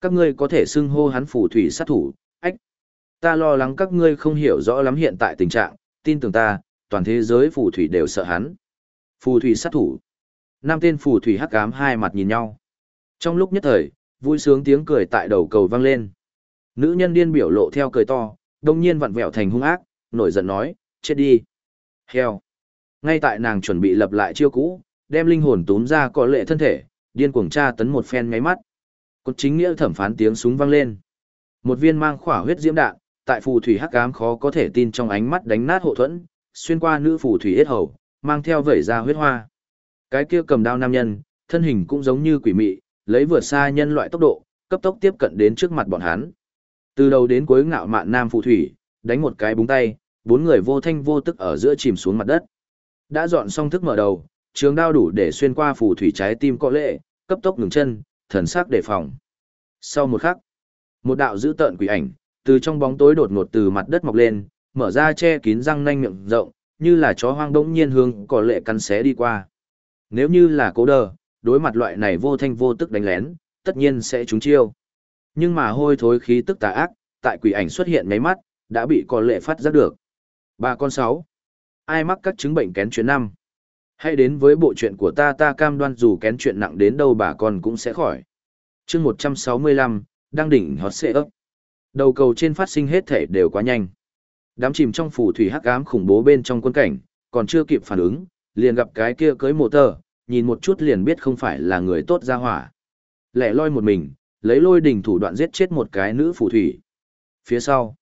Các ngươi có thể xưng hô hắn phù thủy sát thủ, ách. Ta lo lắng các ngươi không hiểu rõ lắm hiện tại tình trạng, tin tưởng ta, toàn thế giới phù thủy đều sợ hắn. Phù thủy sát thủ. Năm tên phù thủy hắc ám hai mặt nhìn nhau. Trong lúc nhất thời, vui sướng tiếng cười tại đầu cầu vang lên. Nữ nhân điên biểu lộ theo cười to, đông nhiên vặn vẹo thành hung ác, nổi giận nói, chết đi. Heo. Ngay tại nàng chuẩn bị lập lại chiêu cũ, đem linh hồn túm ra có lệ thân thể, điên cuồng tra tấn một phen ngáy mắt. Cột chính nghĩa thẩm phán tiếng súng vang lên. Một viên mang khỏa huyết diễm đạn, tại phù thủy hắc ám khó có thể tin trong ánh mắt đánh nát hộ thuẫn, xuyên qua nữ phù thủy hết hầu, mang theo vẩy ra huyết hoa. Cái kia cầm đao nam nhân, thân hình cũng giống như quỷ mị, lấy vượt xa nhân loại tốc độ, cấp tốc tiếp cận đến trước mặt bọn hắn. Từ đầu đến cuối ngạo mạn nam phù thủy, đánh một cái búng tay, bốn người vô thanh vô tức ở giữa chìm xuống mặt đất. Đã dọn xong thức mở đầu, trường đao đủ để xuyên qua phù thủy trái tim có lệ, cấp tốc ngừng chân, thần sắc đề phòng. Sau một khắc, một đạo dữ tợn quỷ ảnh, từ trong bóng tối đột ngột từ mặt đất mọc lên, mở ra che kín răng nanh miệng rộng, như là chó hoang đống nhiên hướng có lệ cắn xé đi qua. Nếu như là cố đờ, đối mặt loại này vô thanh vô tức đánh lén, tất nhiên sẽ trúng chiêu. Nhưng mà hôi thối khí tức tà ác, tại quỷ ảnh xuất hiện mấy mắt, đã bị con lệ phát giác được. Ba con sáu. Ai mắc các chứng bệnh kén chuyện năm? Hãy đến với bộ chuyện của ta ta cam đoan dù kén chuyện nặng đến đâu bà con cũng sẽ khỏi. chương 165, đang đỉnh hot xệ ấp. Đầu cầu trên phát sinh hết thể đều quá nhanh. Đám chìm trong phủ thủy hắc ám khủng bố bên trong quân cảnh, còn chưa kịp phản ứng, liền gặp cái kia cưới mộ tờ, nhìn một chút liền biết không phải là người tốt ra hỏa. Lẻ loi một mình, lấy lôi đỉnh thủ đoạn giết chết một cái nữ phù thủy. Phía sau,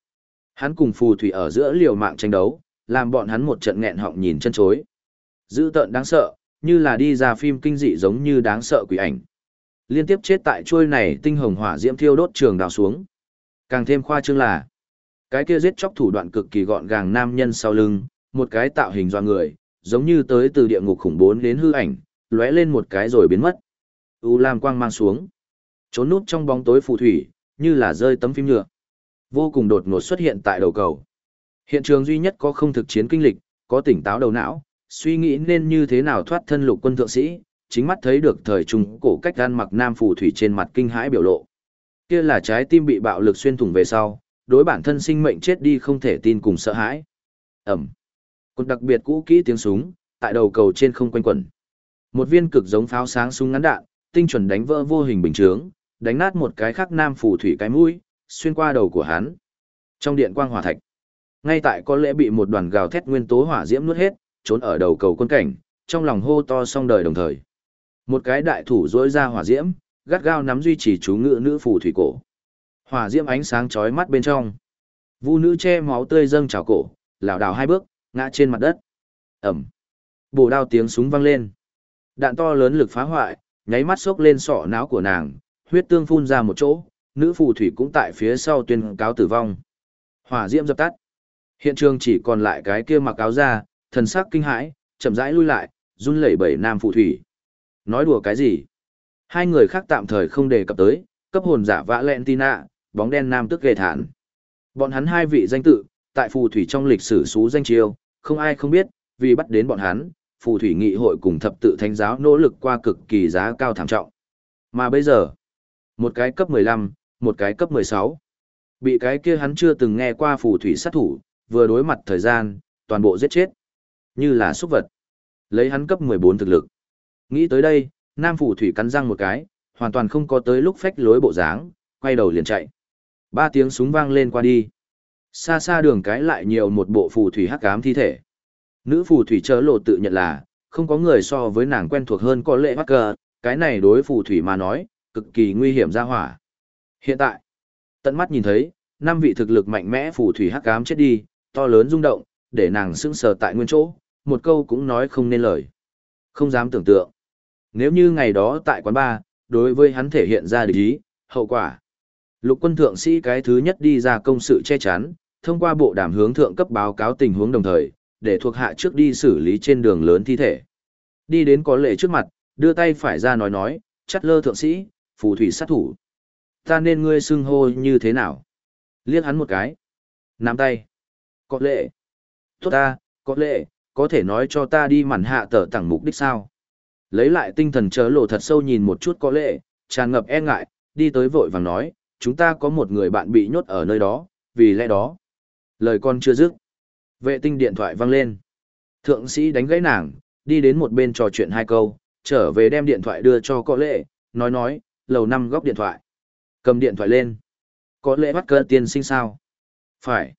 hắn cùng phù thủy ở giữa liều mạng tranh đấu, làm bọn hắn một trận nghẹn họng nhìn chân chối. Dữ tợn đáng sợ, như là đi ra phim kinh dị giống như đáng sợ quỷ ảnh. Liên tiếp chết tại chuôi này tinh hồng hỏa diễm thiêu đốt trường đào xuống. Càng thêm khoa trương là, cái kia giết chóc thủ đoạn cực kỳ gọn gàng nam nhân sau lưng, một cái tạo hình do người, giống như tới từ địa ngục khủng bố đến hư ảnh, lóe lên một cái rồi biến mất. U Lam quang mang xuống. Trốn núp trong bóng tối phù thủy, như là rơi tấm phim nhựa. Vô cùng đột ngột xuất hiện tại đầu cầu. Hiện trường duy nhất có không thực chiến kinh lịch, có tỉnh táo đầu não, suy nghĩ nên như thế nào thoát thân lục quân thượng sĩ, chính mắt thấy được thời trung cổ cách gan mặc nam phù thủy trên mặt kinh hãi biểu lộ. Kia là trái tim bị bạo lực xuyên thủng về sau, đối bản thân sinh mệnh chết đi không thể tin cùng sợ hãi. Ẩm. Cột đặc biệt cũ kỹ tiếng súng, tại đầu cầu trên không quanh quẩn. Một viên cực giống pháo sáng súng ngắn đạn, tinh chuẩn đánh vỡ vô hình bình chướng, đánh nát một cái khác nam phù thủy cái mũi, xuyên qua đầu của hắn. Trong điện quang hỏa thạch, ngay tại có lẽ bị một đoàn gào thét nguyên tố hỏa diễm nuốt hết, trốn ở đầu cầu quân cảnh, trong lòng hô to song đời đồng thời. Một cái đại thủ rỗi ra hỏa diễm, gắt gao nắm duy trì chú ngự nữ phù thủy cổ. Hỏa diễm ánh sáng chói mắt bên trong. Vu nữ che máu tươi dâng trào cổ, lảo đảo hai bước, ngã trên mặt đất. Ẩm. Bổ đao tiếng súng vang lên. Đạn to lớn lực phá hoại, nháy mắt sốc lên sọ não của nàng, huyết tương phun ra một chỗ, nữ phù thủy cũng tại phía sau tuyên cáo tử vong. Hỏa diễm dập tắt. Hiện trường chỉ còn lại cái kia mặc áo da, thần sắc kinh hãi, chậm rãi lui lại, run lẩy bẩy nam phù thủy. Nói đùa cái gì? Hai người khác tạm thời không đề cập tới, cấp hồn giả vã lẹn tina, bóng đen nam tức ghê thản. Bọn hắn hai vị danh tự, tại phù thủy trong lịch sử xú danh chiêu, không ai không biết, vì bắt đến bọn hắn, phù thủy nghị hội cùng thập tự thánh giáo nỗ lực qua cực kỳ giá cao thảm trọng. Mà bây giờ, một cái cấp 15, một cái cấp 16. Bị cái kia hắn chưa từng nghe qua phù thủy sát thủ, vừa đối mặt thời gian, toàn bộ giết chết. Như là xúc vật. Lấy hắn cấp 14 thực lực. Nghĩ tới đây, nam phù thủy cắn răng một cái, hoàn toàn không có tới lúc phách lối bộ dáng, quay đầu liền chạy. Ba tiếng súng vang lên qua đi. Xa xa đường cái lại nhiều một bộ phù thủy hắc ám thi thể. Nữ phù thủy chớ lộ tự nhận là, không có người so với nàng quen thuộc hơn có lệ Hacker, cái này đối phù thủy mà nói, cực kỳ nguy hiểm ra hỏa. Hiện tại, tận mắt nhìn thấy, năm vị thực lực mạnh mẽ phù thủy hắc ám chết đi, to lớn rung động, để nàng sững sờ tại nguyên chỗ, một câu cũng nói không nên lời. Không dám tưởng tượng. Nếu như ngày đó tại quán bar, đối với hắn thể hiện ra địch ý, hậu quả. Lục quân thượng sĩ cái thứ nhất đi ra công sự che chắn, thông qua bộ đàm hướng thượng cấp báo cáo tình huống đồng thời, để thuộc hạ trước đi xử lý trên đường lớn thi thể. Đi đến có lệ trước mặt, đưa tay phải ra nói nói, chắt lơ thượng sĩ, phù thủy sát thủ. Ta nên ngươi xưng hô như thế nào? Liếc hắn một cái. Nắm tay. Có lệ. Tốt ta, có lệ, có thể nói cho ta đi mặn hạ tờ tặng mục đích sao? Lấy lại tinh thần chớ lộ thật sâu nhìn một chút có lệ, tràn ngập e ngại, đi tới vội vàng nói, chúng ta có một người bạn bị nhốt ở nơi đó, vì lẽ đó. Lời con chưa dứt. Vệ tinh điện thoại vang lên. Thượng sĩ đánh gãy nàng, đi đến một bên trò chuyện hai câu, trở về đem điện thoại đưa cho có lệ, nói nói, lầu năm góc điện thoại. Cầm điện thoại lên. Có lệ bắt cơ tiên sinh sao? Phải.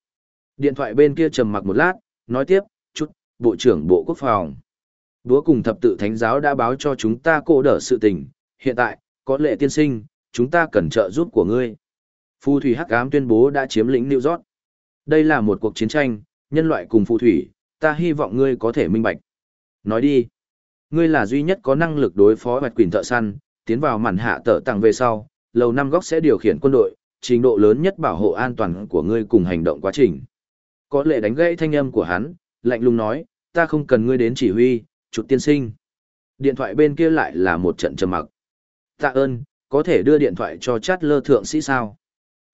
Điện thoại bên kia trầm mặc một lát, nói tiếp, chút, Bộ trưởng Bộ Quốc phòng. Búa cùng thập tự thánh giáo đã báo cho chúng ta cô đỡ sự tình, hiện tại, có lệ tiên sinh, chúng ta cần trợ giúp của ngươi. Phu thủy Hắc Ám tuyên bố đã chiếm lĩnh New York. Đây là một cuộc chiến tranh, nhân loại cùng phù thủy, ta hy vọng ngươi có thể minh bạch. Nói đi. Ngươi là duy nhất có năng lực đối phó hoạch quỷ thợ săn, tiến vào màn hạ tở tặng về sau, lầu năm góc sẽ điều khiển quân đội, trình độ lớn nhất bảo hộ an toàn của ngươi cùng hành động quá trình. Có lệ đánh gãy thanh âm của hắn, lạnh lùng nói, ta không cần ngươi đến chỉ huy, chuột tiên sinh. Điện thoại bên kia lại là một trận trầm mặc. Tạ ơn, có thể đưa điện thoại cho chát lơ thượng sĩ sao?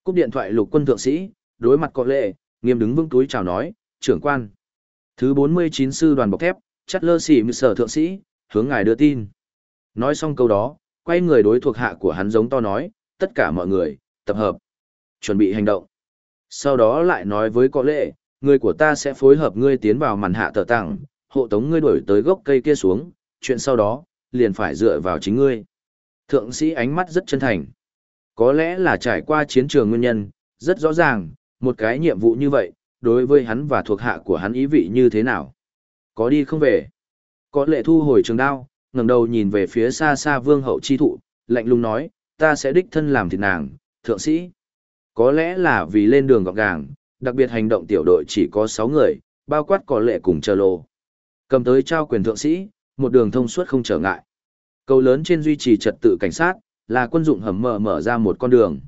Cúp điện thoại lục quân thượng sĩ, đối mặt có lệ, nghiêm đứng vững túi chào nói, trưởng quan. Thứ 49 sư đoàn bọc thép, chắt lơ xỉ sở thượng sĩ, hướng ngài đưa tin. Nói xong câu đó, quay người đối thuộc hạ của hắn giống to nói, tất cả mọi người, tập hợp, chuẩn bị hành động. Sau đó lại nói với có lệ, người của ta sẽ phối hợp ngươi tiến vào màn hạ tờ tặng, hộ tống ngươi đuổi tới gốc cây kia xuống, chuyện sau đó, liền phải dựa vào chính ngươi. Thượng sĩ ánh mắt rất chân thành. Có lẽ là trải qua chiến trường nguyên nhân, rất rõ ràng, một cái nhiệm vụ như vậy, đối với hắn và thuộc hạ của hắn ý vị như thế nào. Có đi không về. Có lệ thu hồi trường đao, ngẩng đầu nhìn về phía xa xa vương hậu chi thụ, lạnh lùng nói, ta sẽ đích thân làm thịt nàng, thượng sĩ. Có lẽ là vì lên đường gọn gàng, đặc biệt hành động tiểu đội chỉ có 6 người, bao quát có lệ cùng chờ lô. Cầm tới trao quyền thượng sĩ, một đường thông suốt không trở ngại. Cầu lớn trên duy trì trật tự cảnh sát, là quân dụng hầm mở mở ra một con đường.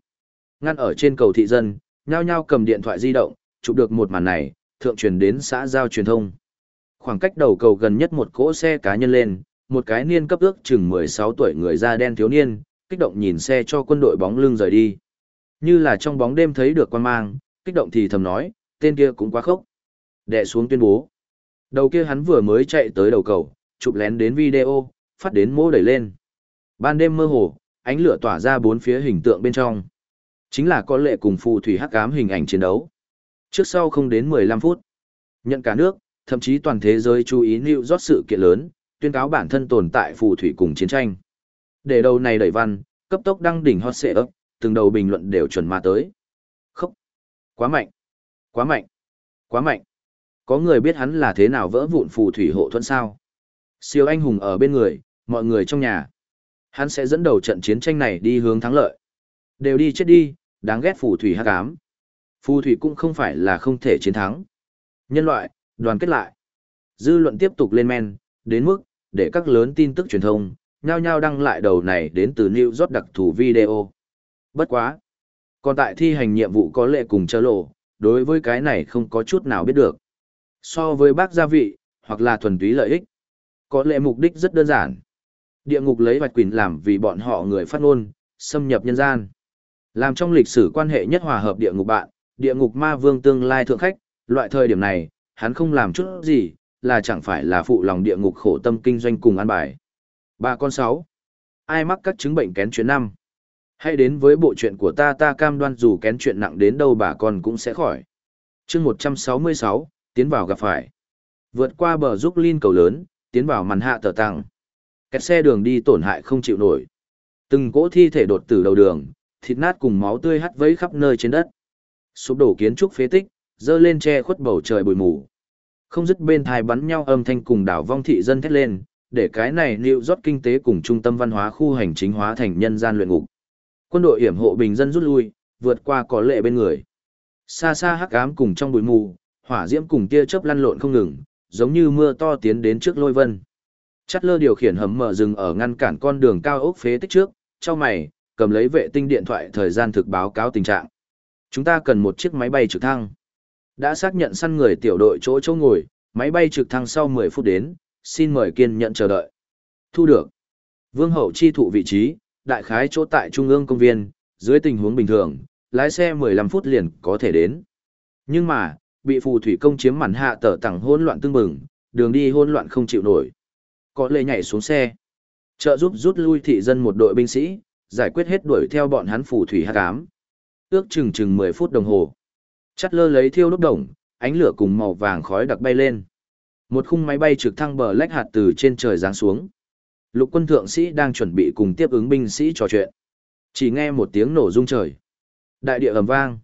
Ngăn ở trên cầu thị dân, nhao nhao cầm điện thoại di động, chụp được một màn này, thượng truyền đến xã giao truyền thông. Khoảng cách đầu cầu gần nhất một cỗ xe cá nhân lên, một cái niên cấp ước chừng 16 tuổi người da đen thiếu niên, kích động nhìn xe cho quân đội bóng lưng rời đi. Như là trong bóng đêm thấy được quan mang, kích động thì thầm nói, tên kia cũng quá khốc. Đệ xuống tuyên bố. Đầu kia hắn vừa mới chạy tới đầu cầu, chụp lén đến video, phát đến mô đẩy lên. Ban đêm mơ hồ, ánh lửa tỏa ra bốn phía hình tượng bên trong. Chính là có lệ cùng phù thủy hắc ám hình ảnh chiến đấu. Trước sau không đến 15 phút. Nhận cả nước, thậm chí toàn thế giới chú ý New York sự kiện lớn, tuyên cáo bản thân tồn tại phù thủy cùng chiến tranh. Để đầu này đẩy văn, cấp tốc đăng đỉnh hot ấp, từng đầu bình luận đều chuẩn mà tới. Khốc! Quá mạnh! Quá mạnh! Quá mạnh! Có người biết hắn là thế nào vỡ vụn phù thủy hộ thuẫn sao? Siêu anh hùng ở bên người, mọi người trong nhà. Hắn sẽ dẫn đầu trận chiến tranh này đi hướng thắng lợi. Đều đi chết đi, đáng ghét phù thủy hắc ám. Phù thủy cũng không phải là không thể chiến thắng. Nhân loại, đoàn kết lại. Dư luận tiếp tục lên men, đến mức, để các lớn tin tức truyền thông, nhao nhao đăng lại đầu này đến từ New York đặc thù video. Bất quá. Còn tại thi hành nhiệm vụ có lệ cùng chơ lộ, đối với cái này không có chút nào biết được. So với bác gia vị, hoặc là thuần túy lợi ích. Có lệ mục đích rất đơn giản. Địa ngục lấy vạch Quỳnh làm vì bọn họ người phát ngôn, xâm nhập nhân gian. Làm trong lịch sử quan hệ nhất hòa hợp địa ngục bạn, địa ngục ma vương tương lai thượng khách, loại thời điểm này, hắn không làm chút gì, là chẳng phải là phụ lòng địa ngục khổ tâm kinh doanh cùng an bài. Ba con sáu. Ai mắc các chứng bệnh kén chuyện năm? Hãy đến với bộ chuyện của ta ta cam đoan dù kén chuyện nặng đến đâu bà con cũng sẽ khỏi. chương 166, tiến vào gặp phải. Vượt qua bờ giúp Linh cầu lớn, tiến vào màn hạ tờ tăng. Kẹt xe đường đi tổn hại không chịu nổi. Từng cỗ thi thể đột tử đầu đường, thịt nát cùng máu tươi hắt vấy khắp nơi trên đất. Sụp đổ kiến trúc phế tích, dơ lên che khuất bầu trời bụi mù. Không dứt bên thai bắn nhau âm thanh cùng đảo vong thị dân thét lên, để cái này liệu rót kinh tế cùng trung tâm văn hóa khu hành chính hóa thành nhân gian luyện ngục. Quân đội hiểm hộ bình dân rút lui, vượt qua có lệ bên người. Xa xa hắc ám cùng trong bụi mù, hỏa diễm cùng tia chớp lăn lộn không ngừng, giống như mưa to tiến đến trước lôi vân. Chắt lơ điều khiển hầm mở rừng ở ngăn cản con đường cao ốc phế tích trước, trong mày, cầm lấy vệ tinh điện thoại thời gian thực báo cáo tình trạng. Chúng ta cần một chiếc máy bay trực thăng. Đã xác nhận săn người tiểu đội chỗ chỗ ngồi, máy bay trực thăng sau 10 phút đến, xin mời kiên nhận chờ đợi. Thu được. Vương hậu chi thụ vị trí, đại khái chỗ tại trung ương công viên, dưới tình huống bình thường, lái xe 15 phút liền có thể đến. Nhưng mà, bị phù thủy công chiếm màn hạ tở tẳng hỗn loạn tương bừng, đường đi hỗn loạn không chịu nổi. Có lệ nhảy xuống xe, trợ giúp rút lui thị dân một đội binh sĩ, giải quyết hết đuổi theo bọn hắn phù thủy hắc ám. Ước chừng chừng 10 phút đồng hồ. Chắt lơ lấy thiêu đốt đồng, ánh lửa cùng màu vàng khói đặc bay lên. Một khung máy bay trực thăng bờ lách hạt từ trên trời giáng xuống. Lục quân thượng sĩ đang chuẩn bị cùng tiếp ứng binh sĩ trò chuyện. Chỉ nghe một tiếng nổ rung trời. Đại địa ầm vang.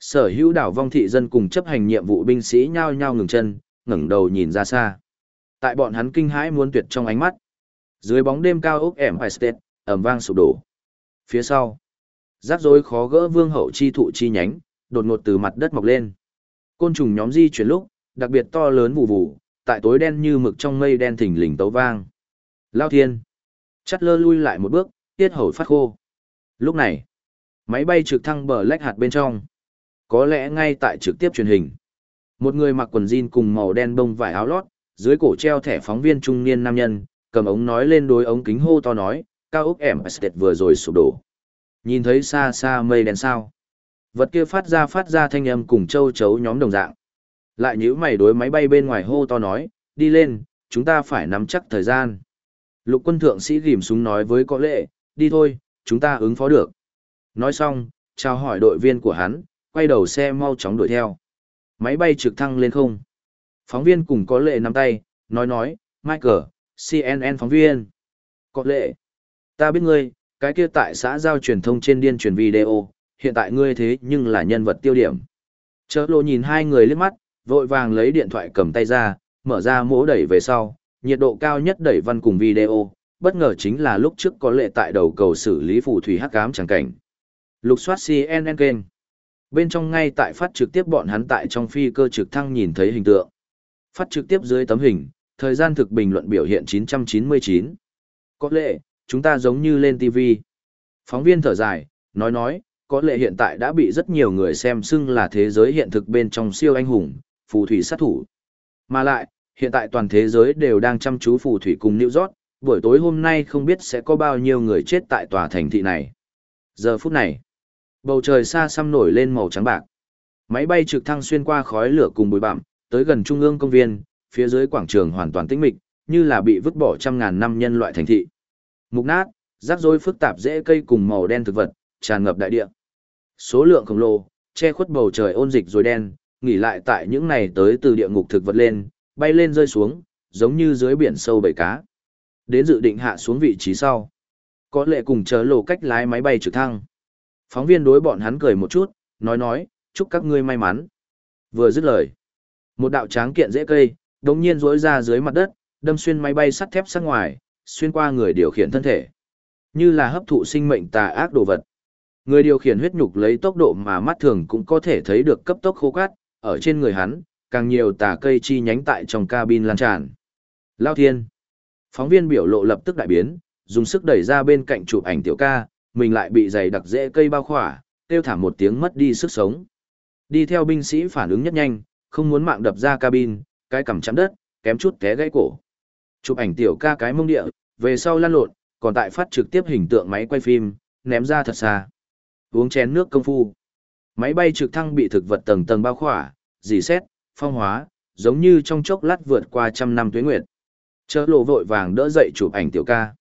Sở hữu đảo vong thị dân cùng chấp hành nhiệm vụ binh sĩ nhao nhao ngừng chân, ngẩng đầu nhìn ra xa. Tại bọn hắn kinh hãi muốn tuyệt trong ánh mắt. Dưới bóng đêm cao ốc Empire State, ầm vang sụp đổ. Phía sau, rắc rối khó gỡ vương hậu chi thụ chi nhánh, đột ngột từ mặt đất mọc lên. Côn trùng nhóm di chuyển lúc, đặc biệt to lớn vụ vụ, tại tối đen như mực trong mây đen thình lình tấu vang. Lao thiên. Chắt lơ lui lại một bước, tiết hầu phát khô. Lúc này, máy bay trực thăng bờ lách hạt bên trong. Có lẽ ngay tại trực tiếp truyền hình. Một người mặc quần jean cùng màu đen bông vải áo lót, dưới cổ treo thẻ phóng viên trung niên nam nhân, cầm ống nói lên đối ống kính hô to nói, cao ốc ẻm vừa rồi sụp đổ. Nhìn thấy xa xa mây đen sao. Vật kia phát ra phát ra thanh âm cùng châu chấu nhóm đồng dạng. Lại nhữ mày đối máy bay bên ngoài hô to nói, đi lên, chúng ta phải nắm chắc thời gian. Lục quân thượng sĩ ghim súng nói với có lệ, đi thôi, chúng ta ứng phó được. Nói xong, chào hỏi đội viên của hắn, quay đầu xe mau chóng đuổi theo. Máy bay trực thăng lên không. Phóng viên cùng có lệ nắm tay, nói nói, Michael, CNN phóng viên. Có lệ. Ta biết ngươi, cái kia tại xã giao truyền thông trên điên truyền video, hiện tại ngươi thế nhưng là nhân vật tiêu điểm. Chớ lộ nhìn hai người liếc mắt, vội vàng lấy điện thoại cầm tay ra, mở ra mỗ đẩy về sau, nhiệt độ cao nhất đẩy văn cùng video, bất ngờ chính là lúc trước có lệ tại đầu cầu xử lý phù thủy hắc ám chẳng cảnh. Lục soát CNN kênh. Bên trong ngay tại phát trực tiếp bọn hắn tại trong phi cơ trực thăng nhìn thấy hình tượng. Phát trực tiếp dưới tấm hình, thời gian thực bình luận biểu hiện 999. Có lệ, chúng ta giống như lên TV. Phóng viên thở dài, nói nói, có lẽ hiện tại đã bị rất nhiều người xem xưng là thế giới hiện thực bên trong siêu anh hùng, phù thủy sát thủ. Mà lại, hiện tại toàn thế giới đều đang chăm chú phù thủy cùng New York, buổi tối hôm nay không biết sẽ có bao nhiêu người chết tại tòa thành thị này. Giờ phút này, bầu trời xa xăm nổi lên màu trắng bạc. Máy bay trực thăng xuyên qua khói lửa cùng bụi bặm, tới gần trung ương công viên, phía dưới quảng trường hoàn toàn tĩnh mịch, như là bị vứt bỏ trăm ngàn năm nhân loại thành thị. Mục nát, rắc rối phức tạp dễ cây cùng màu đen thực vật, tràn ngập đại địa. Số lượng khổng lồ, che khuất bầu trời ôn dịch rồi đen, nghỉ lại tại những này tới từ địa ngục thực vật lên, bay lên rơi xuống, giống như dưới biển sâu bầy cá. Đến dự định hạ xuống vị trí sau. Có lệ cùng chờ lộ cách lái máy bay trực thăng. Phóng viên đối bọn hắn cười một chút, nói nói, chúc các ngươi may mắn. Vừa dứt lời. Một đạo tráng kiện dễ cây, đống nhiên rỗi ra dưới mặt đất, đâm xuyên máy bay sắt thép sang ngoài, xuyên qua người điều khiển thân thể. Như là hấp thụ sinh mệnh tà ác đồ vật. Người điều khiển huyết nhục lấy tốc độ mà mắt thường cũng có thể thấy được cấp tốc khô cát, ở trên người hắn, càng nhiều tà cây chi nhánh tại trong cabin lan tràn. Lao thiên. Phóng viên biểu lộ lập tức đại biến, dùng sức đẩy ra bên cạnh chụp ảnh tiểu ca, mình lại bị dày đặc rễ cây bao khỏa, kêu thảm một tiếng mất đi sức sống. Đi theo binh sĩ phản ứng nhất nhanh, không muốn mạng đập ra cabin, cái cằm chạm đất, kém chút té gãy cổ. Chụp ảnh tiểu ca cái mông địa, về sau lăn lộn, còn tại phát trực tiếp hình tượng máy quay phim, ném ra thật xa. Uống chén nước công phu. Máy bay trực thăng bị thực vật tầng tầng bao khỏa, dì xét, phong hóa, giống như trong chốc lát vượt qua trăm năm tuế nguyệt. Chớ lộ vội vàng đỡ dậy chụp ảnh tiểu ca.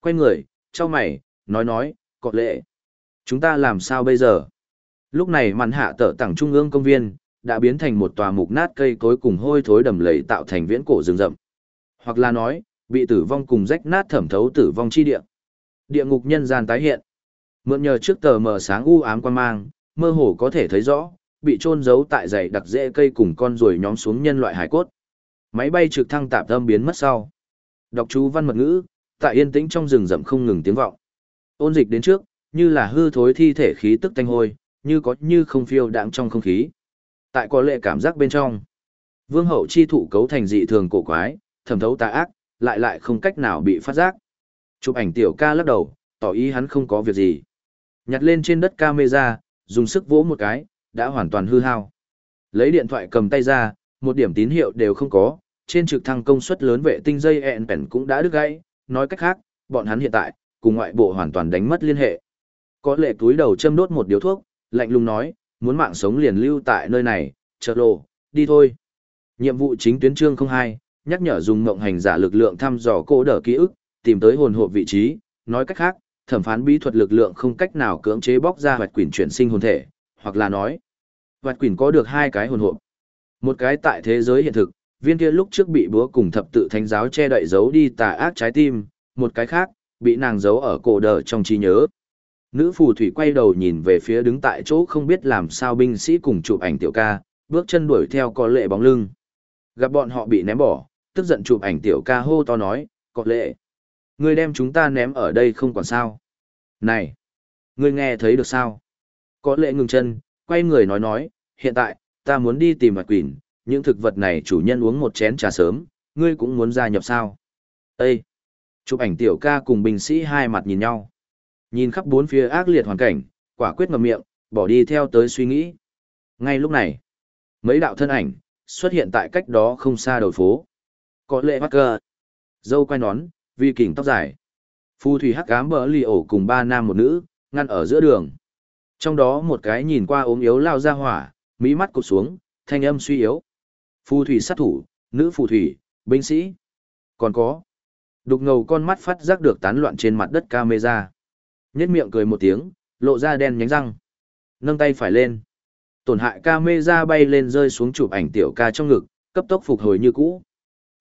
Quay người, cho mày, nói nói, cọt lệ. Chúng ta làm sao bây giờ? Lúc này màn hạ tở tảng trung ương công viên, đã biến thành một tòa mục nát cây cối cùng hôi thối đầm lầy tạo thành viễn cổ rừng rậm. Hoặc là nói, bị tử vong cùng rách nát thẩm thấu tử vong chi địa. Địa ngục nhân gian tái hiện. Mượn nhờ trước tờ mờ sáng u ám quan mang, mơ hồ có thể thấy rõ, bị trôn giấu tại dãy đặc rễ cây cùng con ruồi nhóm xuống nhân loại hải cốt. Máy bay trực thăng tạm tâm biến mất sau. Đọc chú văn mật ngữ, tại yên tĩnh trong rừng rậm không ngừng tiếng vọng. Ôn dịch đến trước, như là hư thối thi thể khí tức tanh hôi, như có như không phiêu đãng trong không khí. Tại có lệ cảm giác bên trong. Vương hậu chi thụ cấu thành dị thường cổ quái, thẩm thấu tà ác, lại lại không cách nào bị phát giác. Chụp ảnh tiểu ca lắc đầu, tỏ ý hắn không có việc gì. Nhặt lên trên đất camera, dùng sức vỗ một cái, đã hoàn toàn hư hao. Lấy điện thoại cầm tay ra, một điểm tín hiệu đều không có, trên trực thăng công suất lớn vệ tinh dây ẹn bèn cũng đã đứt gãy, nói cách khác, bọn hắn hiện tại, cùng ngoại bộ hoàn toàn đánh mất liên hệ. Có lệ túi đầu châm đốt một điếu thuốc, lạnh lùng nói, muốn mạng sống liền lưu tại nơi này, chợ lộ, đi thôi. Nhiệm vụ chính tuyến chương 02, nhắc nhở dùng mộng hành giả lực lượng thăm dò cô đỡ ký ức, tìm tới hồn hộp vị trí, nói cách khác, thẩm phán bí thuật lực lượng không cách nào cưỡng chế bóc ra hoạch quỷ chuyển sinh hồn thể, hoặc là nói, hoạch quỷ có được hai cái hồn hộp. Một cái tại thế giới hiện thực, viên kia lúc trước bị búa cùng thập tự thánh giáo che đậy giấu đi tà ác trái tim, một cái khác, bị nàng giấu ở cổ đờ trong trí nhớ. Nữ phù thủy quay đầu nhìn về phía đứng tại chỗ không biết làm sao binh sĩ cùng chụp ảnh tiểu ca, bước chân đuổi theo có lệ bóng lưng. Gặp bọn họ bị ném bỏ, tức giận chụp ảnh tiểu ca hô to nói, có lệ. Ngươi đem chúng ta ném ở đây không còn sao. Này! Ngươi nghe thấy được sao? Có lệ ngừng chân, quay người nói nói, hiện tại, ta muốn đi tìm mặt quỷ, những thực vật này chủ nhân uống một chén trà sớm, ngươi cũng muốn gia nhập sao? Ê! Chụp ảnh tiểu ca cùng binh sĩ hai mặt nhìn nhau. Nhìn khắp bốn phía ác liệt hoàn cảnh, quả quyết ngậm miệng, bỏ đi theo tới suy nghĩ. Ngay lúc này, mấy đạo thân ảnh, xuất hiện tại cách đó không xa đầu phố. Có lệ bắt cơ, dâu quay nón, vi kình tóc dài. phù thủy hắc cám bỡ lì ổ cùng ba nam một nữ, ngăn ở giữa đường. Trong đó một cái nhìn qua ốm yếu lao ra hỏa, mỹ mắt cụt xuống, thanh âm suy yếu. phù thủy sát thủ, nữ phù thủy, binh sĩ. Còn có. Đục ngầu con mắt phát giác được tán loạn trên mặt đất camera. nhất miệng cười một tiếng, lộ ra đen nhánh răng. Nâng tay phải lên. Tổn hại camera bay lên rơi xuống chụp ảnh tiểu ca trong ngực, cấp tốc phục hồi như cũ.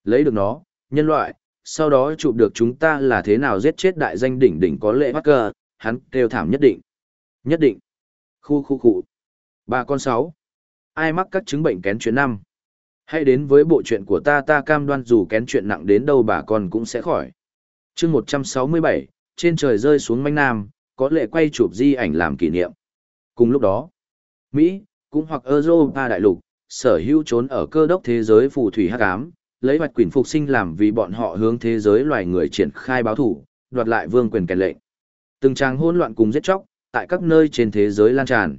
Lấy được nó, nhân loại, sau đó chụp được chúng ta là thế nào giết chết đại danh đỉnh đỉnh có lệ Hacker, hắn kêu thảm nhất định. Nhất định. Khu khu khu. Ba con sáu. Ai mắc các chứng bệnh kén chuyện năm? Hãy đến với bộ chuyện của ta ta cam đoan dù kén chuyện nặng đến đâu bà con cũng sẽ khỏi. chương 167, trên trời rơi xuống manh nam, có lệ quay chụp di ảnh làm kỷ niệm. Cùng lúc đó, Mỹ, cũng hoặc Europa đại lục, sở hữu trốn ở cơ đốc thế giới phù thủy hắc ám, lấy hoạch quyền phục sinh làm vì bọn họ hướng thế giới loài người triển khai báo thủ, đoạt lại vương quyền kèn lệnh. Từng trang hỗn loạn cùng giết chóc, tại các nơi trên thế giới lan tràn.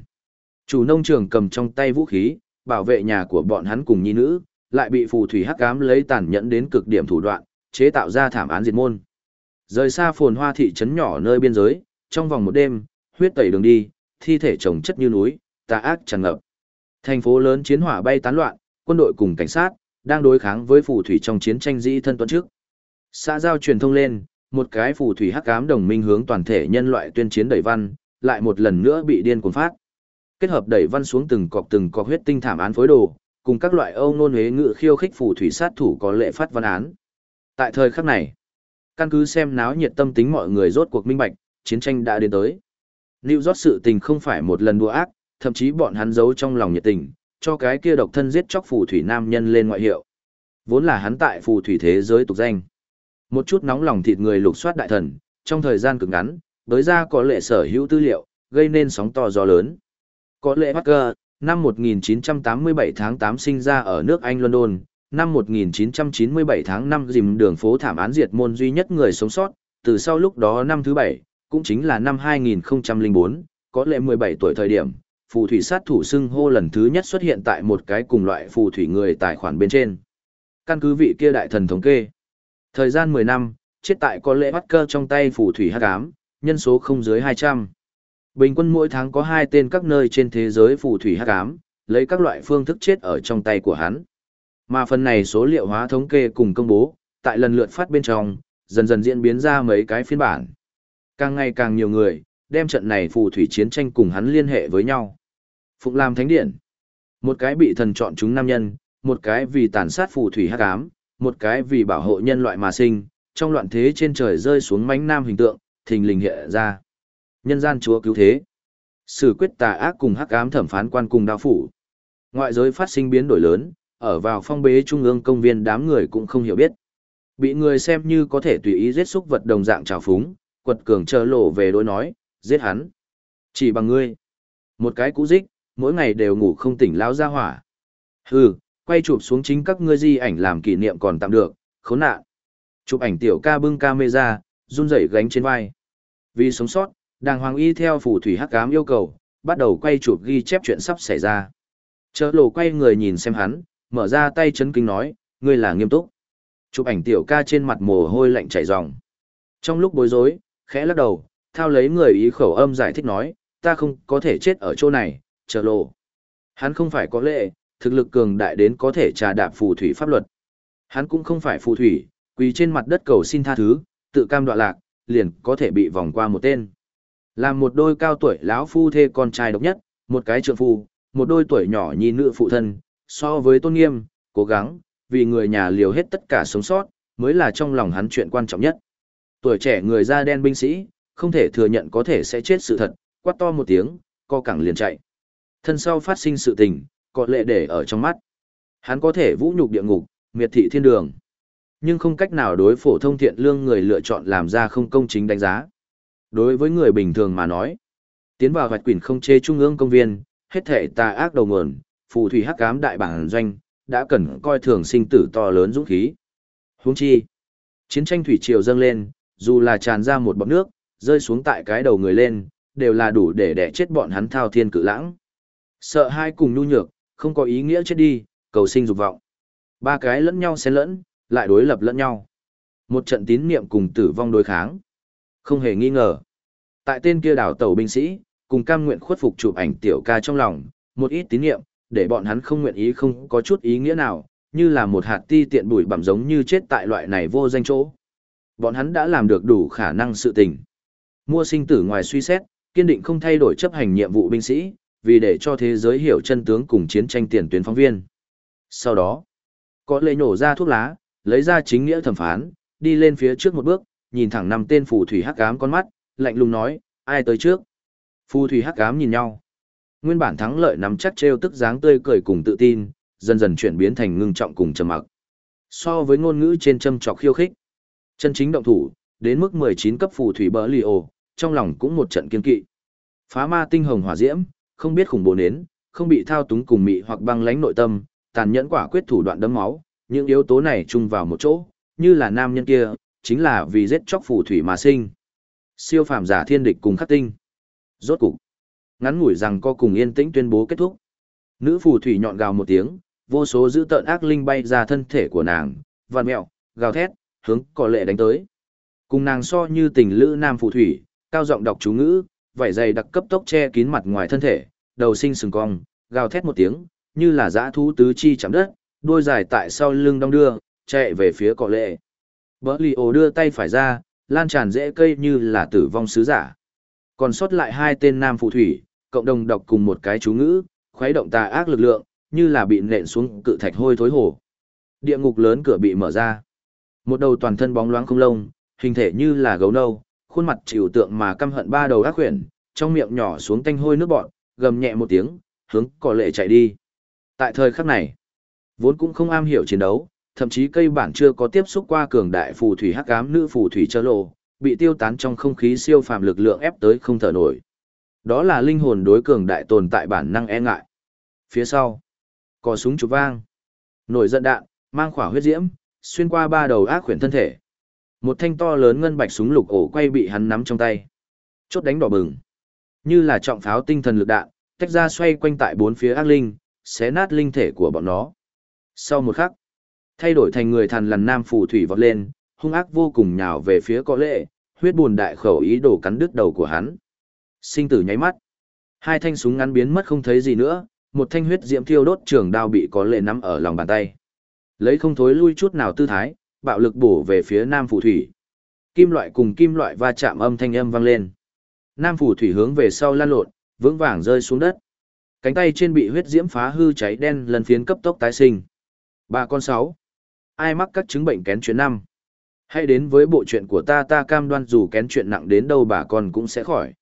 Chủ nông trường cầm trong tay vũ khí, bảo vệ nhà của bọn hắn cùng nhi nữ, lại bị phù thủy hắc ám lấy tàn nhẫn đến cực điểm thủ đoạn, chế tạo ra thảm án diệt môn. Rời xa phồn hoa thị trấn nhỏ nơi biên giới, trong vòng một đêm, huyết tẩy đường đi, thi thể chồng chất như núi, tà ác tràn ngập. Thành phố lớn chiến hỏa bay tán loạn, quân đội cùng cảnh sát đang đối kháng với phù thủy trong chiến tranh dĩ thân tuấn trước. Xã giao truyền thông lên, một cái phù thủy hắc ám đồng minh hướng toàn thể nhân loại tuyên chiến đẩy văn, lại một lần nữa bị điên cuồng phát. Kết hợp đẩy văn xuống từng cọc từng cọc huyết tinh thảm án phối đồ, cùng các loại âu nôn huế ngự khiêu khích phù thủy sát thủ có lệ phát văn án. Tại thời khắc này, căn cứ xem náo nhiệt tâm tính mọi người rốt cuộc minh bạch, chiến tranh đã đến tới. Lưu rót sự tình không phải một lần đùa ác, thậm chí bọn hắn giấu trong lòng nhiệt tình, cho cái kia độc thân giết chóc phù thủy nam nhân lên ngoại hiệu. Vốn là hắn tại phù thủy thế giới tục danh. Một chút nóng lòng thịt người lục soát đại thần, trong thời gian cực ngắn, đối ra có lệ sở hữu tư liệu, gây nên sóng to gió lớn. Có lệ Parker, năm 1987 tháng 8 sinh ra ở nước Anh London, năm 1997 tháng 5 dìm đường phố thảm án diệt môn duy nhất người sống sót, từ sau lúc đó năm thứ bảy, cũng chính là năm 2004, có lệ 17 tuổi thời điểm, phù thủy sát thủ xưng hô lần thứ nhất xuất hiện tại một cái cùng loại phù thủy người tài khoản bên trên. Căn cứ vị kia đại thần thống kê. Thời gian 10 năm, chết tại có lễ bắt cơ trong tay phù thủy hắc ám, nhân số không dưới 200. Bình quân mỗi tháng có hai tên các nơi trên thế giới phù thủy hắc ám, lấy các loại phương thức chết ở trong tay của hắn. Mà phần này số liệu hóa thống kê cùng công bố, tại lần lượt phát bên trong, dần dần diễn biến ra mấy cái phiên bản. Càng ngày càng nhiều người, đem trận này phù thủy chiến tranh cùng hắn liên hệ với nhau. Phụng làm thánh điện. Một cái bị thần chọn chúng nam nhân, một cái vì tàn sát phù thủy hắc ám, một cái vì bảo hộ nhân loại mà sinh, trong loạn thế trên trời rơi xuống mánh nam hình tượng, thình lình hiện ra. Nhân gian chúa cứu thế. Sử quyết tà ác cùng hắc ám thẩm phán quan cùng đao phủ. Ngoại giới phát sinh biến đổi lớn, ở vào phong bế trung ương công viên đám người cũng không hiểu biết. Bị người xem như có thể tùy ý giết xúc vật đồng dạng trào phúng, quật cường chờ lộ về đối nói, giết hắn. Chỉ bằng ngươi. Một cái cũ dích, mỗi ngày đều ngủ không tỉnh lão ra hỏa. Hừ, quay chụp xuống chính các ngươi di ảnh làm kỷ niệm còn tạm được, khốn nạn. Chụp ảnh tiểu ca bưng camera, run rẩy gánh trên vai. Vì sống sót, đàng hoàng y theo phù thủy hắc ám yêu cầu, bắt đầu quay chụp ghi chép chuyện sắp xảy ra. Chớ lộ quay người nhìn xem hắn, mở ra tay chấn kinh nói, ngươi là nghiêm túc. Chụp ảnh tiểu ca trên mặt mồ hôi lạnh chảy ròng. Trong lúc bối rối, khẽ lắc đầu, thao lấy người ý khẩu âm giải thích nói, ta không có thể chết ở chỗ này, chờ lộ. Hắn không phải có lệ, thực lực cường đại đến có thể trà đạp phù thủy pháp luật. Hắn cũng không phải phù thủy, quỳ trên mặt đất cầu xin tha thứ, tự cam đoạ lạc, liền có thể bị vòng qua một tên. Làm một đôi cao tuổi lão phu thê con trai độc nhất, một cái trượng phu, một đôi tuổi nhỏ nhi nữ phụ thân, so với tôn nghiêm, cố gắng, vì người nhà liều hết tất cả sống sót, mới là trong lòng hắn chuyện quan trọng nhất. Tuổi trẻ người da đen binh sĩ, không thể thừa nhận có thể sẽ chết sự thật, quát to một tiếng, co cẳng liền chạy. Thân sau phát sinh sự tình, có lệ để ở trong mắt. Hắn có thể vũ nhục địa ngục, miệt thị thiên đường. Nhưng không cách nào đối phổ thông thiện lương người lựa chọn làm ra không công chính đánh giá. Đối với người bình thường mà nói, tiến vào vạch quỷ không chê trung ương công viên, hết thể tà ác đầu nguồn, phù thủy hắc ám đại bản doanh, đã cần coi thường sinh tử to lớn dũng khí. Huống chi, chiến tranh thủy triều dâng lên, dù là tràn ra một bọt nước, rơi xuống tại cái đầu người lên, đều là đủ để đẻ chết bọn hắn thao thiên cự lãng. Sợ hai cùng nhu nhược, không có ý nghĩa chết đi, cầu sinh dục vọng. Ba cái lẫn nhau xen lẫn, lại đối lập lẫn nhau. Một trận tín niệm cùng tử vong đối kháng. Không hề nghi ngờ. Tại tên kia đảo tàu binh sĩ, cùng cam nguyện khuất phục chụp ảnh tiểu ca trong lòng, một ít tín niệm, để bọn hắn không nguyện ý không có chút ý nghĩa nào, như là một hạt ti tiện bụi bặm giống như chết tại loại này vô danh chỗ. Bọn hắn đã làm được đủ khả năng sự tình. Mua sinh tử ngoài suy xét, kiên định không thay đổi chấp hành nhiệm vụ binh sĩ, vì để cho thế giới hiểu chân tướng cùng chiến tranh tiền tuyến phóng viên. Sau đó, có lệ nổ ra thuốc lá, lấy ra chính nghĩa thẩm phán, đi lên phía trước một bước, nhìn thẳng năm tên phù thủy hắc ám con mắt, lạnh lùng nói, ai tới trước? Phù thủy hắc ám nhìn nhau. Nguyên bản thắng lợi nắm chắc trêu tức dáng tươi cười cùng tự tin, dần dần chuyển biến thành ngưng trọng cùng trầm mặc. So với ngôn ngữ trên châm trọc khiêu khích, chân chính động thủ, đến mức 19 cấp phù thủy bỡ lì ồ, trong lòng cũng một trận kiên kỵ. Phá ma tinh hồng hỏa diễm, không biết khủng bố nến, không bị thao túng cùng mị hoặc băng lãnh nội tâm, tàn nhẫn quả quyết thủ đoạn đấm máu, những yếu tố này chung vào một chỗ, như là nam nhân kia, chính là vì giết chóc phù thủy mà sinh. Siêu phàm giả thiên địch cùng khắc tinh. Rốt cục, ngắn ngủi rằng co cùng yên tĩnh tuyên bố kết thúc. Nữ phù thủy nhọn gào một tiếng, vô số dữ tợn ác linh bay ra thân thể của nàng, vằn mèo gào thét, hướng cỏ lệ đánh tới. Cùng nàng so như tình lữ nam phù thủy, cao giọng đọc chú ngữ, vảy dày đặc cấp tốc che kín mặt ngoài thân thể, đầu sinh sừng cong, gào thét một tiếng, như là dã thú tứ chi chạm đất, đuôi dài tại sau lưng đong đưa, chạy về phía cỏ lệ. Bỡ lì ổ đưa tay phải ra, lan tràn dễ cây như là tử vong sứ giả. Còn sót lại hai tên nam phù thủy, cộng đồng đọc cùng một cái chú ngữ, khuấy động tà ác lực lượng, như là bị nện xuống cự thạch hôi thối hổ Địa ngục lớn cửa bị mở ra. Một đầu toàn thân bóng loáng không lông, hình thể như là gấu nâu, khuôn mặt chịu tượng mà căm hận ba đầu ác quyển, trong miệng nhỏ xuống tanh hôi nước bọn, gầm nhẹ một tiếng, hướng cỏ lệ chạy đi. Tại thời khắc này, vốn cũng không am hiểu chiến đấu, thậm chí cây bản chưa có tiếp xúc qua cường đại phù thủy hắc ám nữ phù thủy chớ lộ, bị tiêu tán trong không khí siêu phàm lực lượng ép tới không thở nổi. Đó là linh hồn đối cường đại tồn tại bản năng e ngại. Phía sau, có súng chụp vang. Nổi giận đạn, mang khỏa huyết diễm, xuyên qua ba đầu ác khuyển thân thể. Một thanh to lớn ngân bạch súng lục ổ quay bị hắn nắm trong tay. Chốt đánh đỏ bừng. Như là trọng pháo tinh thần lực đạn, tách ra xoay quanh tại bốn phía ác linh, xé nát linh thể của bọn nó. Sau một khắc, thay đổi thành người thần lằn nam phù thủy vọt lên, hung ác vô cùng nhào về phía có lệ, huyết buồn đại khẩu ý đồ cắn đứt đầu của hắn. Sinh tử nháy mắt. Hai thanh súng ngắn biến mất không thấy gì nữa, một thanh huyết diễm thiêu đốt trường đao bị có lệ nắm ở lòng bàn tay. Lấy không thối lui chút nào tư thái, bạo lực bổ về phía nam phù thủy. Kim loại cùng kim loại va chạm âm thanh âm vang lên. Nam phù thủy hướng về sau lan lộn, vững vàng rơi xuống đất. Cánh tay trên bị huyết diễm phá hư cháy đen lần phiến cấp tốc tái sinh. Bà con sáu. Ai mắc các chứng bệnh kén chuyện năm? Hãy đến với bộ chuyện của ta ta cam đoan dù kén chuyện nặng đến đâu bà con cũng sẽ khỏi.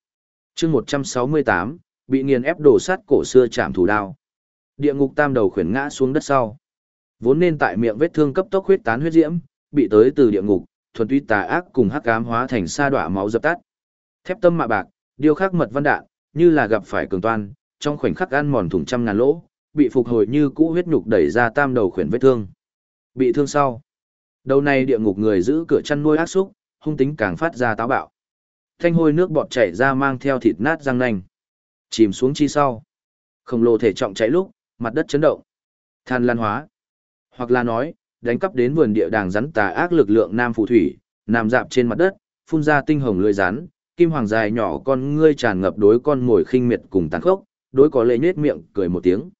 chương 168, bị nghiền ép đổ sắt cổ xưa chạm thủ đao. Địa ngục tam đầu khuyển ngã xuống đất sau. Vốn nên tại miệng vết thương cấp tốc huyết tán huyết diễm, bị tới từ địa ngục, thuần túy tà ác cùng hắc ám hóa thành sa đọa máu dập tắt. Thép tâm mạ bạc, điêu khắc mật văn đạn, như là gặp phải cường toan, trong khoảnh khắc ăn mòn thủng trăm ngàn lỗ, bị phục hồi như cũ huyết nhục đẩy ra tam đầu khuyển vết thương. Bị thương sau, đầu này địa ngục người giữ cửa chăn nuôi ác xúc, hung tính càng phát ra táo bạo. Thanh hôi nước bọt chảy ra mang theo thịt nát răng nanh. Chìm xuống chi sau. Khổng lồ thể trọng cháy lúc, mặt đất chấn động. Than lan hóa. Hoặc là nói, đánh cắp đến vườn địa đàng rắn tà ác lực lượng nam phù thủy, nằm dạp trên mặt đất, phun ra tinh hồng lưỡi rắn, kim hoàng dài nhỏ con ngươi tràn ngập đối con ngồi khinh miệt cùng tàn khốc, đối có lệ nhếch miệng cười một tiếng.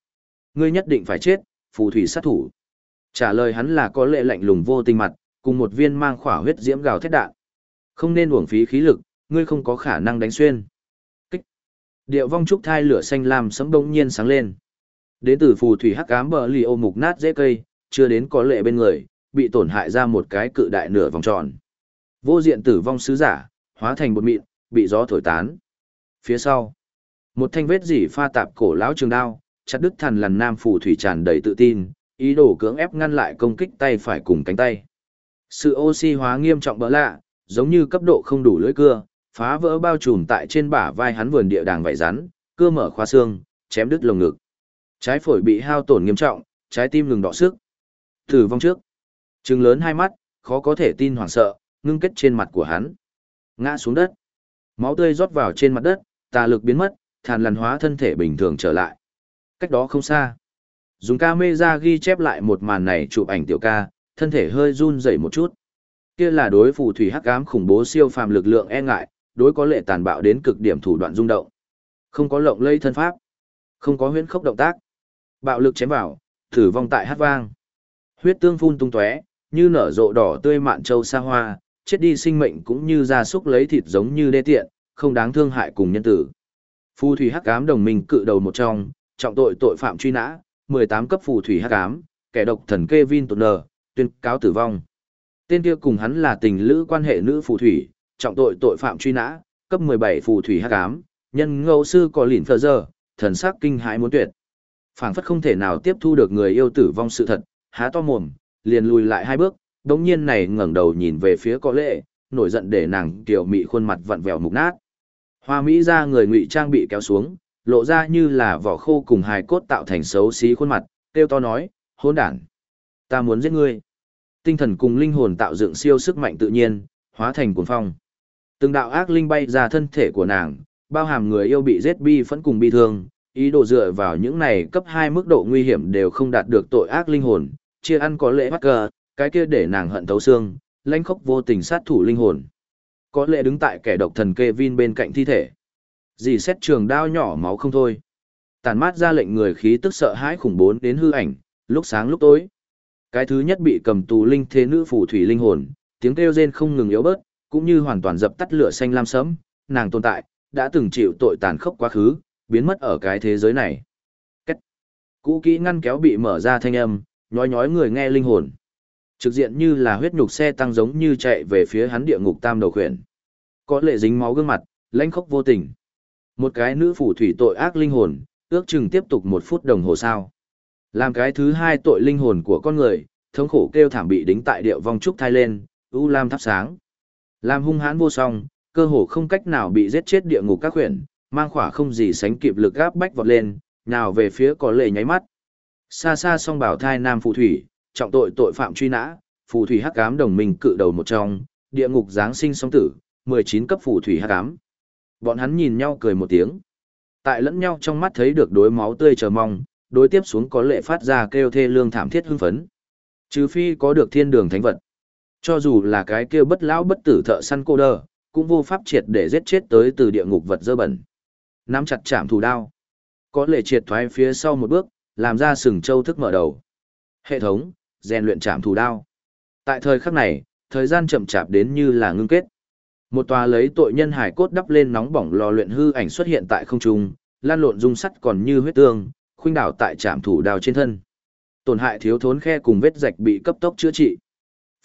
Ngươi nhất định phải chết, phù thủy sát thủ. Trả lời hắn là có lệ lạnh lùng vô tình mặt, cùng một viên mang khỏa huyết diễm gào thét đạn. Không nên uổng phí khí lực, ngươi không có khả năng đánh xuyên. Kích. Điệu vong trúc thai lửa xanh lam sấm đông nhiên sáng lên. Đến từ phù thủy hắc ám bờ lì ô mục nát dễ cây, chưa đến có lệ bên người, bị tổn hại ra một cái cự đại nửa vòng tròn. Vô diện tử vong sứ giả, hóa thành bột mịn, bị gió thổi tán. Phía sau, một thanh vết dỉ pha tạp cổ lão trường đao, chặt đứt thần lằn nam phù thủy tràn đầy tự tin, ý đồ cưỡng ép ngăn lại công kích tay phải cùng cánh tay. Sự oxy hóa nghiêm trọng bỡ lạ, giống như cấp độ không đủ lưỡi cưa, phá vỡ bao trùm tại trên bả vai hắn vườn địa đàng vảy rắn, cưa mở khoa xương, chém đứt lồng ngực. Trái phổi bị hao tổn nghiêm trọng, trái tim ngừng đọ sức. Tử vong trước. Trừng lớn hai mắt, khó có thể tin hoảng sợ, ngưng kết trên mặt của hắn. Ngã xuống đất. Máu tươi rót vào trên mặt đất, tà lực biến mất, thàn lằn hóa thân thể bình thường trở lại. Cách đó không xa. Dùng camera ghi chép lại một màn này chụp ảnh tiểu ca, thân thể hơi run rẩy một chút. Kia là đối phù thủy hắc ám khủng bố siêu phàm lực lượng e ngại, đối có lệ tàn bạo đến cực điểm thủ đoạn rung động. Không có lộng lây thân pháp, không có huyễn khốc động tác. Bạo lực chém vào, thử vong tại hát vang. Huyết tương phun tung tóe, như nở rộ đỏ tươi mạn châu xa hoa, chết đi sinh mệnh cũng như gia súc lấy thịt giống như đê tiện, không đáng thương hại cùng nhân tử. Phù thủy hắc ám đồng minh cự đầu một trong, trọng tội tội phạm truy nã, 18 cấp phù thủy hắc ám, kẻ độc thần Kevin Turner, tuyên cáo tử vong. Tên kia cùng hắn là tình lữ quan hệ nữ phù thủy, trọng tội tội phạm truy nã, cấp 17 phù thủy hắc ám, nhân ngẫu sư có lìn phơ giờ, thần sắc kinh hãi muốn tuyệt. phảng phất không thể nào tiếp thu được người yêu tử vong sự thật, há to mồm, liền lùi lại hai bước, đống nhiên này ngẩng đầu nhìn về phía có lệ, nổi giận để nàng tiểu mị khuôn mặt vặn vẹo mục nát. Hoa Mỹ ra người ngụy trang bị kéo xuống, lộ ra như là vỏ khô cùng hài cốt tạo thành xấu xí khuôn mặt, kêu to nói, hỗn đản, ta muốn giết ngươi. Tinh thần cùng linh hồn tạo dựng siêu sức mạnh tự nhiên, hóa thành cuồng phong. Từng đạo ác linh bay ra thân thể của nàng, bao hàm người yêu bị giết bi phẫn cùng bi thương, ý đồ dựa vào những này cấp 2 mức độ nguy hiểm đều không đạt được tội ác linh hồn, chia ăn có lẽ bắt cờ, cái kia để nàng hận thấu xương, lãnh khốc vô tình sát thủ linh hồn. Có lẽ đứng tại kẻ độc thần Kevin bên cạnh thi thể. Dì xét trường đao nhỏ máu không thôi. Tàn mát ra lệnh người khí tức sợ hãi khủng bố đến hư ảnh, lúc sáng lúc tối. Cái thứ nhất bị cầm tù linh thế nữ phù thủy linh hồn, tiếng kêu rên không ngừng yếu bớt, cũng như hoàn toàn dập tắt lửa xanh lam sẫm, nàng tồn tại, đã từng chịu tội tàn khốc quá khứ, biến mất ở cái thế giới này. Cách. Cũ kỹ ngăn kéo bị mở ra thanh âm, nhói nhói người nghe linh hồn. Trực diện như là huyết nhục xe tăng giống như chạy về phía hắn địa ngục tam đầu khuyển. Có lệ dính máu gương mặt, lãnh khốc vô tình. Một cái nữ phủ thủy tội ác linh hồn, ước chừng tiếp tục một phút đồng hồ sao. Làm cái thứ hai tội linh hồn của con người, thống khổ kêu thảm bị đính tại điệu vong trúc thai lên, u lam thắp sáng. Làm hung hãn vô song, cơ hồ không cách nào bị giết chết địa ngục các khuyển, mang khỏa không gì sánh kịp lực gáp bách vọt lên, nào về phía có lệ nháy mắt. Xa xa song bảo thai nam phù thủy, trọng tội tội phạm truy nã, phù thủy hắc ám đồng minh cự đầu một trong, địa ngục giáng sinh song tử, 19 cấp phù thủy hắc ám. Bọn hắn nhìn nhau cười một tiếng. Tại lẫn nhau trong mắt thấy được đối máu tươi chờ mong, đối tiếp xuống có lệ phát ra kêu thê lương thảm thiết hưng phấn. Trừ phi có được thiên đường thánh vật. Cho dù là cái kêu bất lão bất tử thợ săn cô đơ, cũng vô pháp triệt để giết chết tới từ địa ngục vật dơ bẩn. Nắm chặt chạm thủ đao. Có lệ triệt thoái phía sau một bước, làm ra sừng châu thức mở đầu. Hệ thống, rèn luyện chạm thủ đao. Tại thời khắc này, thời gian chậm chạp đến như là ngưng kết. Một tòa lấy tội nhân hải cốt đắp lên nóng bỏng lò luyện hư ảnh xuất hiện tại không trung, lan lộn dung sắt còn như huyết tương, khuynh đảo tại trạm thủ đao trên thân. Tổn hại thiếu thốn khe cùng vết rạch bị cấp tốc chữa trị.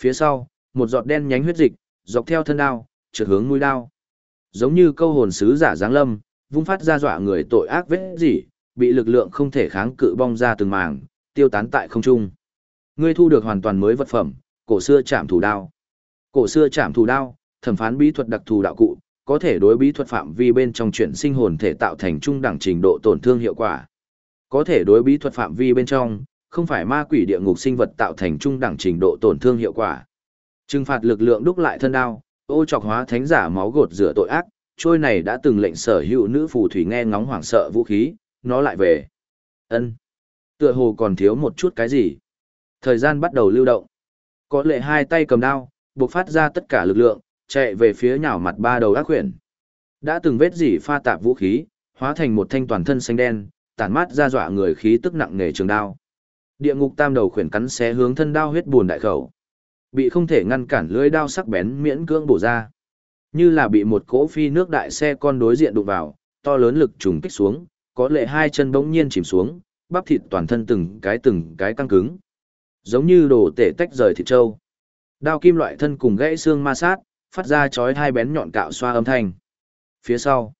Phía sau, một giọt đen nhánh huyết dịch, dọc theo thân đao, trượt hướng mũi đao. Giống như câu hồn sứ giả giáng lâm, vung phát ra dọa người tội ác vết gì, bị lực lượng không thể kháng cự bong ra từng màng, tiêu tán tại không trung. Ngươi thu được hoàn toàn mới vật phẩm, cổ xưa chạm thủ đao. Cổ xưa chạm thủ đao, thẩm phán bí thuật đặc thù đạo cụ, có thể đối bí thuật phạm vi bên trong chuyển sinh hồn thể tạo thành trung đẳng trình độ tổn thương hiệu quả. Có thể đối bí thuật phạm vi bên trong, không phải ma quỷ địa ngục sinh vật tạo thành trung đẳng trình độ tổn thương hiệu quả. Trừng phạt lực lượng đúc lại thân đao, ô trọc hóa thánh giả máu gột rửa tội ác, trôi này đã từng lệnh sở hữu nữ phù thủy nghe ngóng hoảng sợ vũ khí, nó lại về. Ân, Tựa hồ còn thiếu một chút cái gì. Thời gian bắt đầu lưu động. Có lệ hai tay cầm đao, buộc phát ra tất cả lực lượng, chạy về phía nhảo mặt ba đầu ác quyển. Đã từng vết dỉ pha tạp vũ khí, hóa thành một thanh toàn thân xanh đen, tản mát ra dọa người khí tức nặng nề trường đao. Địa ngục tam đầu khuyển cắn xé hướng thân đao huyết buồn đại khẩu. Bị không thể ngăn cản lưỡi đao sắc bén miễn cưỡng bổ ra. Như là bị một cỗ phi nước đại xe con đối diện đụng vào, to lớn lực trùng kích xuống, có lệ hai chân bỗng nhiên chìm xuống, bắp thịt toàn thân từng cái từng cái căng cứng. Giống như đồ tể tách rời thịt trâu. Đao kim loại thân cùng gãy xương ma sát, phát ra chói hai bén nhọn cạo xoa âm thanh. Phía sau,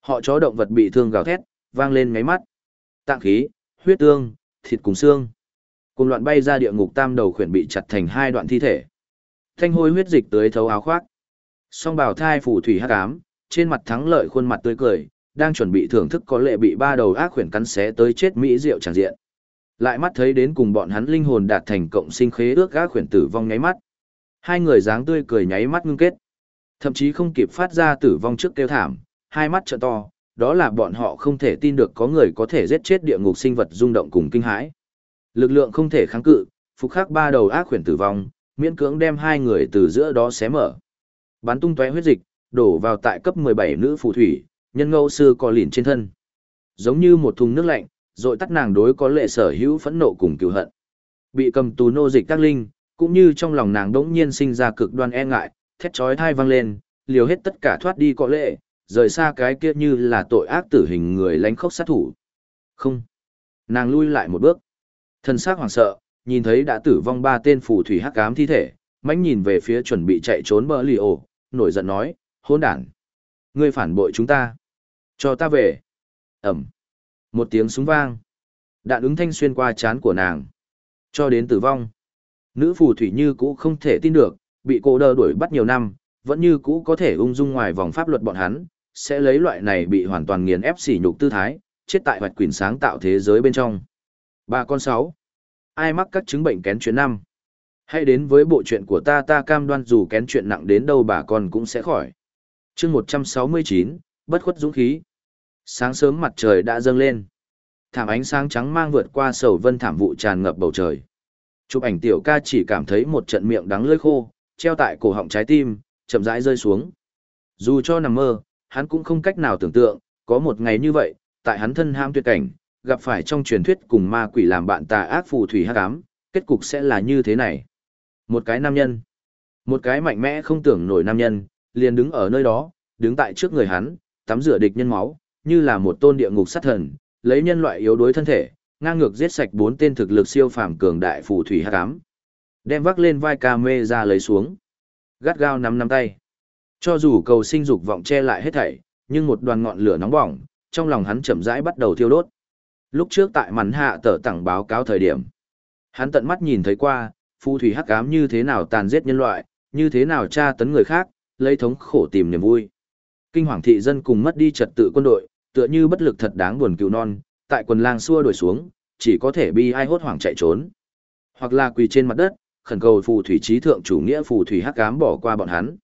họ chó động vật bị thương gào thét, vang lên ngáy mắt. Tạng khí, huyết tương, thịt cùng xương. Cùng loạn bay ra địa ngục tam đầu khuyển bị chặt thành hai đoạn thi thể. Thanh hôi huyết dịch tới thấu áo khoác. Song bào thai phủ thủy hắc ám, trên mặt thắng lợi khuôn mặt tươi cười, đang chuẩn bị thưởng thức có lệ bị ba đầu ác khuyển cắn xé tới chết mỹ diệu tràn diện. Lại mắt thấy đến cùng bọn hắn linh hồn đạt thành cộng sinh khế ước ác khuyển tử vong nháy mắt. Hai người dáng tươi cười nháy mắt ngưng kết. Thậm chí không kịp phát ra tử vong trước kêu thảm, hai mắt trợ to, đó là bọn họ không thể tin được có người có thể giết chết địa ngục sinh vật rung động cùng kinh hãi. Lực lượng không thể kháng cự, phục khắc ba đầu ác khuyển tử vong, miễn cưỡng đem hai người từ giữa đó xé mở. Bắn tung tóe huyết dịch, đổ vào tại cấp 17 nữ phù thủy, nhân ngẫu sư có lìn trên thân. Giống như một thùng nước lạnh, rồi tắt nàng đối có lệ sở hữu phẫn nộ cùng cựu hận. Bị cầm tù nô dịch các linh, cũng như trong lòng nàng đống nhiên sinh ra cực đoan e ngại, thét chói thai vang lên, liều hết tất cả thoát đi có lệ, rời xa cái kia như là tội ác tử hình người lánh khốc sát thủ. Không. Nàng lui lại một bước. Thân xác hoảng sợ, nhìn thấy đã tử vong ba tên phù thủy hắc ám thi thể, mãnh nhìn về phía chuẩn bị chạy trốn bờ lì ổ, nổi giận nói, hôn đản. Ngươi phản bội chúng ta. Cho ta về. Ẩm. Một tiếng súng vang. Đạn ứng thanh xuyên qua chán của nàng. Cho đến tử vong. Nữ phù thủy như cũ không thể tin được, bị cô đơ đuổi bắt nhiều năm, vẫn như cũ có thể ung dung ngoài vòng pháp luật bọn hắn, sẽ lấy loại này bị hoàn toàn nghiền ép sỉ nhục tư thái, chết tại hoạch quyền sáng tạo thế giới bên trong. Ba con sáu. Ai mắc các chứng bệnh kén chuyện năm? Hãy đến với bộ chuyện của ta ta cam đoan dù kén chuyện nặng đến đâu bà con cũng sẽ khỏi. chương 169, bất khuất dũng khí. Sáng sớm mặt trời đã dâng lên. Thảm ánh sáng trắng mang vượt qua sầu vân thảm vụ tràn ngập bầu trời. Chụp ảnh tiểu ca chỉ cảm thấy một trận miệng đắng lưỡi khô, treo tại cổ họng trái tim, chậm rãi rơi xuống. Dù cho nằm mơ, hắn cũng không cách nào tưởng tượng, có một ngày như vậy, tại hắn thân ham tuyệt cảnh, gặp phải trong truyền thuyết cùng ma quỷ làm bạn tà ác phù thủy hắc ám, kết cục sẽ là như thế này. Một cái nam nhân, một cái mạnh mẽ không tưởng nổi nam nhân, liền đứng ở nơi đó, đứng tại trước người hắn, tắm rửa địch nhân máu, như là một tôn địa ngục sát thần, lấy nhân loại yếu đuối thân thể, ngang ngược giết sạch bốn tên thực lực siêu phàm cường đại phù thủy hắc ám. Đem vác lên vai ca mê ra lấy xuống. Gắt gao nắm nắm tay. Cho dù cầu sinh dục vọng che lại hết thảy, nhưng một đoàn ngọn lửa nóng bỏng, trong lòng hắn chậm rãi bắt đầu thiêu đốt. Lúc trước tại mắn hạ tờ tặng báo cáo thời điểm, hắn tận mắt nhìn thấy qua, phù thủy hắc ám như thế nào tàn giết nhân loại, như thế nào tra tấn người khác, lấy thống khổ tìm niềm vui. Kinh hoàng thị dân cùng mất đi trật tự quân đội, tựa như bất lực thật đáng buồn cứu non, tại quần lang xua đuổi xuống, chỉ có thể bi ai hốt hoảng chạy trốn. Hoặc là quỳ trên mặt đất, khẩn cầu phù thủy trí thượng chủ nghĩa phù thủy hắc ám bỏ qua bọn hắn.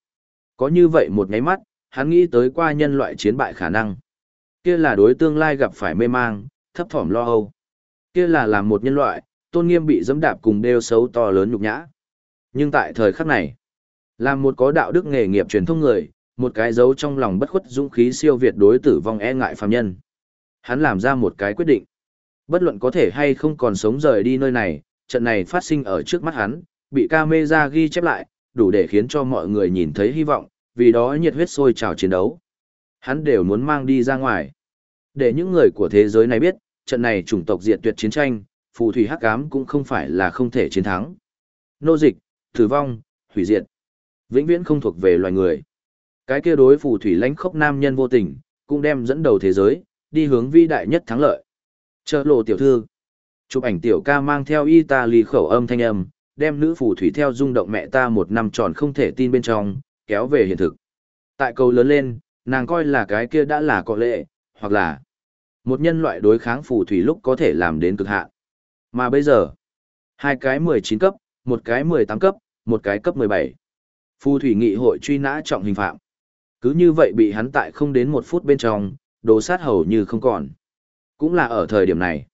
Có như vậy một nháy mắt, hắn nghĩ tới qua nhân loại chiến bại khả năng. Kia là đối tương lai gặp phải mê mang, thấp thỏm lo âu. Kia là làm một nhân loại, tôn nghiêm bị dẫm đạp cùng đeo xấu to lớn nhục nhã. Nhưng tại thời khắc này, làm một có đạo đức nghề nghiệp truyền thông người, một cái dấu trong lòng bất khuất dũng khí siêu việt đối tử vong e ngại phàm nhân. Hắn làm ra một cái quyết định. Bất luận có thể hay không còn sống rời đi nơi này, trận này phát sinh ở trước mắt hắn, bị camera ghi chép lại, đủ để khiến cho mọi người nhìn thấy hy vọng, vì đó nhiệt huyết sôi trào chiến đấu. Hắn đều muốn mang đi ra ngoài. Để những người của thế giới này biết, trận này chủng tộc diệt tuyệt chiến tranh, phù thủy hắc ám cũng không phải là không thể chiến thắng. Nô dịch, tử vong, hủy diệt, vĩnh viễn không thuộc về loài người. Cái kia đối phù thủy lãnh khốc nam nhân vô tình, cũng đem dẫn đầu thế giới, đi hướng vĩ đại nhất thắng lợi. chờ lộ tiểu thư. Chụp ảnh tiểu ca mang theo Italy khẩu âm thanh âm, đem nữ phù thủy theo rung động mẹ ta một năm tròn không thể tin bên trong, kéo về hiện thực. Tại cầu lớn lên, nàng coi là cái kia đã là có lệ, hoặc là một nhân loại đối kháng phù thủy lúc có thể làm đến cực hạn. Mà bây giờ, hai cái 19 cấp, một cái 18 cấp, một cái cấp 17. Phù thủy nghị hội truy nã trọng hình phạm. Cứ như vậy bị hắn tại không đến một phút bên trong, đồ sát hầu như không còn. Cũng là ở thời điểm này.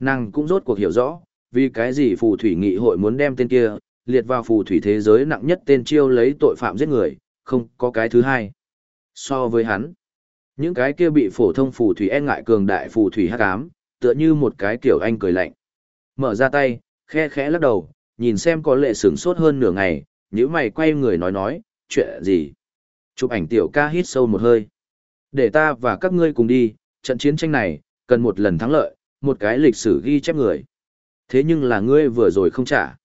Nàng cũng rốt cuộc hiểu rõ, vì cái gì phù thủy nghị hội muốn đem tên kia, liệt vào phù thủy thế giới nặng nhất tên chiêu lấy tội phạm giết người, không có cái thứ hai. So với hắn, những cái kia bị phổ thông phù thủy e ngại cường đại phù thủy hắc ám, tựa như một cái kiểu anh cười lạnh. Mở ra tay, khe khẽ lắc đầu, nhìn xem có lệ sửng sốt hơn nửa ngày, nếu mày quay người nói nói, chuyện gì. Chụp ảnh tiểu ca hít sâu một hơi. Để ta và các ngươi cùng đi, trận chiến tranh này, cần một lần thắng lợi, một cái lịch sử ghi chép người. Thế nhưng là ngươi vừa rồi không trả.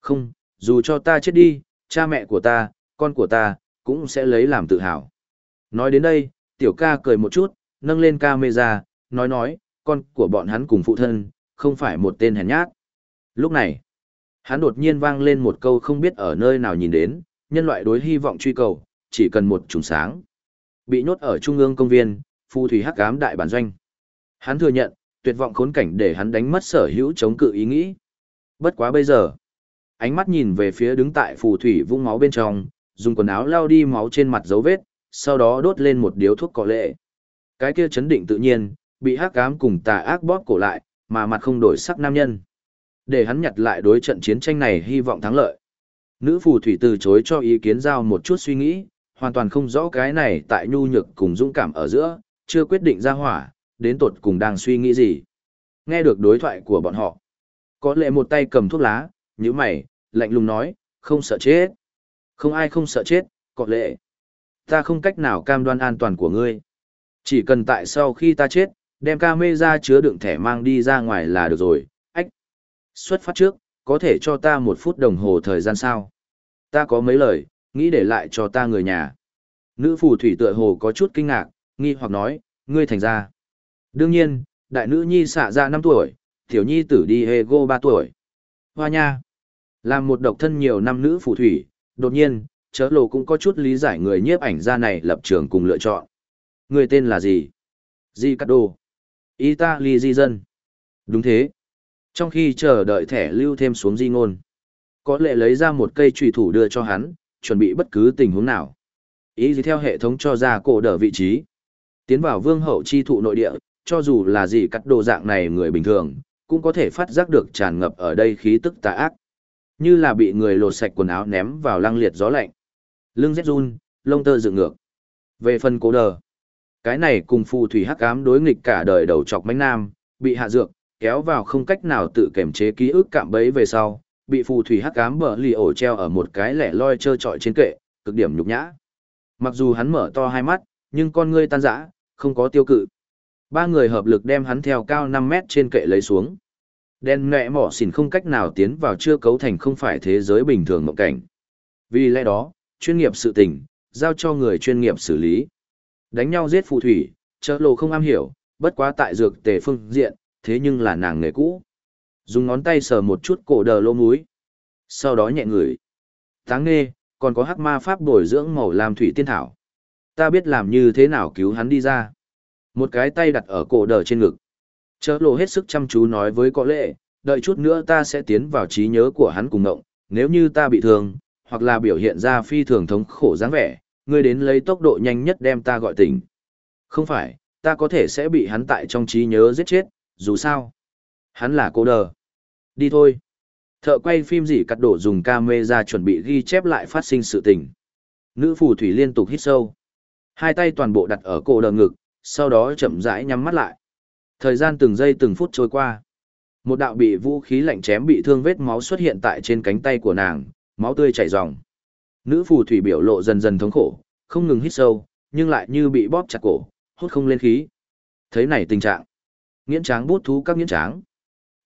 Không, dù cho ta chết đi, cha mẹ của ta, con của ta, cũng sẽ lấy làm tự hào. Nói đến đây, tiểu ca cười một chút, nâng lên camera, nói nói, con của bọn hắn cùng phụ thân, không phải một tên hèn nhát. Lúc này, hắn đột nhiên vang lên một câu không biết ở nơi nào nhìn đến, nhân loại đối hy vọng truy cầu, chỉ cần một chùm sáng. Bị nhốt ở trung ương công viên, phù thủy hắc ám đại bản doanh. Hắn thừa nhận, tuyệt vọng khốn cảnh để hắn đánh mất sở hữu chống cự ý nghĩ. Bất quá bây giờ, ánh mắt nhìn về phía đứng tại phù thủy vung máu bên trong, dùng quần áo lau đi máu trên mặt dấu vết, sau đó đốt lên một điếu thuốc cỏ lệ. Cái kia chấn định tự nhiên, bị hắc ám cùng tà ác bóp cổ lại, mà mặt không đổi sắc nam nhân. Để hắn nhặt lại đối trận chiến tranh này hy vọng thắng lợi. Nữ phù thủy từ chối cho ý kiến giao một chút suy nghĩ, hoàn toàn không rõ cái này tại nhu nhược cùng dũng cảm ở giữa, chưa quyết định ra hỏa, đến tột cùng đang suy nghĩ gì. Nghe được đối thoại của bọn họ. Có lệ một tay cầm thuốc lá, như mày, lạnh lùng nói, không sợ chết. Không ai không sợ chết, có lệ. Ta không cách nào cam đoan an toàn của ngươi. Chỉ cần tại sau khi ta chết, đem ca mê ra chứa đựng thẻ mang đi ra ngoài là được rồi, ách. Xuất phát trước, có thể cho ta một phút đồng hồ thời gian sao? Ta có mấy lời, nghĩ để lại cho ta người nhà. Nữ phù thủy tựa hồ có chút kinh ngạc, nghi hoặc nói, ngươi thành ra. Đương nhiên, đại nữ nhi xạ ra 5 tuổi, tiểu nhi tử đi hego 3 tuổi. Hoa nha. Làm một độc thân nhiều năm nữ phù thủy, đột nhiên, chớ lộ cũng có chút lý giải người nhiếp ảnh ra này lập trường cùng lựa chọn. Người tên là gì? Di Cát Đô. Italy di dân. Đúng thế. Trong khi chờ đợi thẻ lưu thêm xuống di ngôn, có lệ lấy ra một cây trùy thủ đưa cho hắn, chuẩn bị bất cứ tình huống nào. Ý gì theo hệ thống cho ra cổ đỡ vị trí. Tiến vào vương hậu chi thụ nội địa, cho dù là gì cắt đồ dạng này người bình thường, cũng có thể phát giác được tràn ngập ở đây khí tức tà ác. Như là bị người lột sạch quần áo ném vào lăng liệt gió lạnh. Lưng rét run, lông tơ dựng ngược. Về phần cố đờ, cái này cùng phù thủy hắc ám đối nghịch cả đời đầu chọc mánh nam, bị hạ dược, kéo vào không cách nào tự kiểm chế ký ức cạm bấy về sau, bị phù thủy hắc ám bờ lì ổ treo ở một cái lẻ loi trơ trọi trên kệ, cực điểm nhục nhã. Mặc dù hắn mở to hai mắt, nhưng con ngươi tan rã, không có tiêu cự. Ba người hợp lực đem hắn theo cao 5 mét trên kệ lấy xuống. Đen nẹ mỏ xỉn không cách nào tiến vào chưa cấu thành không phải thế giới bình thường mộng cảnh. Vì lẽ đó, chuyên nghiệp sự tình, giao cho người chuyên nghiệp xử lý. Đánh nhau giết phù thủy, chợ lộ không am hiểu, bất quá tại dược tề phương diện, thế nhưng là nàng nghề cũ. Dùng ngón tay sờ một chút cổ đờ lô múi. Sau đó nhẹ ngửi. Táng nghe, còn có hắc ma pháp bồi dưỡng màu làm thủy tiên thảo. Ta biết làm như thế nào cứu hắn đi ra. Một cái tay đặt ở cổ đờ trên ngực. Chớ lộ hết sức chăm chú nói với có lệ, đợi chút nữa ta sẽ tiến vào trí nhớ của hắn cùng ngộng, nếu như ta bị thương, hoặc là biểu hiện ra phi thường thống khổ dáng vẻ, ngươi đến lấy tốc độ nhanh nhất đem ta gọi tỉnh. Không phải, ta có thể sẽ bị hắn tại trong trí nhớ giết chết, dù sao. Hắn là cô đờ. Đi thôi. Thợ quay phim gì cắt đổ dùng camera chuẩn bị ghi chép lại phát sinh sự tình. Nữ phù thủy liên tục hít sâu. Hai tay toàn bộ đặt ở cổ đờ ngực, sau đó chậm rãi nhắm mắt lại. Thời gian từng giây từng phút trôi qua. Một đạo bị vũ khí lạnh chém bị thương vết máu xuất hiện tại trên cánh tay của nàng, máu tươi chảy ròng. Nữ phù thủy biểu lộ dần dần thống khổ, không ngừng hít sâu, nhưng lại như bị bóp chặt cổ, hút không lên khí. Thấy này tình trạng. Nghiễn tráng bút thú các nghiễn tráng.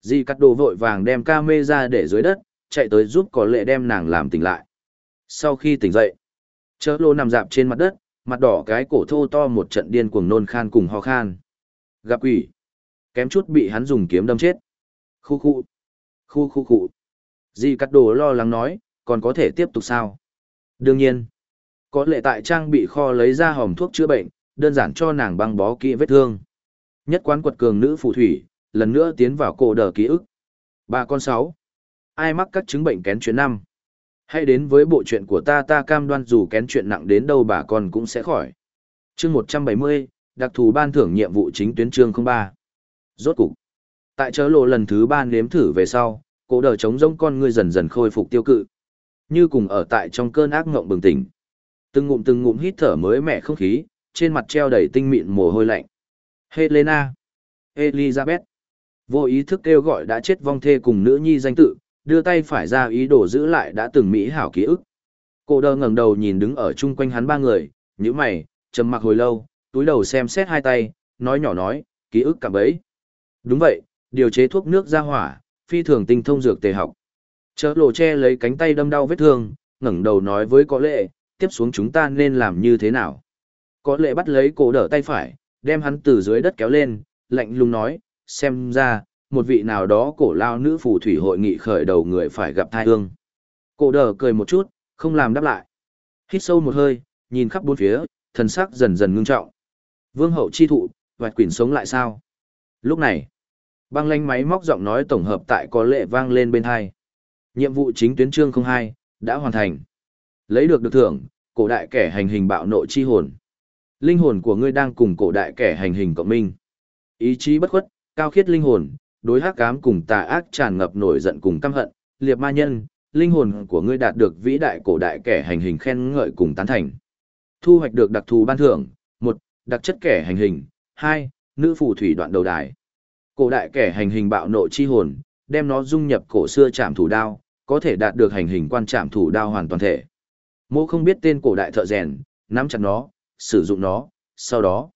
Di cắt đồ vội vàng đem ca mê ra để dưới đất, chạy tới giúp có lệ đem nàng làm tỉnh lại. Sau khi tỉnh dậy, chớ lô nằm dạp trên mặt đất, mặt đỏ cái cổ thô to một trận điên cuồng nôn khan cùng ho khan. Gặp quỷ. Kém chút bị hắn dùng kiếm đâm chết. Khu khu. Khu khu khu. Di cắt đồ lo lắng nói, còn có thể tiếp tục sao? Đương nhiên. Có lệ tại trang bị kho lấy ra hòm thuốc chữa bệnh, đơn giản cho nàng băng bó kỹ vết thương. Nhất quán quật cường nữ phù thủy, lần nữa tiến vào cổ đờ ký ức. bà con sáu. Ai mắc các chứng bệnh kén chuyện năm? Hãy đến với bộ chuyện của ta ta cam đoan dù kén chuyện nặng đến đâu bà con cũng sẽ khỏi. Chương 170, đặc thù ban thưởng nhiệm vụ chính tuyến chương 03. Rốt cục. Tại chớ lộ lần thứ ba nếm thử về sau, cổ đờ chống rông con ngươi dần dần khôi phục tiêu cự. Như cùng ở tại trong cơn ác ngộng bừng tỉnh. Từng ngụm từng ngụm hít thở mới mẻ không khí, trên mặt treo đầy tinh mịn mồ hôi lạnh. Helena, Elizabeth, vô ý thức kêu gọi đã chết vong thê cùng nữ nhi danh tự, đưa tay phải ra ý đồ giữ lại đã từng mỹ hảo ký ức. Cô đơ ngẩng đầu nhìn đứng ở chung quanh hắn ba người, nhíu mày, trầm mặc hồi lâu, túi đầu xem xét hai tay, nói nhỏ nói, ký ức cảm bấy. Đúng vậy, điều chế thuốc nước ra hỏa, phi thường tinh thông dược tề học. Chớ lộ che lấy cánh tay đâm đau vết thương, ngẩng đầu nói với có lệ, tiếp xuống chúng ta nên làm như thế nào. Có lệ bắt lấy cổ đỡ tay phải, đem hắn từ dưới đất kéo lên, lạnh lùng nói, xem ra, một vị nào đó cổ lao nữ phù thủy hội nghị khởi đầu người phải gặp thai hương. Cổ đờ cười một chút, không làm đáp lại. Hít sâu một hơi, nhìn khắp bốn phía, thần sắc dần dần ngưng trọng. Vương hậu chi thụ, vạch quỷ sống lại sao? Lúc này, băng lanh máy móc giọng nói tổng hợp tại có lệ vang lên bên hai. Nhiệm vụ chính tuyến chương 02, đã hoàn thành. Lấy được được thưởng, cổ đại kẻ hành hình bạo nộ chi hồn. Linh hồn của ngươi đang cùng cổ đại kẻ hành hình cộng minh. Ý chí bất khuất, cao khiết linh hồn, đối hắc ám cùng tà ác tràn ngập nổi giận cùng căm hận, liệt ma nhân, linh hồn của ngươi đạt được vĩ đại cổ đại kẻ hành hình khen ngợi cùng tán thành. Thu hoạch được đặc thù ban thưởng, một Đặc chất kẻ hành hình, hai Nữ phù thủy đoạn đầu đài. Cổ đại kẻ hành hình bạo nộ chi hồn, đem nó dung nhập cổ xưa chạm thủ đao, có thể đạt được hành hình quan chạm thủ đao hoàn toàn thể. Mô không biết tên cổ đại thợ rèn, nắm chặt nó, sử dụng nó, sau đó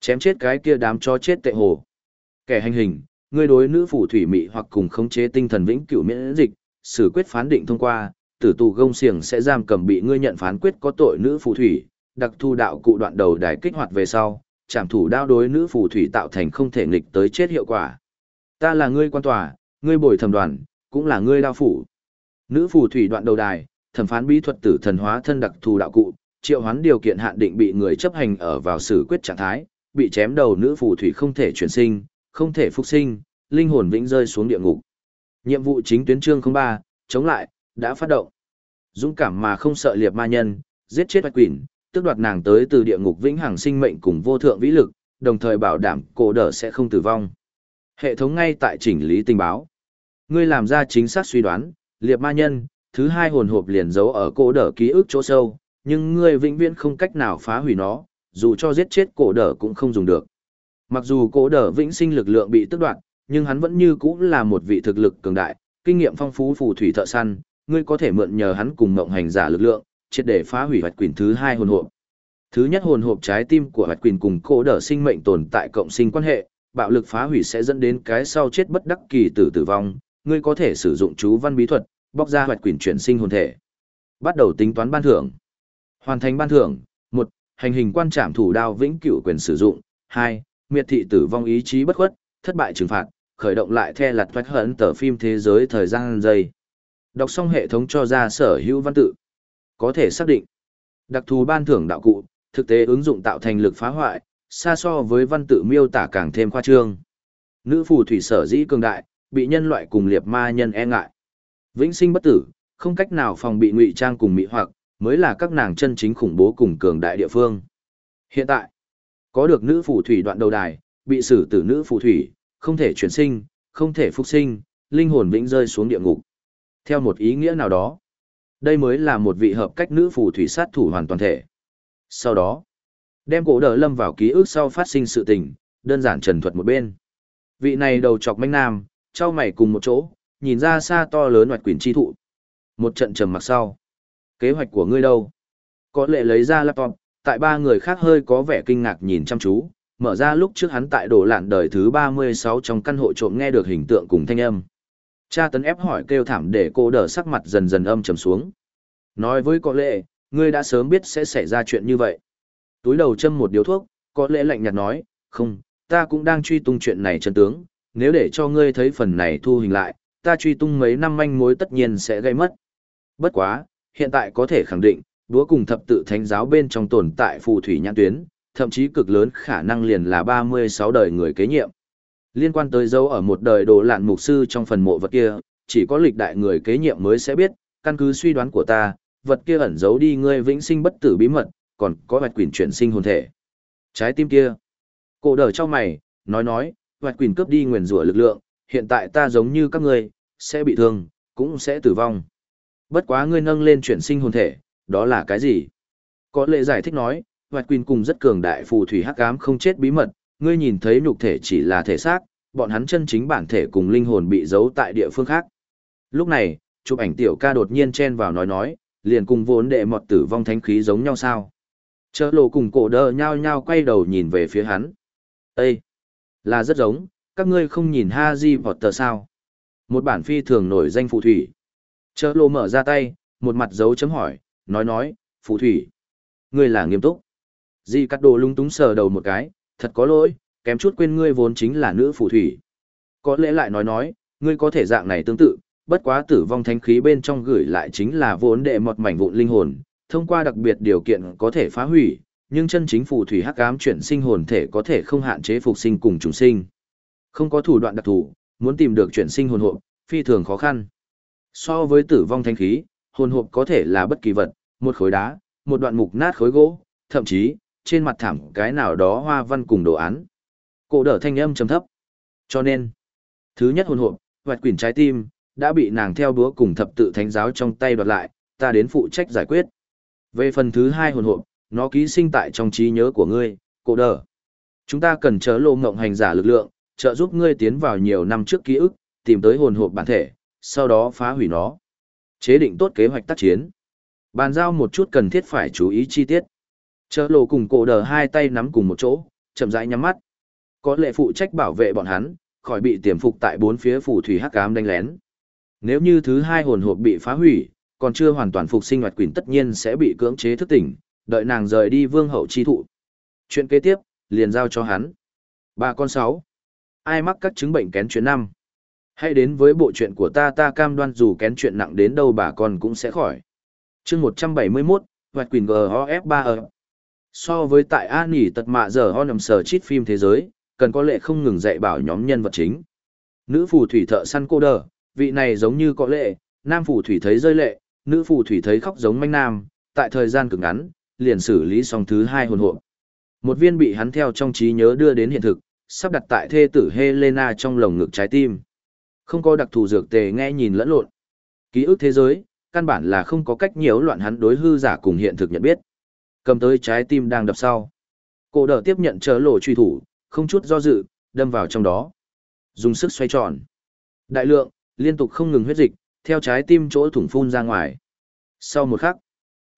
chém chết cái kia đám cho chết tệ hồ. Kẻ hành hình, ngươi đối nữ phù thủy mị hoặc cùng khống chế tinh thần vĩnh cửu miễn dịch, xử quyết phán định thông qua, tử tù gông xiềng sẽ giam cầm bị ngươi nhận phán quyết có tội nữ phù thủy, đặc thu đạo cụ đoạn đầu đài kích hoạt về sau, trảm thủ đao đối nữ phù thủy tạo thành không thể nghịch tới chết hiệu quả. Ta là ngươi quan tòa, ngươi bồi thẩm đoàn, cũng là ngươi đao phủ. Nữ phù thủy đoạn đầu đài, thẩm phán bí thuật tử thần hóa thân đặc thù đạo cụ, triệu hoán điều kiện hạn định bị người chấp hành ở vào xử quyết trạng thái, bị chém đầu nữ phù thủy không thể chuyển sinh, không thể phục sinh, linh hồn vĩnh rơi xuống địa ngục. Nhiệm vụ chính tuyến chương 03, chống lại, đã phát động. Dũng cảm mà không sợ liệt ma nhân, giết chết bạch quỷ, tước đoạt nàng tới từ địa ngục vĩnh hằng sinh mệnh cùng vô thượng vĩ lực, đồng thời bảo đảm cổ đỡ sẽ không tử vong. Hệ thống ngay tại chỉnh lý tình báo. Ngươi làm ra chính xác suy đoán, liệt ma nhân, thứ hai hồn hộp liền giấu ở cổ đỡ ký ức chỗ sâu, nhưng ngươi vĩnh viễn không cách nào phá hủy nó, dù cho giết chết cổ đỡ cũng không dùng được. Mặc dù Cố đỡ vĩnh sinh lực lượng bị tước đoạt, nhưng hắn vẫn như cũ là một vị thực lực cường đại, kinh nghiệm phong phú phù thủy thợ săn, ngươi có thể mượn nhờ hắn cùng mộng hành giả lực lượng, triệt để phá hủy hoạch quyền thứ hai hồn hộp. Thứ nhất hồn hộp trái tim của hoạch quyền cùng Cố đỡ sinh mệnh tồn tại cộng sinh quan hệ, bạo lực phá hủy sẽ dẫn đến cái sau chết bất đắc kỳ tử tử vong, ngươi có thể sử dụng chú văn bí thuật, bóc ra hoạch quyền chuyển sinh hồn thể. Bắt đầu tính toán ban thưởng. Hoàn thành ban thưởng, một Hành hình quan trảm thủ đao vĩnh cửu quyền sử dụng, hai Miệt thị tử vong ý chí bất khuất, thất bại trừng phạt, khởi động lại the lặt thoát hận tờ phim thế giới thời gian giây. Đọc xong hệ thống cho ra sở hữu văn tự. Có thể xác định. Đặc thù ban thưởng đạo cụ, thực tế ứng dụng tạo thành lực phá hoại, xa so với văn tự miêu tả càng thêm khoa trương. Nữ phù thủy sở dĩ cường đại, bị nhân loại cùng liệt ma nhân e ngại. Vĩnh sinh bất tử, không cách nào phòng bị ngụy trang cùng mị hoặc, mới là các nàng chân chính khủng bố cùng cường đại địa phương. Hiện tại, có được nữ phù thủy đoạn đầu đài, bị xử tử nữ phù thủy, không thể chuyển sinh, không thể phục sinh, linh hồn vĩnh rơi xuống địa ngục. Theo một ý nghĩa nào đó, đây mới là một vị hợp cách nữ phù thủy sát thủ hoàn toàn thể. Sau đó, đem cổ đỡ lâm vào ký ức sau phát sinh sự tình, đơn giản trần thuật một bên. Vị này đầu chọc manh nam, trao mày cùng một chỗ, nhìn ra xa to lớn hoạch quyển chi thụ. Một trận trầm mặc sau. Kế hoạch của ngươi đâu? Có lệ lấy ra laptop, tại ba người khác hơi có vẻ kinh ngạc nhìn chăm chú, mở ra lúc trước hắn tại đổ lạn đời thứ 36 trong căn hộ trộm nghe được hình tượng cùng thanh âm. Cha tấn ép hỏi kêu thảm để cô đỡ sắc mặt dần dần âm trầm xuống. Nói với có lệ, ngươi đã sớm biết sẽ xảy ra chuyện như vậy. Túi đầu châm một điếu thuốc, có lệ lạnh nhạt nói, không, ta cũng đang truy tung chuyện này chân tướng, nếu để cho ngươi thấy phần này thu hình lại, ta truy tung mấy năm manh mối tất nhiên sẽ gây mất. Bất quá, hiện tại có thể khẳng định, búa cùng thập tự thánh giáo bên trong tồn tại phù thủy nhãn tuyến, thậm chí cực lớn khả năng liền là 36 đời người kế nhiệm. Liên quan tới dấu ở một đời đồ lạn mục sư trong phần mộ vật kia, chỉ có lịch đại người kế nhiệm mới sẽ biết, căn cứ suy đoán của ta, vật kia ẩn giấu đi ngươi vĩnh sinh bất tử bí mật, còn có vật quyển chuyển sinh hồn thể. Trái tim kia. Cổ đờ cho mày, nói nói, vật quyển cướp đi nguyền rủa lực lượng, hiện tại ta giống như các ngươi, sẽ bị thương, cũng sẽ tử vong. Bất quá ngươi nâng lên chuyển sinh hồn thể, đó là cái gì? Có lệ giải thích nói, Hoạt Quỳnh cùng rất cường đại phù thủy hắc ám không chết bí mật, ngươi nhìn thấy nhục thể chỉ là thể xác, bọn hắn chân chính bản thể cùng linh hồn bị giấu tại địa phương khác. Lúc này, chụp ảnh tiểu ca đột nhiên chen vào nói nói, liền cùng vốn đệ mọt tử vong thánh khí giống nhau sao. Chợ lộ cùng cổ đơ nhau nhau quay đầu nhìn về phía hắn. Ê! Là rất giống, các ngươi không nhìn ha di vọt tờ sao? Một bản phi thường nổi danh phù thủy. Chợ lộ mở ra tay, một mặt dấu chấm hỏi, nói nói, phù thủy. Ngươi là nghiêm túc. Di cắt đồ lung túng sờ đầu một cái, thật có lỗi, kém chút quên ngươi vốn chính là nữ phù thủy. Có lẽ lại nói nói, ngươi có thể dạng này tương tự, bất quá tử vong thánh khí bên trong gửi lại chính là vốn đệ một mảnh vụn linh hồn, thông qua đặc biệt điều kiện có thể phá hủy, nhưng chân chính phù thủy hắc ám chuyển sinh hồn thể có thể không hạn chế phục sinh cùng trùng sinh. Không có thủ đoạn đặc thù, muốn tìm được chuyển sinh hồn hộp, phi thường khó khăn. So với tử vong thánh khí, hồn hộp có thể là bất kỳ vật, một khối đá, một đoạn mục nát khối gỗ, thậm chí, trên mặt thảm cái nào đó hoa văn cùng đồ án. Cổ đỡ thanh âm trầm thấp. Cho nên, thứ nhất hồn hộp, vạch quyển trái tim, đã bị nàng theo búa cùng thập tự thánh giáo trong tay đoạt lại, ta đến phụ trách giải quyết. Về phần thứ hai hồn hộp, nó ký sinh tại trong trí nhớ của ngươi, cổ đỡ. Chúng ta cần chớ lộ ngộng hành giả lực lượng, trợ giúp ngươi tiến vào nhiều năm trước ký ức, tìm tới hồn hộp bản thể, sau đó phá hủy nó. Chế định tốt kế hoạch tác chiến. Bàn giao một chút cần thiết phải chú ý chi tiết. Chớ lộ cùng cổ đờ hai tay nắm cùng một chỗ, chậm rãi nhắm mắt. Có lệ phụ trách bảo vệ bọn hắn, khỏi bị tiềm phục tại bốn phía phủ thủy hắc ám đánh lén. Nếu như thứ hai hồn hộp bị phá hủy, còn chưa hoàn toàn phục sinh hoạt quỷ tất nhiên sẽ bị cưỡng chế thức tỉnh, đợi nàng rời đi vương hậu chi thụ. Chuyện kế tiếp, liền giao cho hắn. Ba con sáu. Ai mắc các chứng bệnh kén chuyện năm? Hãy đến với bộ chuyện của ta ta cam đoan dù kén chuyện nặng đến đâu bà con cũng sẽ khỏi chương 171, vạch Quỳnh GOF3 ở. Ờ. So với tại An Nỉ tật mạ giờ ho nằm sở chít phim thế giới, cần có lệ không ngừng dạy bảo nhóm nhân vật chính. Nữ phù thủy thợ săn cô đờ, vị này giống như có lệ, nam phù thủy thấy rơi lệ, nữ phù thủy thấy khóc giống manh nam, tại thời gian cực ngắn, liền xử lý xong thứ hai hồn hộ. Một viên bị hắn theo trong trí nhớ đưa đến hiện thực, sắp đặt tại thê tử Helena trong lồng ngực trái tim. Không có đặc thù dược tề nghe nhìn lẫn lộn. Ký ức thế giới, căn bản là không có cách nhiễu loạn hắn đối hư giả cùng hiện thực nhận biết. Cầm tới trái tim đang đập sau. Cổ đỡ tiếp nhận chớ lộ truy thủ, không chút do dự, đâm vào trong đó. Dùng sức xoay tròn. Đại lượng, liên tục không ngừng huyết dịch, theo trái tim chỗ thủng phun ra ngoài. Sau một khắc,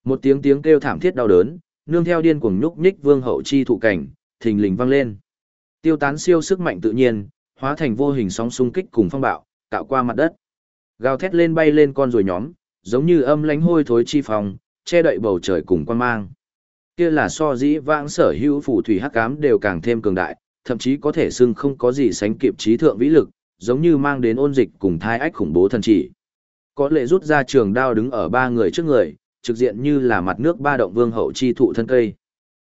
một tiếng tiếng kêu thảm thiết đau đớn, nương theo điên cuồng nhúc nhích vương hậu chi thụ cảnh, thình lình vang lên. Tiêu tán siêu sức mạnh tự nhiên, hóa thành vô hình sóng xung kích cùng phong bạo, tạo qua mặt đất. Gào thét lên bay lên con rồi nhóm, giống như âm lánh hôi thối chi phòng, che đậy bầu trời cùng quan mang. Kia là so dĩ vãng sở hữu phù thủy hắc ám đều càng thêm cường đại, thậm chí có thể xưng không có gì sánh kịp trí thượng vĩ lực, giống như mang đến ôn dịch cùng thai ách khủng bố thần chỉ. Có lệ rút ra trường đao đứng ở ba người trước người, trực diện như là mặt nước ba động vương hậu chi thụ thân cây.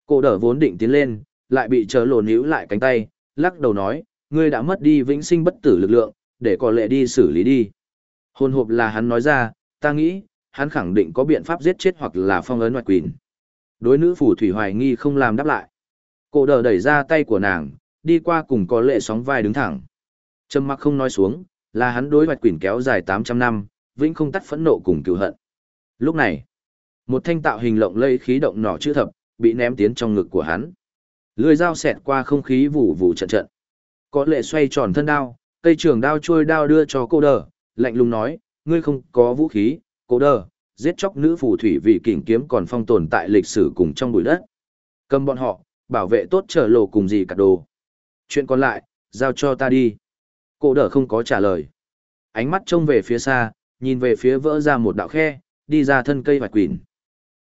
Cô đỡ vốn định tiến lên, lại bị chớ lồn níu lại cánh tay, lắc đầu nói, ngươi đã mất đi vĩnh sinh bất tử lực lượng, để có lệ đi xử lý đi. hồn hộp là hắn nói ra, ta nghĩ, hắn khẳng định có biện pháp giết chết hoặc là phong ấn ngoại quỷ. Đối nữ phủ thủy hoài nghi không làm đáp lại. Cô đỡ đẩy ra tay của nàng, đi qua cùng có lệ sóng vai đứng thẳng. Trầm mặc không nói xuống, là hắn đối hoạch quỷ kéo dài 800 năm, vĩnh không tắt phẫn nộ cùng cựu hận. Lúc này, một thanh tạo hình lộng lây khí động nỏ chữ thập, bị ném tiến trong ngực của hắn. Lưỡi dao xẹt qua không khí vụ vụ trận trận. Có lệ xoay tròn thân đao, cây trường đao trôi đao đưa cho cô đờ, lạnh lùng nói, ngươi không có vũ khí, cô đờ, giết chóc nữ phù thủy vì kỉnh kiếm còn phong tồn tại lịch sử cùng trong bụi đất. Cầm bọn họ, bảo vệ tốt trở lộ cùng gì cả đồ. Chuyện còn lại, giao cho ta đi. Cô đờ không có trả lời. Ánh mắt trông về phía xa, nhìn về phía vỡ ra một đạo khe, đi ra thân cây vạch quỳnh.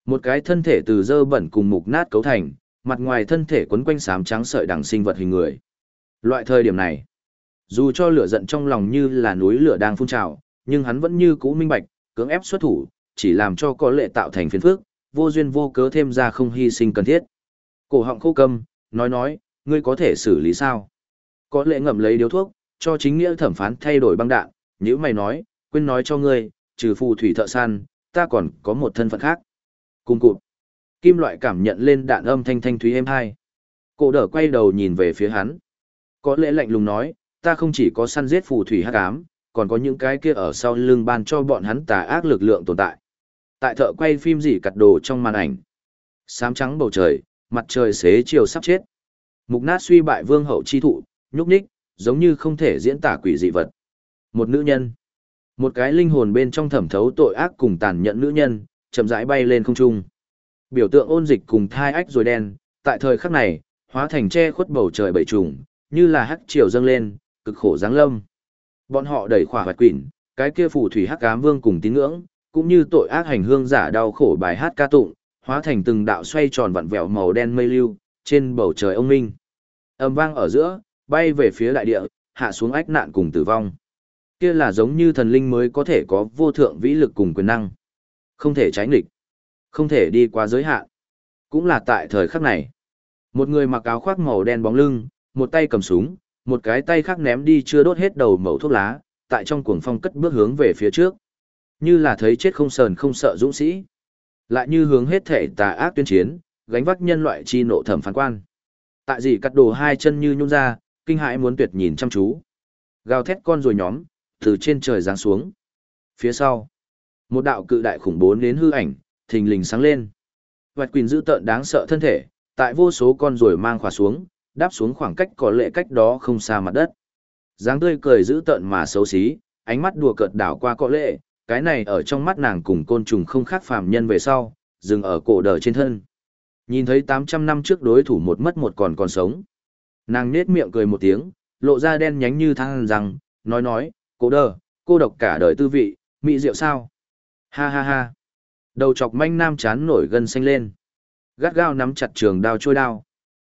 Một cái thân thể từ dơ bẩn cùng mục nát cấu thành, mặt ngoài thân thể quấn quanh sám trắng sợi đằng sinh vật hình người. Loại thời điểm này, dù cho lửa giận trong lòng như là núi lửa đang phun trào, nhưng hắn vẫn như cũ minh bạch, cưỡng ép xuất thủ, chỉ làm cho có lệ tạo thành phiền phức, vô duyên vô cớ thêm ra không hy sinh cần thiết. Cổ họng khô câm, nói nói, ngươi có thể xử lý sao? Có lệ ngậm lấy điếu thuốc, cho chính nghĩa thẩm phán thay đổi băng đạn, nếu mày nói, quên nói cho ngươi, trừ phù thủy thợ săn, ta còn có một thân phận khác. Cùng cụt. Kim loại cảm nhận lên đạn âm thanh thanh thúy êm hai. Cổ đỡ quay đầu nhìn về phía hắn. Có lẽ lạnh lùng nói, ta không chỉ có săn giết phù thủy hắc ám, còn có những cái kia ở sau lưng ban cho bọn hắn tà ác lực lượng tồn tại. Tại thợ quay phim gì cặt đồ trong màn ảnh. Sám trắng bầu trời, mặt trời xế chiều sắp chết. Mục nát suy bại vương hậu chi thụ, nhúc nhích, giống như không thể diễn tả quỷ dị vật. Một nữ nhân. Một cái linh hồn bên trong thẩm thấu tội ác cùng tàn nhẫn nữ nhân, chậm rãi bay lên không trung. Biểu tượng ôn dịch cùng thai ách rồi đen, tại thời khắc này, hóa thành che khuất bầu trời bảy trùng, như là hắc chiều dâng lên, cực khổ giáng lâm. Bọn họ đẩy khỏa hoạt quỷ, cái kia phù thủy hắc ám vương cùng tín ngưỡng, cũng như tội ác hành hương giả đau khổ bài hát ca tụng, hóa thành từng đạo xoay tròn vặn vẹo màu đen mây lưu, trên bầu trời ông minh. Âm vang ở giữa, bay về phía đại địa, hạ xuống ách nạn cùng tử vong. Kia là giống như thần linh mới có thể có vô thượng vĩ lực cùng quyền năng. Không thể tránh nghịch, không thể đi qua giới hạn. Cũng là tại thời khắc này. Một người mặc áo khoác màu đen bóng lưng, một tay cầm súng, một cái tay khác ném đi chưa đốt hết đầu mẩu thuốc lá, tại trong cuồng phong cất bước hướng về phía trước. Như là thấy chết không sờn không sợ dũng sĩ. Lại như hướng hết thể tà ác tuyên chiến, gánh vác nhân loại chi nộ thẩm phán quan. Tại gì cắt đồ hai chân như nhún ra, kinh hãi muốn tuyệt nhìn chăm chú. Gào thét con rồi nhóm, từ trên trời giáng xuống. Phía sau, một đạo cự đại khủng bố đến hư ảnh, thình lình sáng lên. Vạch quỳnh dữ tợn đáng sợ thân thể, tại vô số con rồi mang khỏa xuống, đáp xuống khoảng cách có lệ cách đó không xa mặt đất. dáng tươi cười dữ tợn mà xấu xí, ánh mắt đùa cợt đảo qua có lệ, cái này ở trong mắt nàng cùng côn trùng không khác phàm nhân về sau, dừng ở cổ đờ trên thân. Nhìn thấy 800 năm trước đối thủ một mất một còn còn sống. Nàng nết miệng cười một tiếng, lộ ra đen nhánh như than rằng, nói nói, cổ đờ, cô độc cả đời tư vị, mị rượu sao? Ha ha ha. Đầu chọc manh nam chán nổi gân xanh lên. Gắt gao nắm chặt trường đao trôi đao.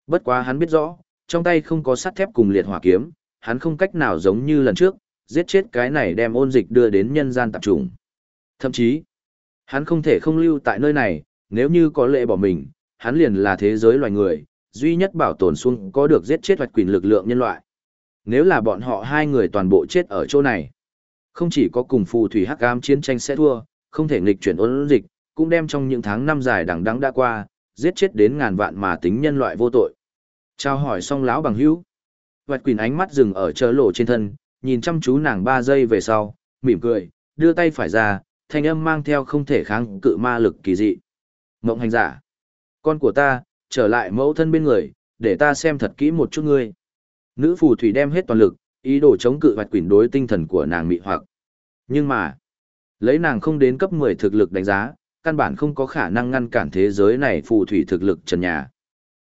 Bất quá hắn biết rõ, trong tay không có sắt thép cùng liệt hỏa kiếm, hắn không cách nào giống như lần trước, giết chết cái này đem ôn dịch đưa đến nhân gian tạp trùng. Thậm chí, hắn không thể không lưu tại nơi này, nếu như có lệ bỏ mình, hắn liền là thế giới loài người, duy nhất bảo tồn xuống có được giết chết hoạch quyền lực lượng nhân loại. Nếu là bọn họ hai người toàn bộ chết ở chỗ này, không chỉ có cùng phù thủy hắc ám chiến tranh sẽ thua, không thể nghịch chuyển ôn dịch, cũng đem trong những tháng năm dài đằng đẵng đã qua, giết chết đến ngàn vạn mà tính nhân loại vô tội. Chào hỏi xong lão bằng hữu. Vạch quỳnh ánh mắt dừng ở chớ lộ trên thân, nhìn chăm chú nàng ba giây về sau, mỉm cười, đưa tay phải ra, thanh âm mang theo không thể kháng cự ma lực kỳ dị. Mộng hành giả. Con của ta, trở lại mẫu thân bên người, để ta xem thật kỹ một chút ngươi. Nữ phù thủy đem hết toàn lực, ý đồ chống cự vạch quỷ đối tinh thần của nàng mị hoặc. Nhưng mà, lấy nàng không đến cấp 10 thực lực đánh giá, căn bản không có khả năng ngăn cản thế giới này phù thủy thực lực trần nhà.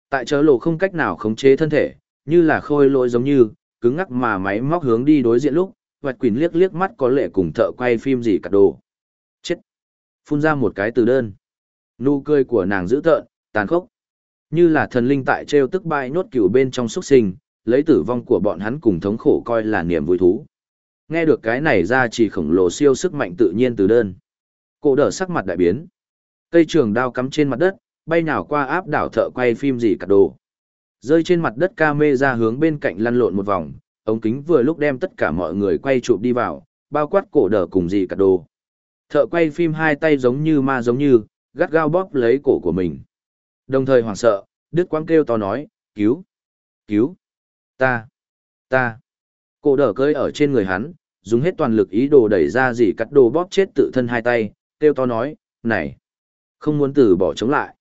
Tại chớ lộ không cách nào khống chế thân thể, như là khôi lỗi giống như, cứng ngắc mà máy móc hướng đi đối diện lúc, vạch quỳnh liếc liếc mắt có lệ cùng thợ quay phim gì cả đồ. Chết! Phun ra một cái từ đơn. Nụ cười của nàng dữ tợn, tàn khốc. Như là thần linh tại treo tức bai nốt cửu bên trong xuất sinh, lấy tử vong của bọn hắn cùng thống khổ coi là niềm vui thú. Nghe được cái này ra chỉ khổng lồ siêu sức mạnh tự nhiên từ đơn. Cổ đỡ sắc mặt đại biến. Cây trường đao cắm trên mặt đất, bay nào qua áp đảo thợ quay phim gì cả đồ. Rơi trên mặt đất ca mê ra hướng bên cạnh lăn lộn một vòng, ống kính vừa lúc đem tất cả mọi người quay chụp đi vào, bao quát cổ đỡ cùng gì cả đồ. Thợ quay phim hai tay giống như ma giống như, gắt gao bóp lấy cổ của mình. Đồng thời hoảng sợ, đứt quang kêu to nói, cứu, cứu, ta, ta. Cổ đỡ cơi ở trên người hắn, dùng hết toàn lực ý đồ đẩy ra gì cắt đồ bóp chết tự thân hai tay, kêu to nói, này, không muốn từ bỏ chống lại.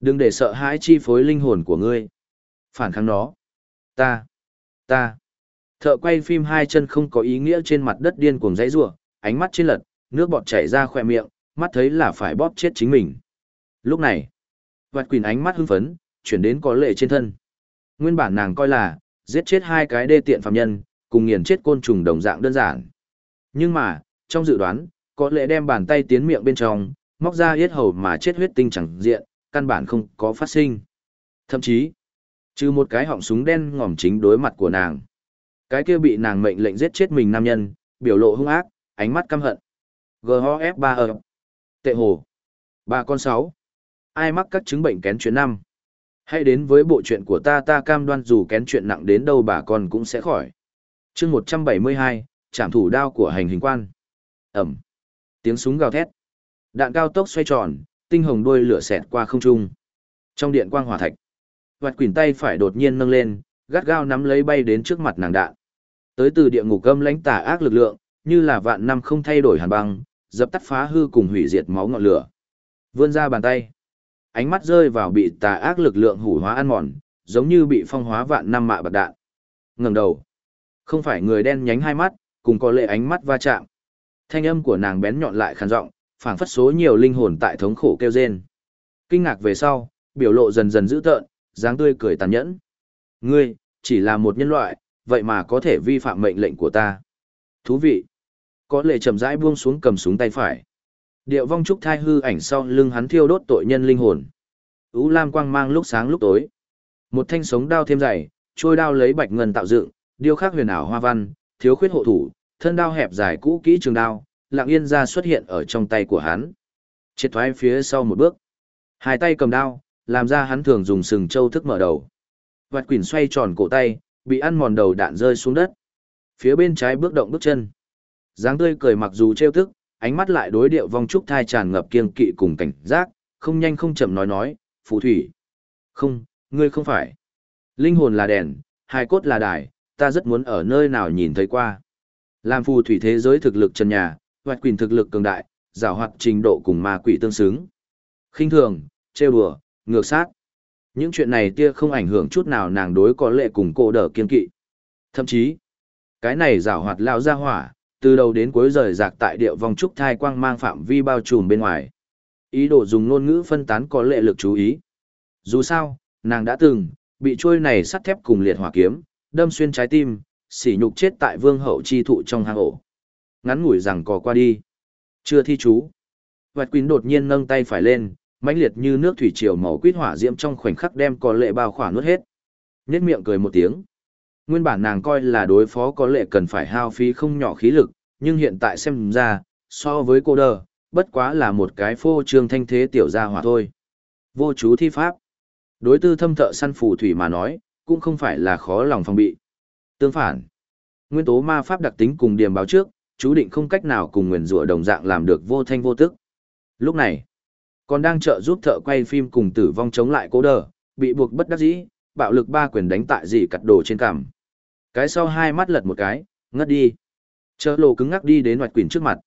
Đừng để sợ hãi chi phối linh hồn của ngươi. Phản kháng nó. Ta, ta. Thợ quay phim hai chân không có ý nghĩa trên mặt đất điên cuồng dãy rủa, ánh mắt trên lật, nước bọt chảy ra khỏe miệng, mắt thấy là phải bóp chết chính mình. Lúc này, Vạt Quỳnh ánh mắt hưng phấn, chuyển đến có lệ trên thân. Nguyên bản nàng coi là, giết chết hai cái đê tiện phạm nhân, cùng nghiền chết côn trùng đồng dạng đơn giản. Nhưng mà, trong dự đoán, có lệ đem bàn tay tiến miệng bên trong, móc ra yết hầu mà chết huyết tinh chẳng diện, căn bản không có phát sinh. Thậm chí, trừ một cái họng súng đen ngòm chính đối mặt của nàng. Cái kia bị nàng mệnh lệnh giết chết mình nam nhân, biểu lộ hung ác, ánh mắt căm hận. GHF3 Tệ hồ. Ba con sáu. Ai mắc các chứng bệnh kén chuyện năm? Hãy đến với bộ chuyện của ta ta cam đoan dù kén chuyện nặng đến đâu bà con cũng sẽ khỏi. chương 172, trảm thủ đao của hành hình quan. Ẩm. Tiếng súng gào thét. Đạn cao tốc xoay tròn, tinh hồng đuôi lửa xẹt qua không trung. Trong điện quang hỏa thạch, vạt quỷ tay phải đột nhiên nâng lên, gắt gao nắm lấy bay đến trước mặt nàng đạn. Tới từ địa ngục âm lãnh tà ác lực lượng, như là vạn năm không thay đổi hàn băng, dập tắt phá hư cùng hủy diệt máu ngọn lửa. Vươn ra bàn tay. Ánh mắt rơi vào bị tà ác lực lượng hủ hóa ăn mòn, giống như bị phong hóa vạn năm mạ bạc đạn. Ngẩng đầu. Không phải người đen nhánh hai mắt, cùng có lệ ánh mắt va chạm. Thanh âm của nàng bén nhọn lại khàn giọng, phảng phất số nhiều linh hồn tại thống khổ kêu rên. Kinh ngạc về sau, biểu lộ dần dần dữ tợn, dáng tươi cười tàn nhẫn. Ngươi, chỉ là một nhân loại, vậy mà có thể vi phạm mệnh lệnh của ta. Thú vị. Có lệ chậm rãi buông xuống cầm súng tay phải. Điệu vong trúc thai hư ảnh sau lưng hắn thiêu đốt tội nhân linh hồn. Ú lam quang mang lúc sáng lúc tối. Một thanh sống đao thêm dày, trôi đao lấy bạch ngân tạo dựng, điêu khắc huyền ảo hoa văn, thiếu khuyết hộ thủ, thân đao hẹp dài cũ kỹ trường đao, lặng yên ra xuất hiện ở trong tay của hắn. Triệt thoái phía sau một bước. Hai tay cầm đao, làm ra hắn thường dùng sừng châu thức mở đầu. Vạt quỷ xoay tròn cổ tay, bị ăn mòn đầu đạn rơi xuống đất. Phía bên trái bước động bước chân. dáng tươi cười mặc dù trêu thức, ánh mắt lại đối điệu vong trúc thai tràn ngập kiên kỵ cùng cảnh giác, không nhanh không chậm nói nói, phù thủy. Không, ngươi không phải. Linh hồn là đèn, hai cốt là đài, ta rất muốn ở nơi nào nhìn thấy qua. Làm phù thủy thế giới thực lực trần nhà, hoạch quỷ thực lực cường đại, giảo hoạt trình độ cùng ma quỷ tương xứng. khinh thường, trêu đùa, ngược sát. Những chuyện này tia không ảnh hưởng chút nào nàng đối có lệ cùng cô đỡ kiên kỵ. Thậm chí, cái này giảo hoạt lao ra hỏa, từ đầu đến cuối rời rạc tại địa vòng trúc thai quang mang phạm vi bao trùm bên ngoài. Ý đồ dùng ngôn ngữ phân tán có lệ lực chú ý. Dù sao, nàng đã từng, bị trôi này sắt thép cùng liệt hỏa kiếm, đâm xuyên trái tim, sỉ nhục chết tại vương hậu chi thụ trong hang ổ. Ngắn ngủi rằng cò qua đi. Chưa thi chú. Vạch Quỳnh đột nhiên nâng tay phải lên, mãnh liệt như nước thủy triều màu quýt hỏa diễm trong khoảnh khắc đem có lệ bao khỏa nuốt hết. Nhét miệng cười một tiếng. Nguyên bản nàng coi là đối phó có lệ cần phải hao phí không nhỏ khí lực, nhưng hiện tại xem ra, so với cô đờ, bất quá là một cái phô trương thanh thế tiểu gia hỏa thôi. Vô chú thi pháp. Đối tư thâm thợ săn phù thủy mà nói, cũng không phải là khó lòng phòng bị. Tương phản, nguyên tố ma pháp đặc tính cùng điểm báo trước, chú định không cách nào cùng nguyền rủa đồng dạng làm được vô thanh vô tức. Lúc này, còn đang trợ giúp thợ quay phim cùng tử vong chống lại cố đờ, bị buộc bất đắc dĩ, bạo lực ba quyền đánh tại dì cặt đồ trên cằm. Cái sau hai mắt lật một cái, ngất đi. Chớ lộ cứng ngắc đi đến ngoạch quỷ trước mặt.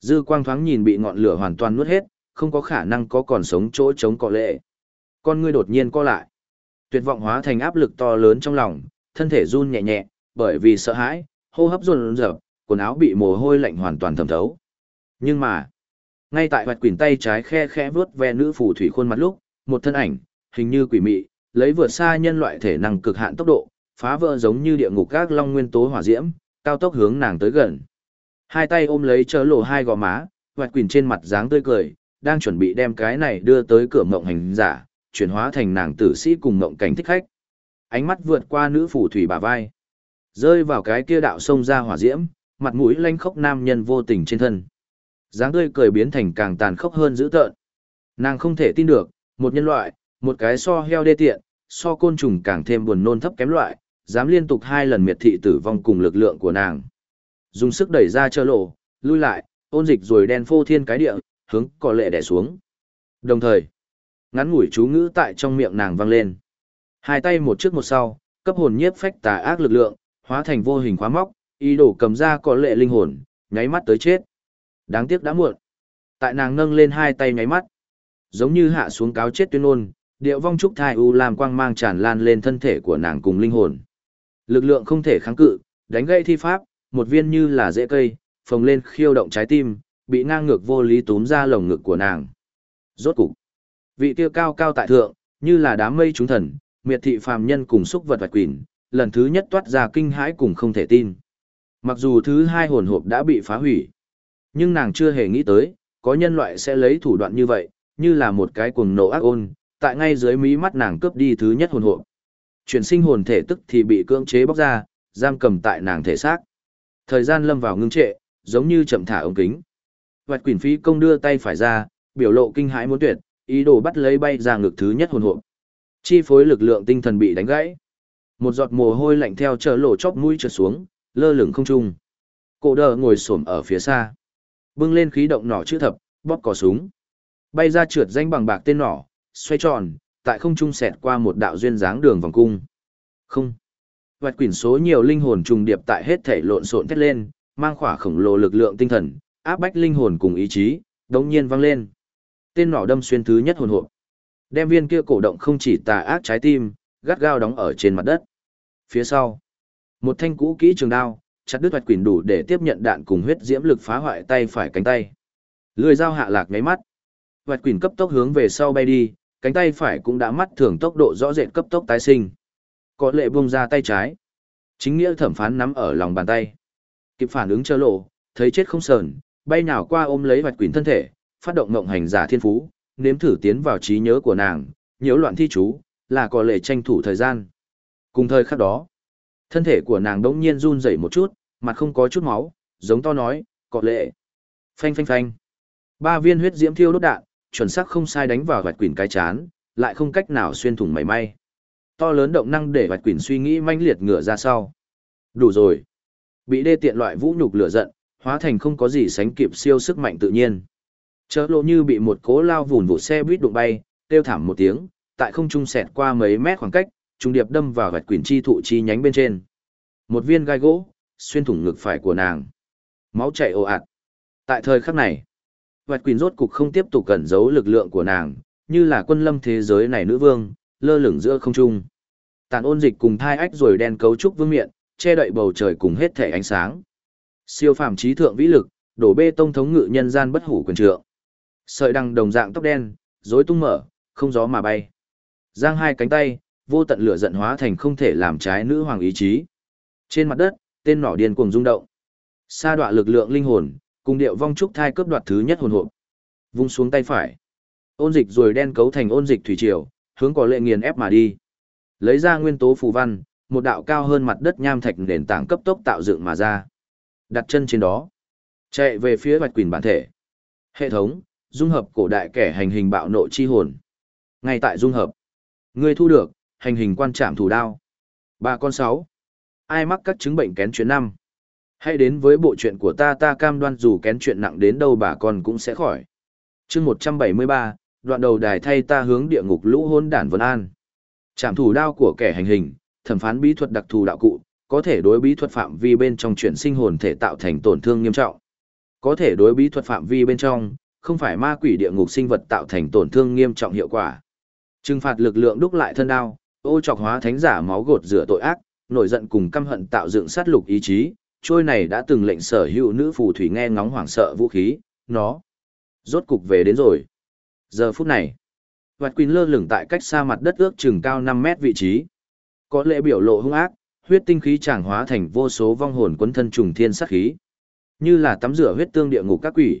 Dư quang thoáng nhìn bị ngọn lửa hoàn toàn nuốt hết, không có khả năng có còn sống chỗ chống cọ lệ. Con ngươi đột nhiên co lại. Tuyệt vọng hóa thành áp lực to lớn trong lòng, thân thể run nhẹ nhẹ, bởi vì sợ hãi, hô hấp run rẩy quần áo bị mồ hôi lạnh hoàn toàn thấm thấu. Nhưng mà, ngay tại hoạt quỷ tay trái khe khẽ vướt ve nữ phù thủy khuôn mặt lúc, một thân ảnh, hình như quỷ mị, lấy vượt xa nhân loại thể năng cực hạn tốc độ, phá vỡ giống như địa ngục các long nguyên tố hỏa diễm, cao tốc hướng nàng tới gần. Hai tay ôm lấy chớ lộ hai gò má, hoạt quỷ trên mặt dáng tươi cười, đang chuẩn bị đem cái này đưa tới cửa mộng hành giả, chuyển hóa thành nàng tử sĩ cùng mộng cảnh thích khách. Ánh mắt vượt qua nữ phù thủy bả vai, rơi vào cái kia đạo sông ra hỏa diễm, mặt mũi lanh khốc nam nhân vô tình trên thân. dáng tươi cười biến thành càng tàn khốc hơn dữ tợn. Nàng không thể tin được, một nhân loại, một cái so heo đê tiện, so côn trùng càng thêm buồn nôn thấp kém loại, dám liên tục hai lần miệt thị tử vong cùng lực lượng của nàng. Dùng sức đẩy ra chơ lộ, lui lại, ôn dịch rồi đen phô thiên cái địa, hướng cỏ lệ đè xuống. Đồng thời, ngắn ngủi chú ngữ tại trong miệng nàng vang lên. Hai tay một trước một sau, cấp hồn nhiếp phách tà ác lực lượng, hóa thành vô hình khóa móc, ý đồ cầm ra có lệ linh hồn, nháy mắt tới chết. Đáng tiếc đã muộn. Tại nàng nâng lên hai tay nháy mắt, giống như hạ xuống cáo chết tuyên ôn, điệu vong trúc thai u làm quang mang tràn lan lên thân thể của nàng cùng linh hồn. Lực lượng không thể kháng cự, đánh gãy thi pháp, một viên như là rễ cây, phồng lên khiêu động trái tim, bị ngang ngược vô lý túm ra lồng ngực của nàng. Rốt cục, vị kia cao cao tại thượng, như là đám mây chúng thần, miệt thị phàm nhân cùng xúc vật vạch quỷ, lần thứ nhất toát ra kinh hãi cùng không thể tin. Mặc dù thứ hai hồn hộp đã bị phá hủy, nhưng nàng chưa hề nghĩ tới, có nhân loại sẽ lấy thủ đoạn như vậy, như là một cái cuồng nổ ác ôn, tại ngay dưới mí mắt nàng cướp đi thứ nhất hồn hộp. Chuyển sinh hồn thể tức thì bị cưỡng chế bóc ra, giam cầm tại nàng thể xác. Thời gian lâm vào ngưng trệ, giống như chậm thả ống kính. Vạch quỷ phi công đưa tay phải ra, biểu lộ kinh hãi muốn tuyệt, ý đồ bắt lấy bay ra ngực thứ nhất hồn hộp. Chi phối lực lượng tinh thần bị đánh gãy. Một giọt mồ hôi lạnh theo chở lộ chóp mũi trượt xuống, lơ lửng không trung. Cổ đờ ngồi xổm ở phía xa. Bưng lên khí động nỏ chữ thập, bóp cò súng. Bay ra trượt danh bằng bạc tên nỏ, xoay tròn, tại không trung xẹt qua một đạo duyên dáng đường vòng cung. Không. Vạch quỷ số nhiều linh hồn trùng điệp tại hết thể lộn xộn thét lên, mang khỏa khổng lồ lực lượng tinh thần, áp bách linh hồn cùng ý chí, đống nhiên vang lên. Tên nỏ đâm xuyên thứ nhất hồn hộp. Đem viên kia cổ động không chỉ tà ác trái tim, gắt gao đóng ở trên mặt đất. Phía sau, một thanh cũ kỹ trường đao, chặt đứt hoạch quỷ đủ để tiếp nhận đạn cùng huyết diễm lực phá hoại tay phải cánh tay. Lưỡi dao hạ lạc ngáy mắt. Hoạch quỷ cấp tốc hướng về sau bay đi, cánh tay phải cũng đã mắt thường tốc độ rõ rệt cấp tốc tái sinh. Có lệ buông ra tay trái. Chính nghĩa thẩm phán nắm ở lòng bàn tay. Kịp phản ứng chơ lộ, thấy chết không sờn, bay nào qua ôm lấy hoạch quỷ thân thể, phát động ngộng hành giả thiên phú, nếm thử tiến vào trí nhớ của nàng, nhiễu loạn thi chú, là có lệ tranh thủ thời gian. Cùng thời khắc đó, thân thể của nàng đống nhiên run rẩy một chút, mặt không có chút máu, giống to nói, cọt lệ. Phanh phanh phanh. Ba viên huyết diễm thiêu đốt đạn, chuẩn xác không sai đánh vào vạch quỷ cái chán, lại không cách nào xuyên thủng mảy may. To lớn động năng để vạch quỷ suy nghĩ manh liệt ngửa ra sau. Đủ rồi. Bị đê tiện loại vũ nhục lửa giận, hóa thành không có gì sánh kịp siêu sức mạnh tự nhiên. Chớ lộ như bị một cố lao vùn vụ xe buýt đụng bay, kêu thảm một tiếng, tại không trung xẹt qua mấy mét khoảng cách, trung điệp đâm vào vạch quyển chi thụ chi nhánh bên trên. Một viên gai gỗ, xuyên thủng ngực phải của nàng. Máu chảy ồ ạt. Tại thời khắc này, vạch quyển rốt cục không tiếp tục cẩn giấu lực lượng của nàng, như là quân lâm thế giới này nữ vương, lơ lửng giữa không trung. Tàn ôn dịch cùng thai ách rồi đen cấu trúc vương miện, che đậy bầu trời cùng hết thể ánh sáng. Siêu phàm trí thượng vĩ lực, đổ bê tông thống ngự nhân gian bất hủ quyền trượng. Sợi đằng đồng dạng tóc đen, rối tung mở, không gió mà bay. Giang hai cánh tay, vô tận lửa giận hóa thành không thể làm trái nữ hoàng ý chí. Trên mặt đất, tên nỏ điên cuồng rung động. Sa đoạ lực lượng linh hồn, cùng điệu vong trúc thai cướp đoạt thứ nhất hồn hộp. Vung xuống tay phải. Ôn dịch rồi đen cấu thành ôn dịch thủy triều, hướng có lệ nghiền ép mà đi. Lấy ra nguyên tố phù văn, một đạo cao hơn mặt đất nham thạch nền tảng cấp tốc tạo dựng mà ra. Đặt chân trên đó, chạy về phía Bạch Quỷ bản thể. Hệ thống, dung hợp cổ đại kẻ hành hình bạo nộ chi hồn. Ngay tại dung hợp, ngươi thu được hành hình quan trạm thủ đao. Ba con sáu. Ai mắc các chứng bệnh kén chuyện năm? Hãy đến với bộ chuyện của ta ta cam đoan dù kén chuyện nặng đến đâu bà con cũng sẽ khỏi. Chương một trăm bảy mươi ba, đoạn đầu đài thay ta hướng địa ngục lũ hôn đản Vân An. Trạm thủ đao của kẻ hành hình, thẩm phán bí thuật đặc thù đạo cụ, có thể đối bí thuật phạm vi bên trong chuyển sinh hồn thể tạo thành tổn thương nghiêm trọng. Có thể đối bí thuật phạm vi bên trong, không phải ma quỷ địa ngục sinh vật tạo thành tổn thương nghiêm trọng hiệu quả. Trừng phạt lực lượng đúc lại thân đao, ô trọc hóa thánh giả máu gột rửa tội ác, nổi giận cùng căm hận tạo dựng sát lục ý chí, trôi này đã từng lệnh sở hữu nữ phù thủy nghe ngóng hoảng sợ vũ khí, nó rốt cục về đến rồi. Giờ phút này, Vạt Quỳnh lơ lửng tại cách xa mặt đất ước chừng cao 5 mét vị trí. Có lẽ biểu lộ hung ác, huyết tinh khí tràng hóa thành vô số vong hồn quấn thân trùng thiên sát khí. Như là tắm rửa huyết tương địa ngục các quỷ.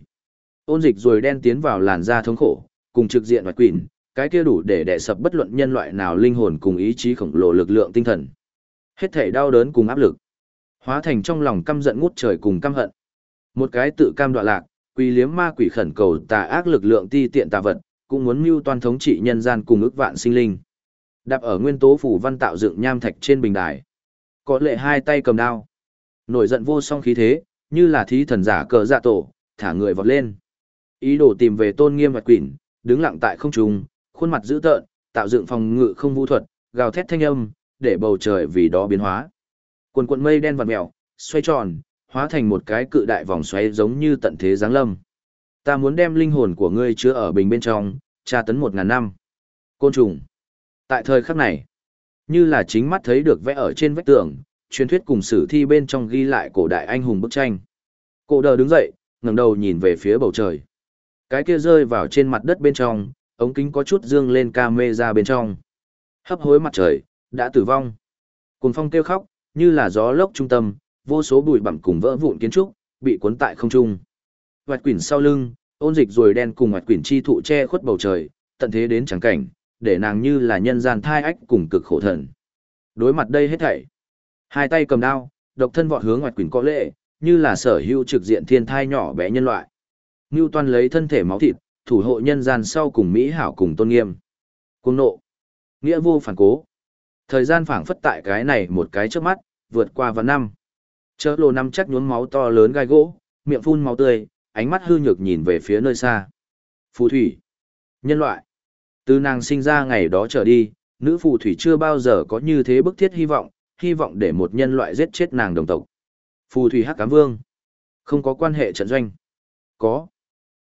Ôn dịch rồi đen tiến vào làn da thống khổ, cùng trực diện Vạt Quỳnh, cái kia đủ để đè sập bất luận nhân loại nào linh hồn cùng ý chí khổng lồ lực lượng tinh thần. Hết thể đau đớn cùng áp lực, hóa thành trong lòng căm giận ngút trời cùng căm hận. Một cái tự cam đoạ lạc, quỳ liếm ma quỷ khẩn cầu tà ác lực lượng ti tiện tà vật, cũng muốn mưu toan thống trị nhân gian cùng ước vạn sinh linh. Đạp ở nguyên tố phủ văn tạo dựng nham thạch trên bình đài. Có lệ hai tay cầm đao. Nổi giận vô song khí thế, như là thí thần giả cờ dạ tổ, thả người vọt lên. Ý đồ tìm về tôn nghiêm và quỷ, đứng lặng tại không trung, khuôn mặt dữ tợn, tạo dựng phòng ngự không vũ thuật, gào thét thanh âm, để bầu trời vì đó biến hóa. Quần quần mây đen vặn mèo, xoay tròn, hóa thành một cái cự đại vòng xoáy giống như tận thế giáng lâm. Ta muốn đem linh hồn của ngươi chứa ở bình bên trong, tra tấn một ngàn năm. Côn trùng. Tại thời khắc này, như là chính mắt thấy được vẽ ở trên vách tường, truyền thuyết cùng sử thi bên trong ghi lại cổ đại anh hùng bức tranh. Cổ đờ đứng dậy, ngẩng đầu nhìn về phía bầu trời. Cái kia rơi vào trên mặt đất bên trong, ống kính có chút dương lên ca mê ra bên trong. Hấp hối mặt trời, đã tử vong. Cùng phong kêu khóc, như là gió lốc trung tâm, vô số bụi bặm cùng vỡ vụn kiến trúc, bị cuốn tại không trung. Hoạt quỷ sau lưng, ôn dịch rồi đen cùng hoạt quỷ chi thụ che khuất bầu trời, tận thế đến chẳng cảnh, để nàng như là nhân gian thai ách cùng cực khổ thần. Đối mặt đây hết thảy. Hai tay cầm đao, độc thân vọt hướng hoạt quỷ có lệ, như là sở hữu trực diện thiên thai nhỏ bé nhân loại. Newton lấy thân thể máu thịt, thủ hộ nhân gian sau cùng Mỹ hảo cùng tôn nghiêm. Cung nộ. Nghĩa vô phản cố. Thời gian phảng phất tại cái này một cái trước mắt, vượt qua vào năm. Chớ lồ năm chắc nhuốm máu to lớn gai gỗ, miệng phun máu tươi, ánh mắt hư nhược nhìn về phía nơi xa. Phù thủy. Nhân loại. Từ nàng sinh ra ngày đó trở đi, nữ phù thủy chưa bao giờ có như thế bức thiết hy vọng, hy vọng để một nhân loại giết chết nàng đồng tộc. Phù thủy hắc cám vương. Không có quan hệ trận doanh. Có.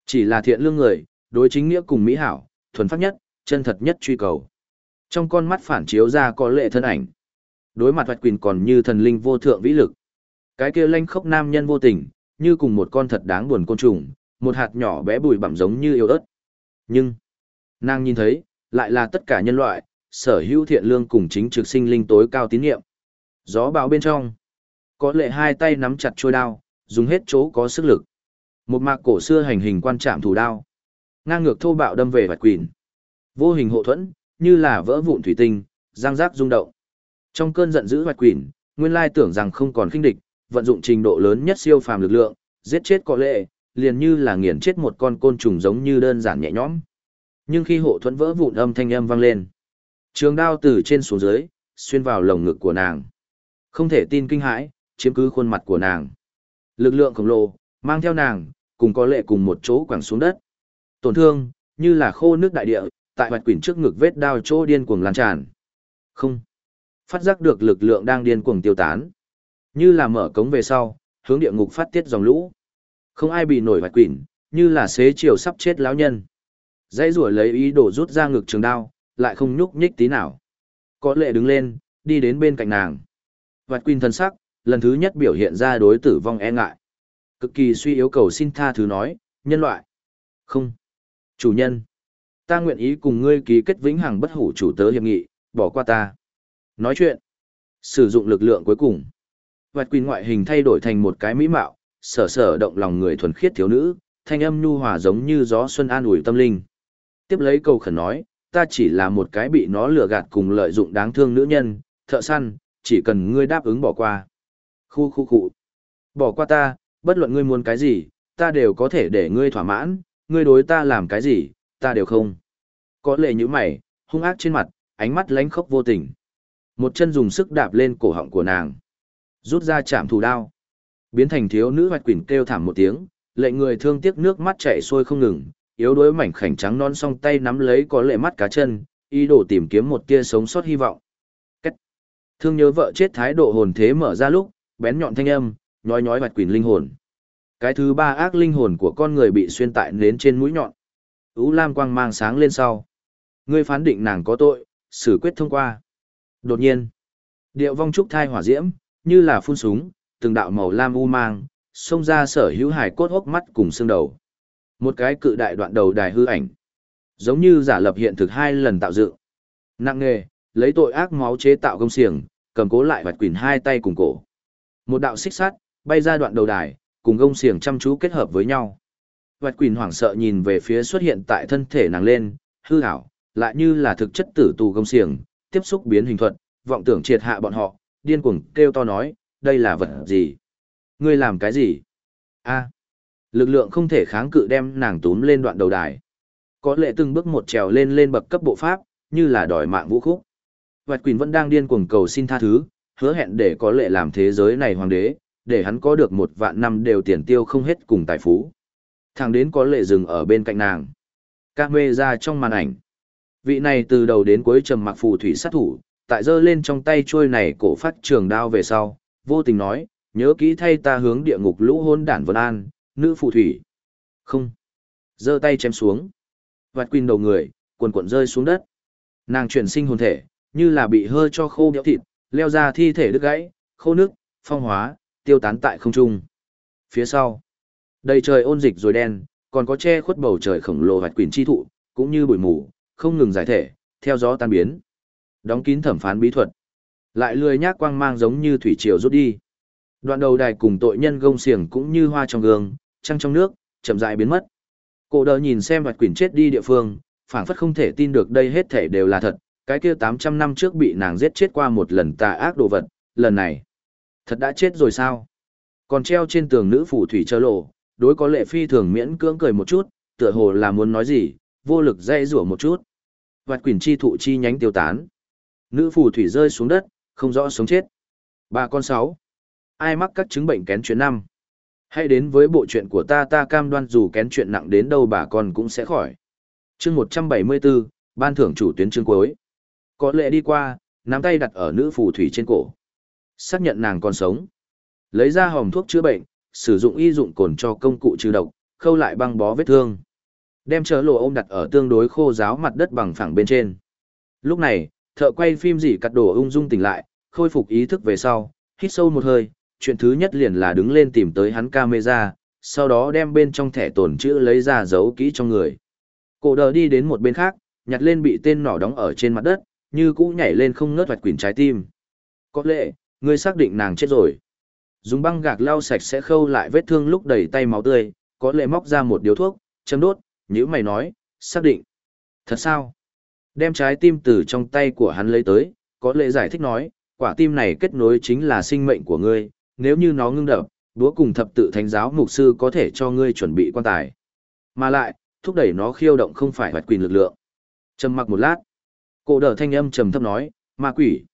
Chỉ là thiện lương người, đối chính nghĩa cùng mỹ hảo, thuần phát nhất, chân thật nhất truy cầu. Trong con mắt phản chiếu ra có lệ thân ảnh. Đối mặt Hoạch quyền còn như thần linh vô thượng vĩ lực. Cái kia lanh khốc nam nhân vô tình, như cùng một con thật đáng buồn côn trùng, một hạt nhỏ bé bùi bặm giống như yêu ớt. Nhưng, nàng nhìn thấy, lại là tất cả nhân loại, sở hữu thiện lương cùng chính trực sinh linh tối cao tín nhiệm. Gió bão bên trong, có lệ hai tay nắm chặt trôi đao, dùng hết chỗ có sức lực. Một mạc cổ xưa hành hình quan trạm thủ đao. Ngang ngược thô bạo đâm về vạch quỳn, Vô hình hộ thuẫn, như là vỡ vụn thủy tinh, giang giác rung động. Trong cơn giận dữ vạch quỳn, nguyên lai tưởng rằng không còn khinh địch, vận dụng trình độ lớn nhất siêu phàm lực lượng, giết chết có lệ, liền như là nghiền chết một con côn trùng giống như đơn giản nhẹ nhõm. Nhưng khi hộ thuẫn vỡ vụn âm thanh âm vang lên, trường đao từ trên xuống dưới, xuyên vào lồng ngực của nàng. Không thể tin kinh hãi, chiếm cứ khuôn mặt của nàng. Lực lượng khổng lồ, mang theo nàng, cùng có lệ cùng một chỗ quẳng xuống đất. Tổn thương, như là khô nước đại địa, tại hoạch quỷ trước ngực vết đao chỗ điên cuồng lan tràn. Không. Phát giác được lực lượng đang điên cuồng tiêu tán. Như là mở cống về sau, hướng địa ngục phát tiết dòng lũ. Không ai bị nổi hoạch quỷ, như là xế chiều sắp chết lão nhân. Dãy rủa lấy ý đồ rút ra ngực trường đao, lại không nhúc nhích tí nào. Có lệ đứng lên, đi đến bên cạnh nàng. Hoạch quỷ thân sắc, lần thứ nhất biểu hiện ra đối tử vong e ngại. Cực kỳ suy yếu cầu xin tha thứ nói, nhân loại. Không. Chủ nhân. Ta nguyện ý cùng ngươi ký kết vĩnh hằng bất hủ chủ tớ hiệp nghị, bỏ qua ta. Nói chuyện. Sử dụng lực lượng cuối cùng. Vạch quỳ ngoại hình thay đổi thành một cái mỹ mạo, sở sở động lòng người thuần khiết thiếu nữ, thanh âm nhu hòa giống như gió xuân an ủi tâm linh. Tiếp lấy câu khẩn nói, ta chỉ là một cái bị nó lừa gạt cùng lợi dụng đáng thương nữ nhân, thợ săn, chỉ cần ngươi đáp ứng bỏ qua. Khu khu khu. Bỏ qua ta, bất luận ngươi muốn cái gì, ta đều có thể để ngươi thỏa mãn, ngươi đối ta làm cái gì, ta đều không. Có lệ như mày, hung ác trên mặt, ánh mắt lánh khóc vô tình. Một chân dùng sức đạp lên cổ họng của nàng. Rút ra chạm thủ đao. Biến thành thiếu nữ hoạch quỷ kêu thảm một tiếng, lệ người thương tiếc nước mắt chảy xuôi không ngừng, yếu đuối mảnh khảnh trắng non song tay nắm lấy có lệ mắt cá chân, ý đồ tìm kiếm một tia sống sót hy vọng. Cách. Thương nhớ vợ chết thái độ hồn thế mở ra lúc, bén nhọn thanh âm, nhói nhói hoạch quỷ linh hồn. Cái thứ ba ác linh hồn của con người bị xuyên tại nến trên mũi nhọn. Ú Lam quang mang sáng lên sau. Ngươi phán định nàng có tội, xử quyết thông qua. Đột nhiên, điệu vong trúc thai hỏa diễm, như là phun súng, từng đạo màu lam u mang, xông ra sở hữu hải cốt hốc mắt cùng xương đầu. Một cái cự đại đoạn đầu đài hư ảnh. Giống như giả lập hiện thực hai lần tạo dựng. Nặng nghề, lấy tội ác máu chế tạo công xiềng, cầm cố lại vạch quỳnh hai tay cùng cổ. Một đạo xích sắt, bay ra đoạn đầu đài, cùng gông xiềng chăm chú kết hợp với nhau. Vạch quỳnh hoảng sợ nhìn về phía xuất hiện tại thân thể nàng lên, hư ảo, lại như là thực chất tử tù gông xiềng, tiếp xúc biến hình thuật, vọng tưởng triệt hạ bọn họ, điên cuồng kêu to nói, đây là vật gì? Ngươi làm cái gì? A. lực lượng không thể kháng cự đem nàng túm lên đoạn đầu đài. Có lệ từng bước một trèo lên lên bậc cấp bộ pháp, như là đòi mạng vũ khúc. Vạch quỳnh vẫn đang điên cuồng cầu xin tha thứ, hứa hẹn để có lệ làm thế giới này hoàng đế, để hắn có được một vạn năm đều tiền tiêu không hết cùng tài phú. Thằng đến có lệ dừng ở bên cạnh nàng. Các mê ra trong màn ảnh. Vị này từ đầu đến cuối trầm mặc phù thủy sát thủ, tại giơ lên trong tay chuôi này cổ phát trường đao về sau, vô tình nói, nhớ kỹ thay ta hướng địa ngục lũ hôn đản vân an, nữ phù thủy. Không. giơ tay chém xuống. Vạt quỳnh đầu người, quần cuộn rơi xuống đất. Nàng chuyển sinh hồn thể, như là bị hơi cho khô béo thịt, leo ra thi thể đứt gãy, khô nước, phong hóa, tiêu tán tại không trung. Phía sau, đầy trời ôn dịch rồi đen, còn có che khuất bầu trời khổng lồ hoạch quỷ chi thụ, cũng như bụi mù, không ngừng giải thể, theo gió tan biến. Đóng kín thẩm phán bí thuật. Lại lười nhác quang mang giống như thủy triều rút đi. Đoạn đầu đài cùng tội nhân gông xiềng cũng như hoa trong gương, trăng trong nước, chậm rãi biến mất. Cổ đỡ nhìn xem hoạch quỷ chết đi địa phương, phảng phất không thể tin được đây hết thể đều là thật, cái kia 800 năm trước bị nàng giết chết qua một lần tà ác đồ vật, lần này. Thật đã chết rồi sao? Còn treo trên tường nữ phủ thủy chơ lộ, đối có lệ phi thường miễn cưỡng cười một chút, tựa hồ là muốn nói gì, vô lực dây rủa một chút. Vạt quyển chi thụ chi nhánh tiêu tán. Nữ phù thủy rơi xuống đất, không rõ sống chết. Bà con sáu. Ai mắc các chứng bệnh kén chuyện năm? Hãy đến với bộ chuyện của ta ta cam đoan dù kén chuyện nặng đến đâu bà con cũng sẽ khỏi. chương 174, ban thưởng chủ tuyến chương cuối. Có lệ đi qua, nắm tay đặt ở nữ phù thủy trên cổ. Xác nhận nàng còn sống. Lấy ra hòm thuốc chữa bệnh, sử dụng y dụng cồn cho công cụ trừ độc, khâu lại băng bó vết thương. Đem chớ lộ ôm đặt ở tương đối khô giáo mặt đất bằng phẳng bên trên. Lúc này, thợ quay phim dị cắt đổ ung dung tỉnh lại, khôi phục ý thức về sau, hít sâu một hơi, chuyện thứ nhất liền là đứng lên tìm tới hắn camera, sau đó đem bên trong thẻ tổn chữ lấy ra giấu kỹ trong người. Cổ đờ đi đến một bên khác, nhặt lên bị tên nỏ đóng ở trên mặt đất, như cũ nhảy lên không ngớt hoạch quỷ trái tim. Có lẽ, ngươi xác định nàng chết rồi. Dùng băng gạc lau sạch sẽ khâu lại vết thương lúc đầy tay máu tươi, có lẽ móc ra một điếu thuốc, châm đốt, nhữ mày nói, xác định. Thật sao? Đem trái tim từ trong tay của hắn lấy tới, có lẽ giải thích nói, quả tim này kết nối chính là sinh mệnh của ngươi, nếu như nó ngưng đập, búa cùng thập tự thánh giáo mục sư có thể cho ngươi chuẩn bị quan tài. Mà lại, thúc đẩy nó khiêu động không phải hoạch quyền lực lượng. Trầm mặc một lát, cổ đỡ thanh âm trầm thấp nói, ma quỷ.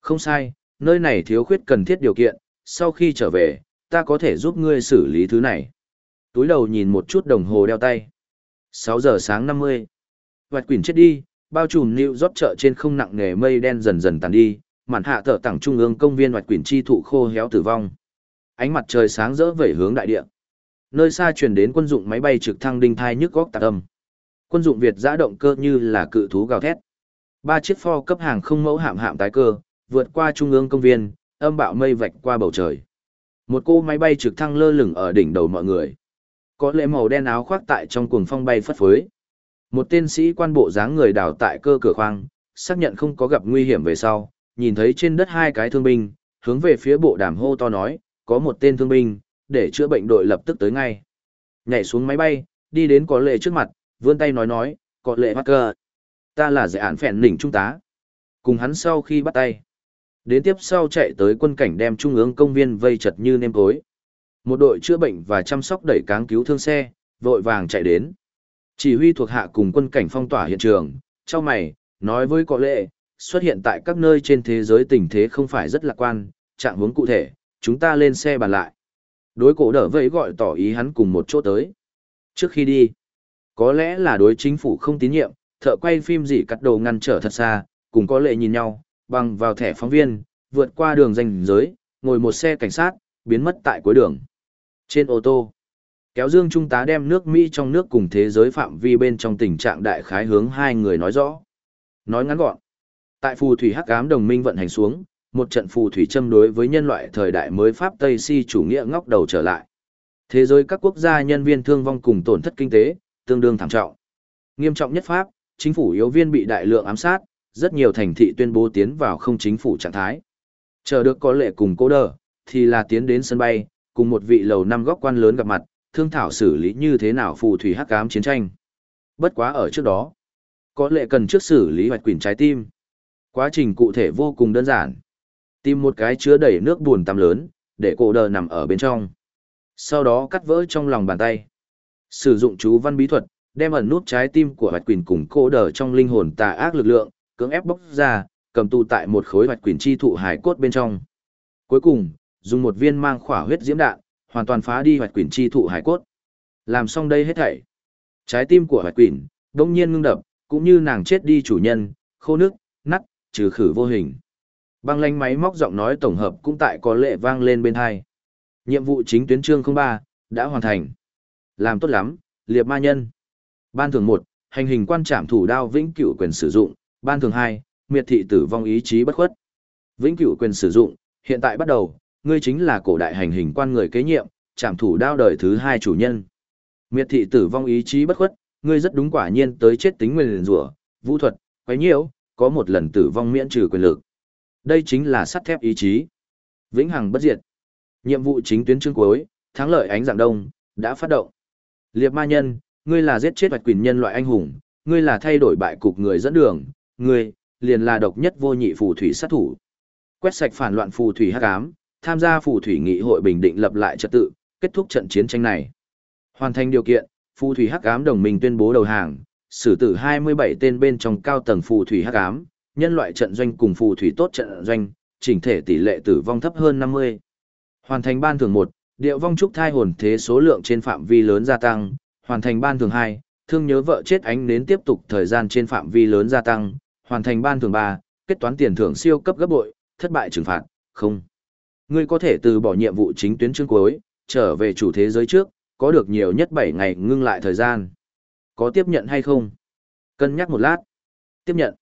Không sai, nơi này thiếu khuyết cần thiết điều kiện, sau khi trở về, ta có thể giúp ngươi xử lý thứ này. Túi đầu nhìn một chút đồng hồ đeo tay. 6 giờ sáng 50. vạch quỷ chết đi, bao trùm nịu rót chợ trên không nặng nghề mây đen dần dần tàn đi, màn hạ thở tảng trung ương công viên hoạch quỷ chi thụ khô héo tử vong. Ánh mặt trời sáng rỡ về hướng đại địa. Nơi xa truyền đến quân dụng máy bay trực thăng đinh thai nhức góc tạc âm. Quân dụng Việt giã động cơ như là cự thú gào thét. Ba chiếc pho cấp hàng không mẫu hạm hạm tái cơ, vượt qua trung ương công viên, âm bạo mây vạch qua bầu trời. Một cô máy bay trực thăng lơ lửng ở đỉnh đầu mọi người. Có lẽ màu đen áo khoác tại trong cuồng phong bay phất phới. Một tên sĩ quan bộ dáng người đào tại cơ cửa khoang, xác nhận không có gặp nguy hiểm về sau, nhìn thấy trên đất hai cái thương binh, hướng về phía bộ đàm hô to nói, có một tên thương binh, để chữa bệnh đội lập tức tới ngay. Nhảy xuống máy bay, đi đến có lệ trước mặt, vươn tay nói nói, có lệ bắt. Ta là giải án phèn nỉnh trung tá. Cùng hắn sau khi bắt tay. Đến tiếp sau chạy tới quân cảnh đem trung ương công viên vây chật như nêm tối. Một đội chữa bệnh và chăm sóc đẩy cáng cứu thương xe, vội vàng chạy đến. Chỉ huy thuộc hạ cùng quân cảnh phong tỏa hiện trường, cho mày, nói với có lệ, xuất hiện tại các nơi trên thế giới tình thế không phải rất lạc quan, trạng hướng cụ thể, chúng ta lên xe bàn lại. Đối cổ đỡ vẫy gọi tỏ ý hắn cùng một chỗ tới. Trước khi đi, có lẽ là đối chính phủ không tín nhiệm, thợ quay phim gì cắt đầu ngăn trở thật xa, cùng có lệ nhìn nhau, bằng vào thẻ phóng viên, vượt qua đường danh giới, ngồi một xe cảnh sát, biến mất tại cuối đường. Trên ô tô, kéo dương trung tá đem nước Mỹ trong nước cùng thế giới phạm vi bên trong tình trạng đại khái hướng hai người nói rõ. Nói ngắn gọn, tại phù thủy hắc ám đồng minh vận hành xuống, một trận phù thủy châm đối với nhân loại thời đại mới Pháp Tây si chủ nghĩa ngóc đầu trở lại. Thế giới các quốc gia nhân viên thương vong cùng tổn thất kinh tế, tương đương thảm trọng. Nghiêm trọng nhất Pháp, chính phủ yếu viên bị đại lượng ám sát, rất nhiều thành thị tuyên bố tiến vào không chính phủ trạng thái. Chờ được có lệ cùng cố đờ, thì là tiến đến sân bay, cùng một vị lầu năm góc quan lớn gặp mặt, thương thảo xử lý như thế nào phù thủy hắc ám chiến tranh. Bất quá ở trước đó, có lệ cần trước xử lý hoạch quỷ trái tim. Quá trình cụ thể vô cùng đơn giản. Tìm một cái chứa đầy nước buồn tắm lớn, để cổ đờ nằm ở bên trong. Sau đó cắt vỡ trong lòng bàn tay. Sử dụng chú văn bí thuật, đem ẩn nút trái tim của hoạch quỷ cùng cổ đờ trong linh hồn tà ác lực lượng, cưỡng ép bóc ra, cầm tù tại một khối hoạch quỷ chi thụ hải cốt bên trong. Cuối cùng, dùng một viên mang khỏa huyết diễm đạn, hoàn toàn phá đi hoạch quỷ chi thụ hải cốt. Làm xong đây hết thảy. Trái tim của hoạch quyển, đông nhiên ngưng đập, cũng như nàng chết đi chủ nhân, khô nước, nắt, trừ khử vô hình. Băng lanh máy móc giọng nói tổng hợp cũng tại có lệ vang lên bên hai. Nhiệm vụ chính tuyến chương 03, đã hoàn thành. Làm tốt lắm, liệp ma nhân. Ban thưởng 1, hành hình quan trảm thủ đao vĩnh cửu quyền sử dụng. Ban thường hai, miệt thị tử vong ý chí bất khuất. Vĩnh cửu quyền sử dụng, hiện tại bắt đầu, ngươi chính là cổ đại hành hình quan người kế nhiệm, trảm thủ đao đời thứ hai chủ nhân. Miệt thị tử vong ý chí bất khuất, ngươi rất đúng quả nhiên tới chết tính nguyên rủa, vũ thuật, quấy nhiễu, có một lần tử vong miễn trừ quyền lực. Đây chính là sắt thép ý chí. Vĩnh hằng bất diệt. Nhiệm vụ chính tuyến chương cuối, thắng lợi ánh dạng đông, đã phát động. Liệp ma nhân, ngươi là giết chết hoạch quyền nhân loại anh hùng, ngươi là thay đổi bại cục người dẫn đường, ngươi, liền là độc nhất vô nhị phù thủy sát thủ. Quét sạch phản loạn phù thủy hắc ám, tham gia phù thủy nghị hội bình định lập lại trật tự, kết thúc trận chiến tranh này. Hoàn thành điều kiện, phù thủy hắc ám đồng minh tuyên bố đầu hàng, xử tử 27 tên bên trong cao tầng phù thủy hắc ám, nhân loại trận doanh cùng phù thủy tốt trận doanh, chỉnh thể tỷ lệ tử vong thấp hơn 50. Hoàn thành ban thường 1, điệu vong trúc thai hồn thế số lượng trên phạm vi lớn gia tăng, hoàn thành ban thường 2, thương nhớ vợ chết ánh nến tiếp tục thời gian trên phạm vi lớn gia tăng, hoàn thành ban thưởng 3, kết toán tiền thưởng siêu cấp gấp bội, thất bại trừng phạt, không. Ngươi có thể từ bỏ nhiệm vụ chính tuyến chương cuối, trở về chủ thế giới trước, có được nhiều nhất 7 ngày ngưng lại thời gian. Có tiếp nhận hay không? Cân nhắc một lát. Tiếp nhận.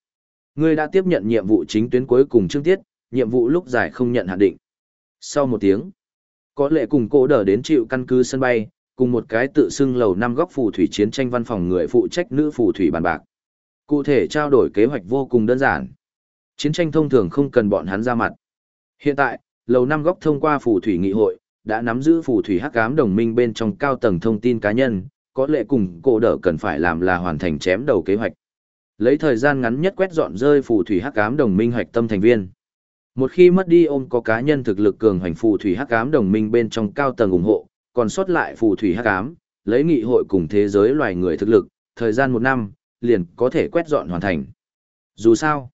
Ngươi đã tiếp nhận nhiệm vụ chính tuyến cuối cùng chương tiết, nhiệm vụ lúc giải không nhận hạn định. Sau một tiếng, có lệ cùng cô đỡ đến chịu căn cứ sân bay, cùng một cái tự xưng lầu năm góc phù thủy chiến tranh văn phòng người phụ trách nữ phù thủy bàn bạc. Cụ thể trao đổi kế hoạch vô cùng đơn giản. Chiến tranh thông thường không cần bọn hắn ra mặt. Hiện tại, lầu năm góc thông qua phù thủy nghị hội, đã nắm giữ phù thủy hắc ám đồng minh bên trong cao tầng thông tin cá nhân, có lệ cùng cổ đỡ cần phải làm là hoàn thành chém đầu kế hoạch. Lấy thời gian ngắn nhất quét dọn rơi phù thủy hắc ám đồng minh hoạch tâm thành viên. Một khi mất đi ôm có cá nhân thực lực cường hành phù thủy hắc ám đồng minh bên trong cao tầng ủng hộ, còn sót lại phù thủy hắc ám, lấy nghị hội cùng thế giới loài người thực lực, thời gian một năm, liền có thể quét dọn hoàn thành. Dù sao,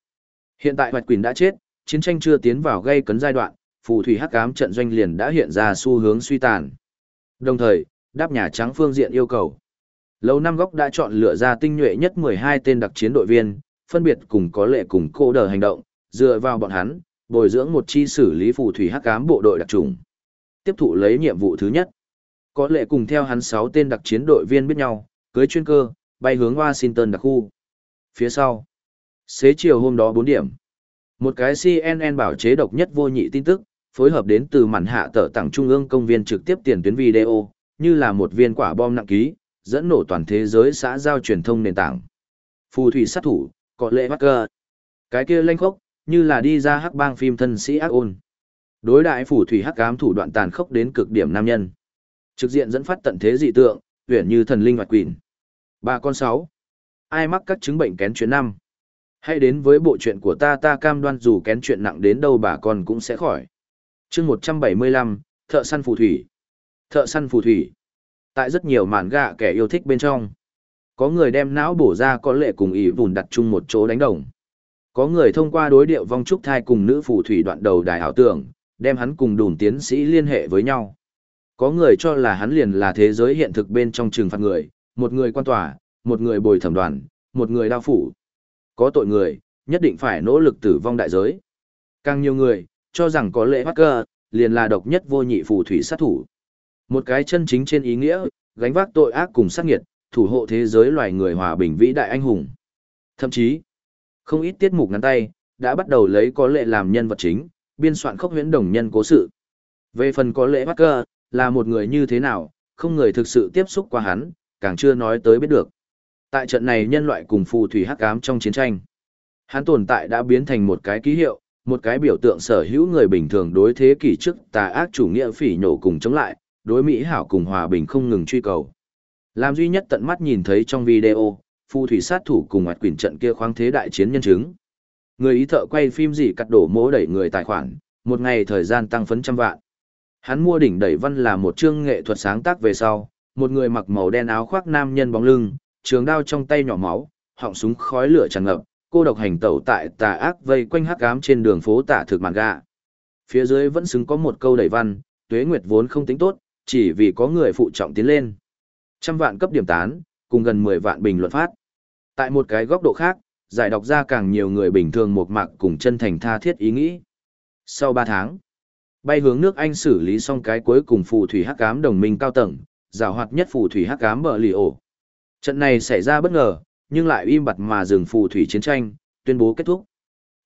hiện tại Hoạch Quỳnh đã chết, chiến tranh chưa tiến vào gây cấn giai đoạn, phù thủy hắc ám trận doanh liền đã hiện ra xu hướng suy tàn. Đồng thời, đáp Nhà Trắng phương diện yêu cầu. Lâu năm góc đã chọn lựa ra tinh nhuệ nhất 12 tên đặc chiến đội viên, phân biệt cùng có lệ cùng cô đờ hành động, dựa vào bọn hắn, bồi dưỡng một chi xử lý phù thủy hắc ám bộ đội đặc trùng. Tiếp thụ lấy nhiệm vụ thứ nhất. Có lệ cùng theo hắn 6 tên đặc chiến đội viên biết nhau, cưới chuyên cơ, bay hướng Washington đặc khu. Phía sau, xế chiều hôm đó 4 điểm. Một cái CNN bảo chế độc nhất vô nhị tin tức, phối hợp đến từ màn hạ tờ tặng trung ương công viên trực tiếp tiền tuyến video, như là một viên quả bom nặng ký, dẫn nổ toàn thế giới xã giao truyền thông nền tảng. Phù thủy sát thủ, có lệ bắt cơ. Cái kia lanh khốc, như là đi ra hắc bang phim thân sĩ ác ôn. Đối đại phù thủy hắc ám thủ đoạn tàn khốc đến cực điểm nam nhân. Trực diện dẫn phát tận thế dị tượng, uyển như thần linh hoạt quỷ bà con sáu. Ai mắc các chứng bệnh kén chuyện năm? Hãy đến với bộ chuyện của ta ta cam đoan dù kén chuyện nặng đến đâu bà con cũng sẽ khỏi. chương 175, Thợ săn phù thủy. Thợ săn phù thủy. Tại rất nhiều màn gạ kẻ yêu thích bên trong. Có người đem não bổ ra có lệ cùng ý vùn đặt chung một chỗ đánh đồng. Có người thông qua đối điệu vong trúc thai cùng nữ phù thủy đoạn đầu đài ảo tưởng, đem hắn cùng đùn tiến sĩ liên hệ với nhau. Có người cho là hắn liền là thế giới hiện thực bên trong trừng phạt người, một người quan tòa, một người bồi thẩm đoàn, một người đao phủ. Có tội người, nhất định phải nỗ lực tử vong đại giới. Càng nhiều người, cho rằng có lệ Parker, liền là độc nhất vô nhị phù thủy sát thủ. Một cái chân chính trên ý nghĩa, gánh vác tội ác cùng sát nghiệt, thủ hộ thế giới loài người hòa bình vĩ đại anh hùng. Thậm chí, không ít tiết mục ngắn tay, đã bắt đầu lấy có lệ làm nhân vật chính, biên soạn khốc huyễn đồng nhân cố sự. Về phần có lệ Parker, là một người như thế nào, không người thực sự tiếp xúc qua hắn, càng chưa nói tới biết được. Tại trận này nhân loại cùng phù thủy hắc ám trong chiến tranh, hắn tồn tại đã biến thành một cái ký hiệu, một cái biểu tượng sở hữu người bình thường đối thế kỷ trước tà ác chủ nghĩa phỉ nhổ cùng chống lại, đối Mỹ hảo cùng hòa bình không ngừng truy cầu. Làm duy nhất tận mắt nhìn thấy trong video, phù thủy sát thủ cùng ngoại quỷ trận kia khoáng thế đại chiến nhân chứng. Người ý thợ quay phim gì cắt đổ mố đẩy người tài khoản, một ngày thời gian tăng phấn trăm vạn. Hắn mua đỉnh đẩy văn là một chương nghệ thuật sáng tác về sau, một người mặc màu đen áo khoác nam nhân bóng lưng, trường đao trong tay nhỏ máu, họng súng khói lửa tràn ngập, cô độc hành tẩu tại tà ác vây quanh hắc ám trên đường phố tả thực màn gà. Phía dưới vẫn xứng có một câu đẩy văn, tuế nguyệt vốn không tính tốt, chỉ vì có người phụ trọng tiến lên. Trăm vạn cấp điểm tán, cùng gần 10 vạn bình luận phát. Tại một cái góc độ khác, giải đọc ra càng nhiều người bình thường một mạc cùng chân thành tha thiết ý nghĩ. Sau 3 tháng, bay hướng nước Anh xử lý xong cái cuối cùng phù thủy hắc ám đồng minh cao tầng, rào hoạt nhất phù thủy hắc ám bờ lì ổ. Trận này xảy ra bất ngờ, nhưng lại im bặt mà dừng phù thủy chiến tranh, tuyên bố kết thúc.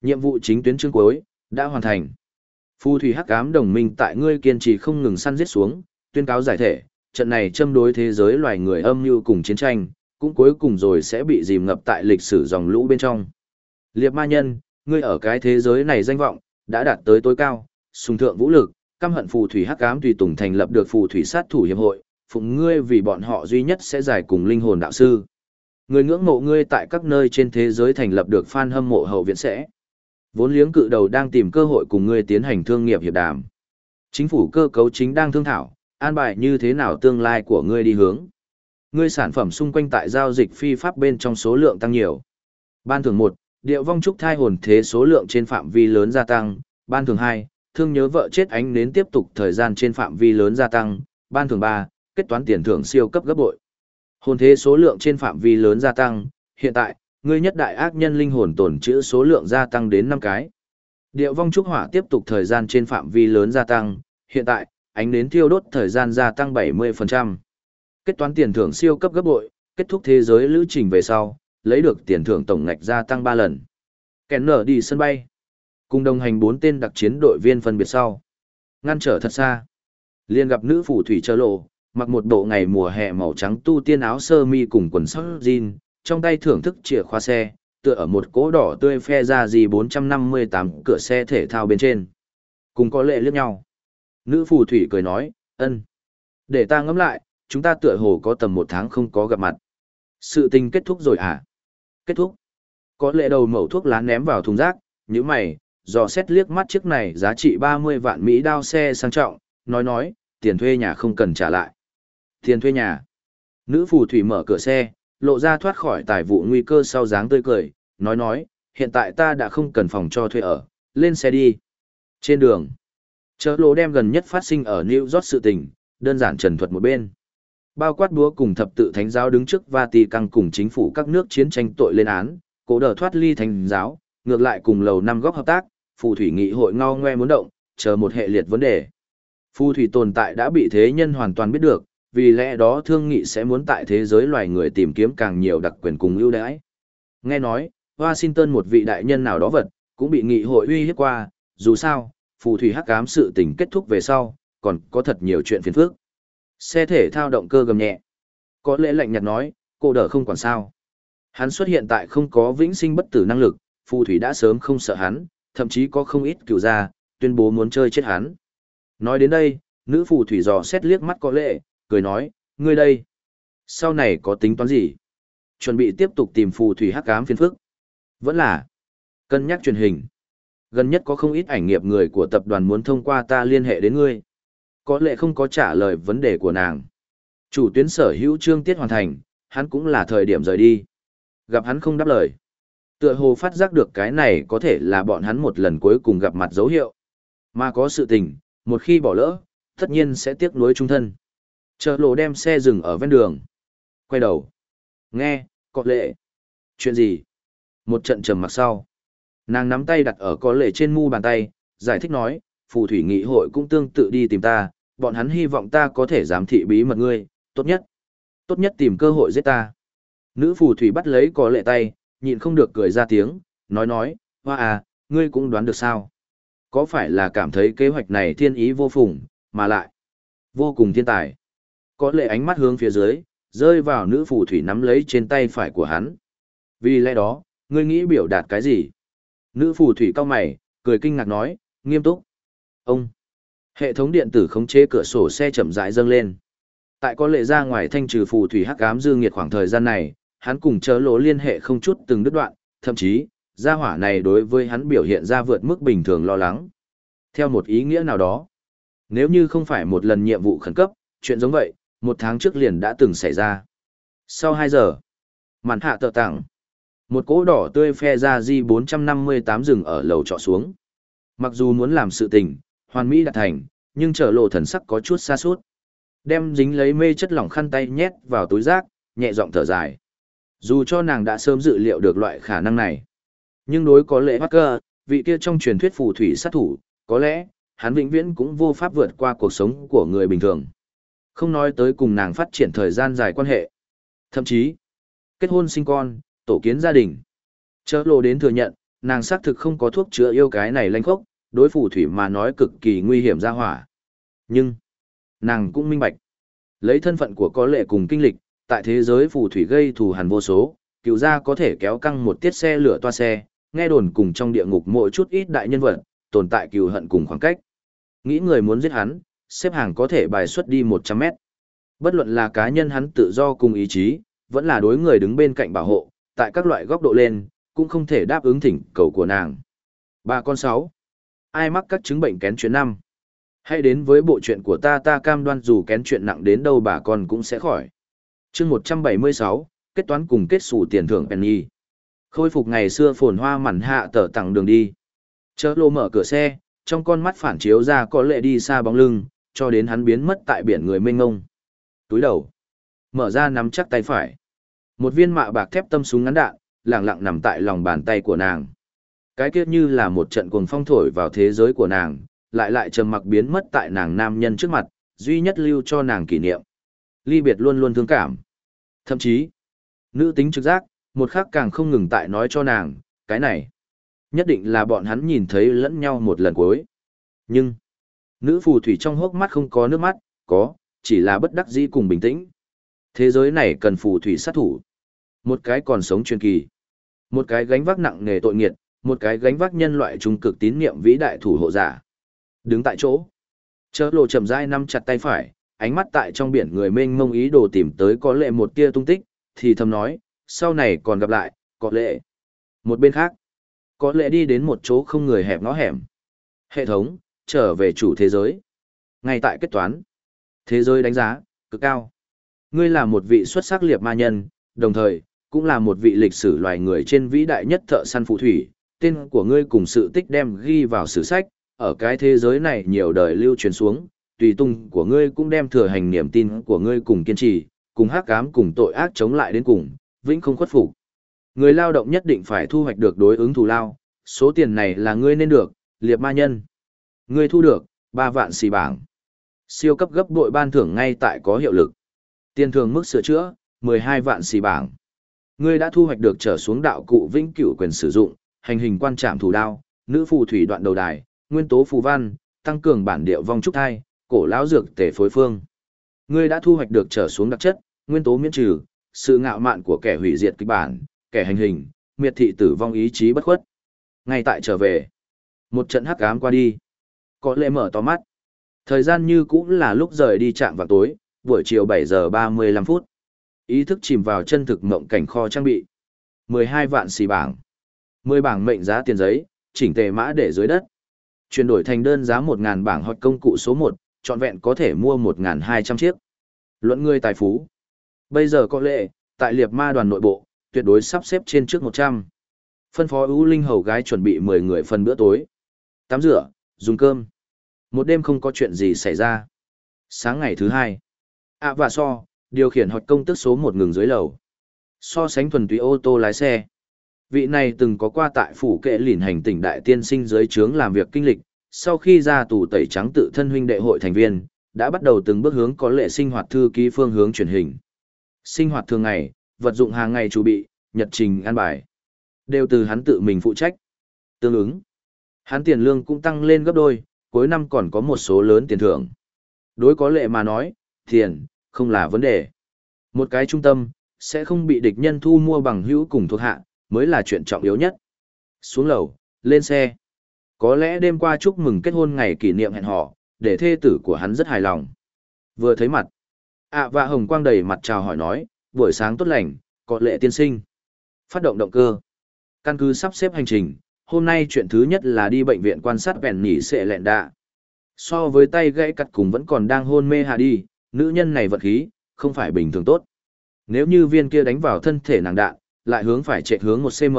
Nhiệm vụ chính tuyến chương cuối đã hoàn thành. Phù thủy hắc ám đồng minh tại ngươi kiên trì không ngừng săn giết xuống, tuyên cáo giải thể, trận này châm đối thế giới loài người âm mưu cùng chiến tranh, cũng cuối cùng rồi sẽ bị dìm ngập tại lịch sử dòng lũ bên trong. Liệp ma nhân, ngươi ở cái thế giới này danh vọng, đã đạt tới tối cao, sùng thượng vũ lực, căm hận phù thủy hắc ám tùy tùng thành lập được phù thủy sát thủ hiệp hội, phụng ngươi vì bọn họ duy nhất sẽ giải cùng linh hồn đạo sư. Người ngưỡng mộ ngươi tại các nơi trên thế giới thành lập được fan hâm mộ hậu viện sẽ. Vốn liếng cự đầu đang tìm cơ hội cùng ngươi tiến hành thương nghiệp hiệp đàm. Chính phủ cơ cấu chính đang thương thảo, an bài như thế nào tương lai của ngươi đi hướng. Ngươi sản phẩm xung quanh tại giao dịch phi pháp bên trong số lượng tăng nhiều. Ban thường 1, điệu vong trúc thai hồn thế số lượng trên phạm vi lớn gia tăng. Ban thường 2, thương nhớ vợ chết ánh nến tiếp tục thời gian trên phạm vi lớn gia tăng. Ban thường 3, kết toán tiền thưởng siêu cấp gấp bội. Hồn thế số lượng trên phạm vi lớn gia tăng, hiện tại, ngươi nhất đại ác nhân linh hồn tổn trữ số lượng gia tăng đến 5 cái. Điệu vong trúc hỏa tiếp tục thời gian trên phạm vi lớn gia tăng, hiện tại, ánh nến thiêu đốt thời gian gia tăng 70%. Kết toán tiền thưởng siêu cấp gấp bội, kết thúc thế giới lữ trình về sau, lấy được tiền thưởng tổng ngạch gia tăng 3 lần. Kèn nở đi sân bay. Cùng đồng hành 4 tên đặc chiến đội viên phân biệt sau. Ngăn trở thật xa. liền gặp nữ phủ thủy chơ lộ, mặc một bộ ngày mùa hè màu trắng tu tiên áo sơ mi cùng quần sóc jean, trong tay thưởng thức chìa khóa xe, tựa ở một cỗ đỏ tươi phe ra gì 458 cửa xe thể thao bên trên. Cùng có lệ liếc nhau. Nữ phù thủy cười nói, ân. Để ta ngẫm lại, chúng ta tựa hồ có tầm một tháng không có gặp mặt. Sự tình kết thúc rồi à? Kết thúc. Có lệ đầu mẩu thuốc lá ném vào thùng rác, như mày, dò xét liếc mắt chiếc này giá trị 30 vạn Mỹ đao xe sang trọng, nói nói, tiền thuê nhà không cần trả lại. Tiền thuê nhà. Nữ phù thủy mở cửa xe, lộ ra thoát khỏi tài vụ nguy cơ sau dáng tươi cười, nói nói, hiện tại ta đã không cần phòng cho thuê ở, lên xe đi. Trên đường, chợ lỗ đem gần nhất phát sinh ở New York sự tình, đơn giản trần thuật một bên. Bao quát búa cùng thập tự thánh giáo đứng trước Vatican cùng chính phủ các nước chiến tranh tội lên án, cố đờ thoát ly thánh giáo, ngược lại cùng lầu năm góc hợp tác, phù thủy nghị hội ngao ngoe muốn động, chờ một hệ liệt vấn đề. Phù thủy tồn tại đã bị thế nhân hoàn toàn biết được, vì lẽ đó thương nghị sẽ muốn tại thế giới loài người tìm kiếm càng nhiều đặc quyền cùng ưu đãi. Nghe nói, Washington một vị đại nhân nào đó vật, cũng bị nghị hội uy hiếp qua, dù sao, phù thủy hắc ám sự tình kết thúc về sau, còn có thật nhiều chuyện phiền phức. Xe thể thao động cơ gầm nhẹ. Có lẽ lạnh nhạt nói, cô đỡ không còn sao. Hắn xuất hiện tại không có vĩnh sinh bất tử năng lực, phù thủy đã sớm không sợ hắn, thậm chí có không ít cựu gia, tuyên bố muốn chơi chết hắn. Nói đến đây, nữ phù thủy dò xét liếc mắt có lệ, cười nói, ngươi đây. Sau này có tính toán gì? Chuẩn bị tiếp tục tìm phù thủy hắc ám phiền phức. Vẫn là cân nhắc truyền hình. Gần nhất có không ít ảnh nghiệp người của tập đoàn muốn thông qua ta liên hệ đến ngươi. Có lẽ không có trả lời vấn đề của nàng. Chủ tuyến sở hữu trương tiết hoàn thành, hắn cũng là thời điểm rời đi. Gặp hắn không đáp lời. Tựa hồ phát giác được cái này có thể là bọn hắn một lần cuối cùng gặp mặt dấu hiệu. Mà có sự tình, một khi bỏ lỡ, tất nhiên sẽ tiếc nuối trung thân. Chợ lộ đem xe dừng ở ven đường. Quay đầu. Nghe, có lệ. Chuyện gì? Một trận trầm mặc sau. Nàng nắm tay đặt ở có lệ trên mu bàn tay, giải thích nói, phù thủy nghị hội cũng tương tự đi tìm ta, bọn hắn hy vọng ta có thể giám thị bí mật ngươi, tốt nhất. Tốt nhất tìm cơ hội giết ta. Nữ phù thủy bắt lấy có lệ tay, nhịn không được cười ra tiếng, nói nói, hoa à, ngươi cũng đoán được sao. Có phải là cảm thấy kế hoạch này thiên ý vô phùng, mà lại, vô cùng thiên tài. Có lệ ánh mắt hướng phía dưới, rơi vào nữ phù thủy nắm lấy trên tay phải của hắn. Vì lẽ đó, ngươi nghĩ biểu đạt cái gì? Nữ phù thủy cao mày, cười kinh ngạc nói, nghiêm túc. Ông! Hệ thống điện tử khống chế cửa sổ xe chậm rãi dâng lên. Tại có lệ ra ngoài thanh trừ phù thủy hắc ám dư nghiệt khoảng thời gian này, hắn cùng chớ lỗ liên hệ không chút từng đứt đoạn, thậm chí, gia hỏa này đối với hắn biểu hiện ra vượt mức bình thường lo lắng. Theo một ý nghĩa nào đó, nếu như không phải một lần nhiệm vụ khẩn cấp, chuyện giống vậy, một tháng trước liền đã từng xảy ra. Sau 2 giờ, màn hạ tờ tặng. Một cỗ đỏ tươi phe ra di 458 rừng ở lầu trọ xuống. Mặc dù muốn làm sự tình, hoàn mỹ đạt thành, nhưng trở lộ thần sắc có chút xa suốt. Đem dính lấy mê chất lỏng khăn tay nhét vào túi rác, nhẹ giọng thở dài. Dù cho nàng đã sớm dự liệu được loại khả năng này. Nhưng đối có lẽ Parker, vị kia trong truyền thuyết phù thủy sát thủ, có lẽ, hắn vĩnh viễn cũng vô pháp vượt qua cuộc sống của người bình thường. Không nói tới cùng nàng phát triển thời gian dài quan hệ. Thậm chí, kết hôn sinh con, tổ kiến gia đình. Chớ lộ đến thừa nhận, nàng xác thực không có thuốc chữa yêu cái này lanh khốc, đối phù thủy mà nói cực kỳ nguy hiểm ra hỏa. Nhưng, nàng cũng minh bạch. Lấy thân phận của có lệ cùng kinh lịch, tại thế giới phù thủy gây thù hằn vô số, cựu gia có thể kéo căng một tiết xe lửa toa xe, nghe đồn cùng trong địa ngục mỗi chút ít đại nhân vật, tồn tại cừu hận cùng khoảng cách. Nghĩ người muốn giết hắn, xếp hàng có thể bài xuất đi 100 mét. Bất luận là cá nhân hắn tự do cùng ý chí, vẫn là đối người đứng bên cạnh bảo hộ, tại các loại góc độ lên, cũng không thể đáp ứng thỉnh cầu của nàng. Bà con 6. Ai mắc các chứng bệnh kén chuyện năm? Hãy đến với bộ chuyện của ta ta cam đoan dù kén chuyện nặng đến đâu bà con cũng sẽ khỏi. chương 176, kết toán cùng kết sủ tiền thưởng Penny. Khôi phục ngày xưa phồn hoa mặn hạ tờ tặng đường đi. Chớ lô mở cửa xe, trong con mắt phản chiếu ra có lệ đi xa bóng lưng, cho đến hắn biến mất tại biển người mênh ngông. Túi đầu. Mở ra nắm chắc tay phải. Một viên mạ bạc thép tâm súng ngắn đạn, lặng lặng nằm tại lòng bàn tay của nàng. Cái kiếp như là một trận cuồng phong thổi vào thế giới của nàng, lại lại trầm mặc biến mất tại nàng nam nhân trước mặt, duy nhất lưu cho nàng kỷ niệm. Ly biệt luôn luôn thương cảm. Thậm chí, Nữ tính trực giác, một khắc càng không ngừng tại nói cho nàng, cái này. Nhất định là bọn hắn nhìn thấy lẫn nhau một lần cuối. Nhưng, nữ phù thủy trong hốc mắt không có nước mắt, có, chỉ là bất đắc dĩ cùng bình tĩnh. Thế giới này cần phù thủy sát thủ. Một cái còn sống truyền kỳ. Một cái gánh vác nặng nghề tội nghiệt, một cái gánh vác nhân loại trung cực tín niệm vĩ đại thủ hộ giả. Đứng tại chỗ. Chớ lộ chậm rãi nắm chặt tay phải, ánh mắt tại trong biển người mênh mông ý đồ tìm tới có lệ một tia tung tích, thì thầm nói, sau này còn gặp lại, có lệ. Một bên khác, có lệ đi đến một chỗ không người hẹp ngõ hẻm. Hệ thống, trở về chủ thế giới. Ngay tại kết toán, thế giới đánh giá, cực cao. Ngươi là một vị xuất sắc liệp ma nhân, đồng thời, cũng là một vị lịch sử loài người trên vĩ đại nhất thợ săn phù thủy. Tên của ngươi cùng sự tích đem ghi vào sử sách, ở cái thế giới này nhiều đời lưu truyền xuống, tùy tung của ngươi cũng đem thừa hành niềm tin của ngươi cùng kiên trì, cùng hắc ám cùng tội ác chống lại đến cùng, vĩnh không khuất phục. Người lao động nhất định phải thu hoạch được đối ứng thù lao, số tiền này là ngươi nên được, liệp ma nhân. Ngươi thu được, 3 vạn xì bảng. Siêu cấp gấp bội ban thưởng ngay tại có hiệu lực. Tiền thưởng mức sửa chữa, 12 vạn xì bảng. Ngươi đã thu hoạch được trở xuống đạo cụ vĩnh cửu quyền sử dụng, hành hình quan trạm thủ đao, nữ phù thủy đoạn đầu đài, nguyên tố phù văn, tăng cường bản điệu vong trúc thai, cổ lão dược tể phối phương. Ngươi đã thu hoạch được trở xuống đặc chất, nguyên tố miễn trừ, sự ngạo mạn của kẻ hủy diệt kịch bản, kẻ hành hình, miệt thị tử vong ý chí bất khuất. Ngay tại trở về, một trận hắc ám qua đi. Có lẽ mở to mắt. Thời gian như cũng là lúc rời đi chạm vào tối, buổi chiều 7 giờ 35 phút. Ý thức chìm vào chân thực mộng cảnh kho trang bị. 12 vạn xì bảng. 10 bảng mệnh giá tiền giấy, chỉnh tề mã để dưới đất. Chuyển đổi thành đơn giá 1.000 bảng hoặc công cụ số 1, trọn vẹn có thể mua 1.200 chiếc. Luận người tài phú. Bây giờ có lệ, tại liệp ma đoàn nội bộ, tuyệt đối sắp xếp trên trước 100. Phân phó ưu linh hầu gái chuẩn bị 10 người phần bữa tối. Tắm rửa, dùng cơm. Một đêm không có chuyện gì xảy ra. Sáng ngày thứ hai. ạ và so, điều khiển hoạt công tức số một ngừng dưới lầu. So sánh thuần túy ô tô lái xe. Vị này từng có qua tại phủ kệ lìn hành tỉnh đại tiên sinh dưới trướng làm việc kinh lịch, sau khi ra tù tẩy trắng tự thân huynh đệ hội thành viên, đã bắt đầu từng bước hướng có lệ sinh hoạt thư ký phương hướng truyền hình. Sinh hoạt thường ngày, vật dụng hàng ngày chuẩn bị, nhật trình an bài, đều từ hắn tự mình phụ trách. Tương ứng, hắn tiền lương cũng tăng lên gấp đôi, cuối năm còn có một số lớn tiền thưởng. Đối có lệ mà nói, tiền, không là vấn đề. Một cái trung tâm, sẽ không bị địch nhân thu mua bằng hữu cùng thuộc hạ, mới là chuyện trọng yếu nhất. Xuống lầu, lên xe. Có lẽ đêm qua chúc mừng kết hôn ngày kỷ niệm hẹn hò, để thê tử của hắn rất hài lòng. Vừa thấy mặt, ạ và hồng quang đầy mặt chào hỏi nói, buổi sáng tốt lành, có lệ tiên sinh. Phát động động cơ. Căn cứ sắp xếp hành trình, hôm nay chuyện thứ nhất là đi bệnh viện quan sát bèn nhỉ sệ lẹn đạ. So với tay gãy cắt cùng vẫn còn đang hôn mê hạ đi, nữ nhân này vật khí, không phải bình thường tốt. Nếu như viên kia đánh vào thân thể nàng đạn, lại hướng phải chạy hướng một cm,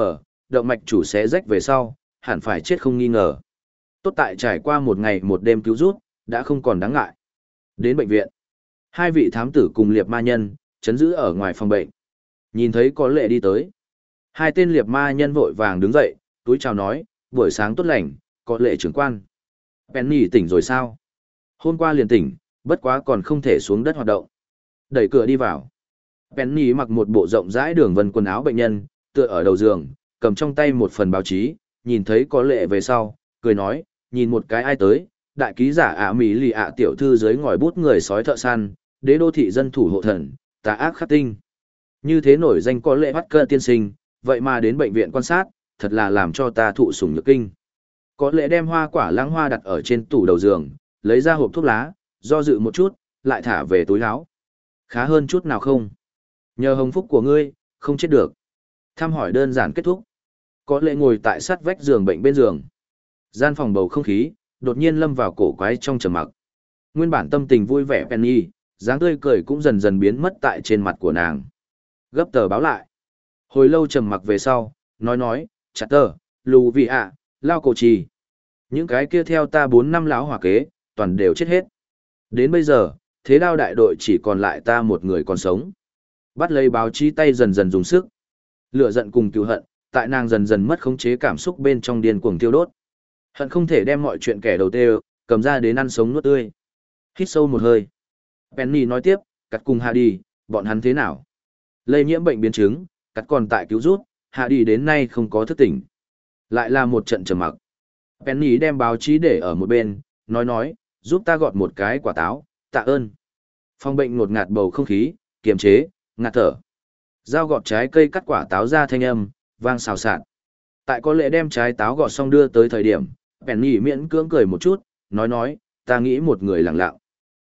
động mạch chủ sẽ rách về sau, hẳn phải chết không nghi ngờ. Tốt tại trải qua một ngày một đêm cứu rút, đã không còn đáng ngại. Đến bệnh viện, hai vị thám tử cùng liệp ma nhân, chấn giữ ở ngoài phòng bệnh. Nhìn thấy có lệ đi tới. Hai tên liệp ma nhân vội vàng đứng dậy, túi chào nói, buổi sáng tốt lành, có lệ trưởng quan. Penny tỉnh rồi sao? Hôm qua liền tỉnh, bất quá còn không thể xuống đất hoạt động. Đẩy cửa đi vào. Penny mặc một bộ rộng rãi đường vân quần áo bệnh nhân, tựa ở đầu giường, cầm trong tay một phần báo chí, nhìn thấy có lệ về sau, cười nói, nhìn một cái ai tới, đại ký giả ả mỹ lì ạ tiểu thư dưới ngòi bút người sói thợ săn, đế đô thị dân thủ hộ thần, tà ác khắc tinh. Như thế nổi danh có lệ bắt cơ tiên sinh, vậy mà đến bệnh viện quan sát, thật là làm cho ta thụ sủng nhược kinh. Có lẽ đem hoa quả lãng hoa đặt ở trên tủ đầu giường, lấy ra hộp thuốc lá, do dự một chút, lại thả về túi áo. Khá hơn chút nào không? Nhờ hồng phúc của ngươi, không chết được. Thăm hỏi đơn giản kết thúc. Có lẽ ngồi tại sát vách giường bệnh bên giường. Gian phòng bầu không khí, đột nhiên lâm vào cổ quái trong trầm mặc. Nguyên bản tâm tình vui vẻ Penny, dáng tươi cười cũng dần dần biến mất tại trên mặt của nàng. Gấp tờ báo lại. Hồi lâu trầm mặc về sau, nói nói, chặt tờ, lù vị ạ, lao cổ trì. Những cái kia theo ta bốn năm lão hòa kế, toàn đều chết hết. Đến bây giờ, thế đao đại đội chỉ còn lại ta một người còn sống. Bắt lấy báo chí tay dần dần dùng sức. Lửa giận cùng cứu hận, tại nàng dần dần mất khống chế cảm xúc bên trong điên cuồng tiêu đốt. Hận không thể đem mọi chuyện kẻ đầu tê cầm ra đến ăn sống nuốt tươi. Hít sâu một hơi. Penny nói tiếp, cắt cùng Hà đi, bọn hắn thế nào? Lây nhiễm bệnh biến chứng, cắt còn tại cứu rút, hạ đi đến nay không có thức tỉnh. Lại là một trận trầm mặc. Penny đem báo chí để ở một bên, nói nói, giúp ta gọt một cái quả táo, tạ ơn. Phòng bệnh ngột ngạt bầu không khí, kiềm chế, ngạt thở. Dao gọt trái cây cắt quả táo ra thanh âm, vang xào xạc. Tại có lẽ đem trái táo gọt xong đưa tới thời điểm, Penny miễn cưỡng cười một chút, nói nói, ta nghĩ một người lặng lặng.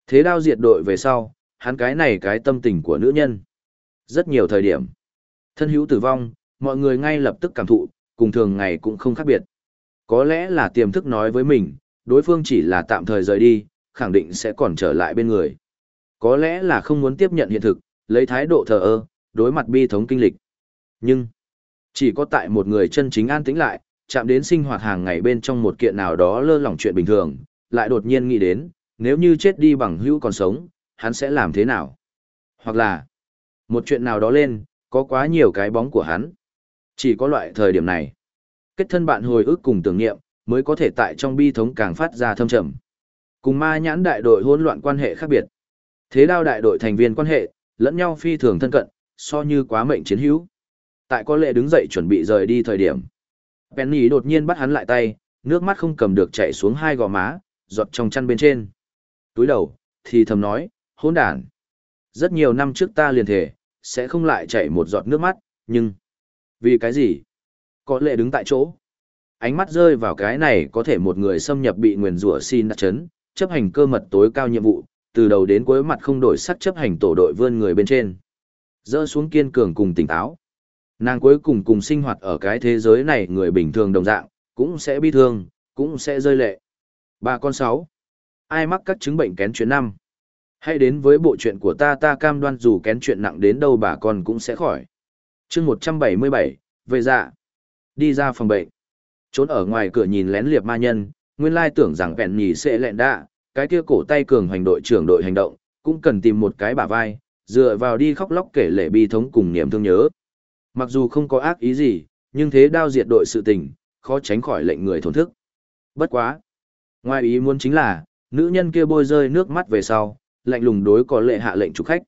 Thế đao diệt đội về sau, hắn cái này cái tâm tình của nữ nhân. Rất nhiều thời điểm. Thân hữu tử vong, mọi người ngay lập tức cảm thụ, cùng thường ngày cũng không khác biệt. Có lẽ là tiềm thức nói với mình, đối phương chỉ là tạm thời rời đi, khẳng định sẽ còn trở lại bên người. Có lẽ là không muốn tiếp nhận hiện thực, lấy thái độ thờ ơ, đối mặt bi thống kinh lịch. Nhưng, chỉ có tại một người chân chính an tĩnh lại, chạm đến sinh hoạt hàng ngày bên trong một kiện nào đó lơ lỏng chuyện bình thường, lại đột nhiên nghĩ đến, nếu như chết đi bằng hữu còn sống, hắn sẽ làm thế nào? Hoặc là, một chuyện nào đó lên, có quá nhiều cái bóng của hắn. Chỉ có loại thời điểm này, kết thân bạn hồi ức cùng tưởng niệm, mới có thể tại trong bi thống càng phát ra thâm trầm. Cùng ma nhãn đại đội hỗn loạn quan hệ khác biệt. Thế đao đại đội thành viên quan hệ, lẫn nhau phi thường thân cận, so như quá mệnh chiến hữu. Tại có lệ đứng dậy chuẩn bị rời đi thời điểm. Penny đột nhiên bắt hắn lại tay, nước mắt không cầm được chảy xuống hai gò má, giọt trong chăn bên trên. Túi đầu, thì thầm nói, hỗn đàn. Rất nhiều năm trước ta liền thể, sẽ không lại chảy một giọt nước mắt, nhưng... Vì cái gì? Có lệ đứng tại chỗ. Ánh mắt rơi vào cái này có thể một người xâm nhập bị nguyền rủa xin đặt chấn, chấp hành cơ mật tối cao nhiệm vụ, từ đầu đến cuối mặt không đổi sắc chấp hành tổ đội vươn người bên trên. Dỡ xuống kiên cường cùng tỉnh táo. Nàng cuối cùng cùng sinh hoạt ở cái thế giới này người bình thường đồng dạng, cũng sẽ bi thương, cũng sẽ rơi lệ. Bà con sáu. Ai mắc các chứng bệnh kén chuyện năm? Hãy đến với bộ chuyện của ta ta cam đoan dù kén chuyện nặng đến đâu bà con cũng sẽ khỏi chương 177, về dạ. Đi ra phòng bệnh. Trốn ở ngoài cửa nhìn lén liệp ma nhân, nguyên lai tưởng rằng vẹn nhì sẽ lẹn đạ, cái kia cổ tay cường hành đội trưởng đội hành động, cũng cần tìm một cái bả vai, dựa vào đi khóc lóc kể lệ bi thống cùng niềm thương nhớ. Mặc dù không có ác ý gì, nhưng thế đao diệt đội sự tình, khó tránh khỏi lệnh người thổn thức. Bất quá. Ngoài ý muốn chính là, nữ nhân kia bôi rơi nước mắt về sau, lạnh lùng đối có lệ hạ lệnh chủ khách.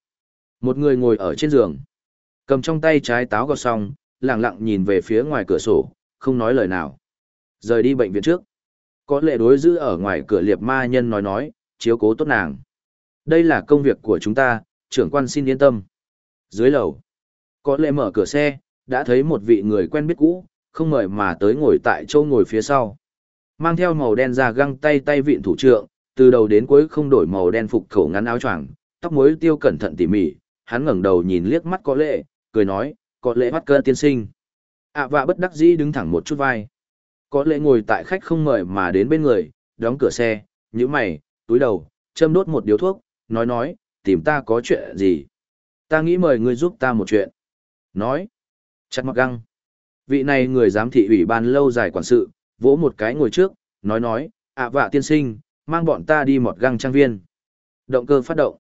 Một người ngồi ở trên giường, cầm trong tay trái táo gọt xong, lặng lặng nhìn về phía ngoài cửa sổ, không nói lời nào. Rời đi bệnh viện trước. Có lệ đối giữ ở ngoài cửa liệp ma nhân nói nói, chiếu cố tốt nàng. Đây là công việc của chúng ta, trưởng quan xin yên tâm. Dưới lầu, có lệ mở cửa xe, đã thấy một vị người quen biết cũ, không mời mà tới ngồi tại châu ngồi phía sau. Mang theo màu đen da găng tay tay vịn thủ trượng, từ đầu đến cuối không đổi màu đen phục khẩu ngắn áo choàng, tóc mối tiêu cẩn thận tỉ mỉ, hắn ngẩng đầu nhìn liếc mắt có lệ, cười nói, có lẽ bắt cơ tiên sinh. ạ à, và bất đắc dĩ đứng thẳng một chút vai. Có lẽ ngồi tại khách không mời mà đến bên người, đóng cửa xe, nhíu mày, túi đầu, châm đốt một điếu thuốc, nói nói, tìm ta có chuyện gì. Ta nghĩ mời ngươi giúp ta một chuyện. Nói, chặt mặc găng. Vị này người giám thị ủy ban lâu dài quản sự, vỗ một cái ngồi trước, nói nói, ạ à vạ tiên sinh, mang bọn ta đi một găng trang viên. Động cơ phát động.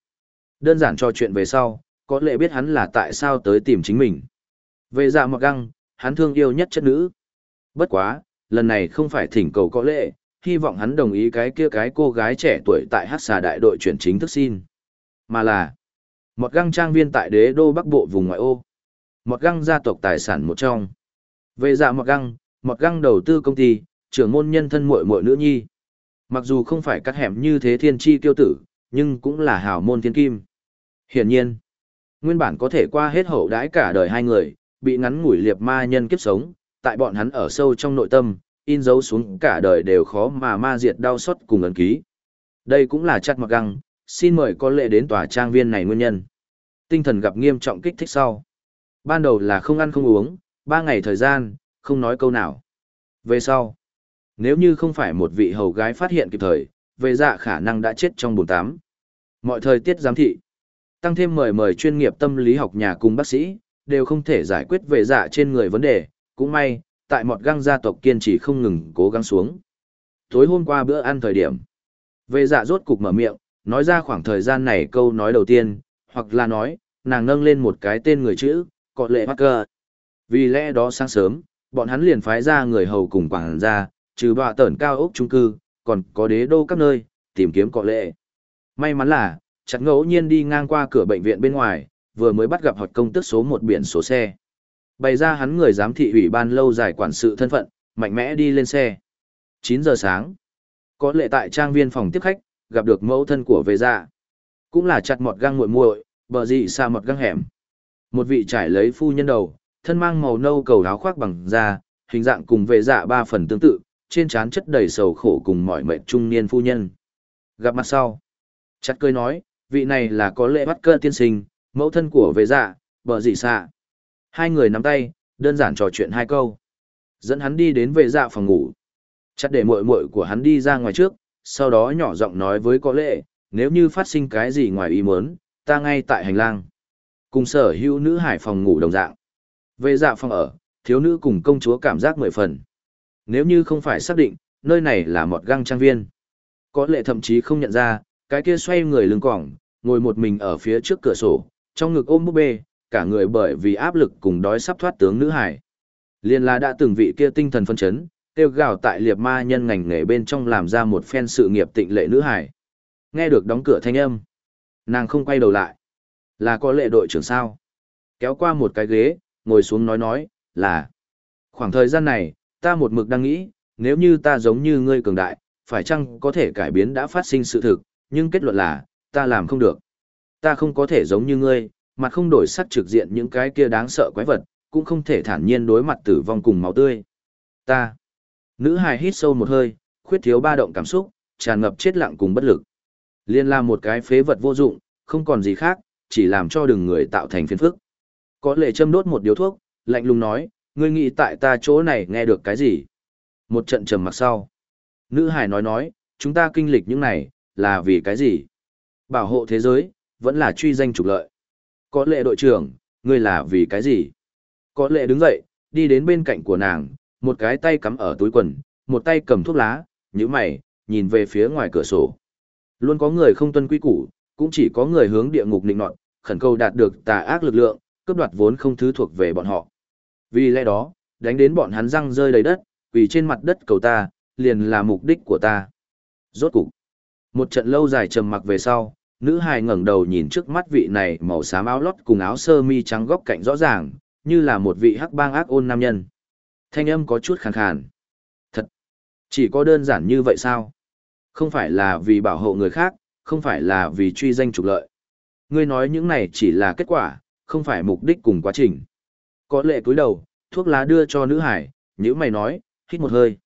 Đơn giản cho chuyện về sau, có lẽ biết hắn là tại sao tới tìm chính mình. Về dạ một găng, hắn thương yêu nhất chất nữ. Bất quá, lần này không phải thỉnh cầu có lệ, hy vọng hắn đồng ý cái kia cái cô gái trẻ tuổi tại hát xà đại đội chuyển chính thức xin. Mà là, một găng trang viên tại đế đô bắc bộ vùng ngoại ô. Một găng gia tộc tài sản một trong. Về dạ một găng, một găng đầu tư công ty, trưởng môn nhân thân muội muội nữ nhi. Mặc dù không phải cắt hẻm như thế thiên chi tiêu tử, nhưng cũng là hào môn thiên kim. Hiển nhiên, nguyên bản có thể qua hết hậu đãi cả đời hai người, bị ngắn ngủi liệp ma nhân kiếp sống, tại bọn hắn ở sâu trong nội tâm, in dấu xuống cả đời đều khó mà ma diệt đau xót cùng ấn ký. Đây cũng là chặt mặc găng, xin mời có lệ đến tòa trang viên này nguyên nhân. Tinh thần gặp nghiêm trọng kích thích sau. Ban đầu là không ăn không uống, ba ngày thời gian, không nói câu nào. Về sau, nếu như không phải một vị hầu gái phát hiện kịp thời, về dạ khả năng đã chết trong bồn tám. Mọi thời tiết giám thị, tăng thêm mời mời chuyên nghiệp tâm lý học nhà cùng bác sĩ, đều không thể giải quyết về dạ trên người vấn đề, cũng may, tại một găng gia tộc kiên trì không ngừng cố gắng xuống. Tối hôm qua bữa ăn thời điểm, về dạ rốt cục mở miệng, nói ra khoảng thời gian này câu nói đầu tiên, hoặc là nói, nàng nâng lên một cái tên người chữ, có lệ cờ. Vì lẽ đó sáng sớm, bọn hắn liền phái ra người hầu cùng quảng ra, trừ bọa tẩn cao ốc trung cư, còn có đế đô các nơi, tìm kiếm có lệ. May mắn là, chặt ngẫu nhiên đi ngang qua cửa bệnh viện bên ngoài, vừa mới bắt gặp hoạt công tức số một biển số xe. Bày ra hắn người giám thị ủy ban lâu dài quản sự thân phận, mạnh mẽ đi lên xe. 9 giờ sáng. Có lệ tại trang viên phòng tiếp khách, gặp được mẫu thân của vệ ra. Cũng là chặt mọt găng muội muội, bờ dị xa mọt găng hẻm. Một vị trải lấy phu nhân đầu, thân mang màu nâu cầu áo khoác bằng da, hình dạng cùng vệ dạ ba phần tương tự, trên trán chất đầy sầu khổ cùng mọi mệnh trung niên phu nhân. Gặp mặt sau. Chặt cười nói, vị này là có lệ bắt cơ tiên sinh, mẫu thân của vệ dạ, bờ dị xạ. Hai người nắm tay, đơn giản trò chuyện hai câu. Dẫn hắn đi đến vệ dạ phòng ngủ. Chặt để muội muội của hắn đi ra ngoài trước, sau đó nhỏ giọng nói với có lệ, nếu như phát sinh cái gì ngoài ý muốn, ta ngay tại hành lang. Cùng sở hữu nữ hải phòng ngủ đồng dạng. Về dạ phòng ở, thiếu nữ cùng công chúa cảm giác mười phần. Nếu như không phải xác định, nơi này là một găng trang viên. Có lệ thậm chí không nhận ra, cái kia xoay người lưng cỏng, ngồi một mình ở phía trước cửa sổ, trong ngực ôm búp bê, cả người bởi vì áp lực cùng đói sắp thoát tướng nữ hải. Liên là đã từng vị kia tinh thần phân chấn, kêu gào tại liệt ma nhân ngành nghề bên trong làm ra một phen sự nghiệp tịnh lệ nữ hải. Nghe được đóng cửa thanh âm. Nàng không quay đầu lại. Là có lệ đội trưởng sao? Kéo qua một cái ghế, ngồi xuống nói nói, là. Khoảng thời gian này, ta một mực đang nghĩ, nếu như ta giống như ngươi cường đại, phải chăng có thể cải biến đã phát sinh sự thực, nhưng kết luận là, ta làm không được. Ta không có thể giống như ngươi, mặt không đổi sắc trực diện những cái kia đáng sợ quái vật, cũng không thể thản nhiên đối mặt tử vong cùng máu tươi. Ta. Nữ hài hít sâu một hơi, khuyết thiếu ba động cảm xúc, tràn ngập chết lặng cùng bất lực. Liên là một cái phế vật vô dụng, không còn gì khác, chỉ làm cho đường người tạo thành phiền phức. Có lệ châm đốt một điếu thuốc, lạnh lùng nói, ngươi nghĩ tại ta chỗ này nghe được cái gì? Một trận trầm mặc sau. Nữ hải nói nói, chúng ta kinh lịch những này, là vì cái gì? Bảo hộ thế giới, vẫn là truy danh trục lợi. Có lệ đội trưởng, ngươi là vì cái gì? Có lệ đứng dậy, đi đến bên cạnh của nàng, một cái tay cắm ở túi quần, một tay cầm thuốc lá, như mày, nhìn về phía ngoài cửa sổ. Luôn có người không tuân quy củ, cũng chỉ có người hướng địa ngục định nọt, khẩn cầu đạt được tà ác lực lượng, cướp đoạt vốn không thứ thuộc về bọn họ. Vì lẽ đó, đánh đến bọn hắn răng rơi đầy đất, vì trên mặt đất cầu ta, liền là mục đích của ta. Rốt cục, một trận lâu dài trầm mặc về sau, nữ hài ngẩng đầu nhìn trước mắt vị này màu xám áo lót cùng áo sơ mi trắng góc cạnh rõ ràng, như là một vị hắc bang ác ôn nam nhân. Thanh âm có chút khàn khàn. Thật, chỉ có đơn giản như vậy sao? Không phải là vì bảo hộ người khác, không phải là vì truy danh trục lợi. Ngươi nói những này chỉ là kết quả, không phải mục đích cùng quá trình. Có lệ cúi đầu, thuốc lá đưa cho nữ hải, nhữ mày nói, hít một hơi.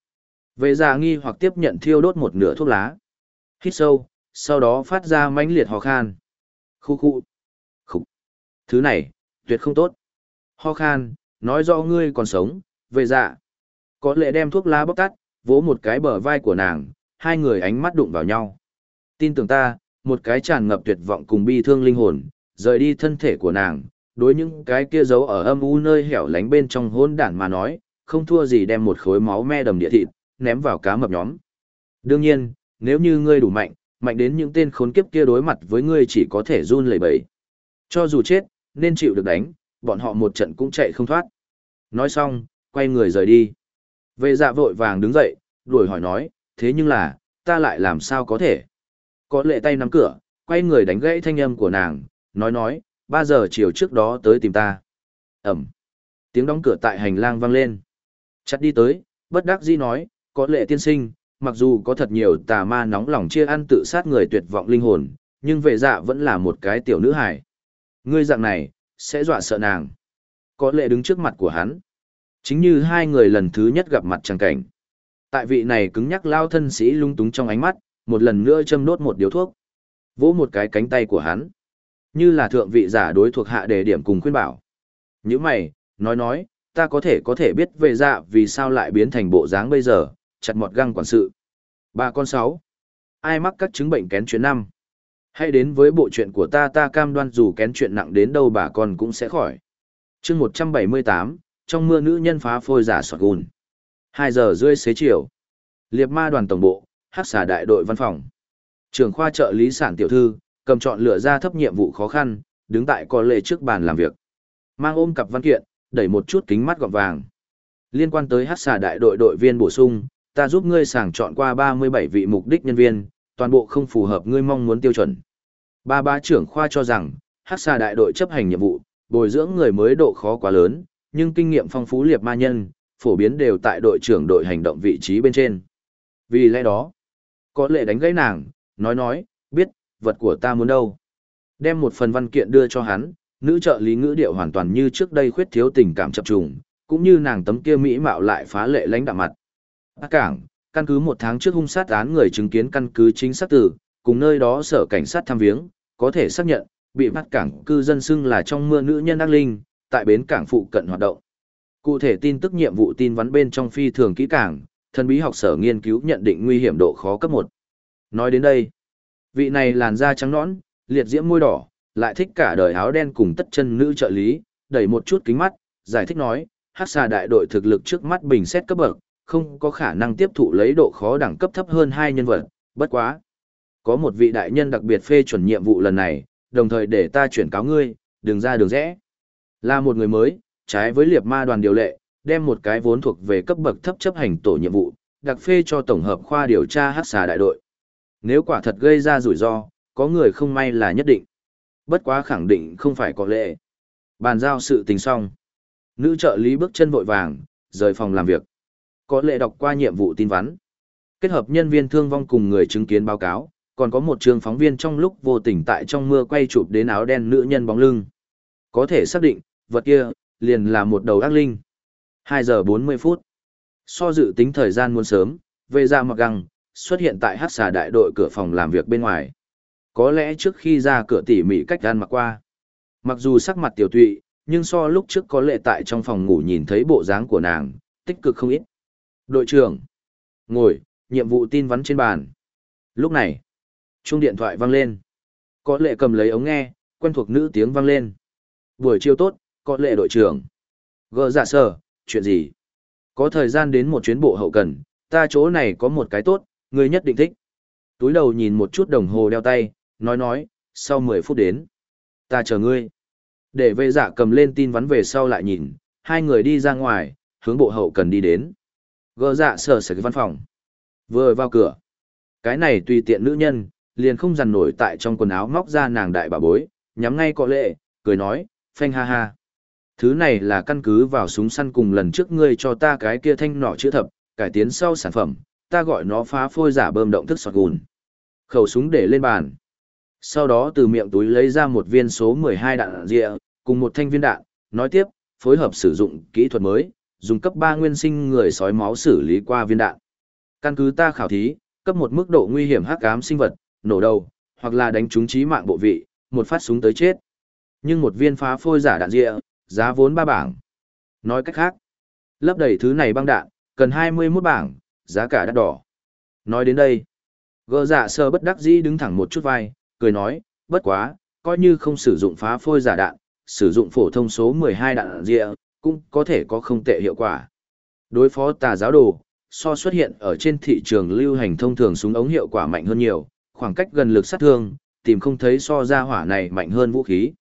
Về già nghi hoặc tiếp nhận thiêu đốt một nửa thuốc lá. Hít sâu, sau đó phát ra mãnh liệt ho khan. Khu khu. Khủ. Thứ này, tuyệt không tốt. Ho khan, nói rõ ngươi còn sống, về dạ. Có lệ đem thuốc lá bóc tắt, vỗ một cái bờ vai của nàng, hai người ánh mắt đụng vào nhau. Tin tưởng ta, một cái tràn ngập tuyệt vọng cùng bi thương linh hồn, rời đi thân thể của nàng, đối những cái kia giấu ở âm u nơi hẻo lánh bên trong hôn đản mà nói, không thua gì đem một khối máu me đầm địa thịt, ném vào cá mập nhóm. Đương nhiên, nếu như ngươi đủ mạnh, mạnh đến những tên khốn kiếp kia đối mặt với ngươi chỉ có thể run lẩy bẩy. Cho dù chết, nên chịu được đánh, bọn họ một trận cũng chạy không thoát. Nói xong, quay người rời đi. Vệ dạ vội vàng đứng dậy, đuổi hỏi nói, thế nhưng là, ta lại làm sao có thể? Có lệ tay nắm cửa, quay người đánh gãy thanh âm của nàng, nói nói, ba giờ chiều trước đó tới tìm ta. Ẩm. Tiếng đóng cửa tại hành lang vang lên. Chặt đi tới, bất đắc dĩ nói, có lệ tiên sinh, mặc dù có thật nhiều tà ma nóng lòng chia ăn tự sát người tuyệt vọng linh hồn, nhưng vệ dạ vẫn là một cái tiểu nữ hài. Ngươi dạng này, sẽ dọa sợ nàng. Có lệ đứng trước mặt của hắn. Chính như hai người lần thứ nhất gặp mặt chẳng cảnh. Tại vị này cứng nhắc lao thân sĩ lung túng trong ánh mắt, một lần nữa châm đốt một điếu thuốc. Vỗ một cái cánh tay của hắn. Như là thượng vị giả đối thuộc hạ đề điểm cùng khuyên bảo. Như mày, nói nói, ta có thể có thể biết về dạ vì sao lại biến thành bộ dáng bây giờ, chặt mọt găng quản sự. Ba con sáu. Ai mắc các chứng bệnh kén chuyện năm? Hãy đến với bộ chuyện của ta ta cam đoan dù kén chuyện nặng đến đâu bà con cũng sẽ khỏi. chương 178, trong mưa nữ nhân phá phôi giả sọt gùn. 2 giờ rưỡi xế chiều. Liệp ma đoàn tổng bộ, hắc xà đại đội văn phòng. Trường khoa trợ lý sản tiểu thư, cầm chọn lựa ra thấp nhiệm vụ khó khăn, đứng tại có lệ trước bàn làm việc. Mang ôm cặp văn kiện, đẩy một chút kính mắt gọt vàng. Liên quan tới hắc xà đại đội đội viên bổ sung, ta giúp ngươi sàng chọn qua 37 vị mục đích nhân viên, toàn bộ không phù hợp ngươi mong muốn tiêu chuẩn. Ba ba trưởng khoa cho rằng, hắc xà đại đội chấp hành nhiệm vụ, bồi dưỡng người mới độ khó quá lớn, nhưng kinh nghiệm phong phú liệp ma nhân, phổ biến đều tại đội trưởng đội hành động vị trí bên trên. Vì lẽ đó, có lệ đánh gãy nàng, nói nói, biết, vật của ta muốn đâu. Đem một phần văn kiện đưa cho hắn, nữ trợ lý ngữ điệu hoàn toàn như trước đây khuyết thiếu tình cảm chập trùng, cũng như nàng tấm kia mỹ mạo lại phá lệ lãnh đạm mặt. Bác cảng, căn cứ một tháng trước hung sát án người chứng kiến căn cứ chính xác tử, cùng nơi đó sở cảnh sát thăm viếng, có thể xác nhận, bị bắt cảng cư dân xưng là trong mưa nữ nhân ác linh, tại bến cảng phụ cận hoạt động. Cụ thể tin tức nhiệm vụ tin vắn bên trong phi thường kỹ cảng, thần bí học sở nghiên cứu nhận định nguy hiểm độ khó cấp 1. Nói đến đây, vị này làn da trắng nõn, liệt diễm môi đỏ, lại thích cả đời áo đen cùng tất chân nữ trợ lý, đẩy một chút kính mắt, giải thích nói, hắc xà đại đội thực lực trước mắt bình xét cấp bậc, không có khả năng tiếp thụ lấy độ khó đẳng cấp thấp hơn hai nhân vật, bất quá. Có một vị đại nhân đặc biệt phê chuẩn nhiệm vụ lần này, đồng thời để ta chuyển cáo ngươi, đừng ra đường rẽ. Là một người mới, trái với liệp ma đoàn điều lệ, đem một cái vốn thuộc về cấp bậc thấp chấp hành tổ nhiệm vụ, đặc phê cho tổng hợp khoa điều tra hắc xà đại đội. Nếu quả thật gây ra rủi ro, có người không may là nhất định. Bất quá khẳng định không phải có lệ. Bàn giao sự tình xong. Nữ trợ lý bước chân vội vàng, rời phòng làm việc. Có lệ đọc qua nhiệm vụ tin vắn. Kết hợp nhân viên thương vong cùng người chứng kiến báo cáo, còn có một trường phóng viên trong lúc vô tình tại trong mưa quay chụp đến áo đen nữ nhân bóng lưng. Có thể xác định, vật kia, liền là một đầu ác linh. 2 giờ 40 phút. So dự tính thời gian muôn sớm, về ra mặc găng, xuất hiện tại hát xà đại đội cửa phòng làm việc bên ngoài. Có lẽ trước khi ra cửa tỉ mỉ cách gan mặc qua. Mặc dù sắc mặt tiểu tụy, nhưng so lúc trước có lệ tại trong phòng ngủ nhìn thấy bộ dáng của nàng, tích cực không ít. Đội trưởng. Ngồi, nhiệm vụ tin vắn trên bàn. Lúc này, chuông điện thoại vang lên. Có lệ cầm lấy ống nghe, quen thuộc nữ tiếng vang lên. Buổi chiều tốt, có lệ đội trưởng. Gỡ dạ sở, chuyện gì? Có thời gian đến một chuyến bộ hậu cần, ta chỗ này có một cái tốt, ngươi nhất định thích. Túi đầu nhìn một chút đồng hồ đeo tay, nói nói, sau 10 phút đến. Ta chờ ngươi. Để vệ dạ cầm lên tin vắn về sau lại nhìn, hai người đi ra ngoài, hướng bộ hậu cần đi đến. Gỡ dạ sở sở văn phòng. Vừa vào cửa. Cái này tùy tiện nữ nhân, liền không dằn nổi tại trong quần áo móc ra nàng đại bà bối, nhắm ngay cọ lệ, cười nói, phanh ha ha. Thứ này là căn cứ vào súng săn cùng lần trước ngươi cho ta cái kia thanh nỏ chữ thập, cải tiến sau sản phẩm, ta gọi nó phá phôi giả bơm động thức sọt gùn. Khẩu súng để lên bàn. Sau đó từ miệng túi lấy ra một viên số 12 đạn rịa, cùng một thanh viên đạn, nói tiếp, phối hợp sử dụng kỹ thuật mới, dùng cấp 3 nguyên sinh người sói máu xử lý qua viên đạn. Căn cứ ta khảo thí, cấp một mức độ nguy hiểm hắc ám sinh vật, nổ đầu, hoặc là đánh trúng trí mạng bộ vị, một phát súng tới chết. Nhưng một viên phá phôi giả đạn rịa, giá vốn ba bảng. Nói cách khác, lấp đầy thứ này băng đạn, cần 21 bảng, giá cả đắt đỏ. Nói đến đây, gỡ giả dạ sơ bất đắc dĩ đứng thẳng một chút vai, cười nói, bất quá, coi như không sử dụng phá phôi giả đạn, sử dụng phổ thông số 12 đạn rịa, cũng có thể có không tệ hiệu quả. Đối phó tà giáo đồ, so xuất hiện ở trên thị trường lưu hành thông thường súng ống hiệu quả mạnh hơn nhiều, khoảng cách gần lực sát thương, tìm không thấy so ra hỏa này mạnh hơn vũ khí.